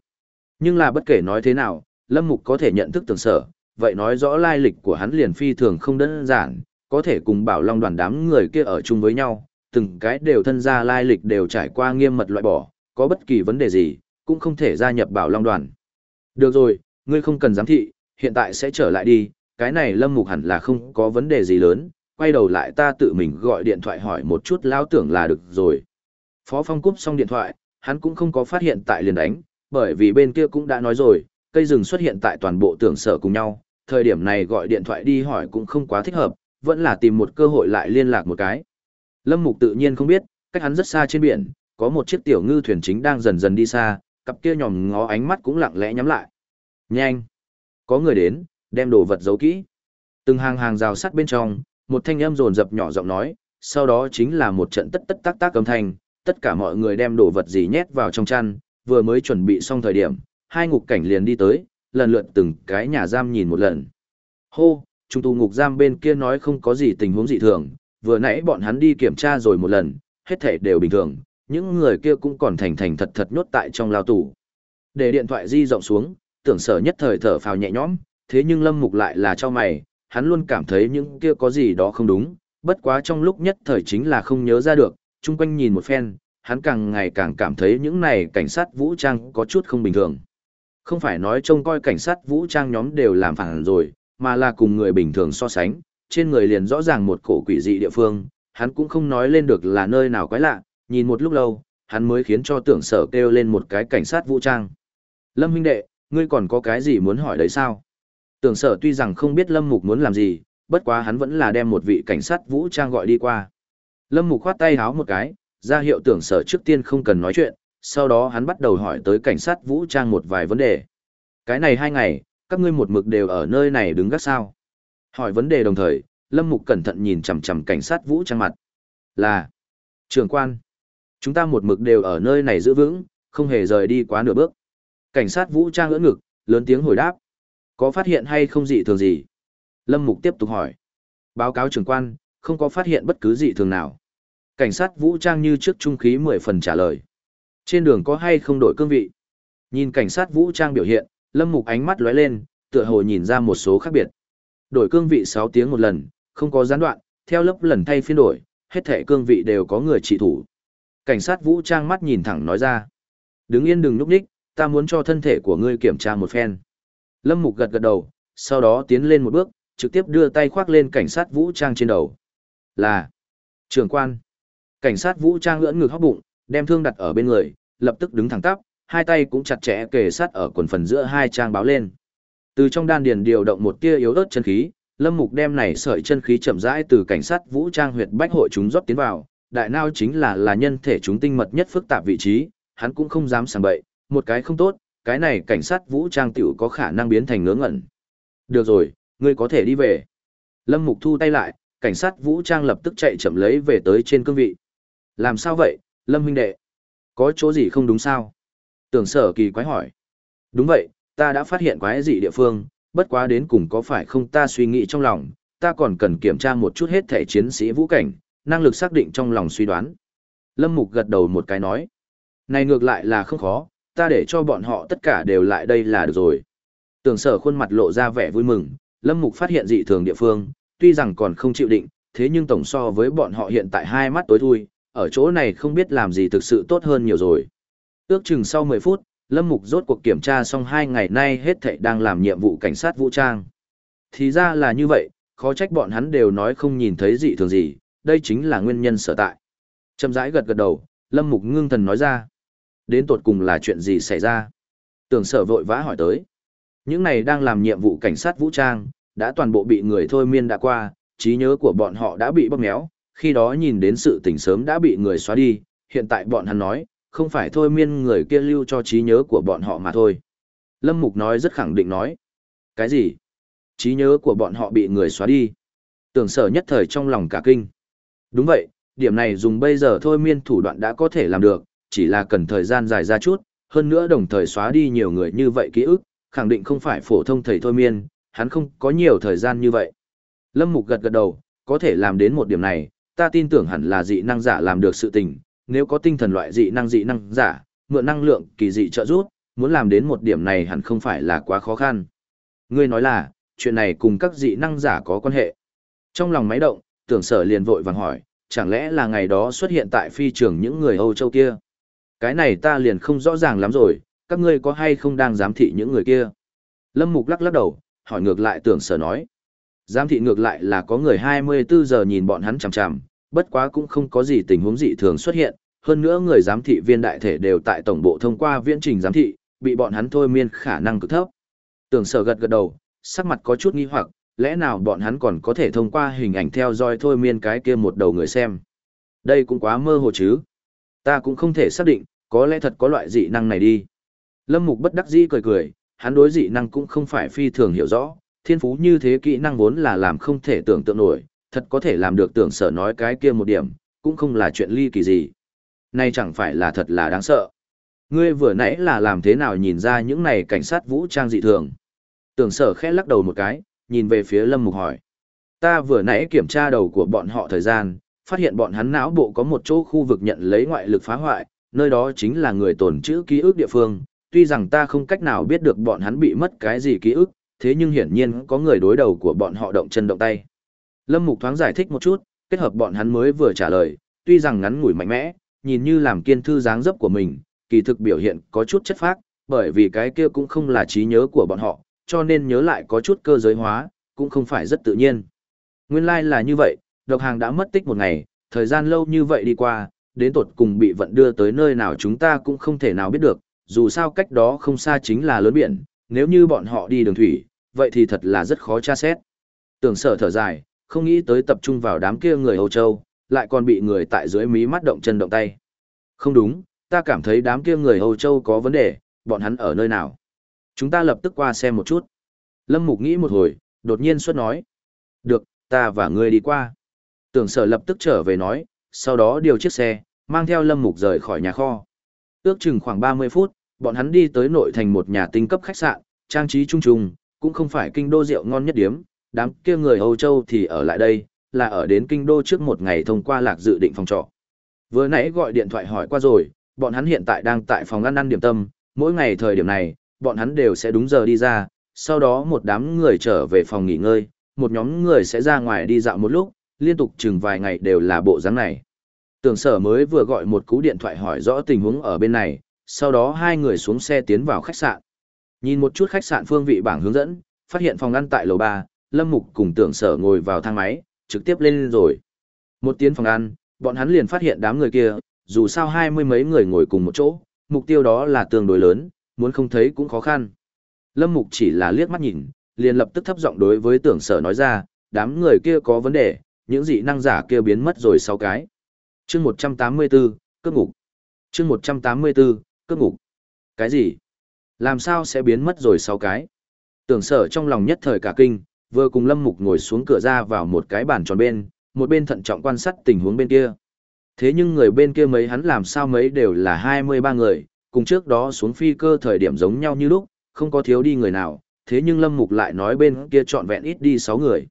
Nhưng là bất kể nói thế nào, Lâm Mục có thể nhận thức tưởng sở, vậy nói rõ lai lịch của hắn liền phi thường không đơn giản, có thể cùng bảo long đoàn đám người kia ở chung với nhau, từng cái đều thân gia lai lịch đều trải qua nghiêm mật loại bỏ, có bất kỳ vấn đề gì, cũng không thể gia nhập bảo long đoàn. Được rồi, ngươi không cần giám thị, hiện tại sẽ trở lại đi, cái này lâm mục hẳn là không có vấn đề gì lớn, quay đầu lại ta tự mình gọi điện thoại hỏi một chút lão tưởng là được rồi. Phó Phong cúp xong điện thoại, hắn cũng không có phát hiện tại liền đánh, bởi vì bên kia cũng đã nói rồi, cây rừng xuất hiện tại toàn bộ tưởng sở cùng nhau, thời điểm này gọi điện thoại đi hỏi cũng không quá thích hợp, vẫn là tìm một cơ hội lại liên lạc một cái. Lâm Mục tự nhiên không biết, cách hắn rất xa trên biển, có một chiếc tiểu ngư thuyền chính đang dần dần đi xa, cặp kia nhòm ngó ánh mắt cũng lặng lẽ nhắm lại. Nhanh! Có người đến, đem đồ vật giấu kỹ. Từng hàng hàng rào sắt bên trong, một thanh âm rồn rập nhỏ giọng nói, sau đó chính là một trận tất tất tác tác âm thanh, tất cả mọi người đem đồ vật gì nhét vào trong chăn, vừa mới chuẩn bị xong thời điểm, hai ngục cảnh liền đi tới, lần lượt từng cái nhà giam nhìn một lần. Hô, trung tù ngục giam bên kia nói không có gì tình huống dị thường, vừa nãy bọn hắn đi kiểm tra rồi một lần, hết thể đều bình thường, những người kia cũng còn thành thành thật thật nhốt tại trong lao tù. Để điện thoại di rộng xuống, tưởng sở nhất thời thở phào nhẹ nhõm, thế nhưng lâm mục lại là cho mày, hắn luôn cảm thấy những kia có gì đó không đúng, bất quá trong lúc nhất thời chính là không nhớ ra được, chung quanh nhìn một phen, hắn càng ngày càng cảm thấy những này cảnh sát vũ trang có chút không bình thường. Không phải nói trông coi cảnh sát vũ trang nhóm đều làm phản rồi, mà là cùng người bình thường so sánh, trên người liền rõ ràng một cổ quỷ dị địa phương, hắn cũng không nói lên được là nơi nào quái lạ, nhìn một lúc lâu, hắn mới khiến cho tưởng sở kêu lên một cái cảnh sát vũ trang. Lâm huynh đệ, ngươi còn có cái gì muốn hỏi đấy sao? Tưởng sở tuy rằng không biết Lâm Mục muốn làm gì, bất quá hắn vẫn là đem một vị cảnh sát vũ trang gọi đi qua. Lâm Mục khoát tay háo một cái, ra hiệu tưởng sở trước tiên không cần nói chuyện, sau đó hắn bắt đầu hỏi tới cảnh sát vũ trang một vài vấn đề. Cái này hai ngày, các ngươi một mực đều ở nơi này đứng gác sao? Hỏi vấn đề đồng thời, Lâm Mục cẩn thận nhìn chằm chằm cảnh sát vũ trang mặt. Là, trưởng quan, chúng ta một mực đều ở nơi này giữ vững, không hề rời đi quá nửa bước. Cảnh sát vũ trang ưỡn ngực, lớn tiếng hồi đáp. Có phát hiện hay không dị thường gì? Lâm Mục tiếp tục hỏi. Báo cáo trưởng quan, không có phát hiện bất cứ dị thường nào. Cảnh sát vũ trang như trước trung khí 10 phần trả lời. Trên đường có hay không đổi cương vị? Nhìn cảnh sát vũ trang biểu hiện, Lâm Mục ánh mắt lóe lên, tựa hồ nhìn ra một số khác biệt. Đổi cương vị 6 tiếng một lần, không có gián đoạn, theo lớp lần thay phiên đổi, hết thể cương vị đều có người trị thủ. Cảnh sát vũ trang mắt nhìn thẳng nói ra. Đứng yên đừng núp đích, ta muốn cho thân thể của ngươi kiểm tra một phen. Lâm Mục gật gật đầu, sau đó tiến lên một bước, trực tiếp đưa tay khoác lên cảnh sát vũ trang trên đầu. Là trưởng quan. Cảnh sát vũ trang ngưỡng ngực hóc bụng, đem thương đặt ở bên người, lập tức đứng thẳng tắp, hai tay cũng chặt chẽ kề sát ở quần phần giữa hai trang báo lên. Từ trong đan điền điều động một tia yếu ớt chân khí, Lâm Mục đem này sợi chân khí chậm rãi từ cảnh sát vũ trang huyệt bách hội chúng rót tiến vào, đại nao chính là là nhân thể chúng tinh mật nhất phức tạp vị trí, hắn cũng không dám sảng bậy, một cái không tốt, cái này cảnh sát vũ trang tiểu có khả năng biến thành ngớ ngẩn. Được rồi, ngươi có thể đi về. Lâm Mục thu tay lại, cảnh sát vũ trang lập tức chạy chậm lấy về tới trên cương vị. Làm sao vậy, Lâm huynh đệ? Có chỗ gì không đúng sao? Tưởng sở kỳ quái hỏi. Đúng vậy, ta đã phát hiện quái dị địa phương, bất quá đến cùng có phải không ta suy nghĩ trong lòng, ta còn cần kiểm tra một chút hết thể chiến sĩ vũ cảnh, năng lực xác định trong lòng suy đoán. Lâm Mục gật đầu một cái nói. Này ngược lại là không khó, ta để cho bọn họ tất cả đều lại đây là được rồi. Tưởng sở khuôn mặt lộ ra vẻ vui mừng, Lâm Mục phát hiện dị thường địa phương, tuy rằng còn không chịu định, thế nhưng tổng so với bọn họ hiện tại hai mắt tối thui, ở chỗ này không biết làm gì thực sự tốt hơn nhiều rồi. Ước chừng sau 10 phút, Lâm Mục rốt cuộc kiểm tra xong hai ngày nay hết thảy đang làm nhiệm vụ cảnh sát vũ trang. Thì ra là như vậy, khó trách bọn hắn đều nói không nhìn thấy gì thường gì, đây chính là nguyên nhân sở tại. Châm rãi gật gật đầu, Lâm Mục ngưng thần nói ra. Đến tột cùng là chuyện gì xảy ra? Tưởng sở vội vã hỏi tới. Những này đang làm nhiệm vụ cảnh sát vũ trang, đã toàn bộ bị người thôi miên đã qua, trí nhớ của bọn họ đã bị bóp méo, khi đó nhìn đến sự tỉnh sớm đã bị người xóa đi, hiện tại bọn hắn nói, không phải thôi miên người kia lưu cho trí nhớ của bọn họ mà thôi. Lâm Mục nói rất khẳng định nói. Cái gì? Trí nhớ của bọn họ bị người xóa đi. Tưởng sở nhất thời trong lòng cả kinh. Đúng vậy, điểm này dùng bây giờ thôi miên thủ đoạn đã có thể làm được, chỉ là cần thời gian dài ra chút, hơn nữa đồng thời xóa đi nhiều người như vậy ký ức, khẳng định không phải phổ thông thầy thôi miên, hắn không có nhiều thời gian như vậy. Lâm Mục gật gật đầu, có thể làm đến một điểm này, ta tin tưởng hẳn là dị năng giả làm được sự tình, nếu có tinh thần loại dị năng dị năng giả, mượn năng lượng kỳ dị trợ giúp, muốn làm đến một điểm này hẳn không phải là quá khó khăn. Ngươi nói là, chuyện này cùng các dị năng giả có quan hệ. Trong lòng máy động, tưởng sở liền vội vàng hỏi, chẳng lẽ là ngày đó xuất hiện tại phi trường những người Âu Châu kia? Cái này ta liền không rõ ràng lắm rồi, các ngươi có hay không đang giám thị những người kia? Lâm Mục lắc lắc đầu, hỏi ngược lại tưởng sở nói. Giám thị ngược lại là có người 24 giờ nhìn bọn hắn chằm chằm, bất quá cũng không có gì tình huống dị thường xuất hiện, hơn nữa người giám thị viên đại thể đều tại tổng bộ thông qua viễn trình giám thị, bị bọn hắn thôi miên khả năng cực thấp. Tưởng sở gật gật đầu, sắc mặt có chút nghi hoặc, lẽ nào bọn hắn còn có thể thông qua hình ảnh theo dõi thôi miên cái kia một đầu người xem. Đây cũng quá mơ hồ chứ. Ta cũng không thể xác định, có lẽ thật có loại dị năng này đi. Lâm Mục bất đắc dĩ cười cười, hắn đối dị năng cũng không phải phi thường hiểu rõ, thiên phú như thế kỹ năng vốn là làm không thể tưởng tượng nổi, thật có thể làm được tưởng sở nói cái kia một điểm, cũng không là chuyện ly kỳ gì. Nay chẳng phải là thật là đáng sợ. Ngươi vừa nãy là làm thế nào nhìn ra những này cảnh sát vũ trang dị thường? Tưởng sở khẽ lắc đầu một cái, nhìn về phía Lâm Mục hỏi. Ta vừa nãy kiểm tra đầu của bọn họ thời gian, phát hiện bọn hắn não bộ có một chỗ khu vực nhận lấy ngoại lực phá hoại, nơi đó chính là người tổn trữ ký ức địa phương. Tuy rằng ta không cách nào biết được bọn hắn bị mất cái gì ký ức, thế nhưng hiển nhiên có người đối đầu của bọn họ động chân động tay. Lâm Mục thoáng giải thích một chút, kết hợp bọn hắn mới vừa trả lời, tuy rằng ngắn ngủi mạnh mẽ, nhìn như làm kiên thư dáng dấp của mình, kỳ thực biểu hiện có chút chất phác, bởi vì cái kia cũng không là trí nhớ của bọn họ, cho nên nhớ lại có chút cơ giới hóa, cũng không phải rất tự nhiên. Nguyên lai like là như vậy, độc hàng đã mất tích một ngày, thời gian lâu như vậy đi qua, đến tột cùng bị vận đưa tới nơi nào chúng ta cũng không thể nào biết được, dù sao cách đó không xa chính là lớn biển, nếu như bọn họ đi đường thủy, vậy thì thật là rất khó tra xét. Tưởng sở thở dài, không nghĩ tới tập trung vào đám kia người Âu Châu, lại còn bị người tại dưới mí mắt động chân động tay. Không đúng, ta cảm thấy đám kia người Âu Châu có vấn đề, bọn hắn ở nơi nào. Chúng ta lập tức qua xem một chút. Lâm Mục nghĩ một hồi, đột nhiên xuất nói. Được, ta và ngươi đi qua. Tưởng sở lập tức trở về nói, sau đó điều chiếc xe, mang theo Lâm Mục rời khỏi nhà kho. Ước chừng khoảng 30 phút, bọn hắn đi tới nội thành một nhà tinh cấp khách sạn, trang trí trung trùng, cũng không phải kinh đô rượu ngon nhất điếm, đám kia người Âu Châu thì ở lại đây, là ở đến kinh đô trước một ngày thông qua lạc dự định phòng trọ. Vừa nãy gọi điện thoại hỏi qua rồi, bọn hắn hiện tại đang tại phòng ăn ăn điểm tâm, mỗi ngày thời điểm này, bọn hắn đều sẽ đúng giờ đi ra, sau đó một đám người trở về phòng nghỉ ngơi, một nhóm người sẽ ra ngoài đi dạo một lúc, liên tục chừng vài ngày đều là bộ dáng này. Tưởng sở mới vừa gọi một cú điện thoại hỏi rõ tình huống ở bên này, sau đó hai người xuống xe tiến vào khách sạn. Nhìn một chút khách sạn phương vị bảng hướng dẫn, phát hiện phòng ăn tại lầu 3, Lâm Mục cùng tưởng sở ngồi vào thang máy, trực tiếp lên rồi. Một tiếng phòng ăn, bọn hắn liền phát hiện đám người kia, dù sao hai mươi mấy người ngồi cùng một chỗ, mục tiêu đó là tương đối lớn, muốn không thấy cũng khó khăn. Lâm Mục chỉ là liếc mắt nhìn, liền lập tức thấp giọng đối với tưởng sở nói ra, đám người kia có vấn đề, những dị năng giả kia biến mất rồi sau cái. chương 184, cướp ngục. chương 184, cướp ngục. Cái gì? Làm sao sẽ biến mất rồi sau cái? Tưởng sở trong lòng nhất thời cả kinh, vừa cùng Lâm Mục ngồi xuống cửa ra vào một cái bàn tròn bên, một bên thận trọng quan sát tình huống bên kia. Thế nhưng người bên kia mấy hắn làm sao mấy đều là 23 người, cùng trước đó xuống phi cơ thời điểm giống nhau như lúc, không có thiếu đi người nào, thế nhưng Lâm Mục lại nói bên kia trọn vẹn ít đi 6 người.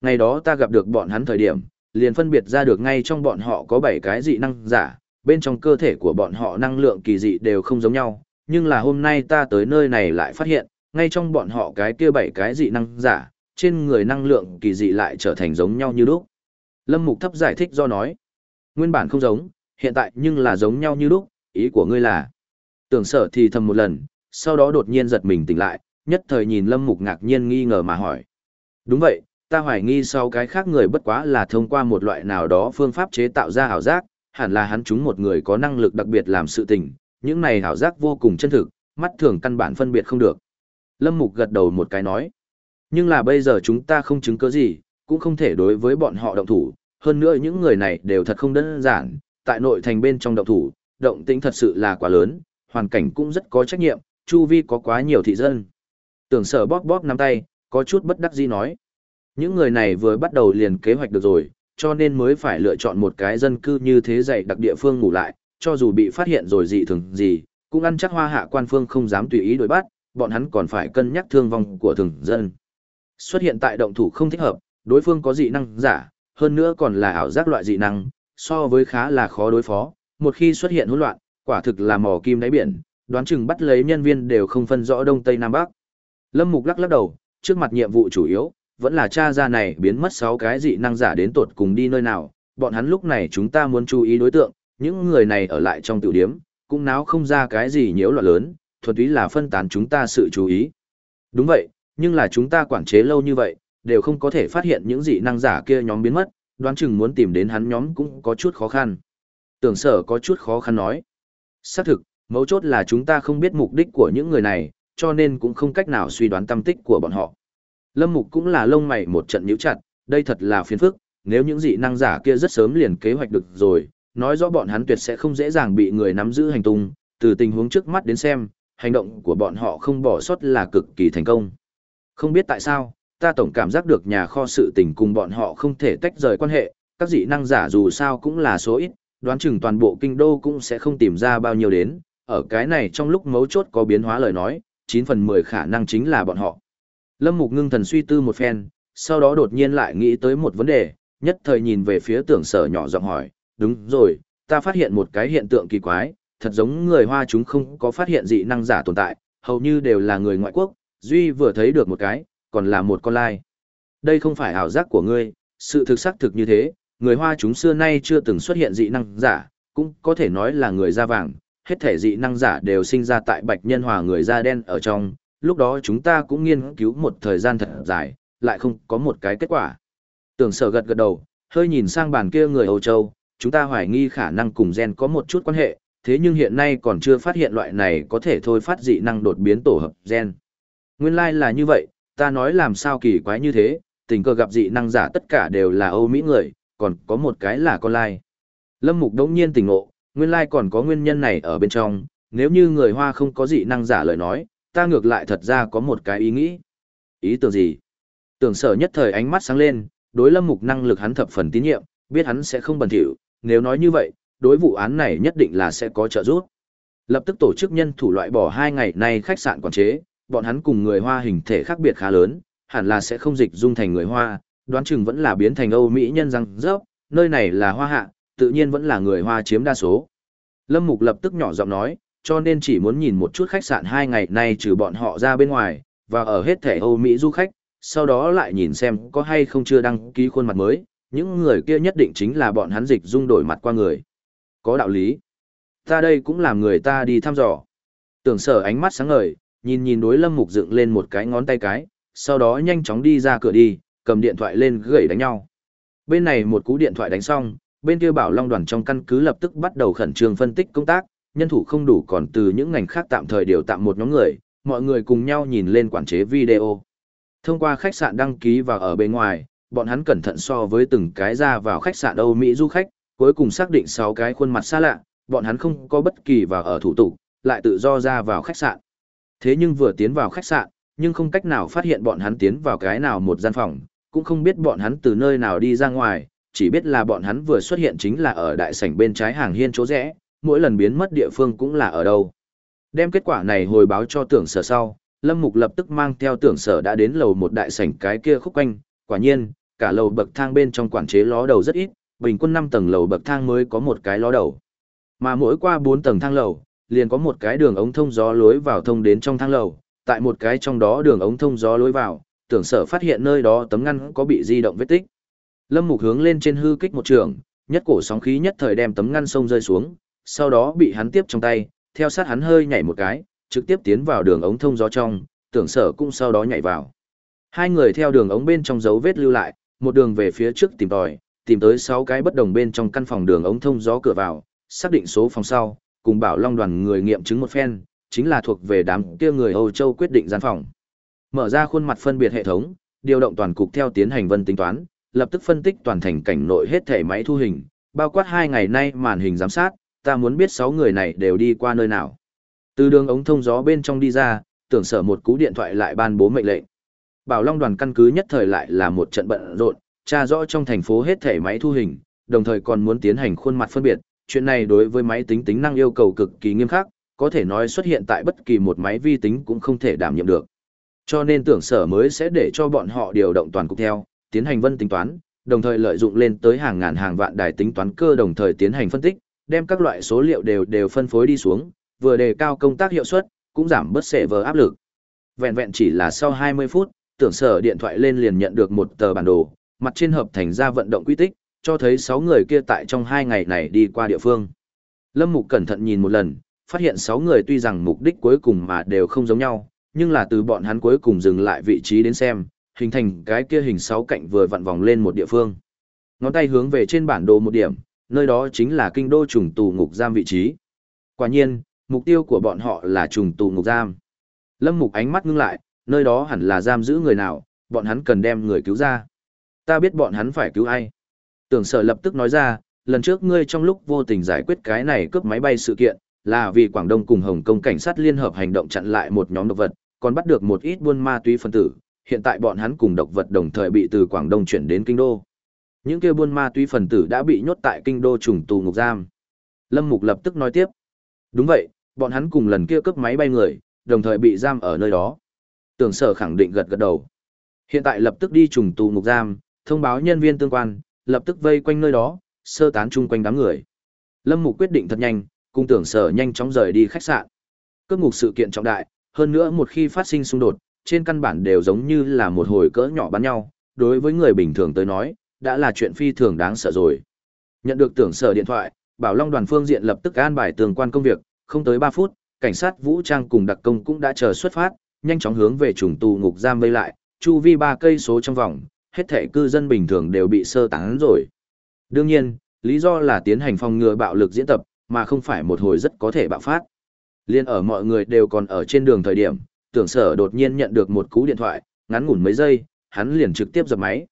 Ngày đó ta gặp được bọn hắn thời điểm, liền phân biệt ra được ngay trong bọn họ có 7 cái dị năng giả, bên trong cơ thể của bọn họ năng lượng kỳ dị đều không giống nhau, nhưng là hôm nay ta tới nơi này lại phát hiện, ngay trong bọn họ cái kia bảy cái dị năng giả, trên người năng lượng kỳ dị lại trở thành giống nhau như lúc. Lâm Mục thấp giải thích do nói, nguyên bản không giống, hiện tại nhưng là giống nhau như lúc, ý của ngươi là. Tưởng sở thì thầm một lần, sau đó đột nhiên giật mình tỉnh lại, nhất thời nhìn Lâm Mục ngạc nhiên nghi ngờ mà hỏi. Đúng vậy, ta hoài nghi sau cái khác người bất quá là thông qua một loại nào đó phương pháp chế tạo ra ảo giác, hẳn là hắn chúng một người có năng lực đặc biệt làm sự tình, những này hảo giác vô cùng chân thực, mắt thường căn bản phân biệt không được. Lâm Mục gật đầu một cái nói. Nhưng là bây giờ chúng ta không chứng cứ gì, cũng không thể đối với bọn họ động thủ, hơn nữa những người này đều thật không đơn giản, tại nội thành bên trong động thủ, động tĩnh thật sự là quá lớn, hoàn cảnh cũng rất có trách nhiệm, chu vi có quá nhiều thị dân. Tưởng sở bóp bóp nắm tay, có chút bất đắc dĩ nói. Những người này vừa bắt đầu liền kế hoạch được rồi, cho nên mới phải lựa chọn một cái dân cư như thế dạy đặc địa phương ngủ lại, cho dù bị phát hiện rồi dị thường gì, cũng ăn chắc hoa hạ quan phương không dám tùy ý đối bắt, bọn hắn còn phải cân nhắc thương vong của thường dân. Xuất hiện tại động thủ không thích hợp, đối phương có dị năng giả, hơn nữa còn là ảo giác loại dị năng, so với khá là khó đối phó, một khi xuất hiện hỗn loạn, quả thực là mò kim đáy biển, đoán chừng bắt lấy nhân viên đều không phân rõ đông tây nam bắc. Lâm Mục lắc lắc đầu, trước mặt nhiệm vụ chủ yếu, vẫn là cha ra này biến mất 6 cái dị năng giả đến tột cùng đi nơi nào, bọn hắn lúc này chúng ta muốn chú ý đối tượng, những người này ở lại trong tiểu điếm, cũng náo không ra cái gì nhiễu loạn lớn, thuần túy là phân tán chúng ta sự chú ý. Đúng vậy, nhưng là chúng ta quản chế lâu như vậy, đều không có thể phát hiện những dị năng giả kia nhóm biến mất, đoán chừng muốn tìm đến hắn nhóm cũng có chút khó khăn. Tưởng sở có chút khó khăn nói. Xác thực, Mấu chốt là chúng ta không biết mục đích của những người này, cho nên cũng không cách nào suy đoán tâm tích của bọn họ. Lâm Mục cũng là lông mày một trận nhíu chặt, đây thật là phiền phức, nếu những dị năng giả kia rất sớm liền kế hoạch được rồi, nói rõ bọn hắn tuyệt sẽ không dễ dàng bị người nắm giữ hành tung, từ tình huống trước mắt đến xem, hành động của bọn họ không bỏ sót là cực kỳ thành công. Không biết tại sao, ta tổng cảm giác được nhà kho sự tình cùng bọn họ không thể tách rời quan hệ, các dị năng giả dù sao cũng là số ít, đoán chừng toàn bộ kinh đô cũng sẽ không tìm ra bao nhiêu đến, ở cái này trong lúc mấu chốt có biến hóa lời nói, 9 phần 10 khả năng chính là bọn họ. Lâm Mục ngưng thần suy tư một phen, sau đó đột nhiên lại nghĩ tới một vấn đề, nhất thời nhìn về phía tưởng sở nhỏ giọng hỏi, đúng rồi, ta phát hiện một cái hiện tượng kỳ quái, thật giống người Hoa chúng không có phát hiện dị năng giả tồn tại, hầu như đều là người ngoại quốc, duy vừa thấy được một cái, còn là một con lai. Đây không phải ảo giác của ngươi, sự thực xác thực như thế, người Hoa chúng xưa nay chưa từng xuất hiện dị năng giả, cũng có thể nói là người da vàng, hết thể dị năng giả đều sinh ra tại bạch nhân hòa người da đen ở trong, lúc đó chúng ta cũng nghiên cứu một thời gian thật dài, lại không có một cái kết quả. Tưởng sở gật gật đầu, hơi nhìn sang bàn kia người Âu Châu, chúng ta hoài nghi khả năng cùng gen có một chút quan hệ, thế nhưng hiện nay còn chưa phát hiện loại này có thể thôi phát dị năng đột biến tổ hợp gen. Nguyên lai like là như vậy, ta nói làm sao kỳ quái như thế, tình cờ gặp dị năng giả tất cả đều là Âu Mỹ người, còn có một cái là con lai. Lâm Mục đống nhiên tỉnh ngộ, nguyên lai còn có nguyên nhân này ở bên trong, nếu như người Hoa không có dị năng giả lời nói, ta ngược lại thật ra có một cái ý nghĩ. Ý tưởng gì? Tưởng sở nhất thời ánh mắt sáng lên, đối lâm mục năng lực hắn thập phần tín nhiệm, biết hắn sẽ không bẩn thỉu, nếu nói như vậy, đối vụ án này nhất định là sẽ có trợ giúp. Lập tức tổ chức nhân thủ loại bỏ hai ngày nay khách sạn quản chế, bọn hắn cùng người Hoa hình thể khác biệt khá lớn, hẳn là sẽ không dịch dung thành người Hoa, đoán chừng vẫn là biến thành Âu Mỹ nhân răng rớp, nơi này là Hoa hạ, tự nhiên vẫn là người Hoa chiếm đa số. Lâm Mục lập tức nhỏ giọng nói, cho nên chỉ muốn nhìn một chút khách sạn hai ngày nay trừ bọn họ ra bên ngoài, và ở hết thể Âu Mỹ du khách, sau đó lại nhìn xem có hay không chưa đăng ký khuôn mặt mới, những người kia nhất định chính là bọn hắn dịch dung đổi mặt qua người. Có đạo lý. Ta đây cũng làm người ta đi thăm dò. Tưởng sở ánh mắt sáng ngời, nhìn nhìn đối lâm mục dựng lên một cái ngón tay cái, sau đó nhanh chóng đi ra cửa đi, cầm điện thoại lên gửi đánh nhau. Bên này một cú điện thoại đánh xong, bên kia bảo long đoàn trong căn cứ lập tức bắt đầu khẩn trương phân tích công tác, nhân thủ không đủ còn từ những ngành khác tạm thời điều tạm một nhóm người, mọi người cùng nhau nhìn lên quản chế video. Thông qua khách sạn đăng ký và ở bên ngoài, bọn hắn cẩn thận so với từng cái ra vào khách sạn Âu Mỹ du khách, cuối cùng xác định 6 cái khuôn mặt xa lạ, bọn hắn không có bất kỳ vào ở thủ tục, lại tự do ra vào khách sạn. Thế nhưng vừa tiến vào khách sạn, nhưng không cách nào phát hiện bọn hắn tiến vào cái nào một gian phòng, cũng không biết bọn hắn từ nơi nào đi ra ngoài, chỉ biết là bọn hắn vừa xuất hiện chính là ở đại sảnh bên trái hàng hiên chỗ rẽ, mỗi lần biến mất địa phương cũng là ở đâu. Đem kết quả này hồi báo cho tưởng sở sau, Lâm Mục lập tức mang theo tưởng sở đã đến lầu một đại sảnh cái kia khúc quanh, quả nhiên, cả lầu bậc thang bên trong quản chế ló đầu rất ít, bình quân 5 tầng lầu bậc thang mới có một cái ló đầu. Mà mỗi qua 4 tầng thang lầu, liền có một cái đường ống thông gió lối vào thông đến trong thang lầu, tại một cái trong đó đường ống thông gió lối vào, tưởng sở phát hiện nơi đó tấm ngăn có bị di động vết tích. Lâm Mục hướng lên trên hư kích một trường, nhất cổ sóng khí nhất thời đem tấm ngăn sông rơi xuống, sau đó bị hắn tiếp trong tay, theo sát hắn hơi nhảy một cái, trực tiếp tiến vào đường ống thông gió trong, tưởng sở cũng sau đó nhảy vào. Hai người theo đường ống bên trong dấu vết lưu lại, một đường về phía trước tìm tòi, tìm tới 6 cái bất đồng bên trong căn phòng đường ống thông gió cửa vào, xác định số phòng sau, cùng bảo long đoàn người nghiệm chứng một phen, chính là thuộc về đám kia người Âu Châu quyết định gian phòng. Mở ra khuôn mặt phân biệt hệ thống, điều động toàn cục theo tiến hành vân tính toán, lập tức phân tích toàn thành cảnh nội hết thể máy thu hình, bao quát hai ngày nay màn hình giám sát, ta muốn biết sáu người này đều đi qua nơi nào. Từ đường ống thông gió bên trong đi ra, tưởng sở một cú điện thoại lại ban bố mệnh lệnh. Bảo Long đoàn căn cứ nhất thời lại là một trận bận rộn, tra rõ trong thành phố hết thể máy thu hình, đồng thời còn muốn tiến hành khuôn mặt phân biệt. Chuyện này đối với máy tính tính năng yêu cầu cực kỳ nghiêm khắc, có thể nói xuất hiện tại bất kỳ một máy vi tính cũng không thể đảm nhiệm được. Cho nên tưởng sở mới sẽ để cho bọn họ điều động toàn cục theo, tiến hành vân tính toán, đồng thời lợi dụng lên tới hàng ngàn hàng vạn đài tính toán cơ đồng thời tiến hành phân tích, đem các loại số liệu đều đều phân phối đi xuống, vừa đề cao công tác hiệu suất, cũng giảm bớt sệ vờ áp lực. Vẹn vẹn chỉ là sau 20 phút, tưởng sở điện thoại lên liền nhận được một tờ bản đồ, mặt trên hợp thành ra vận động quy tích, cho thấy 6 người kia tại trong 2 ngày này đi qua địa phương. Lâm Mục cẩn thận nhìn một lần, phát hiện 6 người tuy rằng mục đích cuối cùng mà đều không giống nhau, nhưng là từ bọn hắn cuối cùng dừng lại vị trí đến xem, hình thành cái kia hình 6 cạnh vừa vặn vòng lên một địa phương. Ngón tay hướng về trên bản đồ một điểm, nơi đó chính là kinh đô trùng tù ngục giam vị trí. Quả nhiên, mục tiêu của bọn họ là trùng tù ngục giam. Lâm Mục ánh mắt ngưng lại, nơi đó hẳn là giam giữ người nào, bọn hắn cần đem người cứu ra. Ta biết bọn hắn phải cứu ai. Tưởng sở lập tức nói ra, lần trước ngươi trong lúc vô tình giải quyết cái này cướp máy bay sự kiện, là vì Quảng Đông cùng Hồng Kông cảnh sát liên hợp hành động chặn lại một nhóm độc vật, còn bắt được một ít buôn ma túy phân tử, hiện tại bọn hắn cùng độc vật đồng thời bị từ Quảng Đông chuyển đến Kinh Đô. Những kia buôn ma túy phần tử đã bị nhốt tại Kinh Đô trùng tù ngục giam. Lâm Mục lập tức nói tiếp. Đúng vậy, bọn hắn cùng lần kia cướp máy bay người, đồng thời bị giam ở nơi đó. Tưởng sở khẳng định gật gật đầu. Hiện tại lập tức đi trùng tù ngục giam, thông báo nhân viên tương quan, lập tức vây quanh nơi đó, sơ tán chung quanh đám người. Lâm Mục quyết định thật nhanh, cùng tưởng sở nhanh chóng rời đi khách sạn. Cướp ngục sự kiện trọng đại, hơn nữa một khi phát sinh xung đột, trên căn bản đều giống như là một hồi cỡ nhỏ bắn nhau, đối với người bình thường tới nói, đã là chuyện phi thường đáng sợ rồi. Nhận được tưởng sở điện thoại, Bảo Long đoàn phương diện lập tức an bài tường quan công việc, không tới 3 phút, cảnh sát vũ trang cùng đặc công cũng đã chờ xuất phát, nhanh chóng hướng về trùng tù ngục giam vây lại, chu vi 3 cây số trong vòng, hết thể cư dân bình thường đều bị sơ tán rồi. Đương nhiên, lý do là tiến hành phòng ngừa bạo lực diễn tập, mà không phải một hồi rất có thể bạo phát. Liên ở mọi người đều còn ở trên đường thời điểm, tưởng sở đột nhiên nhận được một cú điện thoại, ngắn ngủn mấy giây, hắn liền trực tiếp dập máy.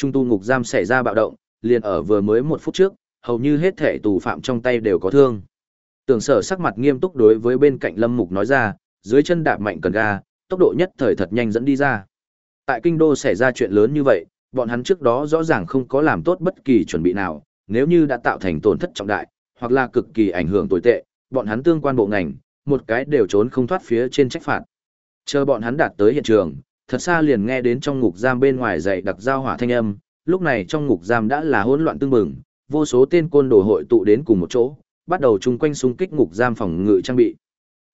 Trung tu ngục giam xảy ra bạo động, liền ở vừa mới một phút trước, hầu như hết thể tù phạm trong tay đều có thương. Tưởng sở sắc mặt nghiêm túc đối với bên cạnh lâm mục nói ra, dưới chân đạp mạnh cần ga, tốc độ nhất thời thật nhanh dẫn đi ra. Tại kinh đô xảy ra chuyện lớn như vậy, bọn hắn trước đó rõ ràng không có làm tốt bất kỳ chuẩn bị nào, nếu như đã tạo thành tổn thất trọng đại, hoặc là cực kỳ ảnh hưởng tồi tệ, bọn hắn tương quan bộ ngành, một cái đều trốn không thoát phía trên trách phạt. Chờ bọn hắn đạt tới hiện trường, thật xa liền nghe đến trong ngục giam bên ngoài dậy đặc giao hỏa thanh âm, lúc này trong ngục giam đã là hỗn loạn tương bừng, vô số tên côn đồ hội tụ đến cùng một chỗ, bắt đầu chung quanh xung kích ngục giam phòng ngự trang bị.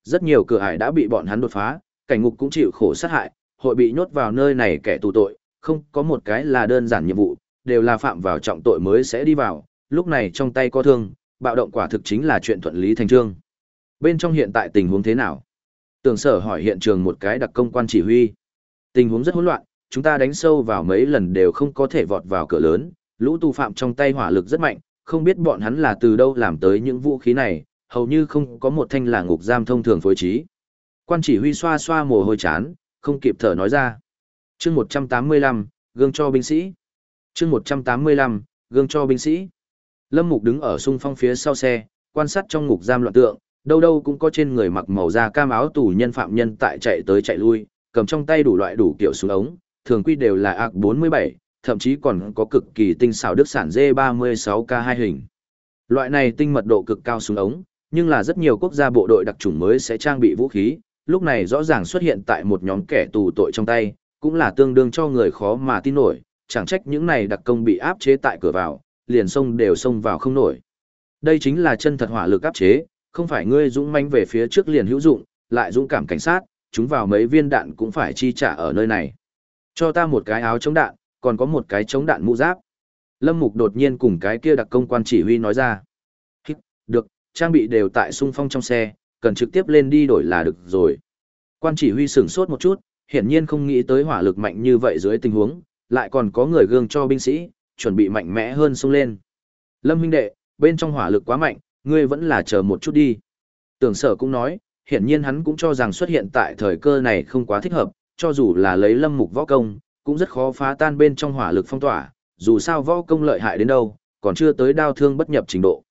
Rất nhiều cửa ải đã bị bọn hắn đột phá, cảnh ngục cũng chịu khổ sát hại, hội bị nhốt vào nơi này kẻ tù tội, không có một cái là đơn giản nhiệm vụ, đều là phạm vào trọng tội mới sẽ đi vào, lúc này trong tay có thương, bạo động quả thực chính là chuyện thuận lý thành trương. Bên trong hiện tại tình huống thế nào? Tường sở hỏi hiện trường một cái đặc công quan chỉ huy. Tình huống rất hỗn loạn, chúng ta đánh sâu vào mấy lần đều không có thể vọt vào cửa lớn, lũ tù phạm trong tay hỏa lực rất mạnh, không biết bọn hắn là từ đâu làm tới những vũ khí này, hầu như không có một thanh là ngục giam thông thường phối trí. Quan chỉ huy xoa xoa mồ hôi chán, không kịp thở nói ra. chương 185, gương cho binh sĩ. chương 185, gương cho binh sĩ. Lâm Mục đứng ở sung phong phía sau xe, quan sát trong ngục giam loạn tượng, đâu đâu cũng có trên người mặc màu da cam áo tù nhân phạm nhân tại chạy tới chạy lui, cầm trong tay đủ loại đủ kiểu súng ống, thường quy đều là AK-47, thậm chí còn có cực kỳ tinh xảo đức sản D36K2 hình. Loại này tinh mật độ cực cao súng ống, nhưng là rất nhiều quốc gia bộ đội đặc chủng mới sẽ trang bị vũ khí, lúc này rõ ràng xuất hiện tại một nhóm kẻ tù tội trong tay, cũng là tương đương cho người khó mà tin nổi, chẳng trách những này đặc công bị áp chế tại cửa vào, liền xông đều xông vào không nổi. Đây chính là chân thật hỏa lực áp chế, không phải ngươi dũng manh về phía trước liền hữu dụng, lại dũng cảm cảnh sát, chúng vào mấy viên đạn cũng phải chi trả ở nơi này. Cho ta một cái áo chống đạn, còn có một cái chống đạn mũ giáp. Lâm Mục đột nhiên cùng cái kia đặc công quan chỉ huy nói ra. Được, trang bị đều tại sung phong trong xe, cần trực tiếp lên đi đổi là được rồi. Quan chỉ huy sửng sốt một chút, hiển nhiên không nghĩ tới hỏa lực mạnh như vậy dưới tình huống, lại còn có người gương cho binh sĩ, chuẩn bị mạnh mẽ hơn xông lên. Lâm huynh đệ, bên trong hỏa lực quá mạnh, ngươi vẫn là chờ một chút đi. Tưởng sở cũng nói, hiển nhiên hắn cũng cho rằng xuất hiện tại thời cơ này không quá thích hợp, cho dù là lấy lâm mục võ công, cũng rất khó phá tan bên trong hỏa lực phong tỏa, dù sao võ công lợi hại đến đâu, còn chưa tới đao thương bất nhập trình độ.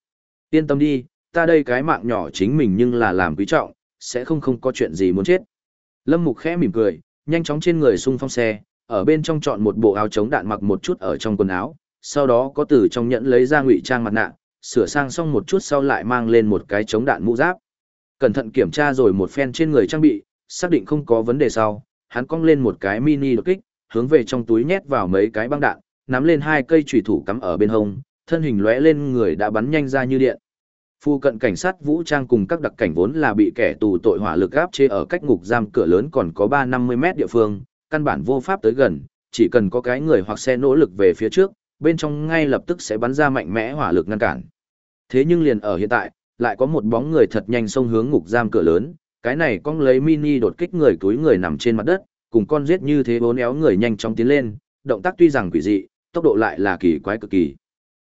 Yên tâm đi, ta đây cái mạng nhỏ chính mình nhưng là làm quý trọng, sẽ không không có chuyện gì muốn chết. Lâm Mục khẽ mỉm cười, nhanh chóng trên người xung phong xe, ở bên trong chọn một bộ áo chống đạn mặc một chút ở trong quần áo, sau đó có từ trong nhẫn lấy ra ngụy trang mặt nạ, sửa sang xong một chút sau lại mang lên một cái chống đạn mũ giáp. Cẩn thận kiểm tra rồi một phen trên người trang bị, xác định không có vấn đề sau, hắn cong lên một cái mini đột kích, hướng về trong túi nhét vào mấy cái băng đạn, nắm lên hai cây chủy thủ cắm ở bên hông, thân hình lóe lên người đã bắn nhanh ra như điện. Phu cận cảnh sát vũ trang cùng các đặc cảnh vốn là bị kẻ tù tội hỏa lực áp chế ở cách ngục giam cửa lớn còn có 350 mét địa phương, căn bản vô pháp tới gần, chỉ cần có cái người hoặc xe nỗ lực về phía trước, bên trong ngay lập tức sẽ bắn ra mạnh mẽ hỏa lực ngăn cản. Thế nhưng liền ở hiện tại, lại có một bóng người thật nhanh xông hướng ngục giam cửa lớn, cái này cong lấy mini đột kích người túi người nằm trên mặt đất, cùng con giết như thế bốn éo người nhanh chóng tiến lên, động tác tuy rằng quỷ dị, tốc độ lại là kỳ quái cực kỳ.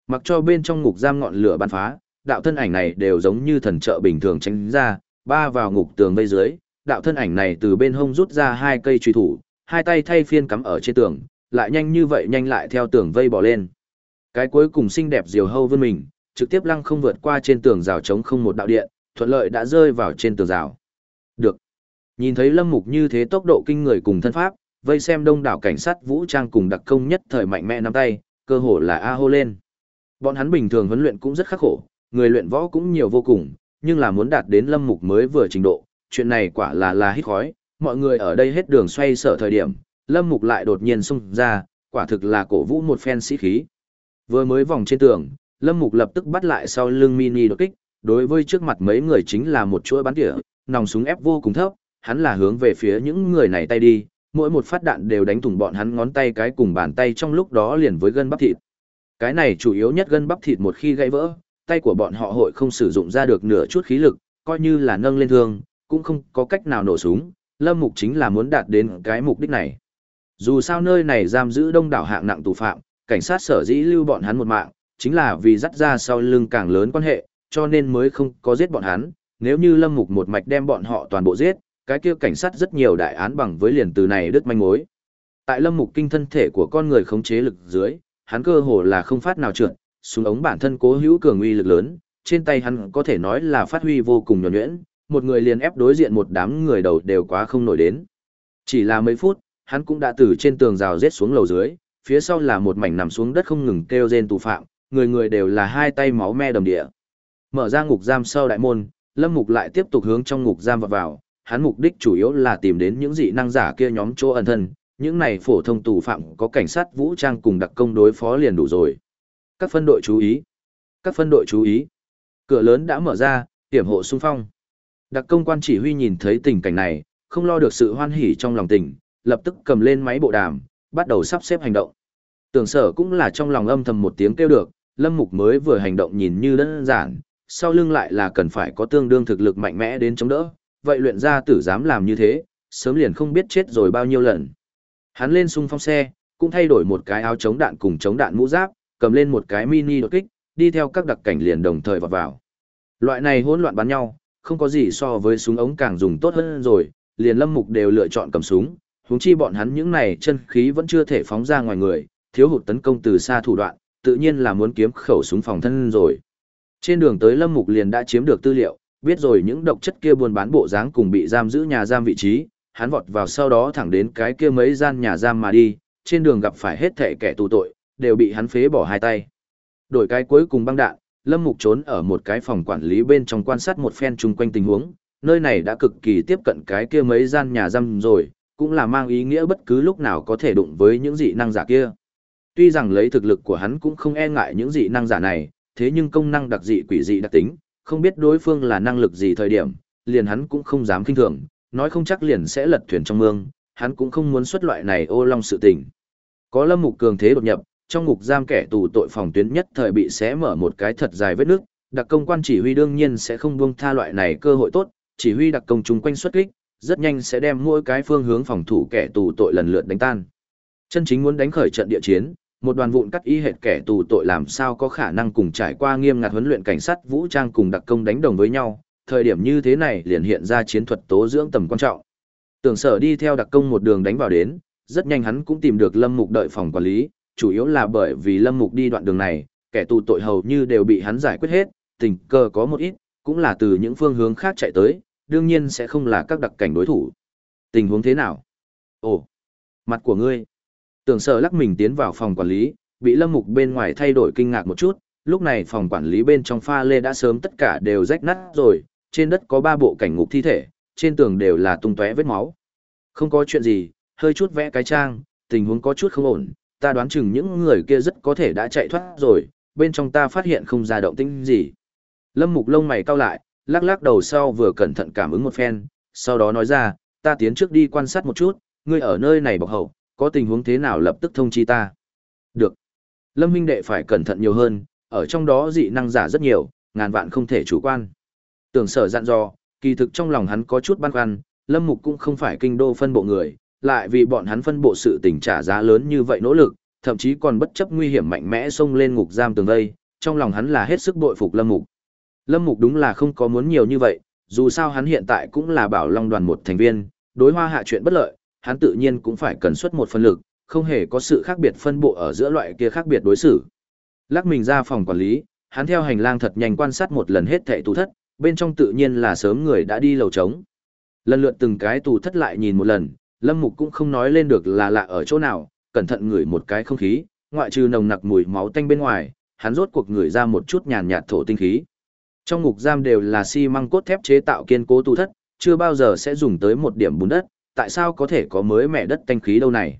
Mặc cho bên trong ngục giam ngọn lửa bắn phá, đạo thân ảnh này đều giống như thần trợ bình thường tránh ra, Ba vào ngục tường vây dưới, đạo thân ảnh này từ bên hông rút ra hai cây truy thủ, hai tay thay phiên cắm ở trên tường, lại nhanh như vậy nhanh lại theo tường vây bỏ lên. Cái cuối cùng xinh đẹp diều hâu vươn mình, trực tiếp lăng không vượt qua trên tường rào trống không một đạo điện, thuận lợi đã rơi vào trên tường rào. Được. Nhìn thấy Lâm Mục như thế tốc độ kinh người cùng thân pháp, vây xem đông đảo cảnh sát vũ trang cùng đặc công nhất thời mạnh mẽ nắm tay, cơ hồ là a hô lên. Bọn hắn bình thường huấn luyện cũng rất khắc khổ, người luyện võ cũng nhiều vô cùng, nhưng là muốn đạt đến Lâm Mục mới vừa trình độ, chuyện này quả là là hít khói, mọi người ở đây hết đường xoay sở thời điểm, Lâm Mục lại đột nhiên xung ra, quả thực là cổ vũ một phen sĩ khí. Vừa mới vòng trên tường, Lâm Mục lập tức bắt lại sau lưng mini đột kích, đối với trước mặt mấy người chính là một chuỗi bắn tỉa, nòng súng ép vô cùng thấp, hắn là hướng về phía những người này tay đi, mỗi một phát đạn đều đánh thủng bọn hắn ngón tay cái cùng bàn tay trong lúc đó liền với gân bắp thịt. Cái này chủ yếu nhất gân bắp thịt một khi gãy vỡ, tay của bọn họ hội không sử dụng ra được nửa chút khí lực, coi như là nâng lên thương, cũng không có cách nào nổ súng, Lâm Mục chính là muốn đạt đến cái mục đích này. Dù sao nơi này giam giữ đông đảo hạng nặng tù phạm, cảnh sát sở dĩ lưu bọn hắn một mạng, chính là vì dắt ra sau lưng càng lớn quan hệ, cho nên mới không có giết bọn hắn, nếu như Lâm Mục một mạch đem bọn họ toàn bộ giết, cái kia cảnh sát rất nhiều đại án bằng với liền từ này đứt manh mối. Tại Lâm Mục kinh thân thể của con người khống chế lực dưới, hắn cơ hồ là không phát nào trượt, xuống ống bản thân cố hữu cường uy lực lớn, trên tay hắn có thể nói là phát huy vô cùng nhuần nhuyễn, một người liền ép đối diện một đám người đầu đều quá không nổi đến. Chỉ là mấy phút, hắn cũng đã từ trên tường rào rết xuống lầu dưới, phía sau là một mảnh nằm xuống đất không ngừng kêu rên tù phạm, người người đều là hai tay máu me đầm địa. Mở ra ngục giam sau đại môn, Lâm Mục lại tiếp tục hướng trong ngục giam vào vào, hắn mục đích chủ yếu là tìm đến những dị năng giả kia nhóm chỗ ẩn thân, những này phổ thông tù phạm có cảnh sát vũ trang cùng đặc công đối phó liền đủ rồi. Các phân đội chú ý. Các phân đội chú ý. Cửa lớn đã mở ra, tiểm hộ xung phong. Đặc công quan chỉ huy nhìn thấy tình cảnh này, không lo được sự hoan hỉ trong lòng tình, lập tức cầm lên máy bộ đàm, bắt đầu sắp xếp hành động. Tưởng sở cũng là trong lòng âm thầm một tiếng kêu được, lâm mục mới vừa hành động nhìn như đơn giản, sau lưng lại là cần phải có tương đương thực lực mạnh mẽ đến chống đỡ, vậy luyện ra tử dám làm như thế, sớm liền không biết chết rồi bao nhiêu lần. Hắn lên xung phong xe, cũng thay đổi một cái áo chống đạn cùng chống đạn mũ giáp, cầm lên một cái mini đột kích, đi theo các đặc cảnh liền đồng thời vào vào. Loại này hỗn loạn bắn nhau, không có gì so với súng ống càng dùng tốt hơn rồi, liền lâm mục đều lựa chọn cầm súng, huống chi bọn hắn những này chân khí vẫn chưa thể phóng ra ngoài người, thiếu hụt tấn công từ xa thủ đoạn, tự nhiên là muốn kiếm khẩu súng phòng thân rồi. Trên đường tới lâm mục liền đã chiếm được tư liệu, biết rồi những độc chất kia buôn bán bộ dáng cùng bị giam giữ nhà giam vị trí, hắn vọt vào sau đó thẳng đến cái kia mấy gian nhà giam mà đi, trên đường gặp phải hết thảy kẻ tù tội, đều bị hắn phế bỏ hai tay. Đổi cái cuối cùng băng đạn, Lâm Mục trốn ở một cái phòng quản lý bên trong quan sát một phen chung quanh tình huống, nơi này đã cực kỳ tiếp cận cái kia mấy gian nhà giam rồi, cũng là mang ý nghĩa bất cứ lúc nào có thể đụng với những dị năng giả kia. Tuy rằng lấy thực lực của hắn cũng không e ngại những dị năng giả này, thế nhưng công năng đặc dị quỷ dị đặc tính, không biết đối phương là năng lực gì thời điểm, liền hắn cũng không dám kinh thường, nói không chắc liền sẽ lật thuyền trong mương, hắn cũng không muốn xuất loại này ô long sự tình. Có lâm mục cường thế đột nhập, trong ngục giam kẻ tù tội phòng tuyến nhất thời bị xé mở một cái thật dài vết nước, đặc công quan chỉ huy đương nhiên sẽ không buông tha loại này cơ hội tốt, chỉ huy đặc công chung quanh xuất kích, rất nhanh sẽ đem mỗi cái phương hướng phòng thủ kẻ tù tội lần lượt đánh tan. Chân chính muốn đánh khởi trận địa chiến, một đoàn vụn cắt y hệt kẻ tù tội làm sao có khả năng cùng trải qua nghiêm ngặt huấn luyện cảnh sát vũ trang cùng đặc công đánh đồng với nhau, thời điểm như thế này liền hiện ra chiến thuật tố dưỡng tầm quan trọng. Tưởng sở đi theo đặc công một đường đánh vào đến, rất nhanh hắn cũng tìm được Lâm Mục đợi phòng quản lý, chủ yếu là bởi vì Lâm Mục đi đoạn đường này, kẻ tù tội hầu như đều bị hắn giải quyết hết, tình cờ có một ít, cũng là từ những phương hướng khác chạy tới, đương nhiên sẽ không là các đặc cảnh đối thủ. Tình huống thế nào? Ồ, mặt của ngươi. Tưởng sở lắc mình tiến vào phòng quản lý, bị lâm mục bên ngoài thay đổi kinh ngạc một chút, lúc này phòng quản lý bên trong pha lê đã sớm tất cả đều rách nát rồi, trên đất có ba bộ cảnh ngục thi thể, trên tường đều là tung tóe vết máu. Không có chuyện gì, hơi chút vẽ cái trang, tình huống có chút không ổn, ta đoán chừng những người kia rất có thể đã chạy thoát rồi, bên trong ta phát hiện không ra động tĩnh gì. Lâm Mục lông mày cau lại, lắc lắc đầu sau vừa cẩn thận cảm ứng một phen, sau đó nói ra, ta tiến trước đi quan sát một chút, ngươi ở nơi này bọc hậu, có tình huống thế nào lập tức thông chi ta. Được. Lâm huynh đệ phải cẩn thận nhiều hơn, ở trong đó dị năng giả rất nhiều, ngàn vạn không thể chủ quan. Tưởng sở dặn dò, kỳ thực trong lòng hắn có chút băn khoăn, Lâm Mục cũng không phải kinh đô phân bộ người, lại vì bọn hắn phân bộ sự tình trả giá lớn như vậy nỗ lực, thậm chí còn bất chấp nguy hiểm mạnh mẽ xông lên ngục giam tường đây trong lòng hắn là hết sức bội phục Lâm Mục. Lâm Mục đúng là không có muốn nhiều như vậy, dù sao hắn hiện tại cũng là bảo long đoàn một thành viên, đối hoa hạ chuyện bất lợi, hắn tự nhiên cũng phải cần xuất một phân lực, không hề có sự khác biệt phân bộ ở giữa loại kia khác biệt đối xử. Lắc mình ra phòng quản lý, hắn theo hành lang thật nhanh quan sát một lần hết thảy tù thất, bên trong tự nhiên là sớm người đã đi lầu trống. Lần lượt từng cái tù thất lại nhìn một lần, Lâm Mục cũng không nói lên được là lạ ở chỗ nào, cẩn thận ngửi một cái không khí, ngoại trừ nồng nặc mùi máu tanh bên ngoài, hắn rốt cuộc ngửi ra một chút nhàn nhạt thổ tinh khí. Trong ngục giam đều là xi măng cốt thép chế tạo kiên cố tù thất, chưa bao giờ sẽ dùng tới một điểm bùn đất, tại sao có thể có mới mẻ đất tanh khí đâu này.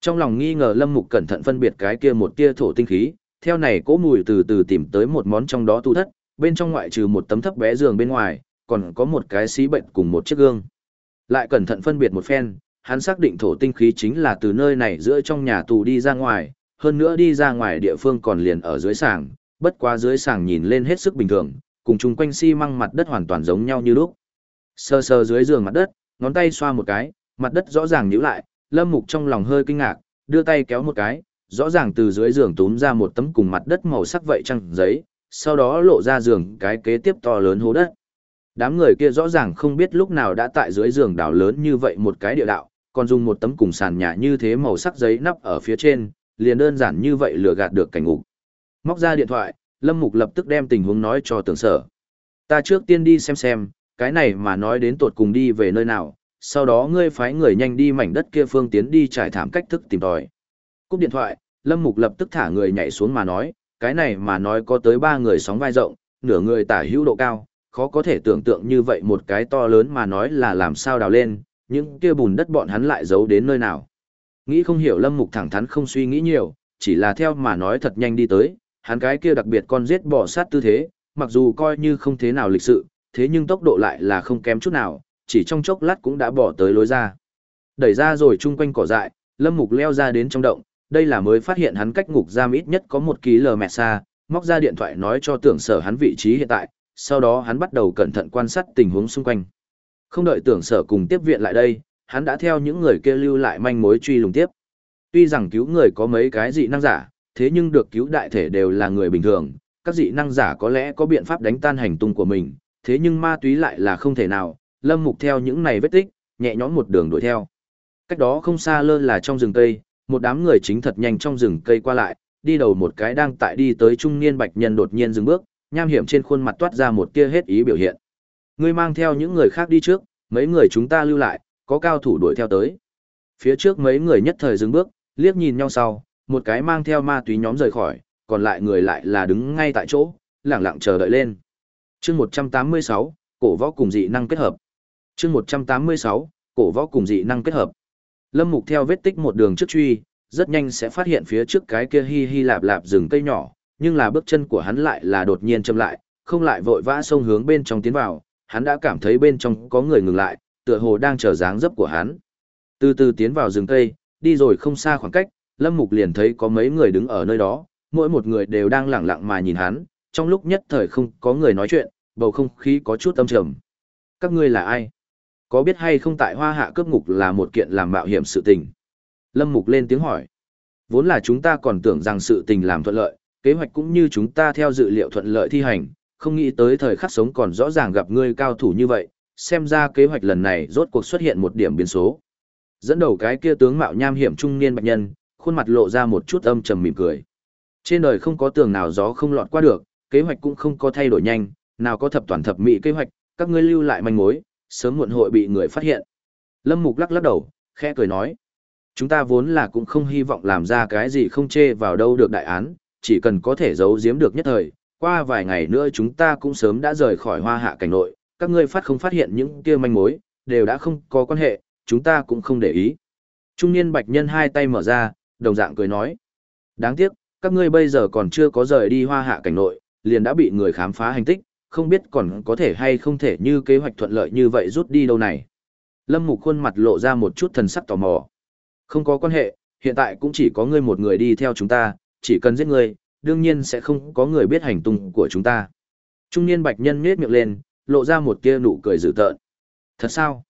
Trong lòng nghi ngờ Lâm Mục cẩn thận phân biệt cái kia một tia thổ tinh khí, theo này cỗ mùi từ từ tìm tới một món trong đó tu thất, bên trong ngoại trừ một tấm thấp bé giường bên ngoài, còn có một cái xí bệnh cùng một chiếc gương. Lại cẩn thận phân biệt một phen, hắn xác định thổ tinh khí chính là từ nơi này giữa trong nhà tù đi ra ngoài, hơn nữa đi ra ngoài địa phương còn liền ở dưới sàng, bất quá dưới sàng nhìn lên hết sức bình thường, cùng chung quanh xi măng mặt đất hoàn toàn giống nhau như lúc. Sơ sơ dưới giường mặt đất, ngón tay xoa một cái, mặt đất rõ ràng nhíu lại, Lâm Mục trong lòng hơi kinh ngạc, đưa tay kéo một cái, rõ ràng từ dưới giường túm ra một tấm cùng mặt đất màu sắc vậy trăng giấy, sau đó lộ ra giường cái kế tiếp to lớn hố đất. Đám người kia rõ ràng không biết lúc nào đã tại dưới giường đảo lớn như vậy một cái địa đạo, còn dùng một tấm cùng sàn nhà như thế màu sắc giấy nắp ở phía trên, liền đơn giản như vậy lừa gạt được cảnh ngục. Móc ra điện thoại, Lâm Mục lập tức đem tình huống nói cho tưởng sở. Ta trước tiên đi xem xem, cái này mà nói đến tột cùng đi về nơi nào, sau đó ngươi phái người nhanh đi mảnh đất kia phương tiến đi trải thảm cách thức tìm tòi. Cúp điện thoại, Lâm Mục lập tức thả người nhảy xuống mà nói, cái này mà nói có tới ba người sóng vai rộng, nửa người tả hữu độ cao, khó có thể tưởng tượng như vậy một cái to lớn mà nói là làm sao đào lên, những kia bùn đất bọn hắn lại giấu đến nơi nào. Nghĩ không hiểu Lâm Mục thẳng thắn không suy nghĩ nhiều, chỉ là theo mà nói thật nhanh đi tới, hắn cái kia đặc biệt con giết bỏ sát tư thế, mặc dù coi như không thế nào lịch sự, thế nhưng tốc độ lại là không kém chút nào, chỉ trong chốc lát cũng đã bỏ tới lối ra. Đẩy ra rồi chung quanh cỏ dại, Lâm Mục leo ra đến trong động, đây là mới phát hiện hắn cách ngục giam ít nhất có một km xa, móc ra điện thoại nói cho tưởng sở hắn vị trí hiện tại, sau đó hắn bắt đầu cẩn thận quan sát tình huống xung quanh. Không đợi tưởng sở cùng tiếp viện lại đây, hắn đã theo những người kia lưu lại manh mối truy lùng tiếp. Tuy rằng cứu người có mấy cái dị năng giả, thế nhưng được cứu đại thể đều là người bình thường, các dị năng giả có lẽ có biện pháp đánh tan hành tung của mình, thế nhưng ma túy lại là không thể nào, lâm mục theo những này vết tích, nhẹ nhõm một đường đuổi theo. Cách đó không xa lơ là trong rừng cây, một đám người chính thật nhanh trong rừng cây qua lại, đi đầu một cái đang tại đi tới trung niên bạch nhân đột nhiên dừng bước, nham hiểm trên khuôn mặt toát ra một tia hết ý biểu hiện. Ngươi mang theo những người khác đi trước, mấy người chúng ta lưu lại, có cao thủ đuổi theo tới. Phía trước mấy người nhất thời dừng bước, liếc nhìn nhau sau, một cái mang theo ma túy nhóm rời khỏi, còn lại người lại là đứng ngay tại chỗ, lặng lặng chờ đợi lên. Chương 186, cổ võ cùng dị năng kết hợp. Chương 186, cổ võ cùng dị năng kết hợp. Lâm Mục theo vết tích một đường trước truy, rất nhanh sẽ phát hiện phía trước cái kia hi hi lạp lạp rừng cây nhỏ, nhưng là bước chân của hắn lại là đột nhiên chậm lại, không lại vội vã xông hướng bên trong tiến vào, hắn đã cảm thấy bên trong có người ngừng lại, tựa hồ đang chờ dáng dấp của hắn. Từ từ tiến vào rừng cây, đi rồi không xa khoảng cách, Lâm Mục liền thấy có mấy người đứng ở nơi đó, mỗi một người đều đang lặng lặng mà nhìn hắn, trong lúc nhất thời không có người nói chuyện, bầu không khí có chút âm trầm. Các ngươi là ai? Có biết hay không tại hoa hạ cướp ngục là một kiện làm mạo hiểm sự tình? Lâm Mục lên tiếng hỏi. Vốn là chúng ta còn tưởng rằng sự tình làm thuận lợi, kế hoạch cũng như chúng ta theo dự liệu thuận lợi thi hành, không nghĩ tới thời khắc sống còn rõ ràng gặp ngươi cao thủ như vậy, xem ra kế hoạch lần này rốt cuộc xuất hiện một điểm biến số. Dẫn đầu cái kia tướng mạo nham hiểm trung niên bạch nhân, khuôn mặt lộ ra một chút âm trầm mỉm cười. Trên đời không có tường nào gió không lọt qua được, kế hoạch cũng không có thay đổi nhanh, nào có thập toàn thập mỹ kế hoạch, các ngươi lưu lại manh mối, sớm muộn hội bị người phát hiện. Lâm Mục lắc lắc đầu, khẽ cười nói. Chúng ta vốn là cũng không hy vọng làm ra cái gì không chê vào đâu được đại án, chỉ cần có thể giấu giếm được nhất thời, qua vài ngày nữa chúng ta cũng sớm đã rời khỏi hoa hạ cảnh nội, các ngươi phát không phát hiện những kia manh mối, đều đã không có quan hệ, chúng ta cũng không để ý. Trung niên bạch nhân hai tay mở ra, đồng dạng cười nói. Đáng tiếc, các ngươi bây giờ còn chưa có rời đi hoa hạ cảnh nội, liền đã bị người khám phá hành tích, không biết còn có thể hay không thể như kế hoạch thuận lợi như vậy rút đi đâu này. Lâm Mục khuôn mặt lộ ra một chút thần sắc tò mò. Không có quan hệ, hiện tại cũng chỉ có ngươi một người đi theo chúng ta, chỉ cần giết ngươi, đương nhiên sẽ không có người biết hành tung của chúng ta. Trung niên bạch nhân nhếch miệng lên, lộ ra một tia nụ cười dữ tợn. Thật sao?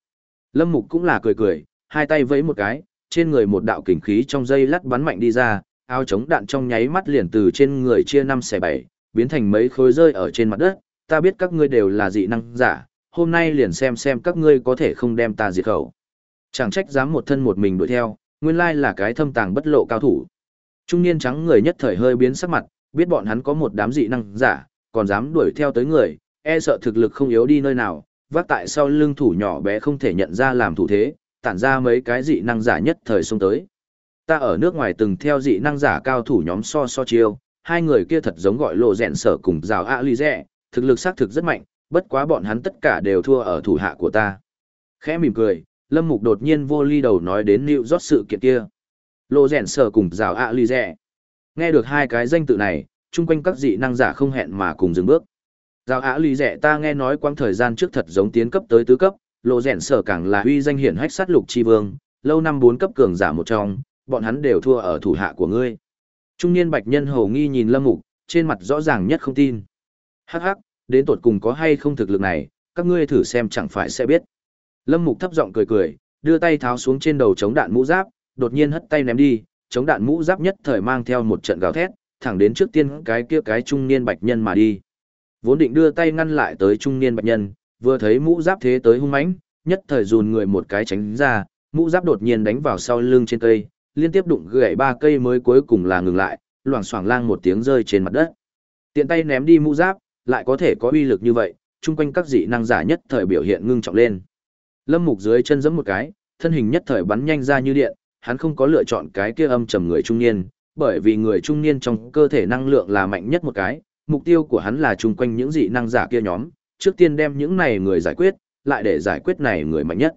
Lâm Mục cũng là cười cười, hai tay vẫy một cái, trên người một đạo kình khí trong dây lắt bắn mạnh đi ra, áo chống đạn trong nháy mắt liền từ trên người chia năm xẻ bảy, biến thành mấy khối rơi ở trên mặt đất, ta biết các ngươi đều là dị năng giả, hôm nay liền xem xem các ngươi có thể không đem ta diệt khẩu. Chẳng trách dám một thân một mình đuổi theo, nguyên lai là cái thâm tàng bất lộ cao thủ. Trung niên trắng người nhất thời hơi biến sắc mặt, biết bọn hắn có một đám dị năng giả, còn dám đuổi theo tới người, e sợ thực lực không yếu đi nơi nào, vác tại sau lưng thủ nhỏ bé không thể nhận ra làm thủ thế, tản ra mấy cái dị năng giả nhất thời xông tới. Ta ở nước ngoài từng theo dị năng giả cao thủ nhóm so so chiêu, hai người kia thật giống gọi lộ rèn sở cùng rào ạ ly Rẽ, thực lực xác thực rất mạnh, bất quá bọn hắn tất cả đều thua ở thủ hạ của ta. Khẽ mỉm cười, Lâm Mục đột nhiên vô ly đầu nói đến New Rót sự kiện kia. Lộ rèn sở cùng rào ạ ly Rẽ. Nghe được hai cái danh tự này, chung quanh các dị năng giả không hẹn mà cùng dừng bước. Rào ạ ly Rẽ, ta nghe nói quãng thời gian trước thật giống tiến cấp tới tứ cấp, lộ rèn sở càng là uy danh hiển hách sát lục chi vương, lâu năm bốn cấp cường giả một trong, bọn hắn đều thua ở thủ hạ của ngươi. Trung niên bạch nhân hầu nghi nhìn Lâm Mục, trên mặt rõ ràng nhất không tin. Hắc hắc, đến tột cùng có hay không thực lực này, các ngươi thử xem chẳng phải sẽ biết. Lâm Mục thấp giọng cười cười, đưa tay tháo xuống trên đầu chống đạn mũ giáp, đột nhiên hất tay ném đi, chống đạn mũ giáp nhất thời mang theo một trận gào thét, thẳng đến trước tiên cái kia cái trung niên bạch nhân mà đi. Vốn định đưa tay ngăn lại tới trung niên bạch nhân, vừa thấy mũ giáp thế tới hung mãnh, nhất thời dùn người một cái tránh ra, mũ giáp đột nhiên đánh vào sau lưng trên cây, liên tiếp đụng gãy ba cây mới cuối cùng là ngừng lại, loảng xoảng lang một tiếng rơi trên mặt đất. Tiện tay ném đi mũ giáp, lại có thể có uy lực như vậy, chung quanh các dị năng giả nhất thời biểu hiện ngưng trọng lên. Lâm Mục dưới chân giẫm một cái, thân hình nhất thời bắn nhanh ra như điện, hắn không có lựa chọn cái kia âm trầm người trung niên, bởi vì người trung niên trong cơ thể năng lượng là mạnh nhất một cái, mục tiêu của hắn là chung quanh những dị năng giả kia nhóm, trước tiên đem những này người giải quyết, lại để giải quyết này người mạnh nhất.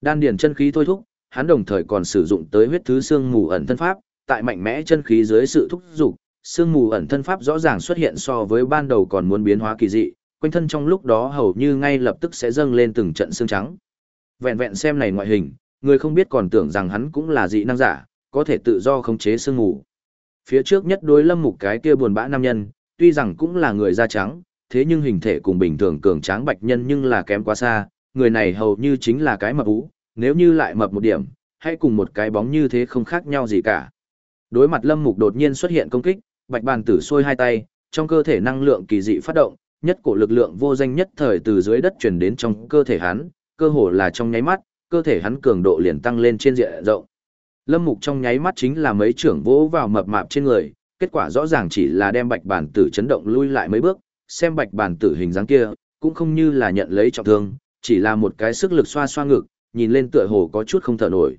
Đan điền chân khí thôi thúc, hắn đồng thời còn sử dụng tới huyết thứ xương mù ẩn thân pháp, tại mạnh mẽ chân khí dưới sự thúc dục, xương mù ẩn thân pháp rõ ràng xuất hiện so với ban đầu còn muốn biến hóa kỳ dị, quanh thân trong lúc đó hầu như ngay lập tức sẽ dâng lên từng trận xương trắng. Vẹn vẹn xem này ngoại hình, người không biết còn tưởng rằng hắn cũng là dị năng giả, có thể tự do khống chế xương mù. Phía trước nhất đối lâm mục cái kia buồn bã nam nhân, tuy rằng cũng là người da trắng, thế nhưng hình thể cùng bình thường cường tráng bạch nhân nhưng là kém quá xa, người này hầu như chính là cái mập ú, nếu như lại mập một điểm, hay cùng một cái bóng như thế không khác nhau gì cả. Đối mặt Lâm Mục đột nhiên xuất hiện công kích, Bạch Bàn Tử xôi hai tay, trong cơ thể năng lượng kỳ dị phát động, nhất cổ lực lượng vô danh nhất thời từ dưới đất truyền đến trong cơ thể hắn, cơ hồ là trong nháy mắt, cơ thể hắn cường độ liền tăng lên trên diện rộng. Lâm Mục trong nháy mắt chính là mấy trưởng vỗ vào mập mạp trên người, kết quả rõ ràng chỉ là đem Bạch Bàn Tử chấn động lui lại mấy bước, xem Bạch Bàn Tử hình dáng kia, cũng không như là nhận lấy trọng thương, chỉ là một cái sức lực xoa xoa ngực, nhìn lên tựa hồ có chút không thở nổi.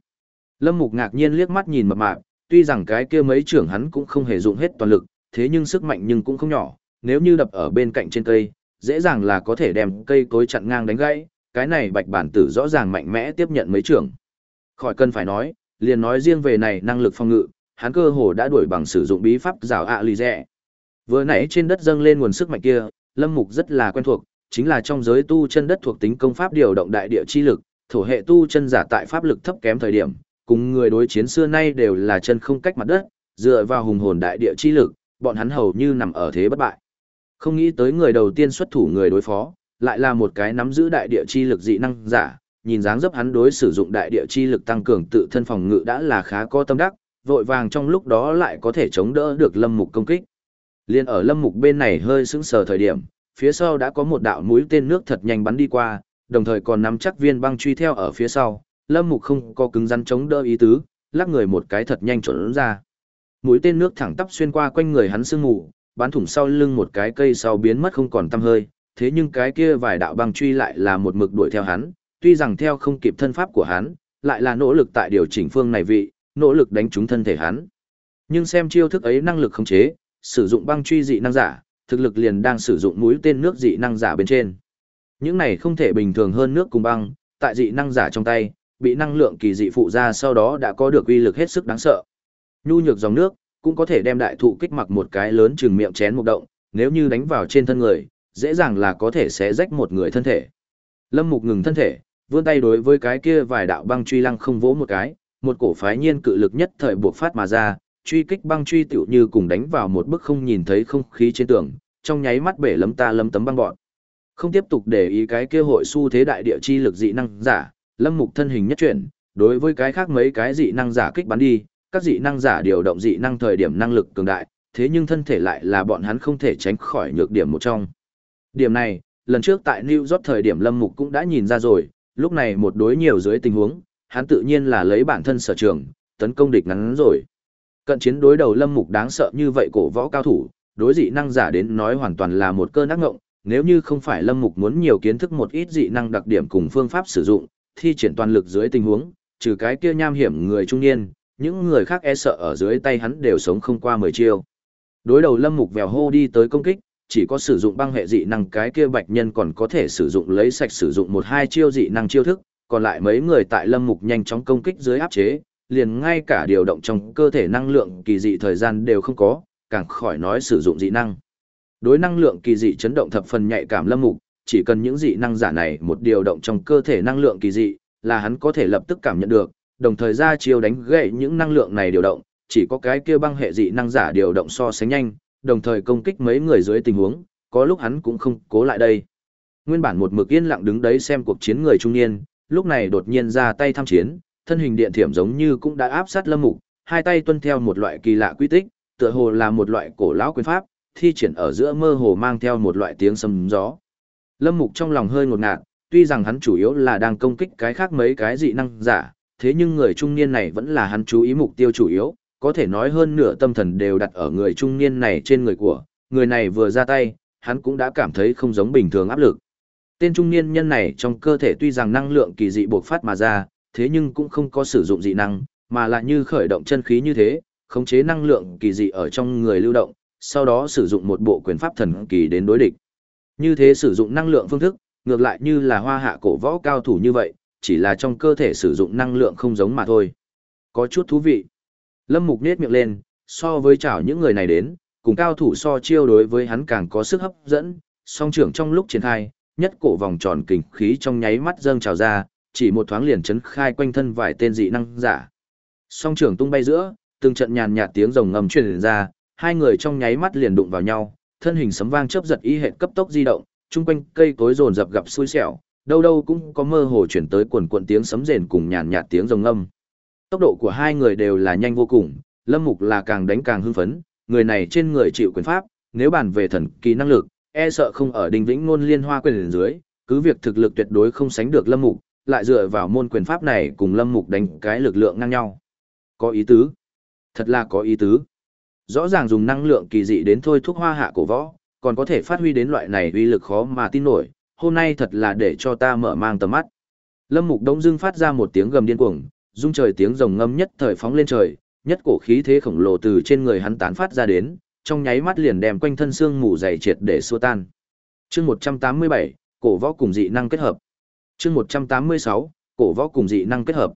Lâm Mục ngạc nhiên liếc mắt nhìn mập mạp, tuy rằng cái kia mấy trưởng hắn cũng không hề dụng hết toàn lực, thế nhưng sức mạnh nhưng cũng không nhỏ, nếu như đập ở bên cạnh trên cây, dễ dàng là có thể đem cây cối chặn ngang đánh gãy, cái này bạch bản tử rõ ràng mạnh mẽ tiếp nhận mấy trưởng. Khỏi cần phải nói, liền nói riêng về này năng lực phòng ngự, hắn cơ hồ đã đuổi bằng sử dụng bí pháp rào ạ lì rẻ. Vừa nãy trên đất dâng lên nguồn sức mạnh kia, Lâm Mục rất là quen thuộc, chính là trong giới tu chân đất thuộc tính công pháp điều động đại địa chi lực, thổ hệ tu chân giả tại pháp lực thấp kém thời điểm, cùng người đối chiến xưa nay đều là chân không cách mặt đất, dựa vào hùng hồn đại địa chi lực, bọn hắn hầu như nằm ở thế bất bại. Không nghĩ tới người đầu tiên xuất thủ người đối phó, lại là một cái nắm giữ đại địa chi lực dị năng giả, nhìn dáng dấp hắn đối sử dụng đại địa chi lực tăng cường tự thân phòng ngự đã là khá có tâm đắc, vội vàng trong lúc đó lại có thể chống đỡ được lâm mục công kích. Liên ở lâm mục bên này hơi sững sờ thời điểm, phía sau đã có một đạo mũi tên nước thật nhanh bắn đi qua, đồng thời còn nắm chắc viên băng truy theo ở phía sau, lâm mục không có cứng rắn chống đỡ ý tứ, lắc người một cái thật nhanh chuẩn ra. Mũi tên nước thẳng tắp xuyên qua quanh người hắn sương mù, bán thủng sau lưng một cái cây sau biến mất không còn tăm hơi, thế nhưng cái kia vài đạo băng truy lại là một mực đuổi theo hắn, tuy rằng theo không kịp thân pháp của hắn, lại là nỗ lực tại điều chỉnh phương này vị, nỗ lực đánh trúng thân thể hắn. Nhưng xem chiêu thức ấy năng lực khống chế, sử dụng băng truy dị năng giả, thực lực liền đang sử dụng mũi tên nước dị năng giả bên trên. Những này không thể bình thường hơn nước cùng băng, tại dị năng giả trong tay, bị năng lượng kỳ dị phụ ra sau đó đã có được uy lực hết sức đáng sợ. Nhu nhược dòng nước, cũng có thể đem đại thụ kích mặc một cái lớn chừng miệng chén một động, nếu như đánh vào trên thân người, dễ dàng là có thể xé rách một người thân thể. Lâm Mục ngừng thân thể, vươn tay đối với cái kia vài đạo băng truy lăng không vỗ một cái, một cổ phái nhiên cự lực nhất thời buộc phát mà ra, truy kích băng truy tiểu như cùng đánh vào một bức không nhìn thấy không khí trên tường, trong nháy mắt bể lấm ta lấm tấm băng bọn. Không tiếp tục để ý cái kia hội su thế đại địa chi lực dị năng giả, Lâm Mục thân hình nhất chuyển, đối với cái khác mấy cái dị năng giả kích bắn đi, các dị năng giả điều động dị năng thời điểm năng lực cường đại, thế nhưng thân thể lại là bọn hắn không thể tránh khỏi nhược điểm một trong. Điểm này, lần trước tại New York thời điểm Lâm Mục cũng đã nhìn ra rồi, lúc này một đối nhiều dưới tình huống, hắn tự nhiên là lấy bản thân sở trường, tấn công địch ngắn rồi. Cận chiến đối đầu Lâm Mục đáng sợ như vậy cổ võ cao thủ, đối dị năng giả đến nói hoàn toàn là một cơn ác ngộng, nếu như không phải Lâm Mục muốn nhiều kiến thức một ít dị năng đặc điểm cùng phương pháp sử dụng, thi triển toàn lực dưới tình huống, trừ cái kia nham hiểm người trung niên, những người khác e sợ ở dưới tay hắn đều sống không qua 10 chiêu. Đối đầu Lâm Mục vèo hô đi tới công kích, chỉ có sử dụng băng hệ dị năng cái kia bạch nhân còn có thể sử dụng lấy sạch sử dụng một hai chiêu dị năng chiêu thức, còn lại mấy người tại Lâm Mục nhanh chóng công kích dưới áp chế, liền ngay cả điều động trong cơ thể năng lượng kỳ dị thời gian đều không có, càng khỏi nói sử dụng dị năng. Đối năng lượng kỳ dị chấn động thập phần nhạy cảm Lâm Mục, chỉ cần những dị năng giả này một điều động trong cơ thể năng lượng kỳ dị, là hắn có thể lập tức cảm nhận được, đồng thời ra chiêu đánh gãy những năng lượng này điều động, chỉ có cái kia băng hệ dị năng giả điều động so sánh nhanh, đồng thời công kích mấy người dưới tình huống, có lúc hắn cũng không cố lại đây. Nguyên bản một mực yên lặng đứng đấy xem cuộc chiến người trung niên, lúc này đột nhiên ra tay tham chiến, thân hình điện thiểm giống như cũng đã áp sát Lâm Mục, hai tay tuân theo một loại kỳ lạ quy tích, tựa hồ là một loại cổ lão quyền pháp, thi triển ở giữa mơ hồ mang theo một loại tiếng sấm gió. Lâm Mục trong lòng hơi ngột ngạt, tuy rằng hắn chủ yếu là đang công kích cái khác mấy cái dị năng giả, thế nhưng người trung niên này vẫn là hắn chú ý mục tiêu chủ yếu, có thể nói hơn nửa tâm thần đều đặt ở người trung niên này trên người của, người này vừa ra tay, hắn cũng đã cảm thấy không giống bình thường áp lực. Tên trung niên nhân này trong cơ thể tuy rằng năng lượng kỳ dị bộc phát mà ra, thế nhưng cũng không có sử dụng dị năng, mà là như khởi động chân khí như thế, khống chế năng lượng kỳ dị ở trong người lưu động, sau đó sử dụng một bộ quyền pháp thần kỳ đến đối địch. Như thế sử dụng năng lượng phương thức, ngược lại như là hoa hạ cổ võ cao thủ như vậy, chỉ là trong cơ thể sử dụng năng lượng không giống mà thôi. Có chút thú vị. Lâm Mục nết miệng lên, so với chảo những người này đến, cùng cao thủ so chiêu đối với hắn càng có sức hấp dẫn, song trưởng trong lúc triển khai, nhất cổ vòng tròn kình khí trong nháy mắt dâng trào ra, chỉ một thoáng liền chấn khai quanh thân vài tên dị năng giả. Song trưởng tung bay giữa, từng trận nhàn nhạt tiếng rồng ngầm truyền ra, hai người trong nháy mắt liền đụng vào nhau, thân hình sấm vang chớp giật y hệt cấp tốc di động, chung quanh cây cối rồn rập gặp xui xẻo, đâu đâu cũng có mơ hồ chuyển tới quần quần tiếng sấm rền cùng nhàn nhạt tiếng rồng ngâm. Tốc độ của hai người đều là nhanh vô cùng, Lâm Mục là càng đánh càng hưng phấn, người này trên người chịu quyền pháp, nếu bàn về thần kỳ năng lực, e sợ không ở đinh vĩnh ngôn liên hoa quyền dưới, cứ việc thực lực tuyệt đối không sánh được Lâm Mục, lại dựa vào môn quyền pháp này cùng Lâm Mục đánh cái lực lượng ngang nhau. Có ý tứ. Thật là có ý tứ. Rõ ràng dùng năng lượng kỳ dị đến thôi thúc hoa hạ cổ võ, còn có thể phát huy đến loại này uy lực khó mà tin nổi, hôm nay thật là để cho ta mở mang tầm mắt. Lâm Mục Đông Dương phát ra một tiếng gầm điên cuồng, rung trời tiếng rồng ngâm nhất thời phóng lên trời, nhất cổ khí thế khổng lồ từ trên người hắn tán phát ra đến, trong nháy mắt liền đem quanh thân xương mù dày triệt để xua tan. Chương 187, cổ võ cùng dị năng kết hợp. Chương 186, cổ võ cùng dị năng kết hợp.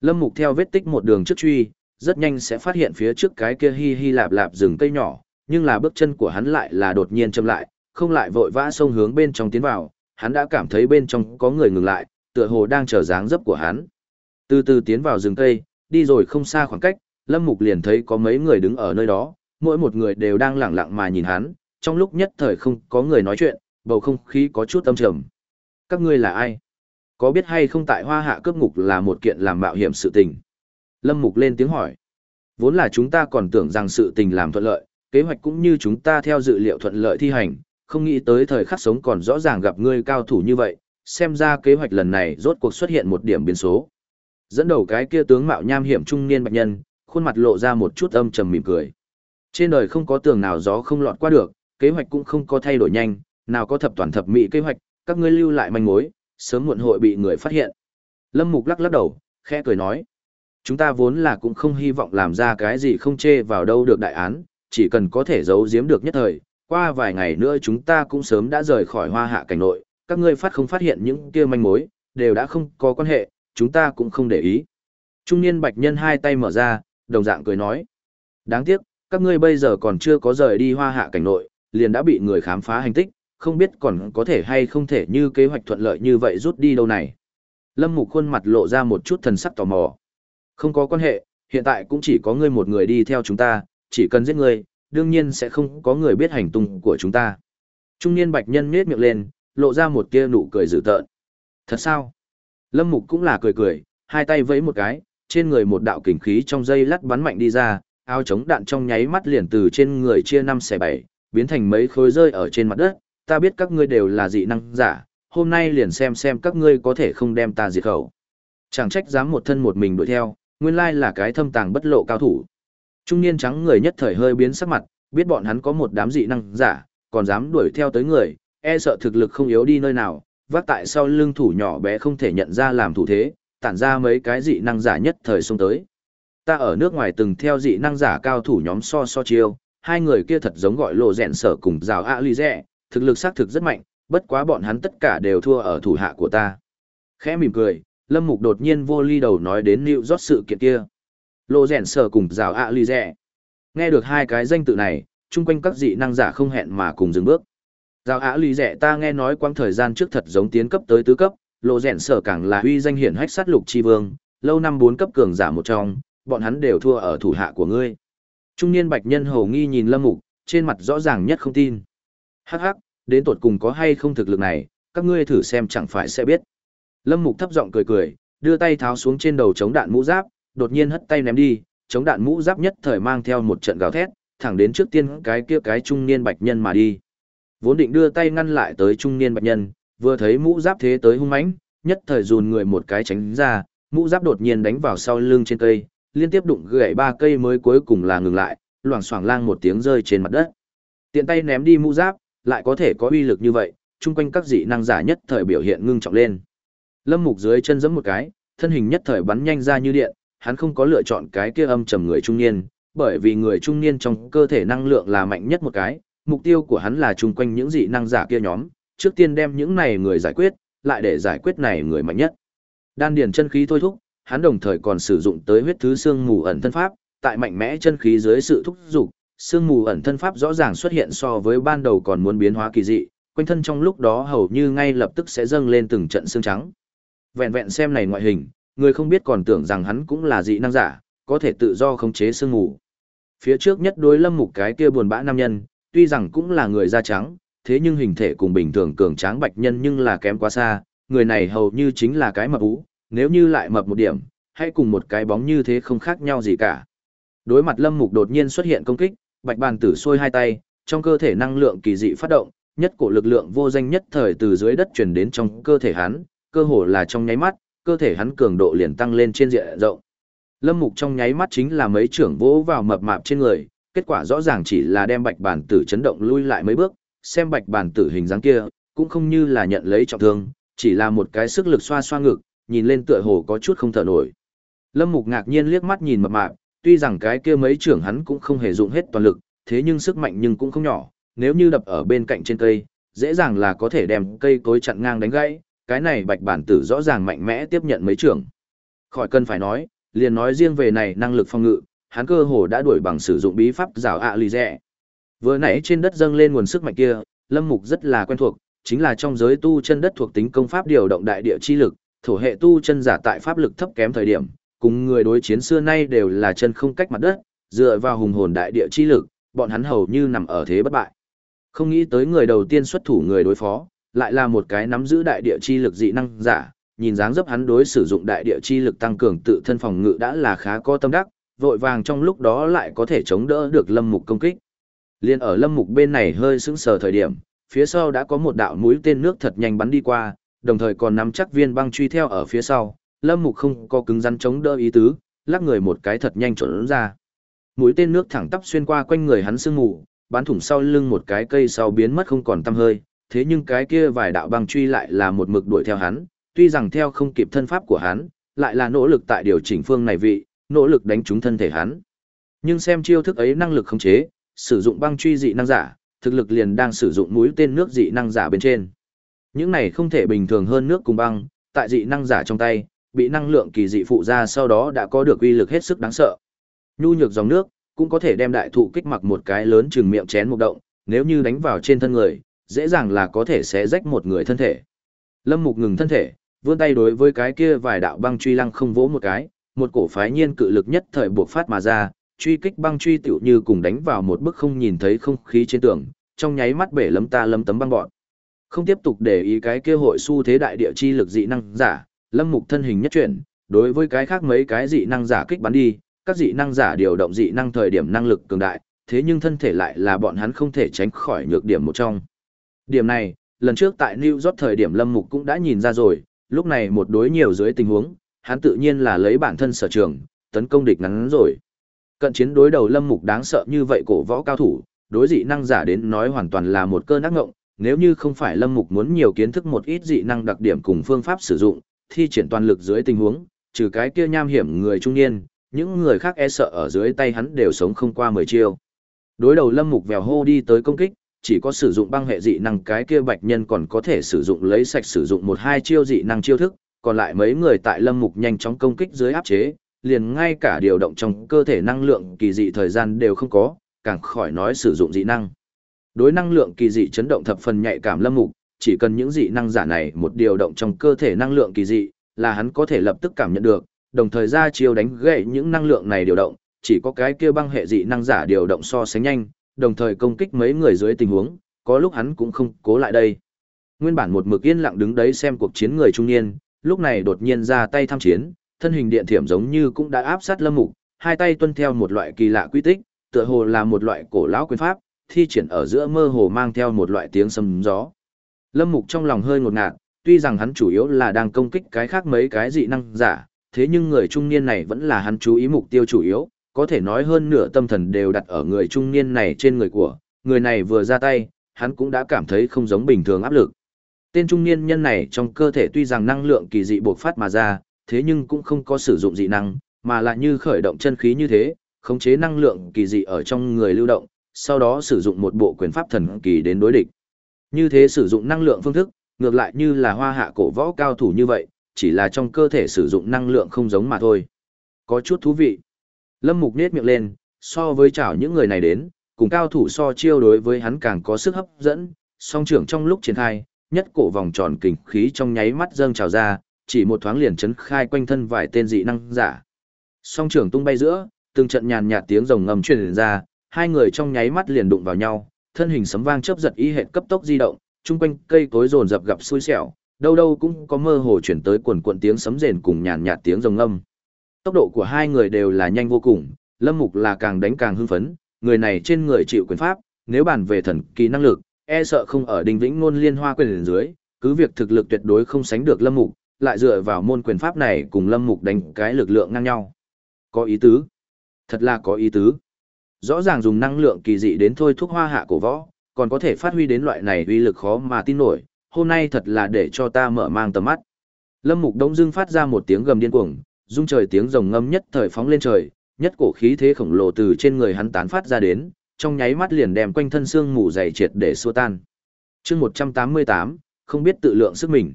Lâm Mục theo vết tích một đường trước truy, rất nhanh sẽ phát hiện phía trước cái kia hi hi lạp lạp rừng cây nhỏ, nhưng là bước chân của hắn lại là đột nhiên chậm lại, không lại vội vã xông hướng bên trong tiến vào, hắn đã cảm thấy bên trong có người ngừng lại, tựa hồ đang chờ dáng dấp của hắn. Từ từ tiến vào rừng cây, đi rồi không xa khoảng cách, Lâm Mục liền thấy có mấy người đứng ở nơi đó, mỗi một người đều đang lặng lặng mà nhìn hắn, trong lúc nhất thời không có người nói chuyện, bầu không khí có chút âm trầm. Các ngươi là ai? Có biết hay không tại Hoa Hạ cướp ngục là một kiện làm mạo hiểm sự tình? Lâm Mục lên tiếng hỏi. Vốn là chúng ta còn tưởng rằng sự tình làm thuận lợi, kế hoạch cũng như chúng ta theo dự liệu thuận lợi thi hành, không nghĩ tới thời khắc sống còn rõ ràng gặp ngươi cao thủ như vậy, xem ra kế hoạch lần này rốt cuộc xuất hiện một điểm biến số. Dẫn đầu cái kia tướng mạo nham hiểm trung niên bạch nhân, khuôn mặt lộ ra một chút âm trầm mỉm cười. Trên đời không có tường nào gió không lọt qua được, kế hoạch cũng không có thay đổi nhanh, nào có thập toàn thập mỹ kế hoạch, các ngươi lưu lại manh mối, sớm muộn hội bị người phát hiện. Lâm Mục lắc lắc đầu, khẽ cười nói. Chúng ta vốn là cũng không hy vọng làm ra cái gì không chê vào đâu được đại án, chỉ cần có thể giấu giếm được nhất thời, qua vài ngày nữa chúng ta cũng sớm đã rời khỏi hoa hạ cảnh nội, các ngươi phát không phát hiện những kia manh mối, đều đã không có quan hệ, chúng ta cũng không để ý. Trung niên bạch nhân hai tay mở ra, đồng dạng cười nói. Đáng tiếc, các ngươi bây giờ còn chưa có rời đi hoa hạ cảnh nội, liền đã bị người khám phá hành tích, không biết còn có thể hay không thể như kế hoạch thuận lợi như vậy rút đi đâu này. Lâm Mục khuôn mặt lộ ra một chút thần sắc tò mò. Không có quan hệ, hiện tại cũng chỉ có ngươi một người đi theo chúng ta, chỉ cần giết ngươi, đương nhiên sẽ không có người biết hành tung của chúng ta. Trung niên bạch nhân nhếch miệng lên, lộ ra một tia nụ cười dữ tợn. Thật sao? Lâm Mục cũng là cười cười, hai tay vẫy một cái, trên người một đạo kình khí trong dây lắt bắn mạnh đi ra, áo chống đạn trong nháy mắt liền từ trên người chia năm xẻ bảy, biến thành mấy khối rơi ở trên mặt đất, ta biết các ngươi đều là dị năng giả, hôm nay liền xem xem các ngươi có thể không đem ta diệt khẩu. Chẳng trách dám một thân một mình đuổi theo, nguyên lai là cái thâm tàng bất lộ cao thủ. Trung niên trắng người nhất thời hơi biến sắc mặt, biết bọn hắn có một đám dị năng giả, còn dám đuổi theo tới người, e sợ thực lực không yếu đi nơi nào, vác tại sau lưng thủ nhỏ bé không thể nhận ra làm thủ thế, tản ra mấy cái dị năng giả nhất thời xông tới. Ta ở nước ngoài từng theo dị năng giả cao thủ nhóm so so chiêu, hai người kia thật giống gọi lộ rèn sở cùng rào ạ ly rẻ, thực lực xác thực rất mạnh, bất quá bọn hắn tất cả đều thua ở thủ hạ của ta. Khẽ mỉm cười, Lâm Mục đột nhiên vô ly đầu nói đến New York sự kiện kia. Lộ rèn sở cùng rào ạ ly rẻ. Nghe được hai cái danh tự này, chung quanh các dị năng giả không hẹn mà cùng dừng bước. Rào ạ ly rẻ ta nghe nói quãng thời gian trước thật giống tiến cấp tới tứ cấp, lộ rèn sở càng là huy danh hiển hách sát lục chi vương, lâu năm bốn cấp cường giả một trong, bọn hắn đều thua ở thủ hạ của ngươi. Trung niên bạch nhân hầu nghi nhìn Lâm Mục, trên mặt rõ ràng nhất không tin. Hắc hắc, đến tột cùng có hay không thực lực này, các ngươi thử xem chẳng phải sẽ biết. Lâm Mục thấp giọng cười cười, đưa tay tháo xuống trên đầu chống đạn mũ giáp, đột nhiên hất tay ném đi, chống đạn mũ giáp nhất thời mang theo một trận gào thét, thẳng đến trước tiên cái kia cái trung niên bạch nhân mà đi. Vốn định đưa tay ngăn lại tới trung niên bạch nhân, vừa thấy mũ giáp thế tới hung mãnh, nhất thời dùn người một cái tránh ra, mũ giáp đột nhiên đánh vào sau lưng trên cây, liên tiếp đụng gãy ba cây mới cuối cùng là ngừng lại, loảng xoảng lang một tiếng rơi trên mặt đất. Tiện tay ném đi mũ giáp, lại có thể có uy lực như vậy, chung quanh các dị năng giả nhất thời biểu hiện ngưng trọng lên. Lâm Mục dưới chân giẫm một cái, thân hình nhất thời bắn nhanh ra như điện, hắn không có lựa chọn cái kia âm trầm người trung niên, bởi vì người trung niên trong cơ thể năng lượng là mạnh nhất một cái, mục tiêu của hắn là chung quanh những dị năng giả kia nhóm, trước tiên đem những này người giải quyết, lại để giải quyết này người mạnh nhất. Đan điền chân khí thôi thúc, hắn đồng thời còn sử dụng tới huyết thứ xương mù ẩn thân pháp, tại mạnh mẽ chân khí dưới sự thúc dục, xương mù ẩn thân pháp rõ ràng xuất hiện so với ban đầu còn muốn biến hóa kỳ dị, quanh thân trong lúc đó hầu như ngay lập tức sẽ dâng lên từng trận xương trắng. Vẹn vẹn xem này ngoại hình, người không biết còn tưởng rằng hắn cũng là dị năng giả, có thể tự do khống chế xương mù. Phía trước nhất đối lâm mục cái kia buồn bã nam nhân, tuy rằng cũng là người da trắng, thế nhưng hình thể cùng bình thường cường tráng bạch nhân nhưng là kém quá xa, người này hầu như chính là cái mập ú, nếu như lại mập một điểm, hay cùng một cái bóng như thế không khác nhau gì cả. Đối mặt Lâm Mục đột nhiên xuất hiện công kích, Bạch Bàn Tử sôi hai tay, trong cơ thể năng lượng kỳ dị phát động, nhất cổ lực lượng vô danh nhất thời từ dưới đất truyền đến trong cơ thể hắn, cơ hồ là trong nháy mắt, cơ thể hắn cường độ liền tăng lên trên diện rộng. Lâm Mục trong nháy mắt chính là mấy trưởng vỗ vào mập mạp trên người, kết quả rõ ràng chỉ là đem Bạch bản Tử chấn động lui lại mấy bước, xem Bạch bản Tử hình dáng kia, cũng không như là nhận lấy trọng thương, chỉ là một cái sức lực xoa xoa ngực, nhìn lên tựa hồ có chút không thở nổi. Lâm Mục ngạc nhiên liếc mắt nhìn mập mạp, tuy rằng cái kia mấy trưởng hắn cũng không hề dụng hết toàn lực, thế nhưng sức mạnh nhưng cũng không nhỏ, nếu như đập ở bên cạnh trên cây, dễ dàng là có thể đem cây cối chặn ngang đánh gãy, cái này bạch bản tử rõ ràng mạnh mẽ tiếp nhận mấy trưởng. Khỏi cần phải nói, liền nói riêng về này năng lực phòng ngự, hắn cơ hồ đã đuổi bằng sử dụng bí pháp rào ạ lì rẻ. Vừa nãy trên đất dâng lên nguồn sức mạnh kia, Lâm Mục rất là quen thuộc, chính là trong giới tu chân đất thuộc tính công pháp điều động đại địa chi lực, thổ hệ tu chân giả tại pháp lực thấp kém thời điểm, cùng người đối chiến xưa nay đều là chân không cách mặt đất, dựa vào hùng hồn đại địa chi lực, bọn hắn hầu như nằm ở thế bất bại. Không nghĩ tới người đầu tiên xuất thủ người đối phó, lại là một cái nắm giữ đại địa chi lực dị năng giả, nhìn dáng dấp hắn đối sử dụng đại địa chi lực tăng cường tự thân phòng ngự đã là khá có tâm đắc, vội vàng trong lúc đó lại có thể chống đỡ được lâm mục công kích. Liên ở lâm mục bên này hơi sững sờ thời điểm, phía sau đã có một đạo mũi tên nước thật nhanh bắn đi qua, đồng thời còn nắm chắc viên băng truy theo ở phía sau, lâm mục không có cứng rắn chống đỡ ý tứ, lắc người một cái thật nhanh trốn ra. Mũi tên nước thẳng tắp xuyên qua quanh người hắn sương mù, bắn thủng sau lưng một cái cây sau biến mất không còn tăm hơi, thế nhưng cái kia vài đạo băng truy lại là một mực đuổi theo hắn, tuy rằng theo không kịp thân pháp của hắn, lại là nỗ lực tại điều chỉnh phương này vị, nỗ lực đánh trúng thân thể hắn. Nhưng xem chiêu thức ấy năng lực khống chế, sử dụng băng truy dị năng giả, thực lực liền đang sử dụng mũi tên nước dị năng giả bên trên. Những này không thể bình thường hơn nước cùng băng, tại dị năng giả trong tay, bị năng lượng kỳ dị phụ ra sau đó đã có được uy lực hết sức đáng sợ. Nhu nhược dòng nước, cũng có thể đem đại thụ kích mặc một cái lớn chừng miệng chén một động, nếu như đánh vào trên thân người, dễ dàng là có thể xé rách một người thân thể. Lâm Mục ngừng thân thể, vươn tay đối với cái kia vài đạo băng truy lăng không vỗ một cái, một cổ phái nhiên cự lực nhất thời buộc phát mà ra, truy kích băng truy tiểu như cùng đánh vào một bức không nhìn thấy không khí trên tường, trong nháy mắt bể lấm ta lấm tấm băng bọn. Không tiếp tục để ý cái kia hội su thế đại địa chi lực dị năng giả, lâm mục thân hình nhất chuyển, đối với cái khác mấy cái dị năng giả kích bắn đi, các dị năng giả điều động dị năng thời điểm năng lực cường đại, thế nhưng thân thể lại là bọn hắn không thể tránh khỏi nhược điểm một trong. Điểm này, lần trước tại New York thời điểm Lâm Mục cũng đã nhìn ra rồi, lúc này một đối nhiều dưới tình huống, hắn tự nhiên là lấy bản thân sở trường, tấn công địch ngắn rồi. Cận chiến đối đầu Lâm Mục đáng sợ như vậy cổ võ cao thủ, đối dị năng giả đến nói hoàn toàn là một cơn ác ngộng, nếu như không phải Lâm Mục muốn nhiều kiến thức một ít dị năng đặc điểm cùng phương pháp sử dụng, thi triển toàn lực dưới tình huống, trừ cái kia nham hiểm người trung niên, những người khác e sợ ở dưới tay hắn đều sống không qua 10 chiêu. Đối đầu Lâm Mục vèo hô đi tới công kích, chỉ có sử dụng băng hệ dị năng cái kia bạch nhân còn có thể sử dụng lấy sạch sử dụng một hai chiêu dị năng chiêu thức, còn lại mấy người tại Lâm Mục nhanh chóng công kích dưới áp chế, liền ngay cả điều động trong cơ thể năng lượng kỳ dị thời gian đều không có, càng khỏi nói sử dụng dị năng. Đối năng lượng kỳ dị chấn động thập phần nhạy cảm Lâm Mục, chỉ cần những dị năng giả này một điều động trong cơ thể năng lượng kỳ dị, là hắn có thể lập tức cảm nhận được, đồng thời ra chiêu đánh gãy những năng lượng này điều động, chỉ có cái kia băng hệ dị năng giả điều động so sánh nhanh, đồng thời công kích mấy người dưới tình huống, có lúc hắn cũng không cố lại đây. Nguyên bản một mực yên lặng đứng đấy xem cuộc chiến người trung niên, lúc này đột nhiên ra tay tham chiến, thân hình điện thiểm giống như cũng đã áp sát Lâm Mục, hai tay tuân theo một loại kỳ lạ quy tích, tựa hồ là một loại cổ lão quyền pháp, thi triển ở giữa mơ hồ mang theo một loại tiếng sấm gió. Lâm Mục trong lòng hơi ngột ngạt, tuy rằng hắn chủ yếu là đang công kích cái khác mấy cái dị năng giả, thế nhưng người trung niên này vẫn là hắn chú ý mục tiêu chủ yếu, có thể nói hơn nửa tâm thần đều đặt ở người trung niên này trên người của, người này vừa ra tay, hắn cũng đã cảm thấy không giống bình thường áp lực. Tên trung niên nhân này trong cơ thể tuy rằng năng lượng kỳ dị bộc phát mà ra, thế nhưng cũng không có sử dụng dị năng, mà lại như khởi động chân khí như thế, khống chế năng lượng kỳ dị ở trong người lưu động, sau đó sử dụng một bộ quyền pháp thần kỳ đến đối địch. Như thế sử dụng năng lượng phương thức, ngược lại như là hoa hạ cổ võ cao thủ như vậy, chỉ là trong cơ thể sử dụng năng lượng không giống mà thôi. Có chút thú vị. Lâm Mục nết miệng lên, so với chảo những người này đến, cùng cao thủ so chiêu đối với hắn càng có sức hấp dẫn, song trưởng trong lúc triển khai, nhất cổ vòng tròn kình khí trong nháy mắt dâng trào ra, chỉ một thoáng liền chấn khai quanh thân vài tên dị năng giả. Song trưởng tung bay giữa, từng trận nhàn nhạt tiếng rồng ngầm truyền ra, hai người trong nháy mắt liền đụng vào nhau, thân hình sấm vang chớp giật y hệt cấp tốc di động, chung quanh cây cối rồn rập gặp xui xẻo, đâu đâu cũng có mơ hồ chuyển tới quần cuộn tiếng sấm rền cùng nhàn nhạt tiếng rồng ngâm. Tốc độ của hai người đều là nhanh vô cùng, Lâm Mục là càng đánh càng hưng phấn, người này trên người chịu quyền pháp, nếu bàn về thần kỳ năng lực, e sợ không ở Đinh Vĩnh Ngôn liên hoa quyền dưới, cứ việc thực lực tuyệt đối không sánh được Lâm Mục, lại dựa vào môn quyền pháp này cùng Lâm Mục đánh cái lực lượng ngang nhau. Có ý tứ. Thật là có ý tứ. Rõ ràng dùng năng lượng kỳ dị đến thôi thúc hoa hạ cổ võ, còn có thể phát huy đến loại này uy lực khó mà tin nổi, hôm nay thật là để cho ta mở mang tầm mắt. Lâm Mục Đông Dương phát ra một tiếng gầm điên cuồng, rung trời tiếng rồng ngâm nhất thời phóng lên trời, nhất cổ khí thế khổng lồ từ trên người hắn tán phát ra đến, trong nháy mắt liền đem quanh thân xương mù dày triệt để xua tan. Chương 188, không biết tự lượng sức mình.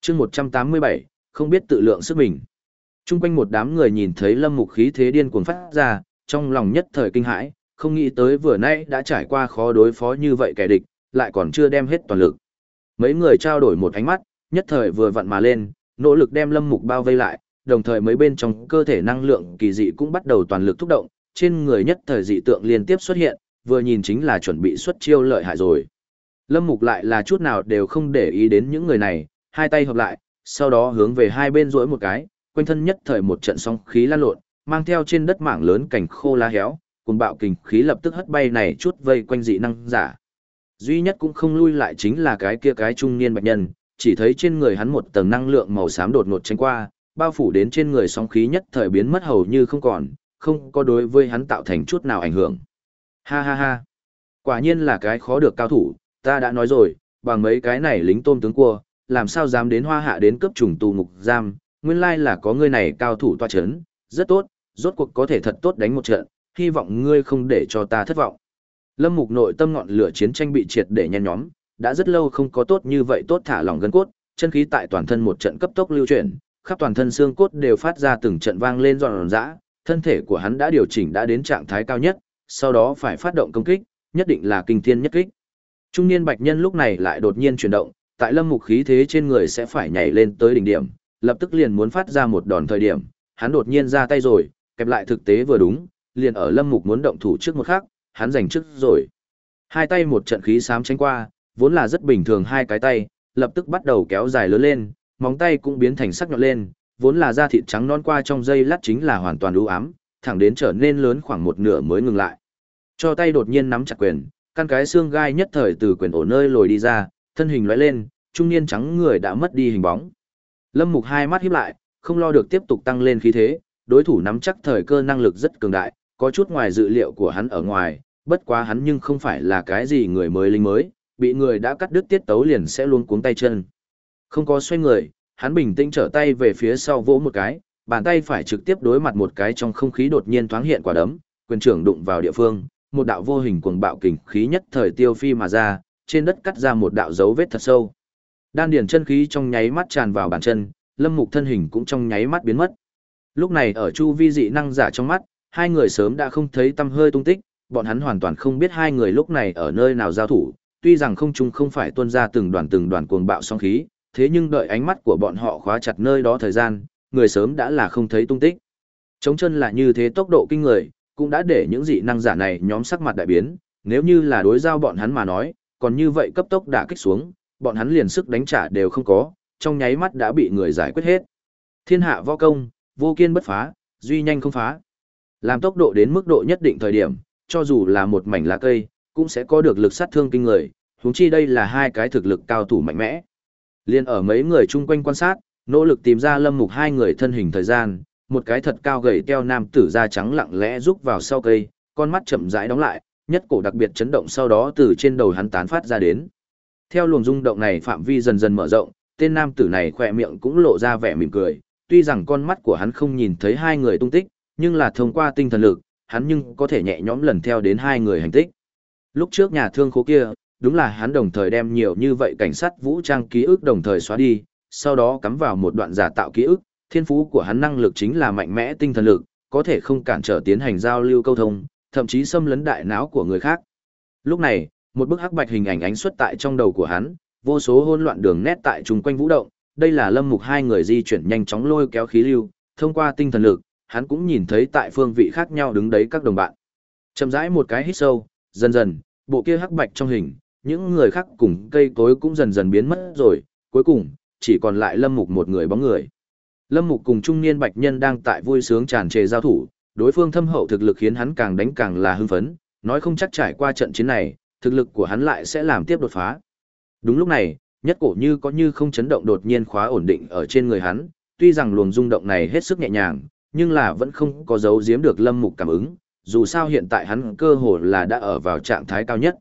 Chương 187, không biết tự lượng sức mình. Trung quanh một đám người nhìn thấy Lâm Mục khí thế điên cuồng phát ra, trong lòng nhất thời kinh hãi, không nghĩ tới vừa nãy đã trải qua khó đối phó như vậy kẻ địch, lại còn chưa đem hết toàn lực. Mấy người trao đổi một ánh mắt, nhất thời vừa vặn mà lên, nỗ lực đem Lâm Mục bao vây lại, đồng thời mấy bên trong cơ thể năng lượng kỳ dị cũng bắt đầu toàn lực thúc động, trên người nhất thời dị tượng liên tiếp xuất hiện, vừa nhìn chính là chuẩn bị xuất chiêu lợi hại rồi. Lâm Mục lại là chút nào đều không để ý đến những người này, hai tay hợp lại, sau đó hướng về hai bên duỗi một cái, quanh thân nhất thời một trận sóng khí lan lộn, mang theo trên đất mảng lớn cảnh khô lá héo, cùng bạo kình khí lập tức hất bay này chút vây quanh dị năng giả. Duy nhất cũng không lui lại chính là cái kia cái trung niên bạch nhân, chỉ thấy trên người hắn một tầng năng lượng màu xám đột ngột tránh qua, bao phủ đến trên người sóng khí nhất thời biến mất hầu như không còn, không có đối với hắn tạo thành chút nào ảnh hưởng. Ha ha ha. Quả nhiên là cái khó được cao thủ, ta đã nói rồi, bằng mấy cái này lính tôm tướng cua, làm sao dám đến hoa hạ đến cấp trùng tù ngục giam, nguyên lai là có ngươi này cao thủ toa chấn, rất tốt, rốt cuộc có thể thật tốt đánh một trận, hy vọng ngươi không để cho ta thất vọng. Lâm Mục nội tâm ngọn lửa chiến tranh bị triệt để nhen nhóm, đã rất lâu không có tốt như vậy tốt thả lỏng gân cốt, chân khí tại toàn thân một trận cấp tốc lưu chuyển, khắp toàn thân xương cốt đều phát ra từng trận vang lên giòn giã, thân thể của hắn đã điều chỉnh đã đến trạng thái cao nhất, sau đó phải phát động công kích, nhất định là kinh thiên nhất kích. Trung niên bạch nhân lúc này lại đột nhiên chuyển động, tại lâm mục khí thế trên người sẽ phải nhảy lên tới đỉnh điểm, lập tức liền muốn phát ra một đòn thời điểm, hắn đột nhiên ra tay rồi, kẹp lại thực tế vừa đúng, liền ở lâm mục muốn động thủ trước một khắc, hắn giành trước rồi. Hai tay một trận khí xám tránh qua, vốn là rất bình thường hai cái tay, lập tức bắt đầu kéo dài lớn lên, móng tay cũng biến thành sắc nhọn lên, vốn là da thịt trắng non qua trong dây lát chính là hoàn toàn u ám, thẳng đến trở nên lớn khoảng một nửa mới ngừng lại. Cho tay đột nhiên nắm chặt quyền, Căn cái xương gai nhất thời từ quyền ổ nơi lồi đi ra, thân hình lóe lên, trung niên trắng người đã mất đi hình bóng. Lâm Mục hai mắt híp lại, không lo được tiếp tục tăng lên khí thế, đối thủ nắm chắc thời cơ năng lực rất cường đại, có chút ngoài dự liệu của hắn ở ngoài, bất quá hắn nhưng không phải là cái gì người mới linh mới, bị người đã cắt đứt tiết tấu liền sẽ luôn cuống tay chân. Không có xoay người, hắn bình tĩnh trở tay về phía sau vỗ một cái, bàn tay phải trực tiếp đối mặt một cái trong không khí đột nhiên thoáng hiện quả đấm, quyền trưởng đụng vào địa phương, một đạo vô hình cuồng bạo kình khí nhất thời tiêu phi mà ra, trên đất cắt ra một đạo dấu vết thật sâu. Đan điển chân khí trong nháy mắt tràn vào bàn chân, Lâm Mục thân hình cũng trong nháy mắt biến mất. Lúc này ở chu vi dị năng giả trong mắt, hai người sớm đã không thấy tâm hơi tung tích, bọn hắn hoàn toàn không biết hai người lúc này ở nơi nào giao thủ, tuy rằng không chung không phải tuôn ra từng đoàn từng đoàn cuồng bạo song khí, thế nhưng đợi ánh mắt của bọn họ khóa chặt nơi đó thời gian, người sớm đã là không thấy tung tích. Chống chân là như thế tốc độ kinh người, cũng đã để những dị năng giả này nhóm sắc mặt đại biến, nếu như là đối giao bọn hắn mà nói, còn như vậy cấp tốc đã kích xuống, bọn hắn liền sức đánh trả đều không có, trong nháy mắt đã bị người giải quyết hết. Thiên hạ võ công, vô kiên bất phá, duy nhanh không phá. Làm tốc độ đến mức độ nhất định thời điểm, cho dù là một mảnh lá cây, cũng sẽ có được lực sát thương kinh người, huống chi đây là hai cái thực lực cao thủ mạnh mẽ. Liên ở mấy người chung quanh quan sát, nỗ lực tìm ra lâm mục hai người thân hình thời gian, một cái thật cao gầy teo nam tử da trắng lặng lẽ rúc vào sau cây, con mắt chậm rãi đóng lại, nhất cổ đặc biệt chấn động sau đó từ trên đầu hắn tán phát ra đến. Theo luồng rung động này phạm vi dần dần mở rộng, tên nam tử này khỏe miệng cũng lộ ra vẻ mỉm cười, tuy rằng con mắt của hắn không nhìn thấy hai người tung tích, nhưng là thông qua tinh thần lực, hắn nhưng có thể nhẹ nhõm lần theo đến hai người hành tích. Lúc trước nhà thương khố kia, đúng là hắn đồng thời đem nhiều như vậy cảnh sát vũ trang ký ức đồng thời xóa đi, sau đó cắm vào một đoạn giả tạo ký ức, thiên phú của hắn năng lực chính là mạnh mẽ tinh thần lực, có thể không cản trở tiến hành giao lưu câu thông, thậm chí xâm lấn đại não của người khác. Lúc này, một bức hắc bạch hình ảnh ánh xuất tại trong đầu của hắn, vô số hỗn loạn đường nét tại chung quanh vũ động, đây là lâm mục hai người di chuyển nhanh chóng lôi kéo khí lưu, thông qua tinh thần lực, hắn cũng nhìn thấy tại phương vị khác nhau đứng đấy các đồng bạn. Chậm rãi một cái hít sâu, dần dần, bộ kia hắc bạch trong hình, những người khác cùng cây cối cũng dần dần biến mất rồi, cuối cùng, chỉ còn lại Lâm Mục một người bóng người. Lâm Mục cùng trung niên bạch nhân đang tại vui sướng tràn trề giao thủ, đối phương thâm hậu thực lực khiến hắn càng đánh càng là hưng phấn, nói không chắc trải qua trận chiến này, thực lực của hắn lại sẽ làm tiếp đột phá. Đúng lúc này, nhất cổ như có như không chấn động đột nhiên khóa ổn định ở trên người hắn, tuy rằng luồng rung động này hết sức nhẹ nhàng, nhưng là vẫn không có dấu giếm được Lâm Mục cảm ứng, dù sao hiện tại hắn cơ hồ là đã ở vào trạng thái cao nhất.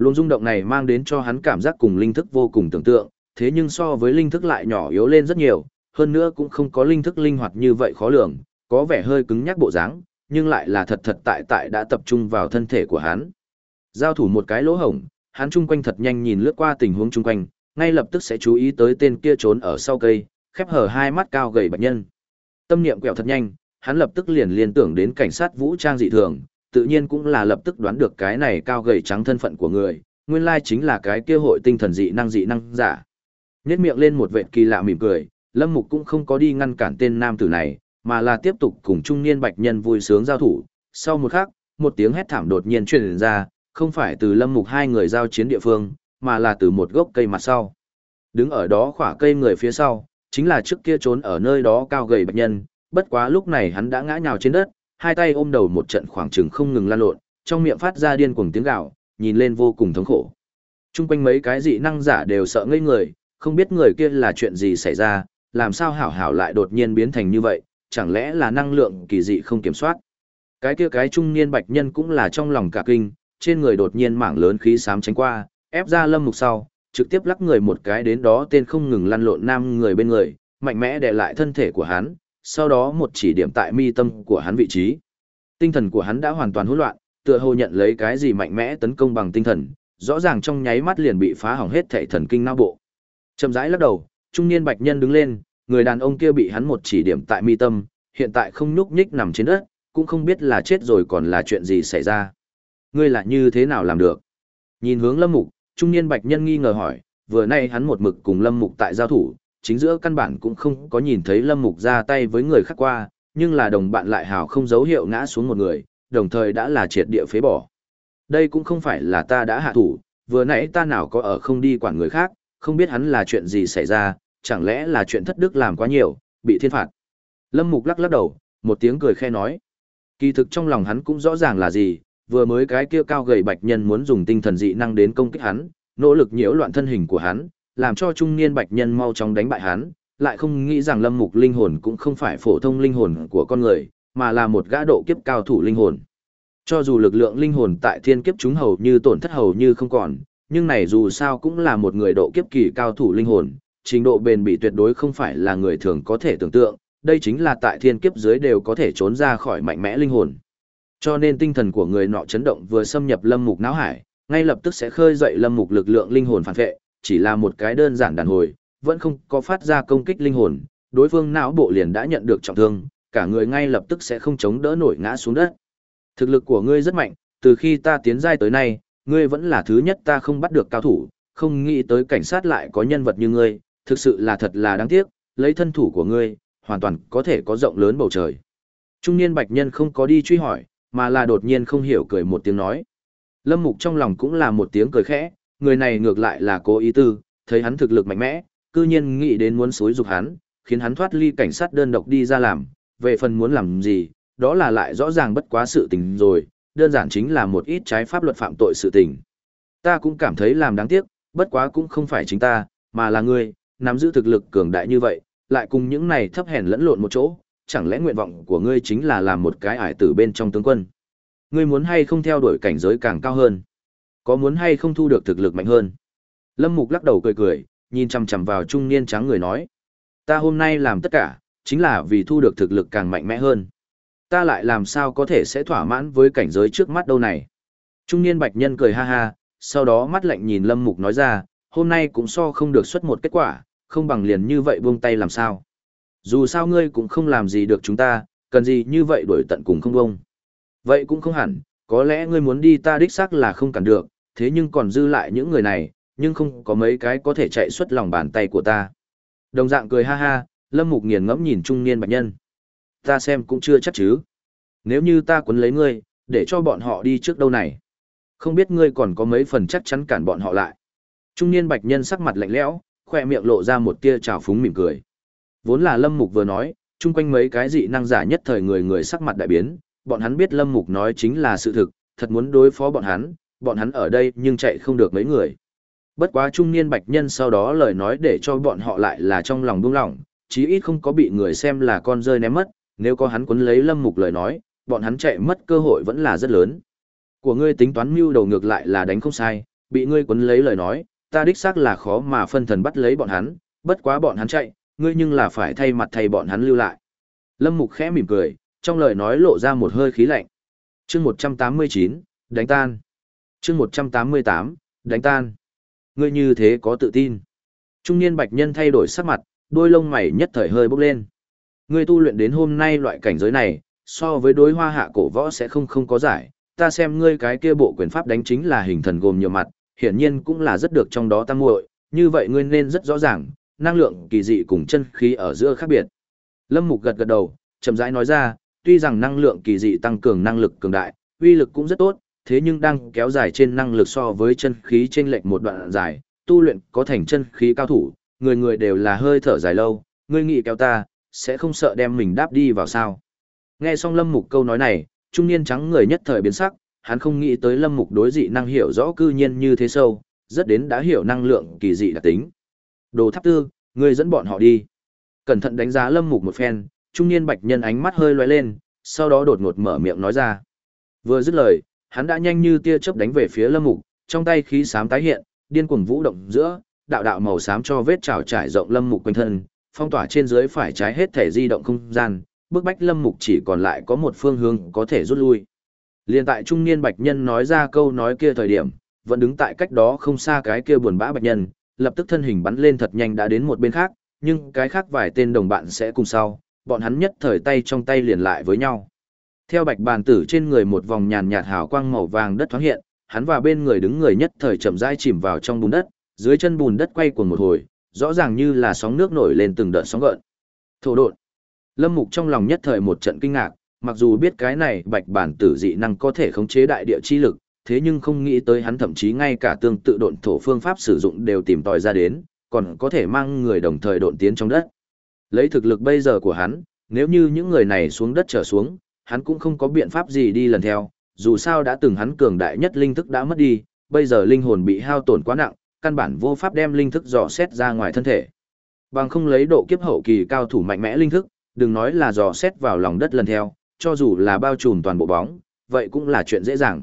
Luồng rung động này mang đến cho hắn cảm giác cùng linh thức vô cùng tưởng tượng, thế nhưng so với linh thức lại nhỏ yếu lên rất nhiều, hơn nữa cũng không có linh thức linh hoạt như vậy khó lường, có vẻ hơi cứng nhắc bộ dáng, nhưng lại là thật thật tại tại đã tập trung vào thân thể của hắn. Giao thủ một cái lỗ hổng, hắn chung quanh thật nhanh nhìn lướt qua tình huống chung quanh, ngay lập tức sẽ chú ý tới tên kia trốn ở sau cây, khép hở hai mắt cao gầy bạch nhân. Tâm niệm quẹo thật nhanh, hắn lập tức liền liên tưởng đến cảnh sát vũ trang dị thường, tự nhiên cũng là lập tức đoán được cái này cao gầy trắng thân phận của người, nguyên lai chính là cái kia hội tinh thần dị năng dị năng giả. Nhét miệng lên một vệt kỳ lạ mỉm cười, Lâm Mục cũng không có đi ngăn cản tên nam tử này, mà là tiếp tục cùng trung niên bạch nhân vui sướng giao thủ. Sau một khắc, một tiếng hét thảm đột nhiên truyền ra, không phải từ Lâm Mục hai người giao chiến địa phương, mà là từ một gốc cây mặt sau. Đứng ở đó khỏa cây người phía sau, chính là trước kia trốn ở nơi đó cao gầy bạch nhân, bất quá lúc này hắn đã ngã nhào trên đất, hai tay ôm đầu một trận khoảng trừng không ngừng lan lộn, trong miệng phát ra điên cuồng tiếng gào, nhìn lên vô cùng thống khổ. Trung quanh mấy cái dị năng giả đều sợ ngây người, không biết người kia là chuyện gì xảy ra, làm sao hảo hảo lại đột nhiên biến thành như vậy, chẳng lẽ là năng lượng kỳ dị không kiểm soát. Cái kia cái trung niên bạch nhân cũng là trong lòng cả kinh, trên người đột nhiên mảng lớn khí xám tránh qua, ép ra lâm mục sau, trực tiếp lắc người một cái đến đó tên không ngừng lăn lộn nam người bên người, mạnh mẽ đè lại thân thể của hắn, sau đó một chỉ điểm tại mi tâm của hắn vị trí. Tinh thần của hắn đã hoàn toàn hỗn loạn, tựa hồ nhận lấy cái gì mạnh mẽ tấn công bằng tinh thần, rõ ràng trong nháy mắt liền bị phá hỏng hết thảy thần kinh não bộ. Chậm rãi lắc đầu, trung niên bạch nhân đứng lên, người đàn ông kia bị hắn một chỉ điểm tại mi tâm, hiện tại không nhúc nhích nằm trên đất, cũng không biết là chết rồi còn là chuyện gì xảy ra. Ngươi là như thế nào làm được? Nhìn hướng Lâm Mục, trung niên bạch nhân nghi ngờ hỏi, vừa nay hắn một mực cùng Lâm Mục tại giao thủ, chính giữa căn bản cũng không có nhìn thấy Lâm Mục ra tay với người khác qua, nhưng là đồng bạn lại hào không dấu hiệu ngã xuống một người, đồng thời đã là triệt địa phế bỏ. Đây cũng không phải là ta đã hạ thủ, vừa nãy ta nào có ở không đi quản người khác, không biết hắn là chuyện gì xảy ra, chẳng lẽ là chuyện thất đức làm quá nhiều, bị thiên phạt. Lâm Mục lắc lắc đầu, một tiếng cười khe nói. Kỳ thực trong lòng hắn cũng rõ ràng là gì, vừa mới cái kia cao gầy bạch nhân muốn dùng tinh thần dị năng đến công kích hắn, nỗ lực nhiễu loạn thân hình của hắn, làm cho trung niên bạch nhân mau chóng đánh bại hắn, lại không nghĩ rằng lâm mục linh hồn cũng không phải phổ thông linh hồn của con người, mà là một gã độ kiếp cao thủ linh hồn. Cho dù lực lượng linh hồn tại thiên kiếp chúng hầu như tổn thất hầu như không còn, nhưng này dù sao cũng là một người độ kiếp kỳ cao thủ linh hồn, trình độ bền bỉ tuyệt đối không phải là người thường có thể tưởng tượng, đây chính là tại thiên kiếp dưới đều có thể trốn ra khỏi mạnh mẽ linh hồn. Cho nên tinh thần của người nọ chấn động vừa xâm nhập lâm mục não hải, ngay lập tức sẽ khơi dậy lâm mục lực lượng linh hồn phản vệ, chỉ là một cái đơn giản đàn hồi, vẫn không có phát ra công kích linh hồn, đối phương não bộ liền đã nhận được trọng thương, cả người ngay lập tức sẽ không chống đỡ nổi ngã xuống đất. Thực lực của ngươi rất mạnh, từ khi ta tiến giai tới nay, ngươi vẫn là thứ nhất ta không bắt được cao thủ, không nghĩ tới cảnh sát lại có nhân vật như ngươi, thực sự là thật là đáng tiếc, lấy thân thủ của ngươi, hoàn toàn có thể có rộng lớn bầu trời. Trung niên bạch nhân không có đi truy hỏi, mà là đột nhiên không hiểu cười một tiếng nói. Lâm Mục trong lòng cũng là một tiếng cười khẽ, người này ngược lại là cố ý tư, thấy hắn thực lực mạnh mẽ, cư nhiên nghĩ đến muốn xối dục hắn, khiến hắn thoát ly cảnh sát đơn độc đi ra làm, về phần muốn làm gì, đó là lại rõ ràng bất quá sự tình rồi, đơn giản chính là một ít trái pháp luật phạm tội sự tình. Ta cũng cảm thấy làm đáng tiếc, bất quá cũng không phải chính ta, mà là ngươi, nắm giữ thực lực cường đại như vậy, lại cùng những này thấp hèn lẫn lộn một chỗ, chẳng lẽ nguyện vọng của ngươi chính là làm một cái ải tử bên trong tướng quân? Ngươi muốn hay không theo đuổi cảnh giới càng cao hơn? Có muốn hay không thu được thực lực mạnh hơn? Lâm Mục lắc đầu cười cười, nhìn chằm chằm vào trung niên trắng người nói. Ta hôm nay làm tất cả, chính là vì thu được thực lực càng mạnh mẽ hơn. Ta lại làm sao có thể sẽ thỏa mãn với cảnh giới trước mắt đâu này? Trung niên bạch nhân cười ha ha, sau đó mắt lạnh nhìn Lâm Mục nói ra, hôm nay cũng so không được xuất một kết quả, không bằng liền như vậy buông tay làm sao. Dù sao ngươi cũng không làm gì được chúng ta, cần gì như vậy đổi tận cùng không bông. Vậy cũng không hẳn, có lẽ ngươi muốn đi ta đích xác là không cản được, thế nhưng còn dư lại những người này, nhưng không có mấy cái có thể chạy xuất lòng bàn tay của ta. Đồng dạng cười ha ha, Lâm Mục nghiền ngẫm nhìn trung niên bạch nhân. Ta xem cũng chưa chắc chứ. Nếu như ta quấn lấy ngươi, để cho bọn họ đi trước đâu này. Không biết ngươi còn có mấy phần chắc chắn cản bọn họ lại. Trung niên bạch nhân sắc mặt lạnh lẽo, khoe miệng lộ ra một tia trào phúng mỉm cười. Vốn là Lâm Mục vừa nói, chung quanh mấy cái dị năng giả nhất thời người người sắc mặt đại biến, bọn hắn biết Lâm Mục nói chính là sự thực, thật muốn đối phó bọn hắn, bọn hắn ở đây nhưng chạy không được mấy người. Bất quá trung niên bạch nhân sau đó lời nói để cho bọn họ lại là trong lòng buông lỏng, chí ít không có bị người xem là con rơi ném mất, nếu có hắn quấn lấy Lâm Mục lời nói, bọn hắn chạy mất cơ hội vẫn là rất lớn. Của ngươi tính toán mưu đầu ngược lại là đánh không sai, bị ngươi quấn lấy lời nói, ta đích xác là khó mà phân thần bắt lấy bọn hắn, bất quá bọn hắn chạy, ngươi nhưng là phải thay mặt thầy bọn hắn lưu lại. Lâm Mục khẽ mỉm cười, trong lời nói lộ ra một hơi khí lạnh. Chương 189, đánh tan. Chương 188, đánh tan. Ngươi như thế có tự tin. Trung niên bạch nhân thay đổi sắc mặt, đôi lông mày nhất thời hơi bốc lên. Ngươi tu luyện đến hôm nay loại cảnh giới này, so với đối hoa hạ cổ võ sẽ không không có giải, ta xem ngươi cái kia bộ quyền pháp đánh chính là hình thần gồm nhiều mặt, hiển nhiên cũng là rất được trong đó tăng muội, như vậy ngươi nên rất rõ ràng, năng lượng kỳ dị cùng chân khí ở giữa khác biệt. Lâm Mục gật gật đầu, chậm rãi nói ra, tuy rằng năng lượng kỳ dị tăng cường năng lực cường đại, uy lực cũng rất tốt, thế nhưng đang kéo dài trên năng lực so với chân khí trên lệch một đoạn dài, tu luyện có thành chân khí cao thủ, người người đều là hơi thở dài lâu, ngươi nghĩ kéo ta, sẽ không sợ đem mình đáp đi vào sao. Nghe xong Lâm Mục câu nói này, trung niên trắng người nhất thời biến sắc, hắn không nghĩ tới Lâm Mục đối dị năng hiểu rõ cư nhiên như thế sâu, rất đến đã hiểu năng lượng kỳ dị đặc tính. Đồ tháp tư, ngươi dẫn bọn họ đi. Cẩn thận đánh giá Lâm Mục một phen, trung niên bạch nhân ánh mắt hơi lóe lên, sau đó đột ngột mở miệng nói ra. Vừa dứt lời, hắn đã nhanh như tia chớp đánh về phía Lâm Mục, trong tay khí sám tái hiện, điên cuồng vũ động giữa, đạo đạo màu xám cho vết trào trải rộng Lâm Mục quanh thân, phong tỏa trên dưới phải trái hết thể di động không gian, bước bách Lâm Mục chỉ còn lại có một phương hướng có thể rút lui. Liên tại trung niên bạch nhân nói ra câu nói kia thời điểm, vẫn đứng tại cách đó không xa cái kia buồn bã bạch nhân, lập tức thân hình bắn lên thật nhanh đã đến một bên khác, nhưng cái khác vài tên đồng bạn sẽ cùng sau, bọn hắn nhất thời tay trong tay liền lại với nhau. Theo bạch bàn tử trên người một vòng nhàn nhạt hào quang màu vàng đất thoáng hiện, hắn và bên người đứng người nhất thời chậm rãi chìm vào trong bùn đất, dưới chân bùn đất quay cuồng một hồi, rõ ràng như là sóng nước nổi lên từng đợt sóng gợn. Thổ độn. Lâm Mục trong lòng nhất thời một trận kinh ngạc, mặc dù biết cái này bạch bản tử dị năng có thể khống chế đại địa chi lực, thế nhưng không nghĩ tới hắn thậm chí ngay cả tương tự độn thổ phương pháp sử dụng đều tìm tòi ra đến, còn có thể mang người đồng thời độn tiến trong đất. Lấy thực lực bây giờ của hắn, nếu như những người này xuống đất trở xuống, hắn cũng không có biện pháp gì đi lần theo, dù sao đã từng hắn cường đại nhất linh thức đã mất đi, bây giờ linh hồn bị hao tổn quá nặng, căn bản vô pháp đem linh thức dò xét ra ngoài thân thể. Bằng không lấy độ kiếp hậu kỳ cao thủ mạnh mẽ linh thức, đừng nói là dò xét vào lòng đất lần theo, cho dù là bao trùm toàn bộ bóng, vậy cũng là chuyện dễ dàng.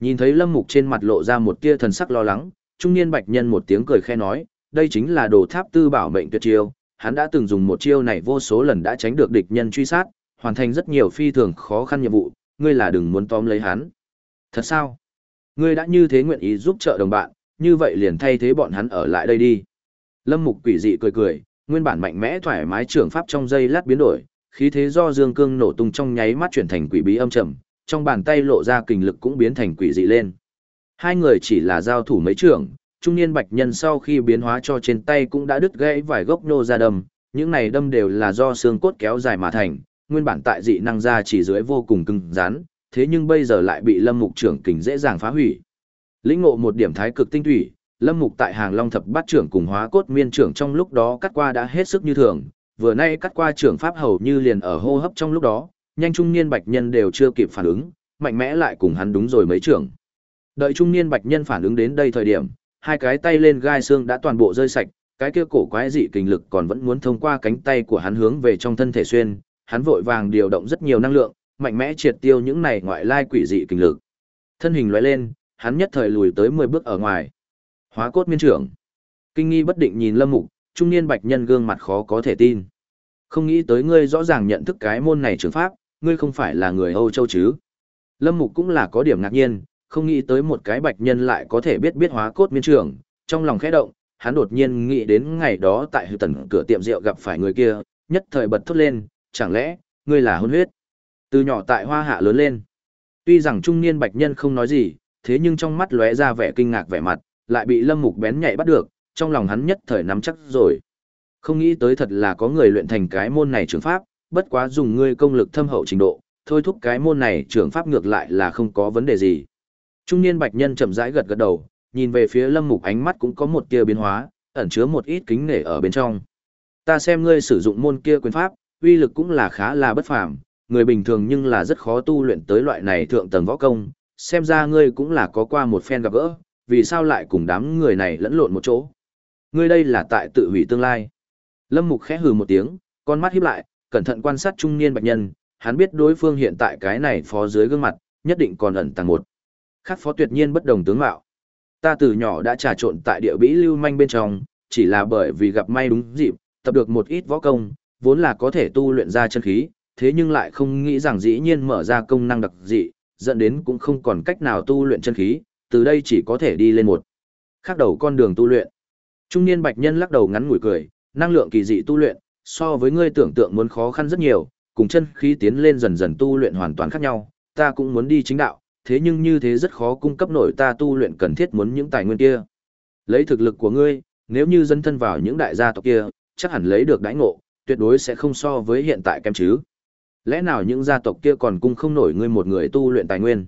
Nhìn thấy Lâm Mục trên mặt lộ ra một tia thần sắc lo lắng, trung niên bạch nhân một tiếng cười khẽ nói, đây chính là đồ tháp tư bảo mệnh tuyệt chiêu, hắn đã từng dùng một chiêu này vô số lần đã tránh được địch nhân truy sát, hoàn thành rất nhiều phi thường khó khăn nhiệm vụ, ngươi là đừng muốn tóm lấy hắn. Thật sao? Ngươi đã như thế nguyện ý giúp trợ đồng bạn, như vậy liền thay thế bọn hắn ở lại đây đi. Lâm Mục quỷ dị cười cười, nguyên bản mạnh mẽ thoải mái trưởng pháp trong giây lát biến đổi, khí thế do dương cương nổ tung trong nháy mắt chuyển thành quỷ bí âm trầm, trong bàn tay lộ ra kình lực cũng biến thành quỷ dị lên. Hai người chỉ là giao thủ mấy trưởng, trung niên bạch nhân sau khi biến hóa cho trên tay cũng đã đứt gãy vài gốc nô ra đâm, những này đâm đều là do xương cốt kéo dài mà thành, nguyên bản tại dị năng ra chỉ dưới vô cùng cứng rắn, thế nhưng bây giờ lại bị Lâm Mục trưởng kình dễ dàng phá hủy. Lĩnh ngộ một điểm thái cực tinh thủy, Lâm Mục tại Hàng Long thập bát trưởng cùng Hóa cốt miên trưởng trong lúc đó cắt qua đã hết sức như thường, vừa nay cắt qua trưởng pháp hầu như liền ở hô hấp trong lúc đó, nhanh trung niên bạch nhân đều chưa kịp phản ứng, mạnh mẽ lại cùng hắn đúng rồi mấy trưởng. Đợi trung niên bạch nhân phản ứng đến đây thời điểm, hai cái tay lên gai xương đã toàn bộ rơi sạch, cái kia cổ quái dị kinh lực còn vẫn muốn thông qua cánh tay của hắn hướng về trong thân thể xuyên, hắn vội vàng điều động rất nhiều năng lượng, mạnh mẽ triệt tiêu những này ngoại lai quỷ dị kinh lực. Thân hình lóe lên, hắn nhất thời lùi tới 10 bước ở ngoài. Hóa cốt miên trưởng. Kinh nghi bất định nhìn Lâm Mục, trung niên bạch nhân gương mặt khó có thể tin. Không nghĩ tới ngươi rõ ràng nhận thức cái môn này trường pháp, ngươi không phải là người Âu Châu chứ. Lâm Mục cũng là có điểm ngạc nhiên, không nghĩ tới một cái bạch nhân lại có thể biết biết hóa cốt miên trường, trong lòng khẽ động, hắn đột nhiên nghĩ đến ngày đó tại hư tần cửa tiệm rượu gặp phải người kia, nhất thời bật thốt lên, chẳng lẽ, ngươi là hôn huyết. Từ nhỏ tại hoa hạ lớn lên. Tuy rằng trung niên bạch nhân không nói gì, thế nhưng trong mắt lóe ra vẻ kinh ngạc vẻ mặt, lại bị lâm mục bén nhạy bắt được, trong lòng hắn nhất thời nắm chắc rồi. Không nghĩ tới thật là có người luyện thành cái môn này trường pháp, bất quá dùng ngươi công lực thâm hậu trình độ, thôi thúc cái môn này trường pháp ngược lại là không có vấn đề gì. Trung niên bạch nhân chậm rãi gật gật đầu, nhìn về phía lâm mục ánh mắt cũng có một tia biến hóa, ẩn chứa một ít kính nể ở bên trong. Ta xem ngươi sử dụng môn kia quyền pháp, uy lực cũng là khá là bất phàm, người bình thường nhưng là rất khó tu luyện tới loại này thượng tầng võ công, xem ra ngươi cũng là có qua một phen gặp gỡ, vì sao lại cùng đám người này lẫn lộn một chỗ. Ngươi đây là tại tự hủy tương lai. Lâm Mục khẽ hừ một tiếng, con mắt híp lại, cẩn thận quan sát trung niên bạch nhân, hắn biết đối phương hiện tại cái này phó dưới gương mặt, nhất định còn ẩn tàng một. Khác phó tuyệt nhiên bất đồng tướng mạo. Ta từ nhỏ đã trà trộn tại địa bĩ lưu manh bên trong, chỉ là bởi vì gặp may đúng dịp, tập được một ít võ công, vốn là có thể tu luyện ra chân khí, thế nhưng lại không nghĩ rằng dĩ nhiên mở ra công năng đặc dị, dẫn đến cũng không còn cách nào tu luyện chân khí, từ đây chỉ có thể đi lên một khác đầu con đường tu luyện. Trung niên bạch nhân lắc đầu ngắn ngủi cười, năng lượng kỳ dị tu luyện, so với ngươi tưởng tượng muốn khó khăn rất nhiều, cùng chân khí tiến lên dần dần tu luyện hoàn toàn khác nhau, ta cũng muốn đi chính đạo, thế nhưng như thế rất khó cung cấp nổi ta tu luyện cần thiết muốn những tài nguyên kia. Lấy thực lực của ngươi, nếu như dân thân vào những đại gia tộc kia, chắc hẳn lấy được đãi ngộ, tuyệt đối sẽ không so với hiện tại kém chứ. Lẽ nào những gia tộc kia còn cung không nổi ngươi một người tu luyện tài nguyên?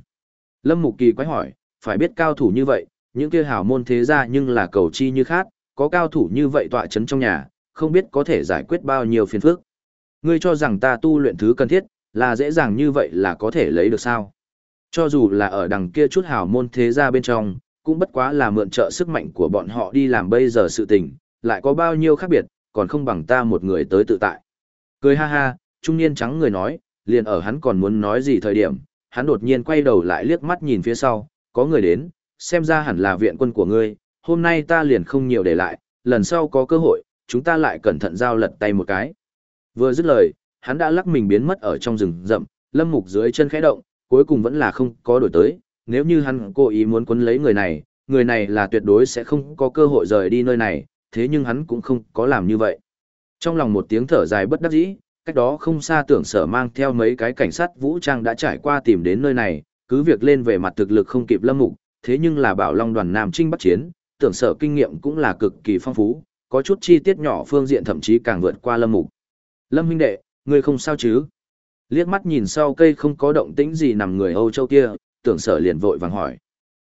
Lâm Mục Kỳ quái hỏi, phải biết cao thủ như vậy, những kia hảo môn thế gia nhưng là cầu chi như khác, có cao thủ như vậy tọa chấn trong nhà, không biết có thể giải quyết bao nhiêu phiền phức. Ngươi cho rằng ta tu luyện thứ cần thiết, là dễ dàng như vậy là có thể lấy được sao? Cho dù là ở đằng kia chút Hào môn thế gia bên trong, cũng bất quá là mượn trợ sức mạnh của bọn họ đi làm bây giờ sự tình, lại có bao nhiêu khác biệt, còn không bằng ta một người tới tự tại. Cười ha ha, trung niên trắng người nói, liền ở hắn còn muốn nói gì thời điểm, hắn đột nhiên quay đầu lại liếc mắt nhìn phía sau, có người đến, xem ra hẳn là viện quân của ngươi, hôm nay ta liền không nhiều để lại, lần sau có cơ hội, chúng ta lại cẩn thận giao lật tay một cái. Vừa dứt lời, hắn đã lắc mình biến mất ở trong rừng rậm, lâm mục dưới chân khẽ động, cuối cùng vẫn là không có đổi tới, nếu như hắn cố ý muốn quấn lấy người này, người này là tuyệt đối sẽ không có cơ hội rời đi nơi này, thế nhưng hắn cũng không có làm như vậy. Trong lòng một tiếng thở dài bất đắc dĩ, cách đó không xa tưởng sở mang theo mấy cái cảnh sát vũ trang đã trải qua tìm đến nơi này, cứ việc lên về mặt thực lực không kịp lâm mục, thế nhưng là bảo long đoàn Nam Trinh bắt chiến, tưởng sở kinh nghiệm cũng là cực kỳ phong phú, có chút chi tiết nhỏ phương diện thậm chí càng vượt qua lâm mục. Lâm huynh đệ, ngươi không sao chứ? Liếc mắt nhìn sau cây không có động tĩnh gì nằm người Âu Châu kia, tưởng sở liền vội vàng hỏi.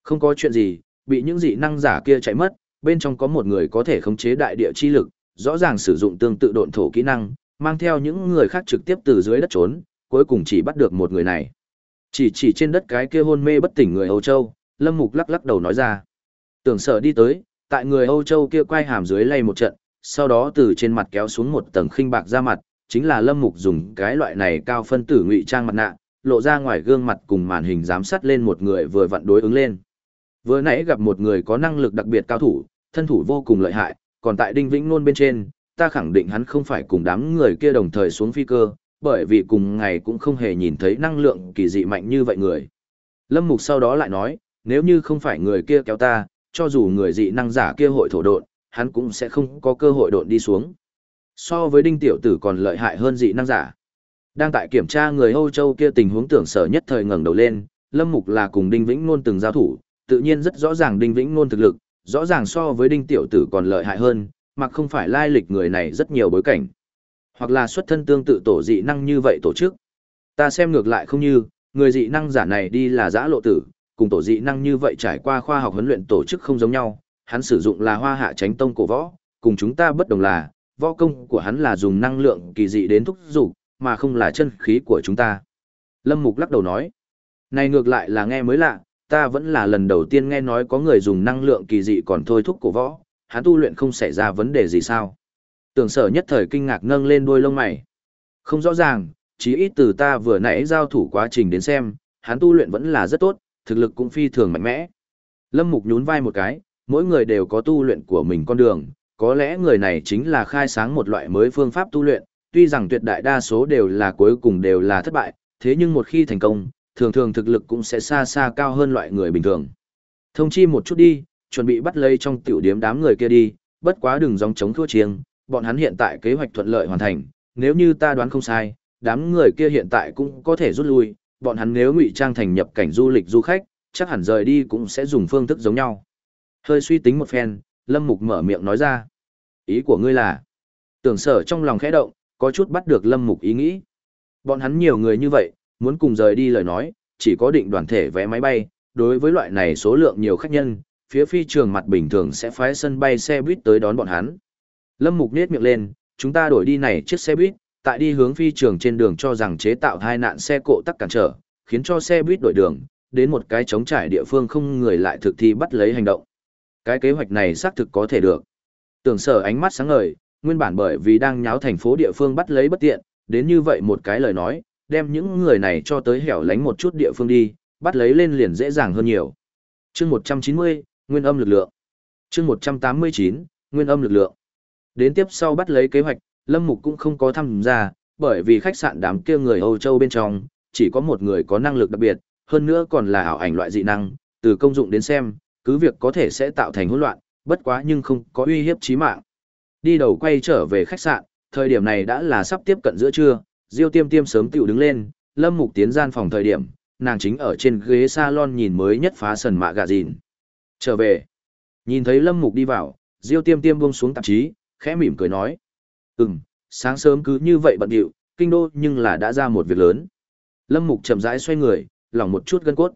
Không có chuyện gì, bị những dị năng giả kia chạy mất, bên trong có một người có thể khống chế đại địa chi lực, rõ ràng sử dụng tương tự độn thổ kỹ năng, mang theo những người khác trực tiếp từ dưới đất trốn, cuối cùng chỉ bắt được một người này. Chỉ chỉ trên đất cái kia hôn mê bất tỉnh người Âu Châu, Lâm Mục lắc lắc đầu nói ra. Tưởng sở đi tới, tại người Âu Châu kia quay hàm dưới lay một trận, sau đó từ trên mặt kéo xuống một tầng khinh bạc ra mặt, chính là Lâm Mục dùng cái loại này cao phân tử ngụy trang mặt nạ, lộ ra ngoài gương mặt cùng màn hình giám sát lên một người vừa vặn đối ứng lên. Vừa nãy gặp một người có năng lực đặc biệt cao thủ, thân thủ vô cùng lợi hại, còn tại Đinh Vĩnh luôn bên trên, ta khẳng định hắn không phải cùng đám người kia đồng thời xuống phi cơ, bởi vì cùng ngày cũng không hề nhìn thấy năng lượng kỳ dị mạnh như vậy người. Lâm Mục sau đó lại nói, nếu như không phải người kia kéo ta, cho dù người dị năng giả kia hội thổ độn, hắn cũng sẽ không có cơ hội độn đi xuống. So với đinh tiểu tử còn lợi hại hơn dị năng giả. Đang tại kiểm tra người Âu Châu kia tình huống tưởng sở nhất thời ngẩng đầu lên, Lâm Mục là cùng Đinh Vĩnh Nôn từng giao thủ, tự nhiên rất rõ ràng Đinh Vĩnh Nôn thực lực, rõ ràng so với Đinh tiểu tử còn lợi hại hơn, mặc không phải lai lịch người này rất nhiều bối cảnh. Hoặc là xuất thân tương tự tổ dị năng như vậy tổ chức. Ta xem ngược lại không như, người dị năng giả này đi là giã lộ tử, cùng tổ dị năng như vậy trải qua khoa học huấn luyện tổ chức không giống nhau, hắn sử dụng là hoa hạ tránh tông cổ võ, cùng chúng ta bất đồng là, võ công của hắn là dùng năng lượng kỳ dị đến thúc dục, mà không là chân khí của chúng ta. Lâm Mục lắc đầu nói, này ngược lại là nghe mới lạ, ta vẫn là lần đầu tiên nghe nói có người dùng năng lượng kỳ dị còn thôi thúc cổ võ, hắn tu luyện không xảy ra vấn đề gì sao. Tưởng sở nhất thời kinh ngạc nâng lên đuôi lông mày. Không rõ ràng, chí ít từ ta vừa nãy giao thủ quá trình đến xem, hắn tu luyện vẫn là rất tốt, thực lực cũng phi thường mạnh mẽ. Lâm Mục nhún vai một cái, mỗi người đều có tu luyện của mình con đường, có lẽ người này chính là khai sáng một loại mới phương pháp tu luyện, tuy rằng tuyệt đại đa số đều là cuối cùng đều là thất bại, thế nhưng một khi thành công, thường thường thực lực cũng sẽ xa xa cao hơn loại người bình thường. Thông chi một chút đi, chuẩn bị bắt lấy trong tiểu điếm đám người kia đi, bất quá đừng dòng chống thua chiêng, bọn hắn hiện tại kế hoạch thuận lợi hoàn thành, nếu như ta đoán không sai, đám người kia hiện tại cũng có thể rút lui, bọn hắn nếu ngụy trang thành nhập cảnh du lịch du khách, chắc hẳn rời đi cũng sẽ dùng phương thức giống nhau. Hơi suy tính một phen, Lâm Mục mở miệng nói ra. Ý của ngươi là? Tưởng sở trong lòng khẽ động, có chút bắt được Lâm Mục ý nghĩ. Bọn hắn nhiều người như vậy, muốn cùng rời đi lời nói, chỉ có định đoàn thể vé máy bay, đối với loại này số lượng nhiều khách nhân, phía phi trường mặt bình thường sẽ phái sân bay xe buýt tới đón bọn hắn. Lâm Mục nết miệng lên, chúng ta đổi đi này chiếc xe buýt, tại đi hướng phi trường trên đường cho rằng chế tạo hai nạn xe cộ tắc cản trở, khiến cho xe buýt đổi đường, đến một cái trống trải địa phương không người lại thực thi bắt lấy hành động. Cái kế hoạch này xác thực có thể được. Tưởng sở ánh mắt sáng ngời, nguyên bản bởi vì đang nháo thành phố địa phương bắt lấy bất tiện, đến như vậy một cái lời nói, đem những người này cho tới hẻo lánh một chút địa phương đi, bắt lấy lên liền dễ dàng hơn nhiều. chương 190, Nguyên âm lực lượng. chương 189, Nguyên âm lực lượng. Đến tiếp sau bắt lấy kế hoạch, Lâm Mục cũng không có tham gia, bởi vì khách sạn đám kia người Âu Châu bên trong, chỉ có một người có năng lực đặc biệt, hơn nữa còn là ảo ảnh loại dị năng, từ công dụng đến xem, cứ việc có thể sẽ tạo thành hỗn loạn, bất quá nhưng không có uy hiếp chí mạng. Đi đầu quay trở về khách sạn, thời điểm này đã là sắp tiếp cận giữa trưa, Diêu Tiêm Tiêm sớm tiểu đứng lên, Lâm Mục tiến gian phòng thời điểm, nàng chính ở trên ghế salon nhìn mới nhất phá sần mạ gà dìn. Trở về. Nhìn thấy Lâm Mục đi vào, Diêu Tiêm Tiêm buông xuống tạp chí, khẽ mỉm cười nói. Ừm, sáng sớm cứ như vậy bận điệu, kinh đô nhưng là đã ra một việc lớn. Lâm Mục chậm rãi xoay người, lỏng một chút gân cốt.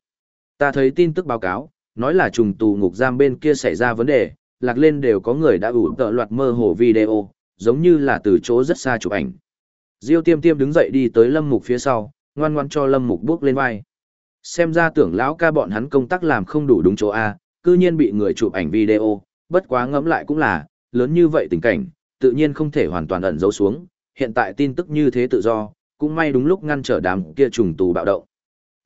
Ta thấy tin tức báo cáo, nói là trùng tù ngục giam bên kia xảy ra vấn đề, lạc lên đều có người đã ủ tợ loạt mơ hồ video, giống như là từ chỗ rất xa chụp ảnh. Diêu tiêm tiêm đứng dậy đi tới Lâm Mục phía sau, ngoan ngoan cho Lâm Mục bước lên vai. Xem ra tưởng lão ca bọn hắn công tác làm không đủ đúng chỗ A, cư nhiên bị người chụp ảnh video, bất quá ngẫm lại cũng là, lớn như vậy tình cảnh, tự nhiên không thể hoàn toàn ẩn giấu xuống, hiện tại tin tức như thế tự do, cũng may đúng lúc ngăn trở đám kia trùng tù bạo động.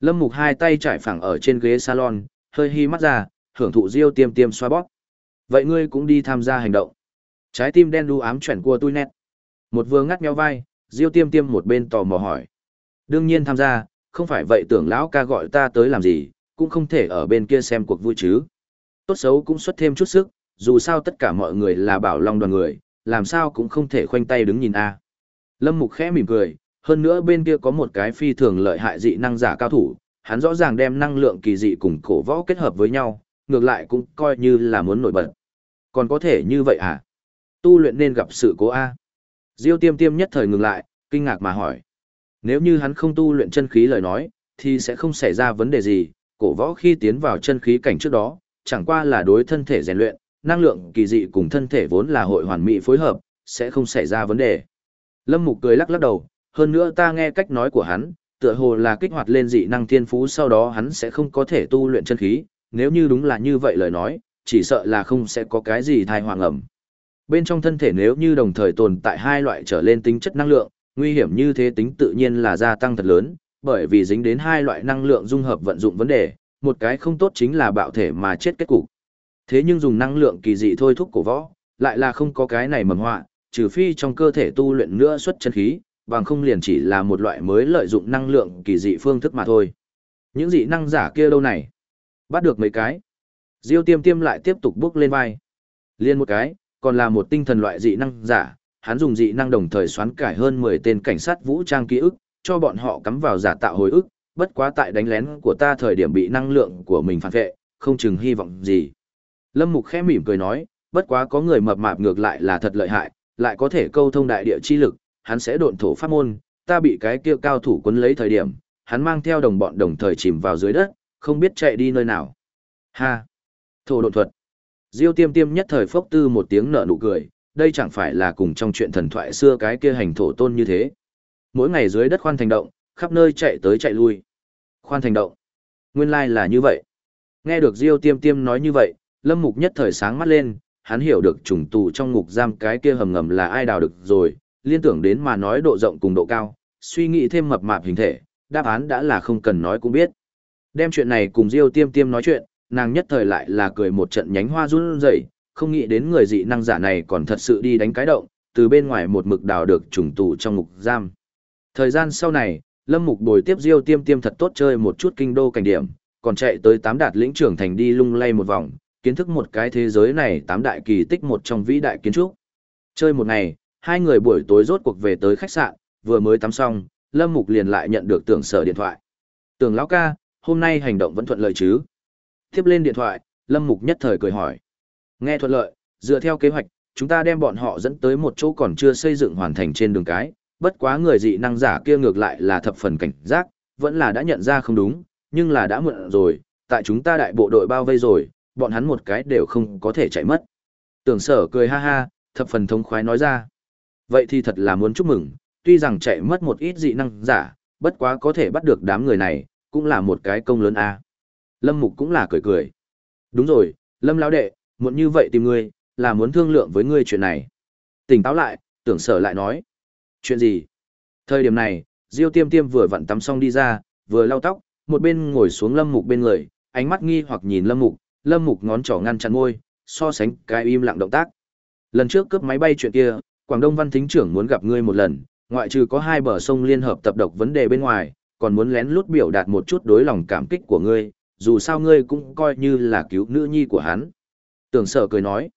Lâm Mục hai tay trải phẳng ở trên ghế salon, hơi hi mắt ra, hưởng thụ Diêu Tiêm Tiêm xoa bóp. Vậy ngươi cũng đi tham gia hành động. Trái tim đen đu ám chuyển của tôi nét. Một vừa ngắt nhau vai, Diêu Tiêm Tiêm một bên tò mò hỏi. Đương nhiên tham gia, không phải vậy tưởng lão ca gọi ta tới làm gì, cũng không thể ở bên kia xem cuộc vui chứ. Tốt xấu cũng xuất thêm chút sức, dù sao tất cả mọi người là bảo long đoàn người, làm sao cũng không thể khoanh tay đứng nhìn a. Lâm Mục khẽ mỉm cười, hơn nữa bên kia có một cái phi thường lợi hại dị năng giả cao thủ, hắn rõ ràng đem năng lượng kỳ dị cùng cổ võ kết hợp với nhau, ngược lại cũng coi như là muốn nổi bật. Còn có thể như vậy à? Tu luyện nên gặp sự cố A. Diêu tiêm tiêm nhất thời ngừng lại, kinh ngạc mà hỏi. Nếu như hắn không tu luyện chân khí lời nói, thì sẽ không xảy ra vấn đề gì, cổ võ khi tiến vào chân khí cảnh trước đó, chẳng qua là đối thân thể rèn luyện, năng lượng kỳ dị cùng thân thể vốn là hội hoàn mỹ phối hợp, sẽ không xảy ra vấn đề. Lâm Mục cười lắc lắc đầu, hơn nữa ta nghe cách nói của hắn, tựa hồ là kích hoạt lên dị năng thiên phú sau đó hắn sẽ không có thể tu luyện chân khí, nếu như đúng là như vậy lời nói, chỉ sợ là không sẽ có cái gì thai hoàng ẩm. Bên trong thân thể nếu như đồng thời tồn tại hai loại trở lên tính chất năng lượng, nguy hiểm như thế tính tự nhiên là gia tăng thật lớn, bởi vì dính đến hai loại năng lượng dung hợp vận dụng vấn đề, một cái không tốt chính là bạo thể mà chết kết cục. Thế nhưng dùng năng lượng kỳ dị thôi thúc cổ võ, lại là không có cái này mầm họa, trừ phi trong cơ thể tu luyện nữa xuất chân khí, bằng không liền chỉ là một loại mới lợi dụng năng lượng kỳ dị phương thức mà thôi. Những dị năng giả kia đâu này? Bắt được mấy cái. Diêu tiêm tiêm lại tiếp tục bước lên vai. Liên một cái, còn là một tinh thần loại dị năng giả, hắn dùng dị năng đồng thời xoán cải hơn 10 tên cảnh sát vũ trang ký ức, cho bọn họ cắm vào giả tạo hồi ức, bất quá tại đánh lén của ta thời điểm bị năng lượng của mình phản vệ, không chừng hy vọng gì. Lâm Mục khẽ mỉm cười nói, bất quá có người mập mạp ngược lại là thật lợi hại, lại có thể câu thông đại địa chi lực, hắn sẽ độn thổ pháp môn, ta bị cái kia cao thủ quấn lấy thời điểm, hắn mang theo đồng bọn đồng thời chìm vào dưới đất, không biết chạy đi nơi nào. Ha! Thổ độn thuật. Diêu tiêm tiêm nhất thời phốc tư một tiếng nở nụ cười, đây chẳng phải là cùng trong chuyện thần thoại xưa cái kia hành thổ tôn như thế. Mỗi ngày dưới đất khoan thành động, khắp nơi chạy tới chạy lui. Khoan thành động. Nguyên lai là như vậy. Nghe được Diêu tiêm tiêm nói như vậy, Lâm Mục nhất thời sáng mắt lên, hắn hiểu được trùng tù trong ngục giam cái kia hầm ngầm là ai đào được rồi, liên tưởng đến mà nói độ rộng cùng độ cao, suy nghĩ thêm mập mạp hình thể, đáp án đã là không cần nói cũng biết. Đem chuyện này cùng Diêu Tiêm Tiêm nói chuyện, nàng nhất thời lại là cười một trận nhánh hoa run rẩy, không nghĩ đến người dị năng giả này còn thật sự đi đánh cái động, từ bên ngoài một mực đào được trùng tù trong ngục giam. Thời gian sau này, Lâm Mục bồi tiếp Diêu Tiêm Tiêm thật tốt chơi một chút kinh đô cảnh điểm, còn chạy tới tám đạt lĩnh trưởng thành đi lung lay một vòng, kiến thức một cái thế giới này tám đại kỳ tích một trong vĩ đại kiến trúc. Chơi một ngày, hai người buổi tối rốt cuộc về tới khách sạn, vừa mới tắm xong, Lâm Mục liền lại nhận được tưởng sở điện thoại. Tưởng lão ca, hôm nay hành động vẫn thuận lợi chứ? Tiếp lên điện thoại, Lâm Mục nhất thời cười hỏi. Nghe thuận lợi, dựa theo kế hoạch, chúng ta đem bọn họ dẫn tới một chỗ còn chưa xây dựng hoàn thành trên đường cái, bất quá người dị năng giả kia ngược lại là thập phần cảnh giác, vẫn là đã nhận ra không đúng, nhưng là đã muộn rồi, tại chúng ta đại bộ đội bao vây rồi, bọn hắn một cái đều không có thể chạy mất. Tưởng sở cười ha ha, thập phần thông khoái nói ra. Vậy thì thật là muốn chúc mừng, tuy rằng chạy mất một ít dị năng giả, bất quá có thể bắt được đám người này, cũng là một cái công lớn a. Lâm Mục cũng là cười cười. Đúng rồi, Lâm lão đệ, muộn như vậy tìm ngươi, là muốn thương lượng với ngươi chuyện này. Tỉnh táo lại, tưởng sở lại nói. Chuyện gì? Thời điểm này, Diêu tiêm tiêm vừa vặn tắm xong đi ra, vừa lau tóc, một bên ngồi xuống Lâm Mục bên người, ánh mắt nghi hoặc nhìn Lâm Mục, Lâm Mục ngón trỏ ngăn chặn môi, so sánh cái im lặng động tác. Lần trước cướp máy bay chuyện kia, Quảng Đông Văn Thính trưởng muốn gặp ngươi một lần, ngoại trừ có hai bờ sông liên hợp tập độc vấn đề bên ngoài, còn muốn lén lút biểu đạt một chút đối lòng cảm kích của ngươi, dù sao ngươi cũng coi như là cứu nữ nhi của hắn. Tưởng sở cười nói,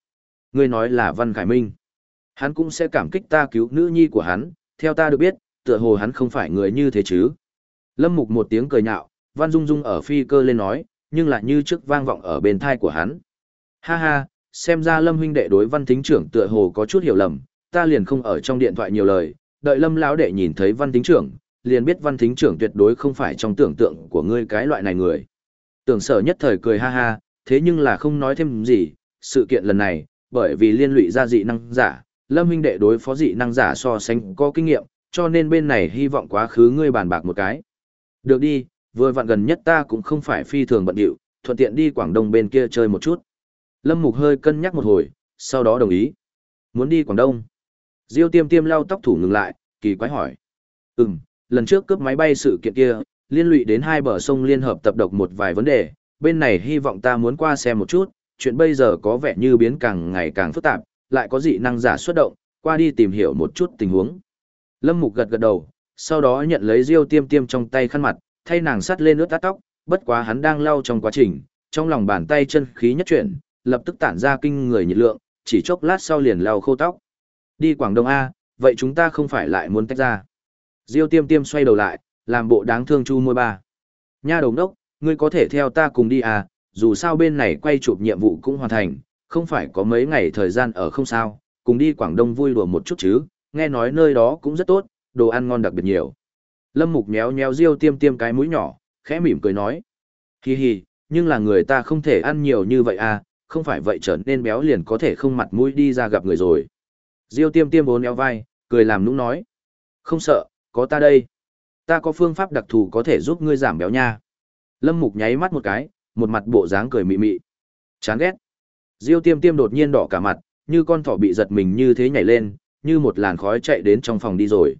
ngươi nói là Văn Khải Minh. Hắn cũng sẽ cảm kích ta cứu nữ nhi của hắn, theo ta được biết, tựa hồ hắn không phải người như thế chứ. Lâm Mục một tiếng cười nhạo, Văn Dung Dung ở phi cơ lên nói, nhưng lại như trước vang vọng ở bên thai của hắn. Ha ha, xem ra Lâm huynh đệ đối Văn Thính trưởng tựa hồ có chút hiểu lầm, ta liền không ở trong điện thoại nhiều lời, đợi Lâm lão đệ nhìn thấy Văn Thính trưởng, liền biết Văn Thính trưởng tuyệt đối không phải trong tưởng tượng của ngươi cái loại này người. Tưởng sở nhất thời cười ha ha, thế nhưng là không nói thêm gì, sự kiện lần này, bởi vì liên lụy ra dị năng giả, Lâm huynh đệ đối phó dị năng giả so sánh có kinh nghiệm, cho nên bên này hy vọng quá khứ ngươi bàn bạc một cái. Được đi, vừa vặn gần nhất ta cũng không phải phi thường bận điệu, thuận tiện đi Quảng Đông bên kia chơi một chút. Lâm Mục hơi cân nhắc một hồi, sau đó đồng ý. Muốn đi Quảng Đông. Diêu tiêm tiêm lau tóc thủ ngừng lại, kỳ quái hỏi. Ừm, lần trước cướp máy bay sự kiện kia, liên lụy đến hai bờ sông liên hợp tập độc một vài vấn đề, bên này hy vọng ta muốn qua xem một chút, chuyện bây giờ có vẻ như biến càng ngày càng phức tạp, lại có dị năng giả xuất động, qua đi tìm hiểu một chút tình huống. Lâm Mục gật gật đầu, sau đó nhận lấy Diêu Tiêm Tiêm trong tay khăn mặt, thay nàng sắt lên ướt tát tóc, bất quá hắn đang lau trong quá trình, trong lòng bàn tay chân khí nhất chuyển, lập tức tản ra kinh người nhiệt lượng, chỉ chốc lát sau liền lau khô tóc. Đi Quảng Đông A, vậy chúng ta không phải lại muốn tách ra. Diêu tiêm tiêm xoay đầu lại, làm bộ đáng thương chu môi ba. Nha đồng đốc, ngươi có thể theo ta cùng đi à, dù sao bên này quay chụp nhiệm vụ cũng hoàn thành, không phải có mấy ngày thời gian ở không sao, cùng đi Quảng Đông vui đùa một chút chứ, nghe nói nơi đó cũng rất tốt, đồ ăn ngon đặc biệt nhiều. Lâm Mục méo méo Diêu tiêm tiêm cái mũi nhỏ, khẽ mỉm cười nói. Hi hi, nhưng là người ta không thể ăn nhiều như vậy à, không phải vậy trở nên béo liền có thể không mặt mũi đi ra gặp người rồi. Diêu tiêm tiêm bốn eo vai, cười làm nũng nói. Không sợ, có ta đây. Ta có phương pháp đặc thù có thể giúp ngươi giảm béo nha. Lâm Mục nháy mắt một cái, một mặt bộ dáng cười mị mị. Chán ghét. Diêu tiêm tiêm đột nhiên đỏ cả mặt, như con thỏ bị giật mình như thế nhảy lên, như một làn khói chạy đến trong phòng đi rồi.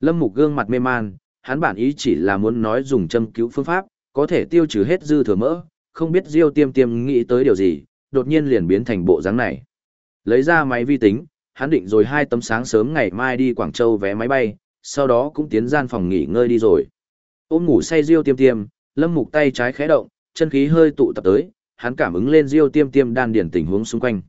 Lâm Mục gương mặt mê man, hắn bản ý chỉ là muốn nói dùng châm cứu phương pháp, có thể tiêu trừ hết dư thừa mỡ, không biết Diêu tiêm tiêm nghĩ tới điều gì, đột nhiên liền biến thành bộ dáng này. Lấy ra máy vi tính, hắn định rồi hai tấm sáng sớm ngày mai đi Quảng Châu vé máy bay, sau đó cũng tiến gian phòng nghỉ ngơi đi rồi. Ôm ngủ say Diêu tiêm tiêm, Lâm Mục tay trái khẽ động, chân khí hơi tụ tập tới, hắn cảm ứng lên Diêu tiêm tiêm đan điển tình huống xung quanh.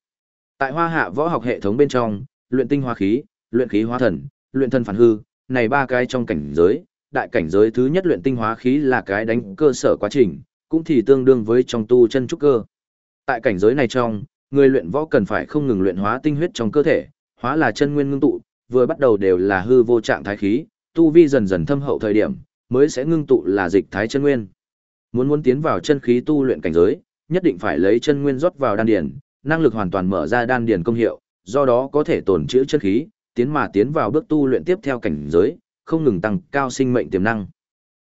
Tại Hoa Hạ võ học hệ thống bên trong, luyện tinh hóa khí, luyện khí hóa thần, luyện thân phản hư, này ba cái trong cảnh giới, đại cảnh giới thứ nhất luyện tinh hóa khí là cái đánh cơ sở quá trình, cũng thì tương đương với trong tu chân trúc cơ. Tại cảnh giới này trong, người luyện võ cần phải không ngừng luyện hóa tinh huyết trong cơ thể, hóa là chân nguyên ngưng tụ, vừa bắt đầu đều là hư vô trạng thái khí, tu vi dần dần thâm hậu thời điểm, mới sẽ ngưng tụ là dịch thái chân nguyên. Muốn muốn tiến vào chân khí tu luyện cảnh giới, nhất định phải lấy chân nguyên rót vào đan điền, năng lực hoàn toàn mở ra đan điền công hiệu, do đó có thể tổn trữ chân khí, tiến mà tiến vào bước tu luyện tiếp theo cảnh giới, không ngừng tăng cao sinh mệnh tiềm năng.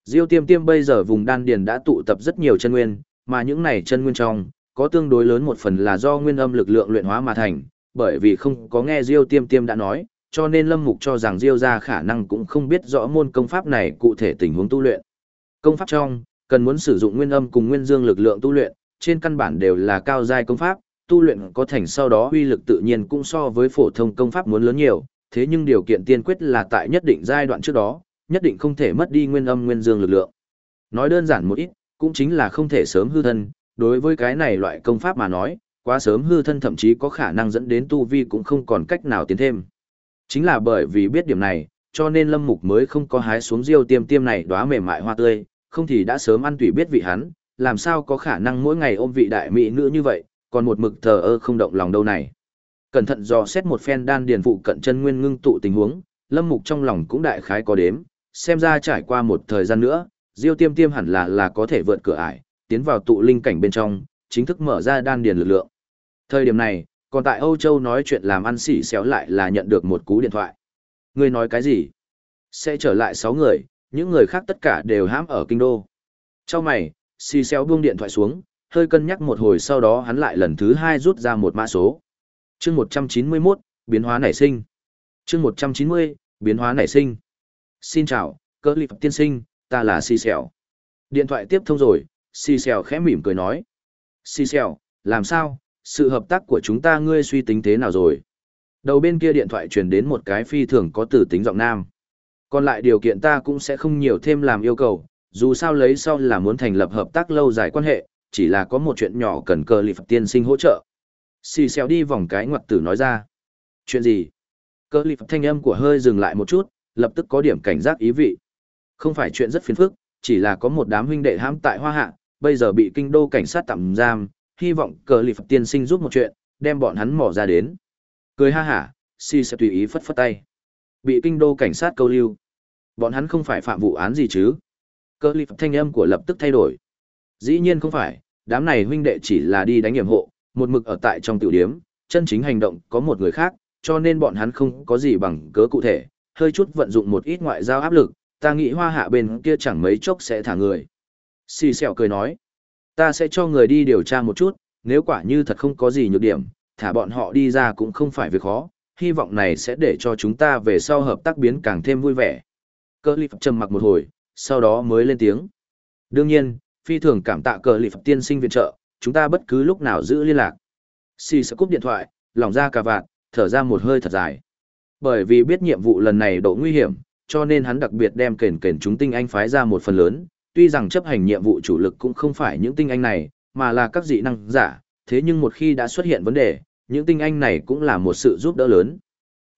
Diêu Tiêm Tiêm bây giờ vùng đan điền đã tụ tập rất nhiều chân nguyên, mà những này chân nguyên trong, có tương đối lớn một phần là do nguyên âm lực lượng luyện hóa mà thành, bởi vì không có nghe Diêu Tiêm Tiêm đã nói, cho nên Lâm Mục cho rằng Diêu gia khả năng cũng không biết rõ môn công pháp này cụ thể tình huống tu luyện. Công pháp trong, cần muốn sử dụng nguyên âm cùng nguyên dương lực lượng tu luyện, trên căn bản đều là cao giai công pháp, tu luyện có thành sau đó uy lực tự nhiên cũng so với phổ thông công pháp muốn lớn nhiều, thế nhưng điều kiện tiên quyết là tại nhất định giai đoạn trước đó, nhất định không thể mất đi nguyên âm nguyên dương lực lượng. Nói đơn giản một ít, cũng chính là không thể sớm hư thân, đối với cái này loại công pháp mà nói, quá sớm hư thân thậm chí có khả năng dẫn đến tu vi cũng không còn cách nào tiến thêm. Chính là bởi vì biết điểm này, cho nên Lâm Mục mới không có hái xuống diêu tiêm tiêm này đóa mềm mại hoa tươi, không thì đã sớm ăn tùy biết vị hắn, làm sao có khả năng mỗi ngày ôm vị đại mỹ nữ như vậy, còn một mực thờ ơ không động lòng đâu này. Cẩn thận dò xét một phen đan điền phụ cận chân nguyên ngưng tụ tình huống, Lâm Mục trong lòng cũng đại khái có đếm, xem ra trải qua một thời gian nữa, Diêu Tiêm Tiêm hẳn là là có thể vượt cửa ải, tiến vào tụ linh cảnh bên trong, chính thức mở ra đan điền lực lượng. Thời điểm này, còn tại Âu Châu nói chuyện làm ăn xỉ xéo lại là nhận được một cú điện thoại. Người nói cái gì? Sẽ trở lại 6 người, những người khác tất cả đều hãm ở kinh đô. Trong mày, xì xéo buông điện thoại xuống, hơi cân nhắc một hồi sau đó hắn lại lần thứ hai rút ra một mã số. chương 191, biến hóa nảy sinh. chương 190, biến hóa nảy sinh. Xin chào, cơ lịp tiên sinh, ta là xì xéo. Điện thoại tiếp thông rồi, xì xèo khẽ mỉm cười nói. Xì xèo, làm sao, sự hợp tác của chúng ta ngươi suy tính thế nào rồi? Đầu bên kia điện thoại truyền đến một cái phi thường có tử tính giọng nam. Còn lại điều kiện ta cũng sẽ không nhiều thêm làm yêu cầu, dù sao lấy sau là muốn thành lập hợp tác lâu dài quan hệ, chỉ là có một chuyện nhỏ cần cơ lịp tiên sinh hỗ trợ. Xì xèo đi vòng cái ngoặt tử nói ra. Chuyện gì? Cơ lịp thanh âm của hơi dừng lại một chút, lập tức có điểm cảnh giác ý vị. Không phải chuyện rất phiền phức, chỉ là có một đám huynh đệ hãm tại Hoa Hạ, bây giờ bị kinh đô cảnh sát tạm giam, hy vọng cờ lịp tiên sinh giúp một chuyện, đem bọn hắn mỏ ra đến. Cười ha hả, si sẽ tùy ý phất phất tay. Bị kinh đô cảnh sát câu lưu. Bọn hắn không phải phạm vụ án gì chứ. Cờ lịp thanh âm của lập tức thay đổi. Dĩ nhiên không phải, đám này huynh đệ chỉ là đi đánh nhiệm hộ, một mực ở tại trong tiểu điếm, chân chính hành động có một người khác, cho nên bọn hắn không có gì bằng cớ cụ thể, hơi chút vận dụng một ít ngoại giao áp lực, ta nghĩ hoa hạ bên kia chẳng mấy chốc sẽ thả người. Xì xẹo cười nói, ta sẽ cho người đi điều tra một chút, nếu quả như thật không có gì nhược điểm, thả bọn họ đi ra cũng không phải việc khó, hy vọng này sẽ để cho chúng ta về sau hợp tác biến càng thêm vui vẻ. Cơ lip trầm mặc một hồi, sau đó mới lên tiếng. Đương nhiên, phi thường cảm tạ cờ lip tiên sinh viện trợ, chúng ta bất cứ lúc nào giữ liên lạc. Xì sẽ cúp điện thoại, lỏng ra cà vạt, thở ra một hơi thật dài. Bởi vì biết nhiệm vụ lần này độ nguy hiểm, cho nên hắn đặc biệt đem kền kền chúng tinh anh phái ra một phần lớn, tuy rằng chấp hành nhiệm vụ chủ lực cũng không phải những tinh anh này, mà là các dị năng giả, thế nhưng một khi đã xuất hiện vấn đề, những tinh anh này cũng là một sự giúp đỡ lớn.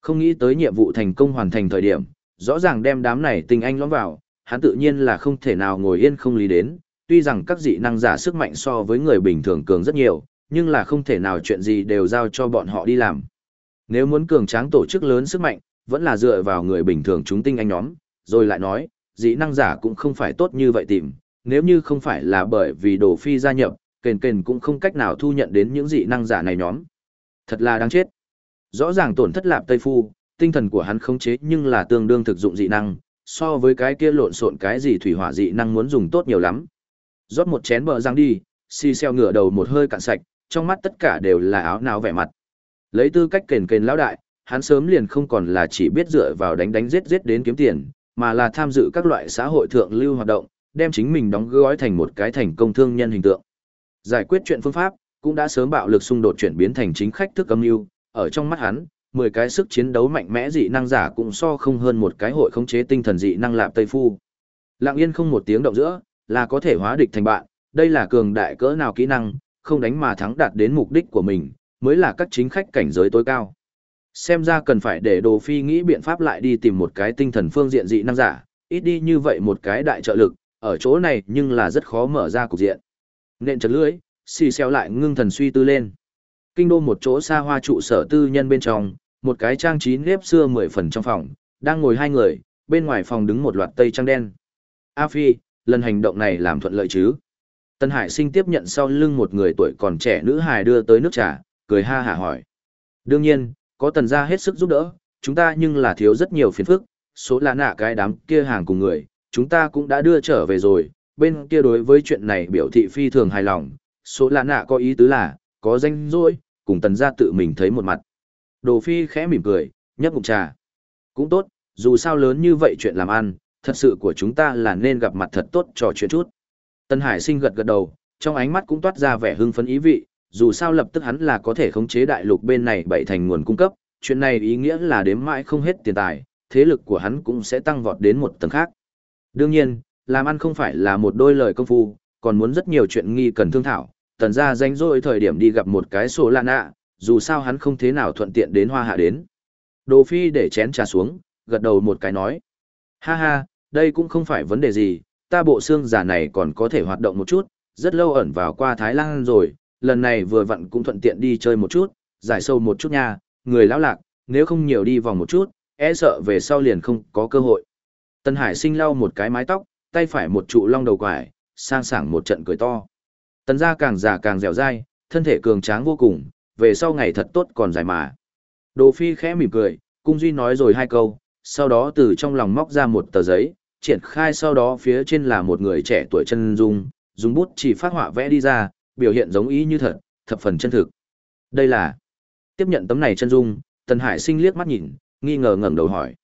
Không nghĩ tới nhiệm vụ thành công hoàn thành thời điểm, rõ ràng đem đám này tinh anh lõm vào, hắn tự nhiên là không thể nào ngồi yên không lý đến, tuy rằng các dị năng giả sức mạnh so với người bình thường cường rất nhiều, nhưng là không thể nào chuyện gì đều giao cho bọn họ đi làm. Nếu muốn cường tráng tổ chức lớn sức mạnh, vẫn là dựa vào người bình thường chúng tinh anh nhóm, rồi lại nói, Dị năng giả cũng không phải tốt như vậy tìm, nếu như không phải là bởi vì đồ phi gia nhập, kền kền cũng không cách nào thu nhận đến những dị năng giả này nhóm. Thật là đáng chết. Rõ ràng tổn thất lạp Tây Phu, tinh thần của hắn không chế nhưng là tương đương thực dụng dị năng, So với cái kia lộn xộn cái gì thủy hỏa dị năng muốn dùng tốt nhiều lắm. Rót một chén bờ răng đi, xì xeo ngửa đầu một hơi cạn sạch, trong mắt tất cả đều là áo náo vẻ mặt. Lấy tư cách kền kền lão đại, hắn sớm liền không còn là chỉ biết dựa vào đánh đánh giết giết đến kiếm tiền, mà là tham dự các loại xã hội thượng lưu hoạt động, đem chính mình đóng gói thành một cái thành công thương nhân hình tượng. Giải quyết chuyện phương pháp, cũng đã sớm bạo lực xung đột chuyển biến thành chính khách thức âm mưu, ở trong mắt hắn, 10 cái sức chiến đấu mạnh mẽ dị năng giả cũng so không hơn một cái hội khống chế tinh thần dị năng lạp Tây Phu. Lặng yên không một tiếng động giữa, là có thể hóa địch thành bạn, đây là cường đại cỡ nào kỹ năng, không đánh mà thắng đạt đến mục đích của mình, mới là các chính khách cảnh giới tối cao. Xem ra cần phải để Đồ Phi nghĩ biện pháp lại đi tìm một cái tinh thần phương diện dị năng giả, ít đi như vậy một cái đại trợ lực, ở chỗ này nhưng là rất khó mở ra cục diện. Nên chật lưỡi, xì xeo lại ngưng thần suy tư lên. Kinh đô một chỗ xa hoa trụ sở tư nhân bên trong, một cái trang trí nếp xưa mười phần trong phòng, đang ngồi hai người, bên ngoài phòng đứng một loạt tây trang đen. A Phi, lần hành động này làm thuận lợi chứ? Tân Hải sinh tiếp nhận sau lưng một người tuổi còn trẻ nữ hài đưa tới nước trà, cười ha hả hỏi. Đương nhiên, có tần gia hết sức giúp đỡ, chúng ta nhưng là thiếu rất nhiều phiền phức, số là nạ cái đám kia hàng cùng người, chúng ta cũng đã đưa trở về rồi, bên kia đối với chuyện này biểu thị phi thường hài lòng, số là nạ có ý tứ là, có danh rồi, cùng tần gia tự mình thấy một mặt. Đồ phi khẽ mỉm cười, nhấp ngụm trà. Cũng tốt, dù sao lớn như vậy chuyện làm ăn, thật sự của chúng ta là nên gặp mặt thật tốt trò chuyện chút. Tân Hải sinh gật gật đầu, trong ánh mắt cũng toát ra vẻ hưng phấn ý vị, dù sao lập tức hắn là có thể khống chế đại lục bên này bảy thành nguồn cung cấp, chuyện này ý nghĩa là đếm mãi không hết tiền tài, thế lực của hắn cũng sẽ tăng vọt đến một tầng khác. Đương nhiên, làm ăn không phải là một đôi lời công phu, còn muốn rất nhiều chuyện nghi cần thương thảo, tần ra danh rỗi thời điểm đi gặp một cái sổ lạ nạ, dù sao hắn không thế nào thuận tiện đến hoa hạ đến. Đồ phi để chén trà xuống, gật đầu một cái nói. Ha ha, đây cũng không phải vấn đề gì, ta bộ xương giả này còn có thể hoạt động một chút, rất lâu ẩn vào qua Thái Lan rồi, lần này vừa vặn cũng thuận tiện đi chơi một chút, giải sâu một chút nha, người lão lạc, nếu không nhiều đi vòng một chút, e sợ về sau liền không có cơ hội. Tân Hải sinh lau một cái mái tóc, tay phải một trụ long đầu quải, sang sảng một trận cười to. Tần gia càng già càng dẻo dai, thân thể cường tráng vô cùng, về sau ngày thật tốt còn dài mà. Đồ Phi khẽ mỉm cười, cung duy nói rồi hai câu, sau đó từ trong lòng móc ra một tờ giấy, triển khai sau đó phía trên là một người trẻ tuổi chân dung, dùng bút chỉ phát họa vẽ đi ra, biểu hiện giống ý như thật, thập phần chân thực. Đây là tiếp nhận tấm này chân dung, Tần Hải sinh liếc mắt nhìn, nghi ngờ ngẩng đầu hỏi.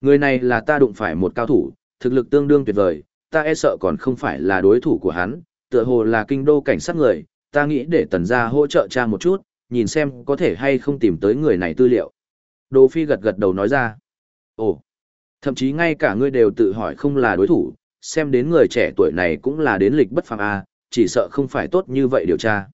Người này là ta đụng phải một cao thủ, thực lực tương đương tuyệt vời, ta e sợ còn không phải là đối thủ của hắn, tựa hồ là kinh đô cảnh sát người, ta nghĩ để tần gia hỗ trợ cha một chút, nhìn xem có thể hay không tìm tới người này tư liệu. đồ Phi gật gật đầu nói ra. Ồ, thậm chí ngay cả ngươi đều tự hỏi không là đối thủ, xem đến người trẻ tuổi này cũng là đến lịch bất phàm a, chỉ sợ không phải tốt như vậy điều tra.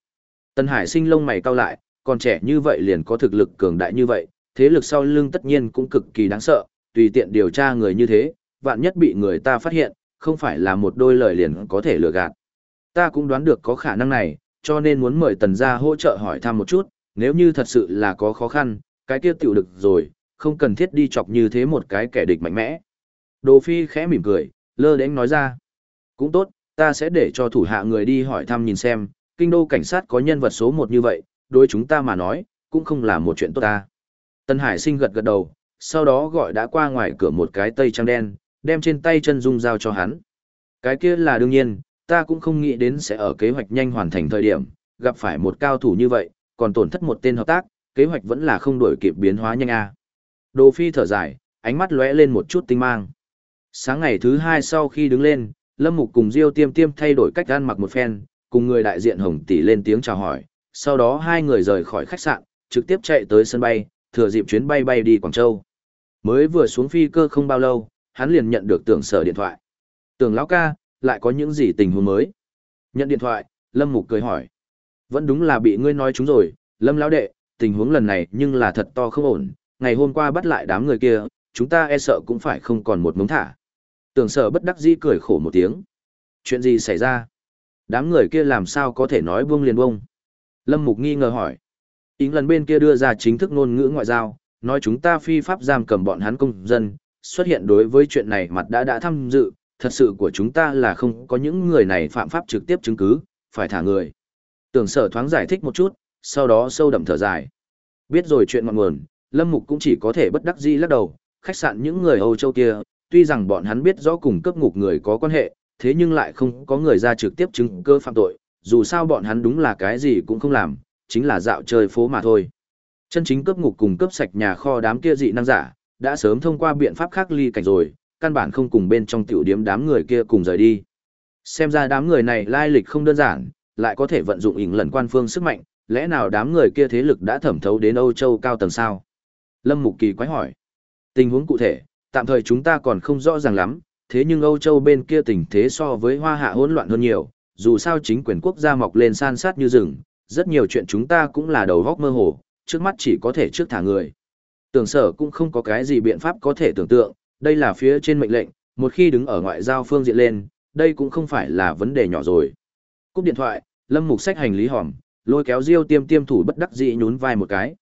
Tần Hải sinh lông mày cau lại, còn trẻ như vậy liền có thực lực cường đại như vậy, thế lực sau lưng tất nhiên cũng cực kỳ đáng sợ, tùy tiện điều tra người như thế, vạn nhất bị người ta phát hiện, không phải là một đôi lời liền có thể lừa gạt. Ta cũng đoán được có khả năng này, cho nên muốn mời tần gia hỗ trợ hỏi thăm một chút, nếu như thật sự là có khó khăn, cái kia tiểu được rồi, không cần thiết đi chọc như thế một cái kẻ địch mạnh mẽ. Đồ Phi khẽ mỉm cười, lơ đến nói ra. Cũng tốt, ta sẽ để cho thủ hạ người đi hỏi thăm nhìn xem, kinh đô cảnh sát có nhân vật số một như vậy, đối chúng ta mà nói, cũng không là một chuyện tốt ta. Tân Hải sinh gật gật đầu, sau đó gọi đã qua ngoài cửa một cái tây trang đen, đem trên tay chân dung giao cho hắn. Cái kia là đương nhiên, ta cũng không nghĩ đến sẽ ở kế hoạch nhanh hoàn thành thời điểm, gặp phải một cao thủ như vậy, còn tổn thất một tên hợp tác, kế hoạch vẫn là không đổi kịp biến hóa nhanh a. À. Đồ Phi thở dài, ánh mắt lóe lên một chút tinh mang. Sáng ngày thứ hai sau khi đứng lên, Lâm Mục cùng Diêu Tiêm Tiêm thay đổi cách ăn mặc một phen, cùng người đại diện Hồng Tỷ lên tiếng chào hỏi, sau đó hai người rời khỏi khách sạn, trực tiếp chạy tới sân bay, thừa dịp chuyến bay bay đi Quảng Châu. Mới vừa xuống phi cơ không bao lâu, hắn liền nhận được tưởng sở điện thoại. Tưởng lão ca, lại có những gì tình huống mới? Nhận điện thoại, Lâm Mục cười hỏi. Vẫn đúng là bị ngươi nói chúng rồi, Lâm lão đệ, tình huống lần này nhưng là thật to không ổn, ngày hôm qua bắt lại đám người kia, chúng ta e sợ cũng phải không còn một mống thả. Tưởng sở bất đắc dĩ cười khổ một tiếng. Chuyện gì xảy ra? Đám người kia làm sao có thể nói buông liền buông? Lâm Mục nghi ngờ hỏi. Ính lần bên kia đưa ra chính thức ngôn ngữ ngoại giao, nói chúng ta phi pháp giam cầm bọn hắn công dân, xuất hiện đối với chuyện này mặt đã đã tham dự, thật sự của chúng ta là không có những người này phạm pháp trực tiếp chứng cứ, phải thả người. Tưởng sở thoáng giải thích một chút, sau đó sâu đậm thở dài. Biết rồi chuyện ngọn nguồn, Lâm Mục cũng chỉ có thể bất đắc dĩ lắc đầu, khách sạn những người Âu Châu kia, tuy rằng bọn hắn biết rõ cùng cấp ngục người có quan hệ, thế nhưng lại không có người ra trực tiếp chứng cơ phạm tội, dù sao bọn hắn đúng là cái gì cũng không làm, chính là dạo chơi phố mà thôi. Chân chính cấp ngục cùng cấp sạch nhà kho đám kia dị năng giả, đã sớm thông qua biện pháp khác ly cảnh rồi, căn bản không cùng bên trong tiểu điếm đám người kia cùng rời đi. Xem ra đám người này lai lịch không đơn giản, lại có thể vận dụng ỉn lần quan phương sức mạnh, lẽ nào đám người kia thế lực đã thẩm thấu đến Âu Châu cao tầng sao? Lâm Mục Kỳ quái hỏi. Tình huống cụ thể, tạm thời chúng ta còn không rõ ràng lắm, thế nhưng Âu Châu bên kia tình thế so với hoa hạ hỗn loạn hơn nhiều, dù sao chính quyền quốc gia mọc lên san sát như rừng, rất nhiều chuyện chúng ta cũng là đầu góc mơ hồ, trước mắt chỉ có thể trước thả người. Tưởng sở cũng không có cái gì biện pháp có thể tưởng tượng, đây là phía trên mệnh lệnh, một khi đứng ở ngoại giao phương diện lên, đây cũng không phải là vấn đề nhỏ rồi. Cúp điện thoại, Lâm Mục sách hành lý hòm, lôi kéo Diêu Tiêm Tiêm thủ bất đắc dĩ nhún vai một cái.